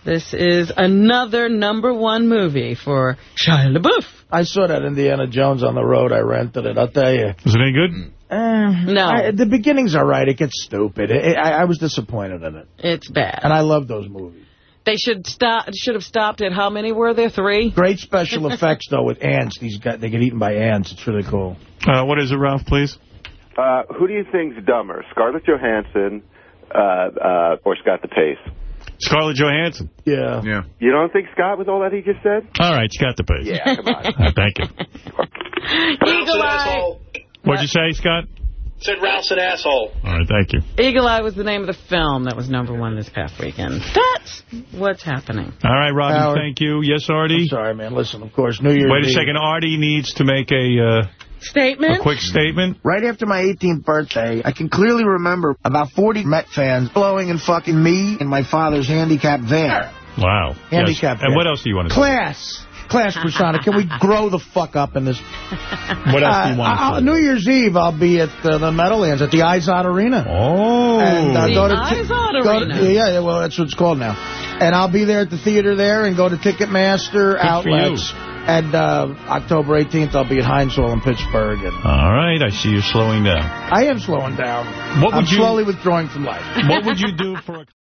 [SPEAKER 2] This is another number one movie for Shia LaBeouf.
[SPEAKER 3] I saw that Indiana Jones on the road. I rented it. I'll tell you.
[SPEAKER 5] Is it any good?
[SPEAKER 3] Uh,
[SPEAKER 2] No.
[SPEAKER 3] I, the beginning's all right. It gets stupid. It, I, I was disappointed in it.
[SPEAKER 2] It's bad.
[SPEAKER 3] And I love those movies.
[SPEAKER 2] They should stop. Should have stopped at how many were there? Three.
[SPEAKER 3] Great special effects, though, with ants. These guys, they get eaten by ants. It's really cool.
[SPEAKER 5] Uh, what is it, Ralph, please?
[SPEAKER 33] Uh, who do you think's dumber, Scarlett Johansson uh, uh, or Scott DePace?
[SPEAKER 5] Scarlett Johansson.
[SPEAKER 3] Yeah.
[SPEAKER 5] Yeah.
[SPEAKER 33] You don't think Scott with all that he just said?
[SPEAKER 5] All right, Scott the Pace.
[SPEAKER 33] Yeah, come on.
[SPEAKER 5] Thank you.
[SPEAKER 2] Eagle Eye.
[SPEAKER 5] What'd you say, Scott?
[SPEAKER 9] Said Ralph's an asshole.
[SPEAKER 5] All right, thank you.
[SPEAKER 2] Eagle Eye was the name of the film that was number one this past weekend. That's what's happening.
[SPEAKER 5] All right, Robin,
[SPEAKER 3] Howard.
[SPEAKER 5] thank you. Yes, Artie?
[SPEAKER 3] I'm sorry, man. Listen, of course, New Year's
[SPEAKER 5] Wait a
[SPEAKER 3] Eve.
[SPEAKER 5] second. Artie needs to make a, uh,
[SPEAKER 2] Statement?
[SPEAKER 5] a quick statement.
[SPEAKER 50] Right after my 18th birthday, I can clearly remember about 40 Met fans blowing and fucking me in my father's handicap van.
[SPEAKER 5] Wow.
[SPEAKER 3] Handicap
[SPEAKER 5] Yes. And what else do you want to say?
[SPEAKER 3] Class. Class, Persona. Can we grow the fuck up in this?
[SPEAKER 5] What else do you want to
[SPEAKER 3] Uh. New Year's Eve, I'll be at uh, the Meadowlands at the Izod Arena.
[SPEAKER 5] Oh.
[SPEAKER 3] And, uh,
[SPEAKER 2] The
[SPEAKER 3] go to
[SPEAKER 2] Izod
[SPEAKER 3] go
[SPEAKER 2] Arena.
[SPEAKER 3] To, yeah, yeah, well, that's what it's called now. And I'll be there at the theater there and go to Ticketmaster
[SPEAKER 5] for you.
[SPEAKER 3] outlets. And uh, October 18th, I'll be at Heinz Hall in Pittsburgh. And
[SPEAKER 5] All right, I see you're slowing down.
[SPEAKER 3] I am slowing down.
[SPEAKER 5] What would
[SPEAKER 3] I'm
[SPEAKER 5] you-
[SPEAKER 3] slowly withdrawing from life.
[SPEAKER 5] What would you do for a...